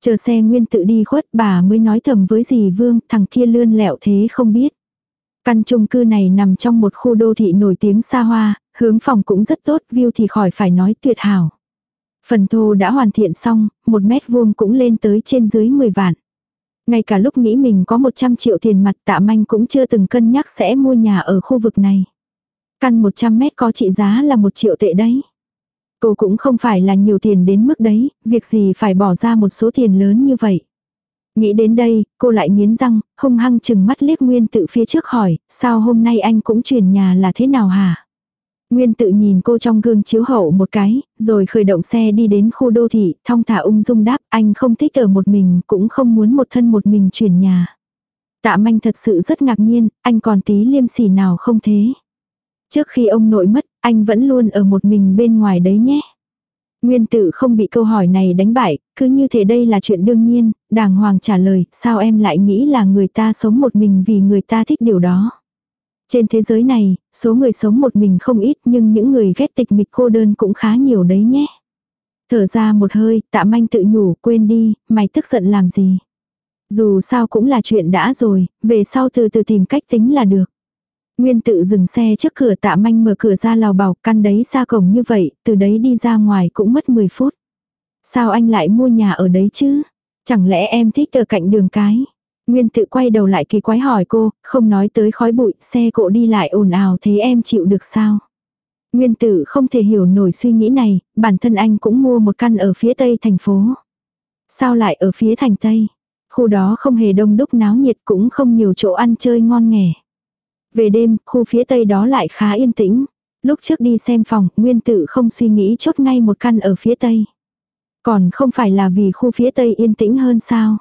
Chờ xe nguyên tự đi khuất bà mới nói thầm với dì Vương thằng kia lươn lẹo thế không biết. Căn chung cư này nằm trong một khu đô thị nổi tiếng xa hoa, hướng phòng cũng rất tốt, view thì khỏi phải nói tuyệt hảo. Phần thô đã hoàn thiện xong, một mét vuông cũng lên tới trên dưới 10 vạn. Ngay cả lúc nghĩ mình có 100 triệu tiền mặt tạ manh cũng chưa từng cân nhắc sẽ mua nhà ở khu vực này. Căn 100 mét có trị giá là 1 triệu tệ đấy. Cô cũng không phải là nhiều tiền đến mức đấy, việc gì phải bỏ ra một số tiền lớn như vậy. Nghĩ đến đây, cô lại nghiến răng, hung hăng chừng mắt liếc Nguyên tự phía trước hỏi, sao hôm nay anh cũng chuyển nhà là thế nào hả? Nguyên tự nhìn cô trong gương chiếu hậu một cái, rồi khởi động xe đi đến khu đô thị, thong thả ung dung đáp, anh không thích ở một mình, cũng không muốn một thân một mình chuyển nhà. Tạ manh thật sự rất ngạc nhiên, anh còn tí liêm sỉ nào không thế? Trước khi ông nội mất, anh vẫn luôn ở một mình bên ngoài đấy nhé. Nguyên tự không bị câu hỏi này đánh bại, cứ như thế đây là chuyện đương nhiên, đàng hoàng trả lời, sao em lại nghĩ là người ta sống một mình vì người ta thích điều đó. Trên thế giới này, số người sống một mình không ít nhưng những người ghét tịch mịch cô đơn cũng khá nhiều đấy nhé. Thở ra một hơi, tạ manh tự nhủ, quên đi, mày tức giận làm gì. Dù sao cũng là chuyện đã rồi, về sau từ từ tìm cách tính là được. Nguyên tự dừng xe trước cửa tạ manh mở cửa ra lào bảo căn đấy xa cổng như vậy, từ đấy đi ra ngoài cũng mất 10 phút. Sao anh lại mua nhà ở đấy chứ? Chẳng lẽ em thích ở cạnh đường cái? Nguyên tự quay đầu lại kỳ quái hỏi cô, không nói tới khói bụi, xe cộ đi lại ồn ào thế em chịu được sao? Nguyên tử không thể hiểu nổi suy nghĩ này, bản thân anh cũng mua một căn ở phía tây thành phố. Sao lại ở phía thành tây? Khu đó không hề đông đúc náo nhiệt cũng không nhiều chỗ ăn chơi ngon nghẻ. Về đêm, khu phía tây đó lại khá yên tĩnh. Lúc trước đi xem phòng, nguyên tử không suy nghĩ chốt ngay một căn ở phía tây. Còn không phải là vì khu phía tây yên tĩnh hơn sao?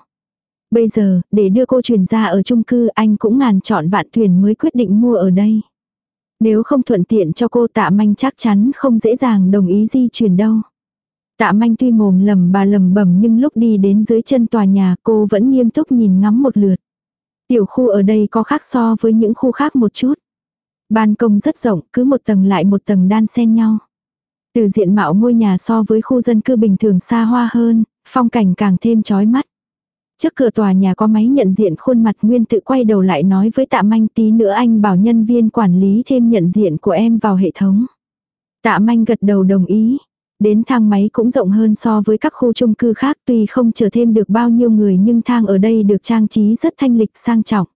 Bây giờ, để đưa cô chuyển ra ở chung cư anh cũng ngàn chọn vạn thuyền mới quyết định mua ở đây. Nếu không thuận tiện cho cô tạ manh chắc chắn không dễ dàng đồng ý di chuyển đâu. Tạ manh tuy mồm lầm bà lầm bẩm nhưng lúc đi đến dưới chân tòa nhà cô vẫn nghiêm túc nhìn ngắm một lượt. Tiểu khu ở đây có khác so với những khu khác một chút. Ban công rất rộng, cứ một tầng lại một tầng đan xen nhau. Từ diện mạo ngôi nhà so với khu dân cư bình thường xa hoa hơn, phong cảnh càng thêm chói mắt. Trước cửa tòa nhà có máy nhận diện khuôn mặt Nguyên tự quay đầu lại nói với tạ manh tí nữa anh bảo nhân viên quản lý thêm nhận diện của em vào hệ thống. Tạ manh gật đầu đồng ý. Đến thang máy cũng rộng hơn so với các khu chung cư khác tuy không chờ thêm được bao nhiêu người nhưng thang ở đây được trang trí rất thanh lịch sang trọng.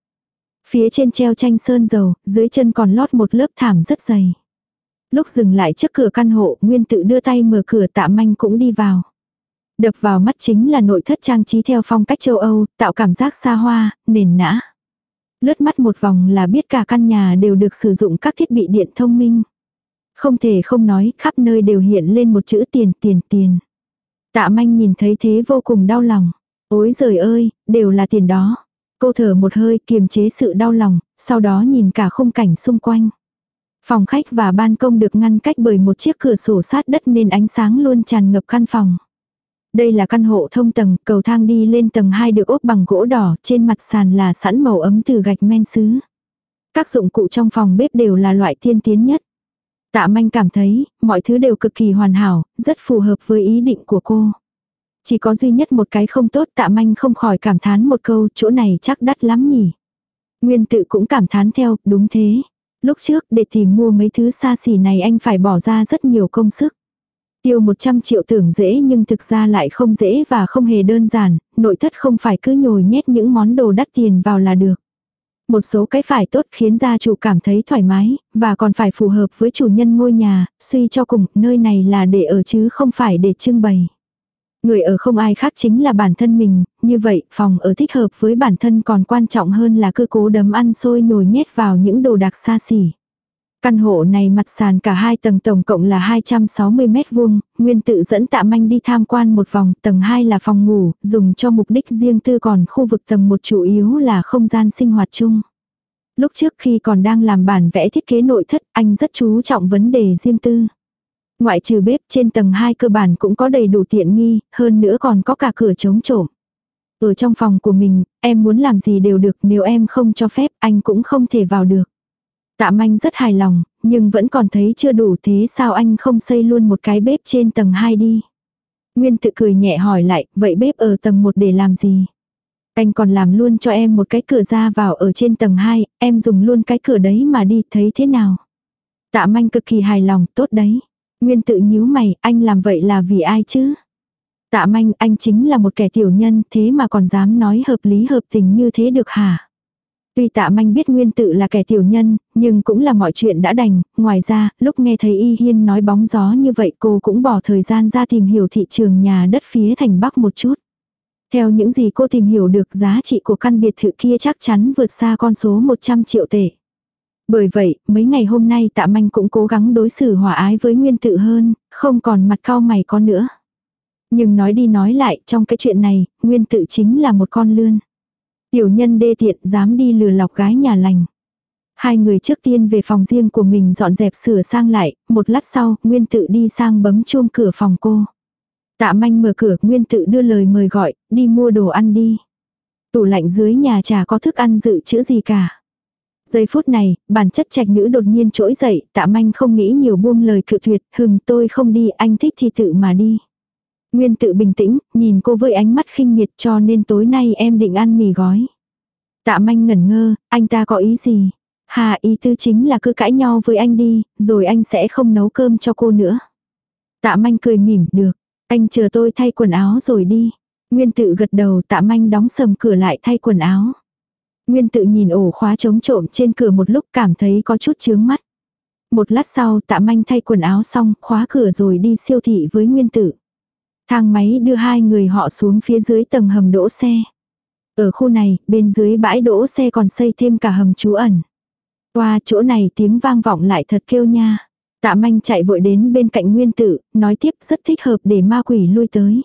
Phía trên treo tranh sơn dầu, dưới chân còn lót một lớp thảm rất dày. Lúc dừng lại trước cửa căn hộ, Nguyên tự đưa tay mở cửa tạ manh cũng đi vào. Đập vào mắt chính là nội thất trang trí theo phong cách châu Âu, tạo cảm giác xa hoa, nền nã. Lướt mắt một vòng là biết cả căn nhà đều được sử dụng các thiết bị điện thông minh. Không thể không nói, khắp nơi đều hiện lên một chữ tiền tiền tiền. Tạ manh nhìn thấy thế vô cùng đau lòng. Ôi giời ơi, đều là tiền đó. Cô thở một hơi kiềm chế sự đau lòng, sau đó nhìn cả khung cảnh xung quanh. Phòng khách và ban công được ngăn cách bởi một chiếc cửa sổ sát đất nên ánh sáng luôn tràn ngập căn phòng. Đây là căn hộ thông tầng, cầu thang đi lên tầng 2 được ốp bằng gỗ đỏ, trên mặt sàn là sẵn màu ấm từ gạch men sứ. Các dụng cụ trong phòng bếp đều là loại tiên tiến nhất. Tạ manh cảm thấy, mọi thứ đều cực kỳ hoàn hảo, rất phù hợp với ý định của cô. Chỉ có duy nhất một cái không tốt tạ manh không khỏi cảm thán một câu chỗ này chắc đắt lắm nhỉ. Nguyên tự cũng cảm thán theo, đúng thế. Lúc trước để tìm mua mấy thứ xa xỉ này anh phải bỏ ra rất nhiều công sức. Tiêu 100 triệu tưởng dễ nhưng thực ra lại không dễ và không hề đơn giản, nội thất không phải cứ nhồi nhét những món đồ đắt tiền vào là được. Một số cái phải tốt khiến gia chủ cảm thấy thoải mái, và còn phải phù hợp với chủ nhân ngôi nhà, suy cho cùng, nơi này là để ở chứ không phải để trưng bày. Người ở không ai khác chính là bản thân mình, như vậy phòng ở thích hợp với bản thân còn quan trọng hơn là cứ cố đấm ăn xôi nhồi nhét vào những đồ đặc xa xỉ. Căn hộ này mặt sàn cả hai tầng tổng cộng là 260 mét vuông, Nguyên tự dẫn tạ manh đi tham quan một vòng, tầng 2 là phòng ngủ, dùng cho mục đích riêng tư còn khu vực tầng 1 chủ yếu là không gian sinh hoạt chung. Lúc trước khi còn đang làm bản vẽ thiết kế nội thất, anh rất chú trọng vấn đề riêng tư. Ngoại trừ bếp trên tầng 2 cơ bản cũng có đầy đủ tiện nghi, hơn nữa còn có cả cửa chống trộm. Ở trong phòng của mình, em muốn làm gì đều được, nếu em không cho phép, anh cũng không thể vào được. Tạ manh rất hài lòng, nhưng vẫn còn thấy chưa đủ thế sao anh không xây luôn một cái bếp trên tầng 2 đi. Nguyên tự cười nhẹ hỏi lại, vậy bếp ở tầng 1 để làm gì? Anh còn làm luôn cho em một cái cửa ra vào ở trên tầng 2, em dùng luôn cái cửa đấy mà đi, thấy thế nào? Tạ manh cực kỳ hài lòng, tốt đấy. Nguyên tự nhíu mày, anh làm vậy là vì ai chứ? Tạ manh, anh chính là một kẻ tiểu nhân, thế mà còn dám nói hợp lý hợp tình như thế được hả? Tuy tạ manh biết nguyên tự là kẻ tiểu nhân, nhưng cũng là mọi chuyện đã đành, ngoài ra, lúc nghe thấy y hiên nói bóng gió như vậy cô cũng bỏ thời gian ra tìm hiểu thị trường nhà đất phía thành Bắc một chút. Theo những gì cô tìm hiểu được giá trị của căn biệt thự kia chắc chắn vượt xa con số 100 triệu tệ. Bởi vậy, mấy ngày hôm nay tạ manh cũng cố gắng đối xử hòa ái với nguyên tự hơn, không còn mặt cao mày có nữa. Nhưng nói đi nói lại, trong cái chuyện này, nguyên tự chính là một con lươn. Tiểu nhân đê tiện dám đi lừa lọc gái nhà lành. Hai người trước tiên về phòng riêng của mình dọn dẹp sửa sang lại, một lát sau, Nguyên tự đi sang bấm chuông cửa phòng cô. Tạ manh mở cửa, Nguyên tự đưa lời mời gọi, đi mua đồ ăn đi. Tủ lạnh dưới nhà chả có thức ăn dự trữ gì cả. Giây phút này, bản chất trạch nữ đột nhiên trỗi dậy, tạ manh không nghĩ nhiều buông lời cự tuyệt, hừng tôi không đi, anh thích thì tự mà đi. Nguyên tự bình tĩnh, nhìn cô với ánh mắt khinh miệt cho nên tối nay em định ăn mì gói. Tạ manh ngẩn ngơ, anh ta có ý gì? Hà ý tư chính là cứ cãi nhau với anh đi, rồi anh sẽ không nấu cơm cho cô nữa. Tạ manh cười mỉm, được. Anh chờ tôi thay quần áo rồi đi. Nguyên tự gật đầu tạ manh đóng sầm cửa lại thay quần áo. Nguyên tự nhìn ổ khóa chống trộm trên cửa một lúc cảm thấy có chút chướng mắt. Một lát sau tạ manh thay quần áo xong khóa cửa rồi đi siêu thị với nguyên tử. Thang máy đưa hai người họ xuống phía dưới tầng hầm đỗ xe. Ở khu này, bên dưới bãi đỗ xe còn xây thêm cả hầm trú ẩn. Qua chỗ này tiếng vang vọng lại thật kêu nha. Tạ manh chạy vội đến bên cạnh nguyên tử, nói tiếp rất thích hợp để ma quỷ lui tới.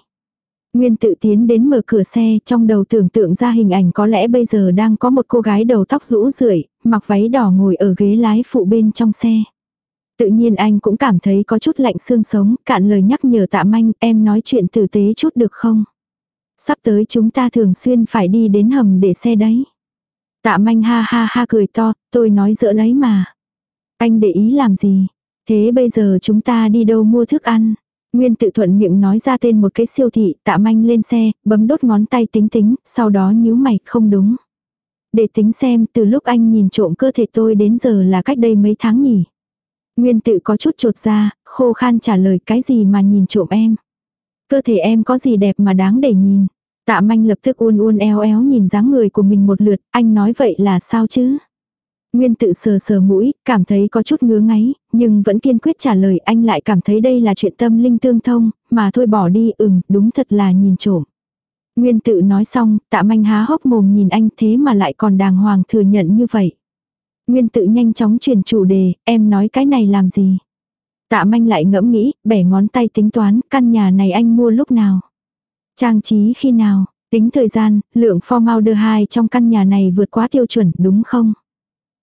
Nguyên tự tiến đến mở cửa xe, trong đầu tưởng tượng ra hình ảnh có lẽ bây giờ đang có một cô gái đầu tóc rũ rượi, mặc váy đỏ ngồi ở ghế lái phụ bên trong xe. Tự nhiên anh cũng cảm thấy có chút lạnh xương sống, cạn lời nhắc nhở tạ manh, em nói chuyện tử tế chút được không? Sắp tới chúng ta thường xuyên phải đi đến hầm để xe đấy. Tạ manh ha ha ha cười to, tôi nói dỡ đấy mà. Anh để ý làm gì? Thế bây giờ chúng ta đi đâu mua thức ăn? Nguyên tự thuận miệng nói ra tên một cái siêu thị, tạ manh lên xe, bấm đốt ngón tay tính tính, sau đó nhíu mày, không đúng. Để tính xem từ lúc anh nhìn trộm cơ thể tôi đến giờ là cách đây mấy tháng nhỉ. Nguyên tự có chút trột ra, khô khan trả lời cái gì mà nhìn trộm em. Cơ thể em có gì đẹp mà đáng để nhìn. Tạ manh lập tức uôn uôn eo éo nhìn dáng người của mình một lượt, anh nói vậy là sao chứ? Nguyên tự sờ sờ mũi, cảm thấy có chút ngứa ngáy, nhưng vẫn kiên quyết trả lời anh lại cảm thấy đây là chuyện tâm linh tương thông, mà thôi bỏ đi, ừm, đúng thật là nhìn trộm. Nguyên tự nói xong, tạ manh há hốc mồm nhìn anh thế mà lại còn đàng hoàng thừa nhận như vậy. Nguyên tự nhanh chóng chuyển chủ đề, em nói cái này làm gì? Tạ manh lại ngẫm nghĩ, bẻ ngón tay tính toán, căn nhà này anh mua lúc nào? Trang trí khi nào? Tính thời gian, lượng formaldehyde trong căn nhà này vượt quá tiêu chuẩn, đúng không?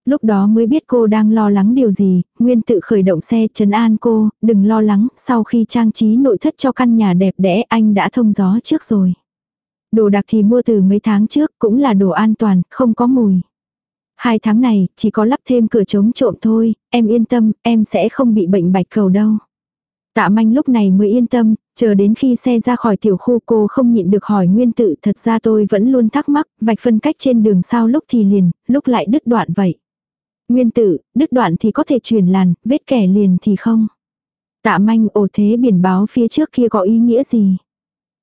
Lúc đó mới biết cô đang lo lắng điều gì, Nguyên tự khởi động xe trấn an cô, đừng lo lắng, sau khi trang trí nội thất cho căn nhà đẹp đẽ anh đã thông gió trước rồi. Đồ đặc thì mua từ mấy tháng trước, cũng là đồ an toàn, không có mùi. Hai tháng này, chỉ có lắp thêm cửa chống trộm thôi, em yên tâm, em sẽ không bị bệnh bạch cầu đâu. Tạ manh lúc này mới yên tâm, Chờ đến khi xe ra khỏi tiểu khu cô không nhịn được hỏi nguyên tự thật ra tôi vẫn luôn thắc mắc vạch phân cách trên đường sao lúc thì liền, lúc lại đứt đoạn vậy. Nguyên tử, đứt đoạn thì có thể chuyển làn, vết kẻ liền thì không. Tạ manh ồ thế biển báo phía trước kia có ý nghĩa gì?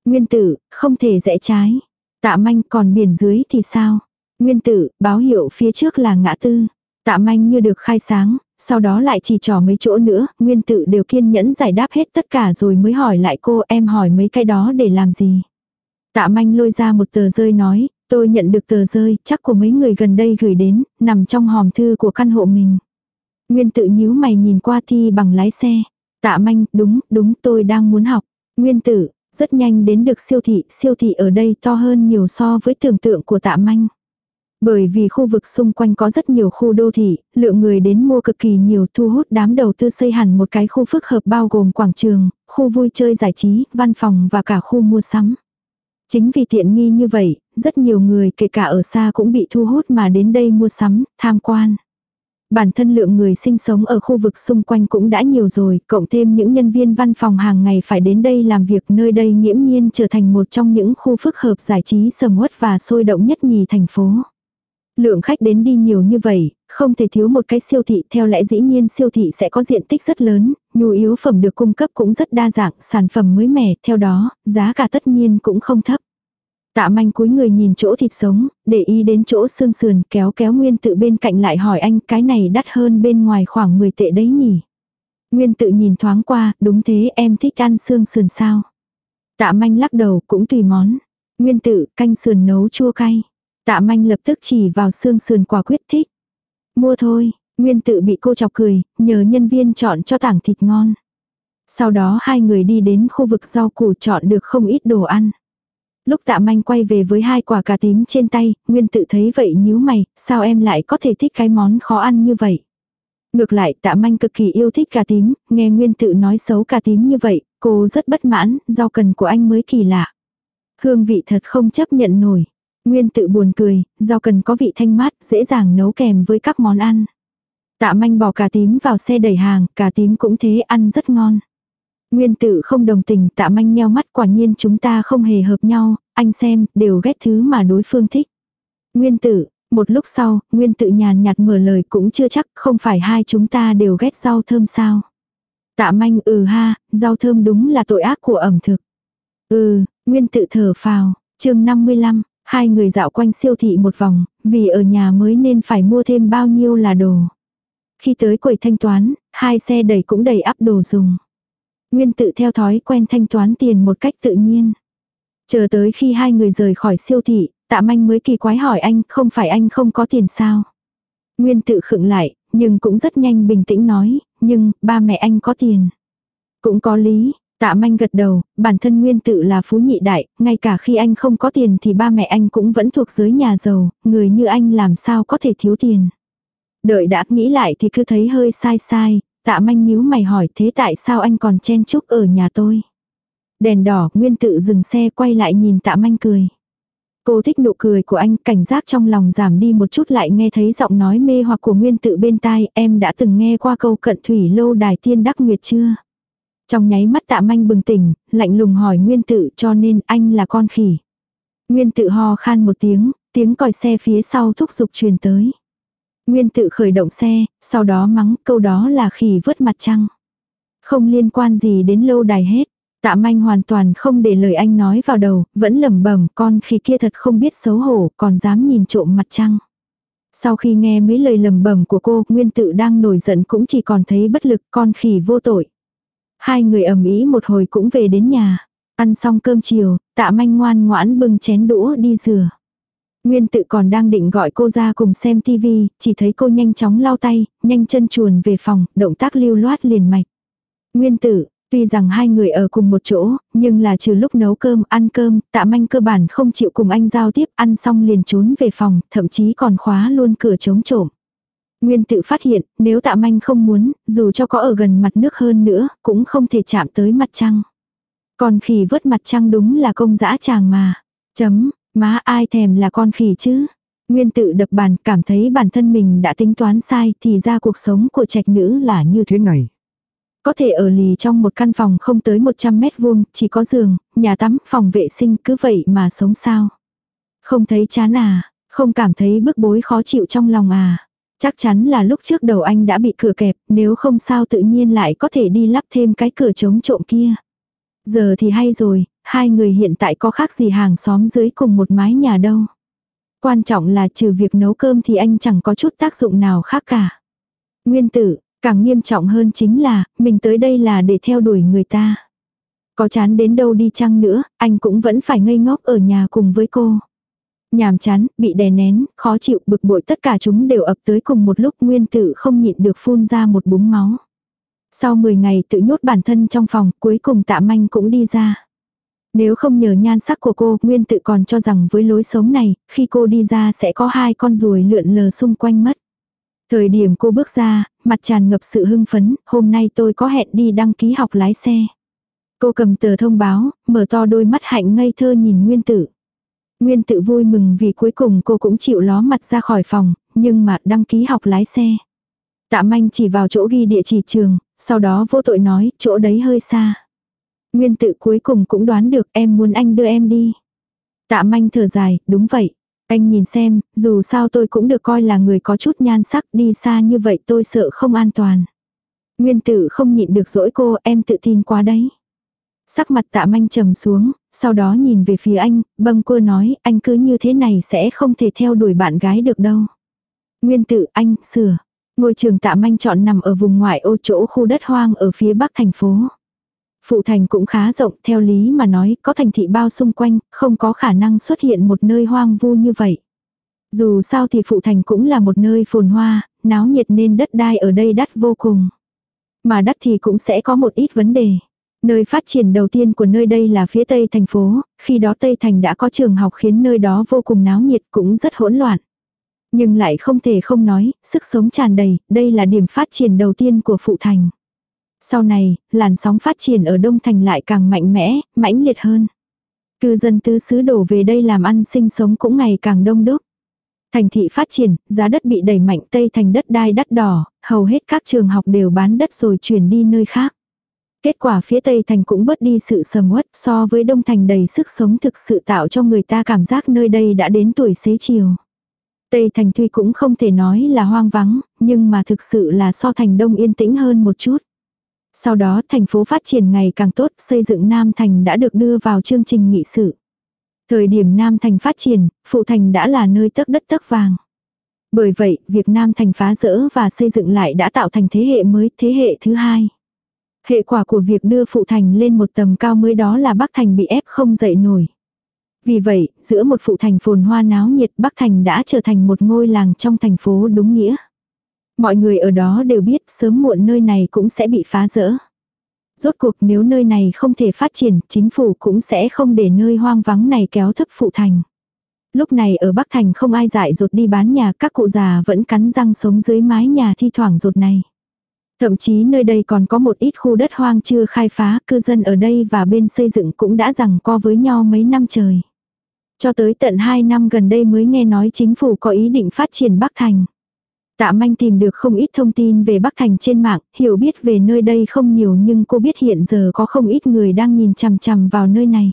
Nguyên tử, không thể rẽ trái. Tạ manh còn biển dưới thì sao? Nguyên tử, báo hiệu phía trước là ngã tư. Tạ manh như được khai sáng, sau đó lại chỉ trò mấy chỗ nữa, nguyên tử đều kiên nhẫn giải đáp hết tất cả rồi mới hỏi lại cô em hỏi mấy cái đó để làm gì. Tạ manh lôi ra một tờ rơi nói, tôi nhận được tờ rơi, chắc của mấy người gần đây gửi đến, nằm trong hòm thư của căn hộ mình. Nguyên tự nhíu mày nhìn qua thi bằng lái xe. Tạ manh, đúng, đúng tôi đang muốn học. Nguyên tử, rất nhanh đến được siêu thị, siêu thị ở đây to hơn nhiều so với tưởng tượng của tạ manh. Bởi vì khu vực xung quanh có rất nhiều khu đô thị, lượng người đến mua cực kỳ nhiều thu hút đám đầu tư xây hẳn một cái khu phức hợp bao gồm quảng trường, khu vui chơi giải trí, văn phòng và cả khu mua sắm. Chính vì tiện nghi như vậy, rất nhiều người kể cả ở xa cũng bị thu hút mà đến đây mua sắm, tham quan. Bản thân lượng người sinh sống ở khu vực xung quanh cũng đã nhiều rồi, cộng thêm những nhân viên văn phòng hàng ngày phải đến đây làm việc nơi đây nghiễm nhiên trở thành một trong những khu phức hợp giải trí sầm uất và sôi động nhất nhì thành phố. Lượng khách đến đi nhiều như vậy, không thể thiếu một cái siêu thị, theo lẽ dĩ nhiên siêu thị sẽ có diện tích rất lớn, nhu yếu phẩm được cung cấp cũng rất đa dạng, sản phẩm mới mẻ, theo đó, giá cả tất nhiên cũng không thấp. Tạ manh cúi người nhìn chỗ thịt sống, để ý đến chỗ xương sườn kéo kéo nguyên tự bên cạnh lại hỏi anh cái này đắt hơn bên ngoài khoảng 10 tệ đấy nhỉ. Nguyên tự nhìn thoáng qua, đúng thế em thích ăn xương sườn sao. Tạ manh lắc đầu cũng tùy món. Nguyên tự canh sườn nấu chua cay. Tạ manh lập tức chỉ vào xương sườn quả quyết thích. Mua thôi, nguyên tự bị cô chọc cười, nhờ nhân viên chọn cho tảng thịt ngon. Sau đó hai người đi đến khu vực rau củ chọn được không ít đồ ăn. Lúc tạ manh quay về với hai quả cà tím trên tay, Nguyên tự thấy vậy nhíu mày, sao em lại có thể thích cái món khó ăn như vậy. Ngược lại tạ manh cực kỳ yêu thích cà tím, nghe Nguyên tự nói xấu cà tím như vậy, cô rất bất mãn, rau cần của anh mới kỳ lạ. Hương vị thật không chấp nhận nổi. Nguyên tự buồn cười, rau cần có vị thanh mát, dễ dàng nấu kèm với các món ăn. Tạ manh bỏ cà tím vào xe đẩy hàng, cà tím cũng thế ăn rất ngon. Nguyên tự không đồng tình tạ manh nheo mắt quả nhiên chúng ta không hề hợp nhau, anh xem, đều ghét thứ mà đối phương thích. Nguyên tử, một lúc sau, nguyên tự nhàn nhạt mở lời cũng chưa chắc, không phải hai chúng ta đều ghét rau thơm sao. Tạ manh ừ ha, rau thơm đúng là tội ác của ẩm thực. Ừ, nguyên tự thở phào, chương 55, hai người dạo quanh siêu thị một vòng, vì ở nhà mới nên phải mua thêm bao nhiêu là đồ. Khi tới quầy thanh toán, hai xe đầy cũng đầy ắp đồ dùng. Nguyên tự theo thói quen thanh toán tiền một cách tự nhiên. Chờ tới khi hai người rời khỏi siêu thị, tạ manh mới kỳ quái hỏi anh, không phải anh không có tiền sao? Nguyên tự khựng lại, nhưng cũng rất nhanh bình tĩnh nói, nhưng, ba mẹ anh có tiền. Cũng có lý, tạ manh gật đầu, bản thân nguyên tự là phú nhị đại, ngay cả khi anh không có tiền thì ba mẹ anh cũng vẫn thuộc giới nhà giàu, người như anh làm sao có thể thiếu tiền. Đợi đã nghĩ lại thì cứ thấy hơi sai sai, Tạ manh nhíu mày hỏi thế tại sao anh còn chen chúc ở nhà tôi. Đèn đỏ nguyên tự dừng xe quay lại nhìn tạ manh cười. Cô thích nụ cười của anh, cảnh giác trong lòng giảm đi một chút lại nghe thấy giọng nói mê hoặc của nguyên tự bên tai, em đã từng nghe qua câu cận thủy lâu đài tiên đắc nguyệt chưa? Trong nháy mắt tạ manh bừng tỉnh, lạnh lùng hỏi nguyên tự cho nên anh là con khỉ. Nguyên tự ho khan một tiếng, tiếng còi xe phía sau thúc giục truyền tới. Nguyên tự khởi động xe, sau đó mắng câu đó là khỉ vớt mặt trăng. Không liên quan gì đến lâu đài hết. Tạ manh hoàn toàn không để lời anh nói vào đầu, vẫn lẩm bẩm con khỉ kia thật không biết xấu hổ, còn dám nhìn trộm mặt trăng. Sau khi nghe mấy lời lầm bẩm của cô, nguyên tự đang nổi giận cũng chỉ còn thấy bất lực con khỉ vô tội. Hai người ầm ĩ một hồi cũng về đến nhà. Ăn xong cơm chiều, tạ manh ngoan ngoãn bưng chén đũa đi rửa. Nguyên tự còn đang định gọi cô ra cùng xem tivi, chỉ thấy cô nhanh chóng lau tay, nhanh chân chuồn về phòng, động tác lưu loát liền mạch. Nguyên tử, tuy rằng hai người ở cùng một chỗ, nhưng là trừ lúc nấu cơm, ăn cơm, tạ manh cơ bản không chịu cùng anh giao tiếp, ăn xong liền trốn về phòng, thậm chí còn khóa luôn cửa chống trộm. Nguyên tự phát hiện, nếu tạ manh không muốn, dù cho có ở gần mặt nước hơn nữa, cũng không thể chạm tới mặt trăng. Còn khi vớt mặt trăng đúng là công dã chàng mà. Chấm, Má ai thèm là con khỉ chứ? Nguyên tự đập bàn cảm thấy bản thân mình đã tính toán sai thì ra cuộc sống của trạch nữ là như thế này. Có thể ở lì trong một căn phòng không tới 100 mét vuông, chỉ có giường, nhà tắm, phòng vệ sinh cứ vậy mà sống sao. Không thấy chán à, không cảm thấy bức bối khó chịu trong lòng à. Chắc chắn là lúc trước đầu anh đã bị cửa kẹp, nếu không sao tự nhiên lại có thể đi lắp thêm cái cửa chống trộm kia. Giờ thì hay rồi, hai người hiện tại có khác gì hàng xóm dưới cùng một mái nhà đâu. Quan trọng là trừ việc nấu cơm thì anh chẳng có chút tác dụng nào khác cả. Nguyên tử, càng nghiêm trọng hơn chính là, mình tới đây là để theo đuổi người ta. Có chán đến đâu đi chăng nữa, anh cũng vẫn phải ngây ngốc ở nhà cùng với cô. Nhàm chán, bị đè nén, khó chịu, bực bội tất cả chúng đều ập tới cùng một lúc nguyên tử không nhịn được phun ra một búng máu. Sau 10 ngày tự nhốt bản thân trong phòng, cuối cùng tạ manh cũng đi ra. Nếu không nhờ nhan sắc của cô, Nguyên tự còn cho rằng với lối sống này, khi cô đi ra sẽ có hai con ruồi lượn lờ xung quanh mất. Thời điểm cô bước ra, mặt tràn ngập sự hưng phấn, hôm nay tôi có hẹn đi đăng ký học lái xe. Cô cầm tờ thông báo, mở to đôi mắt hạnh ngây thơ nhìn Nguyên Tử. Nguyên tự vui mừng vì cuối cùng cô cũng chịu ló mặt ra khỏi phòng, nhưng mà đăng ký học lái xe. Tạ manh chỉ vào chỗ ghi địa chỉ trường, sau đó vô tội nói, chỗ đấy hơi xa. Nguyên tự cuối cùng cũng đoán được em muốn anh đưa em đi. Tạ manh thở dài, đúng vậy. Anh nhìn xem, dù sao tôi cũng được coi là người có chút nhan sắc đi xa như vậy tôi sợ không an toàn. Nguyên tử không nhịn được dỗi cô, em tự tin quá đấy. Sắc mặt tạ manh trầm xuống, sau đó nhìn về phía anh, bâng cua nói, anh cứ như thế này sẽ không thể theo đuổi bạn gái được đâu. Nguyên tự anh, sửa. Ngôi trường tạ manh chọn nằm ở vùng ngoại ô chỗ khu đất hoang ở phía bắc thành phố. Phụ thành cũng khá rộng, theo lý mà nói, có thành thị bao xung quanh, không có khả năng xuất hiện một nơi hoang vu như vậy. Dù sao thì phụ thành cũng là một nơi phồn hoa, náo nhiệt nên đất đai ở đây đắt vô cùng. Mà đắt thì cũng sẽ có một ít vấn đề. Nơi phát triển đầu tiên của nơi đây là phía tây thành phố, khi đó tây thành đã có trường học khiến nơi đó vô cùng náo nhiệt cũng rất hỗn loạn. Nhưng lại không thể không nói, sức sống tràn đầy, đây là điểm phát triển đầu tiên của phụ thành. Sau này, làn sóng phát triển ở Đông Thành lại càng mạnh mẽ, mãnh liệt hơn. Cư dân tứ xứ đổ về đây làm ăn sinh sống cũng ngày càng đông đúc. Thành thị phát triển, giá đất bị đẩy mạnh Tây thành đất đai đắt đỏ, hầu hết các trường học đều bán đất rồi chuyển đi nơi khác. Kết quả phía Tây thành cũng bớt đi sự sầm uất so với Đông thành đầy sức sống thực sự tạo cho người ta cảm giác nơi đây đã đến tuổi xế chiều. Tây thành tuy cũng không thể nói là hoang vắng, nhưng mà thực sự là so thành Đông yên tĩnh hơn một chút. Sau đó thành phố phát triển ngày càng tốt, xây dựng Nam Thành đã được đưa vào chương trình nghị sự. Thời điểm Nam Thành phát triển, Phụ Thành đã là nơi tấc đất tấc vàng. Bởi vậy, việc Nam Thành phá rỡ và xây dựng lại đã tạo thành thế hệ mới, thế hệ thứ hai. Hệ quả của việc đưa Phụ Thành lên một tầm cao mới đó là Bắc Thành bị ép không dậy nổi. Vì vậy, giữa một Phụ Thành phồn hoa náo nhiệt Bắc Thành đã trở thành một ngôi làng trong thành phố đúng nghĩa. Mọi người ở đó đều biết sớm muộn nơi này cũng sẽ bị phá rỡ. Rốt cuộc nếu nơi này không thể phát triển, chính phủ cũng sẽ không để nơi hoang vắng này kéo thấp phụ thành. Lúc này ở Bắc Thành không ai dại rột đi bán nhà, các cụ già vẫn cắn răng sống dưới mái nhà thi thoảng rột này. Thậm chí nơi đây còn có một ít khu đất hoang chưa khai phá, cư dân ở đây và bên xây dựng cũng đã rằng co với nhau mấy năm trời. Cho tới tận 2 năm gần đây mới nghe nói chính phủ có ý định phát triển Bắc Thành. Tạ manh tìm được không ít thông tin về Bắc Thành trên mạng, hiểu biết về nơi đây không nhiều nhưng cô biết hiện giờ có không ít người đang nhìn chằm chằm vào nơi này.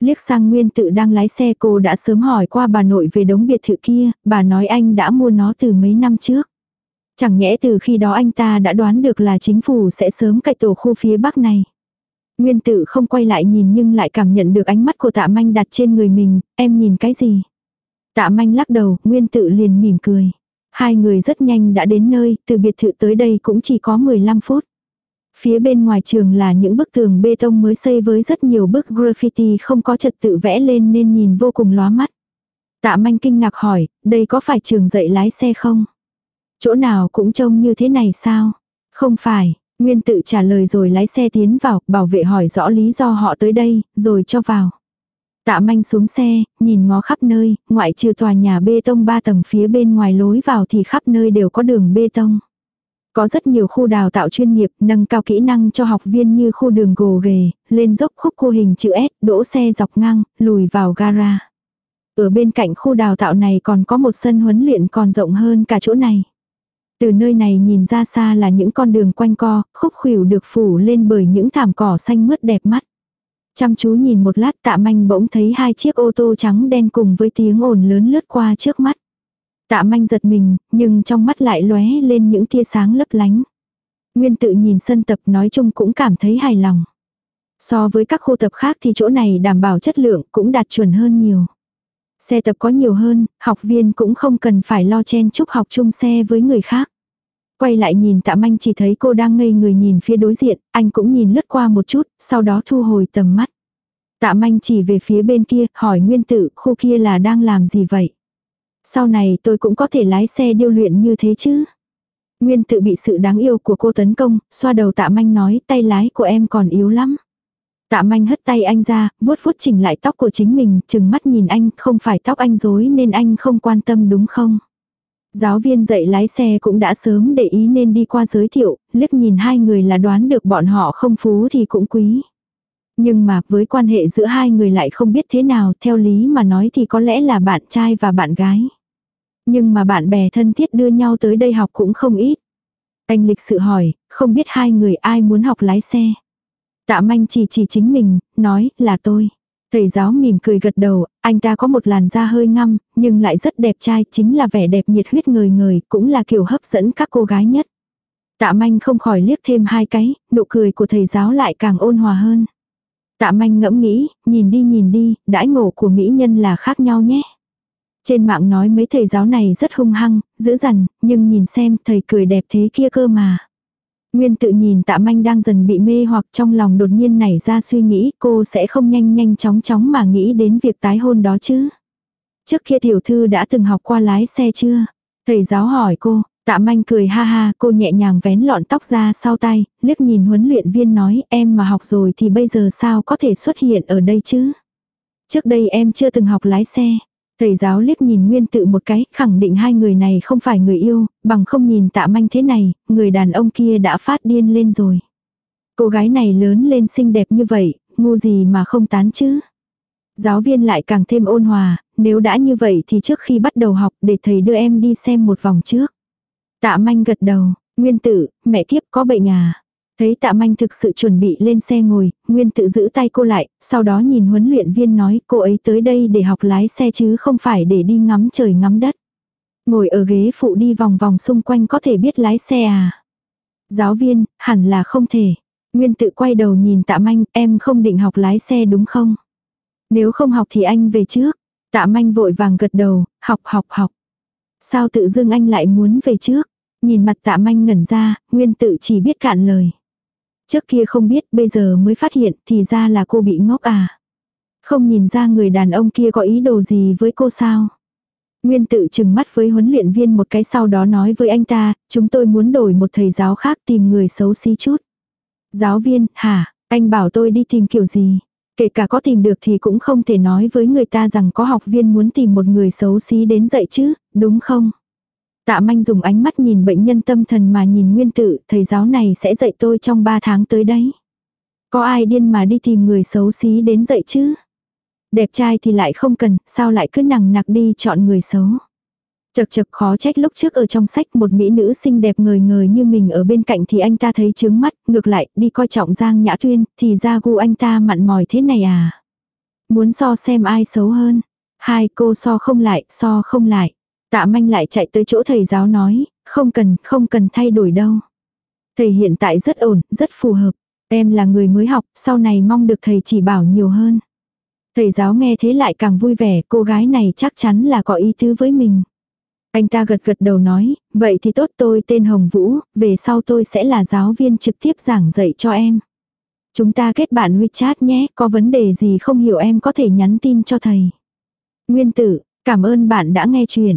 Liếc sang Nguyên tự đang lái xe cô đã sớm hỏi qua bà nội về đống biệt thự kia, bà nói anh đã mua nó từ mấy năm trước. Chẳng nhẽ từ khi đó anh ta đã đoán được là chính phủ sẽ sớm cậy tổ khu phía Bắc này. Nguyên tự không quay lại nhìn nhưng lại cảm nhận được ánh mắt của tạ manh đặt trên người mình, em nhìn cái gì? Tạ manh lắc đầu, Nguyên tự liền mỉm cười. Hai người rất nhanh đã đến nơi, từ biệt thự tới đây cũng chỉ có 15 phút. Phía bên ngoài trường là những bức tường bê tông mới xây với rất nhiều bức graffiti không có trật tự vẽ lên nên nhìn vô cùng lóa mắt. Tạ manh kinh ngạc hỏi, đây có phải trường dạy lái xe không? Chỗ nào cũng trông như thế này sao? Không phải, Nguyên tự trả lời rồi lái xe tiến vào, bảo vệ hỏi rõ lý do họ tới đây, rồi cho vào. Tạ manh xuống xe, nhìn ngó khắp nơi, ngoại trừ tòa nhà bê tông ba tầng phía bên ngoài lối vào thì khắp nơi đều có đường bê tông. Có rất nhiều khu đào tạo chuyên nghiệp nâng cao kỹ năng cho học viên như khu đường gồ ghề, lên dốc khúc cua hình chữ S, đỗ xe dọc ngang, lùi vào gara. Ở bên cạnh khu đào tạo này còn có một sân huấn luyện còn rộng hơn cả chỗ này. Từ nơi này nhìn ra xa là những con đường quanh co, khúc khuỷu được phủ lên bởi những thảm cỏ xanh mướt đẹp mắt. Chăm chú nhìn một lát tạ manh bỗng thấy hai chiếc ô tô trắng đen cùng với tiếng ồn lớn lướt qua trước mắt. Tạ manh giật mình, nhưng trong mắt lại lóe lên những tia sáng lấp lánh. Nguyên tự nhìn sân tập nói chung cũng cảm thấy hài lòng. So với các khu tập khác thì chỗ này đảm bảo chất lượng cũng đạt chuẩn hơn nhiều. Xe tập có nhiều hơn, học viên cũng không cần phải lo chen chúc học chung xe với người khác. Quay lại nhìn tạ manh chỉ thấy cô đang ngây người nhìn phía đối diện, anh cũng nhìn lướt qua một chút, sau đó thu hồi tầm mắt. Tạ manh chỉ về phía bên kia, hỏi nguyên tự, khu kia là đang làm gì vậy? Sau này tôi cũng có thể lái xe điêu luyện như thế chứ? Nguyên tự bị sự đáng yêu của cô tấn công, xoa đầu tạ manh nói tay lái của em còn yếu lắm. Tạ manh hất tay anh ra, vuốt vuốt chỉnh lại tóc của chính mình, chừng mắt nhìn anh, không phải tóc anh rối nên anh không quan tâm đúng không? Giáo viên dạy lái xe cũng đã sớm để ý nên đi qua giới thiệu, liếc nhìn hai người là đoán được bọn họ không phú thì cũng quý. Nhưng mà với quan hệ giữa hai người lại không biết thế nào, theo lý mà nói thì có lẽ là bạn trai và bạn gái. Nhưng mà bạn bè thân thiết đưa nhau tới đây học cũng không ít. Anh lịch sự hỏi, không biết hai người ai muốn học lái xe. Tạ manh chỉ chỉ chính mình, nói là tôi. Thầy giáo mỉm cười gật đầu, anh ta có một làn da hơi ngăm, nhưng lại rất đẹp trai, chính là vẻ đẹp nhiệt huyết người người, cũng là kiểu hấp dẫn các cô gái nhất. Tạ manh không khỏi liếc thêm hai cái, nụ cười của thầy giáo lại càng ôn hòa hơn. Tạ manh ngẫm nghĩ, nhìn đi nhìn đi, đãi ngộ của mỹ nhân là khác nhau nhé. Trên mạng nói mấy thầy giáo này rất hung hăng, dữ dằn, nhưng nhìn xem thầy cười đẹp thế kia cơ mà. Nguyên tự nhìn tạ manh đang dần bị mê hoặc trong lòng đột nhiên nảy ra suy nghĩ cô sẽ không nhanh nhanh chóng chóng mà nghĩ đến việc tái hôn đó chứ. Trước kia tiểu thư đã từng học qua lái xe chưa? Thầy giáo hỏi cô, tạ manh cười ha ha cô nhẹ nhàng vén lọn tóc ra sau tay, liếc nhìn huấn luyện viên nói em mà học rồi thì bây giờ sao có thể xuất hiện ở đây chứ? Trước đây em chưa từng học lái xe. Thầy giáo liếc nhìn nguyên tự một cái, khẳng định hai người này không phải người yêu, bằng không nhìn tạ manh thế này, người đàn ông kia đã phát điên lên rồi. Cô gái này lớn lên xinh đẹp như vậy, ngu gì mà không tán chứ. Giáo viên lại càng thêm ôn hòa, nếu đã như vậy thì trước khi bắt đầu học để thầy đưa em đi xem một vòng trước. Tạ manh gật đầu, nguyên tử, mẹ kiếp có bệnh à. Thấy tạ manh thực sự chuẩn bị lên xe ngồi, Nguyên tự giữ tay cô lại, sau đó nhìn huấn luyện viên nói cô ấy tới đây để học lái xe chứ không phải để đi ngắm trời ngắm đất. Ngồi ở ghế phụ đi vòng vòng xung quanh có thể biết lái xe à. Giáo viên, hẳn là không thể. Nguyên tự quay đầu nhìn tạ manh, em không định học lái xe đúng không? Nếu không học thì anh về trước. Tạ manh vội vàng gật đầu, học học học. Sao tự dưng anh lại muốn về trước? Nhìn mặt tạ manh ngẩn ra, nguyên tự chỉ biết cạn lời. Trước kia không biết, bây giờ mới phát hiện, thì ra là cô bị ngốc à. Không nhìn ra người đàn ông kia có ý đồ gì với cô sao. Nguyên tự chừng mắt với huấn luyện viên một cái sau đó nói với anh ta, chúng tôi muốn đổi một thầy giáo khác tìm người xấu xí chút. Giáo viên, hả, anh bảo tôi đi tìm kiểu gì? Kể cả có tìm được thì cũng không thể nói với người ta rằng có học viên muốn tìm một người xấu xí đến dạy chứ, đúng không? Tạ manh dùng ánh mắt nhìn bệnh nhân tâm thần mà nhìn nguyên tử, thầy giáo này sẽ dạy tôi trong 3 tháng tới đấy. Có ai điên mà đi tìm người xấu xí đến dạy chứ? Đẹp trai thì lại không cần, sao lại cứ nằng nặc đi chọn người xấu? Chật chật khó trách lúc trước ở trong sách một mỹ nữ xinh đẹp ngời ngời như mình ở bên cạnh thì anh ta thấy chướng mắt, ngược lại, đi coi trọng Giang Nhã Tuyên, thì ra gu anh ta mặn mòi thế này à? Muốn so xem ai xấu hơn? Hai cô so không lại, so không lại. Tạ manh lại chạy tới chỗ thầy giáo nói, không cần, không cần thay đổi đâu. Thầy hiện tại rất ổn, rất phù hợp. Em là người mới học, sau này mong được thầy chỉ bảo nhiều hơn. Thầy giáo nghe thế lại càng vui vẻ, cô gái này chắc chắn là có ý tứ với mình. Anh ta gật gật đầu nói, vậy thì tốt tôi tên Hồng Vũ, về sau tôi sẽ là giáo viên trực tiếp giảng dạy cho em. Chúng ta kết bạn WeChat nhé, có vấn đề gì không hiểu em có thể nhắn tin cho thầy. Nguyên tử, cảm ơn bạn đã nghe chuyện.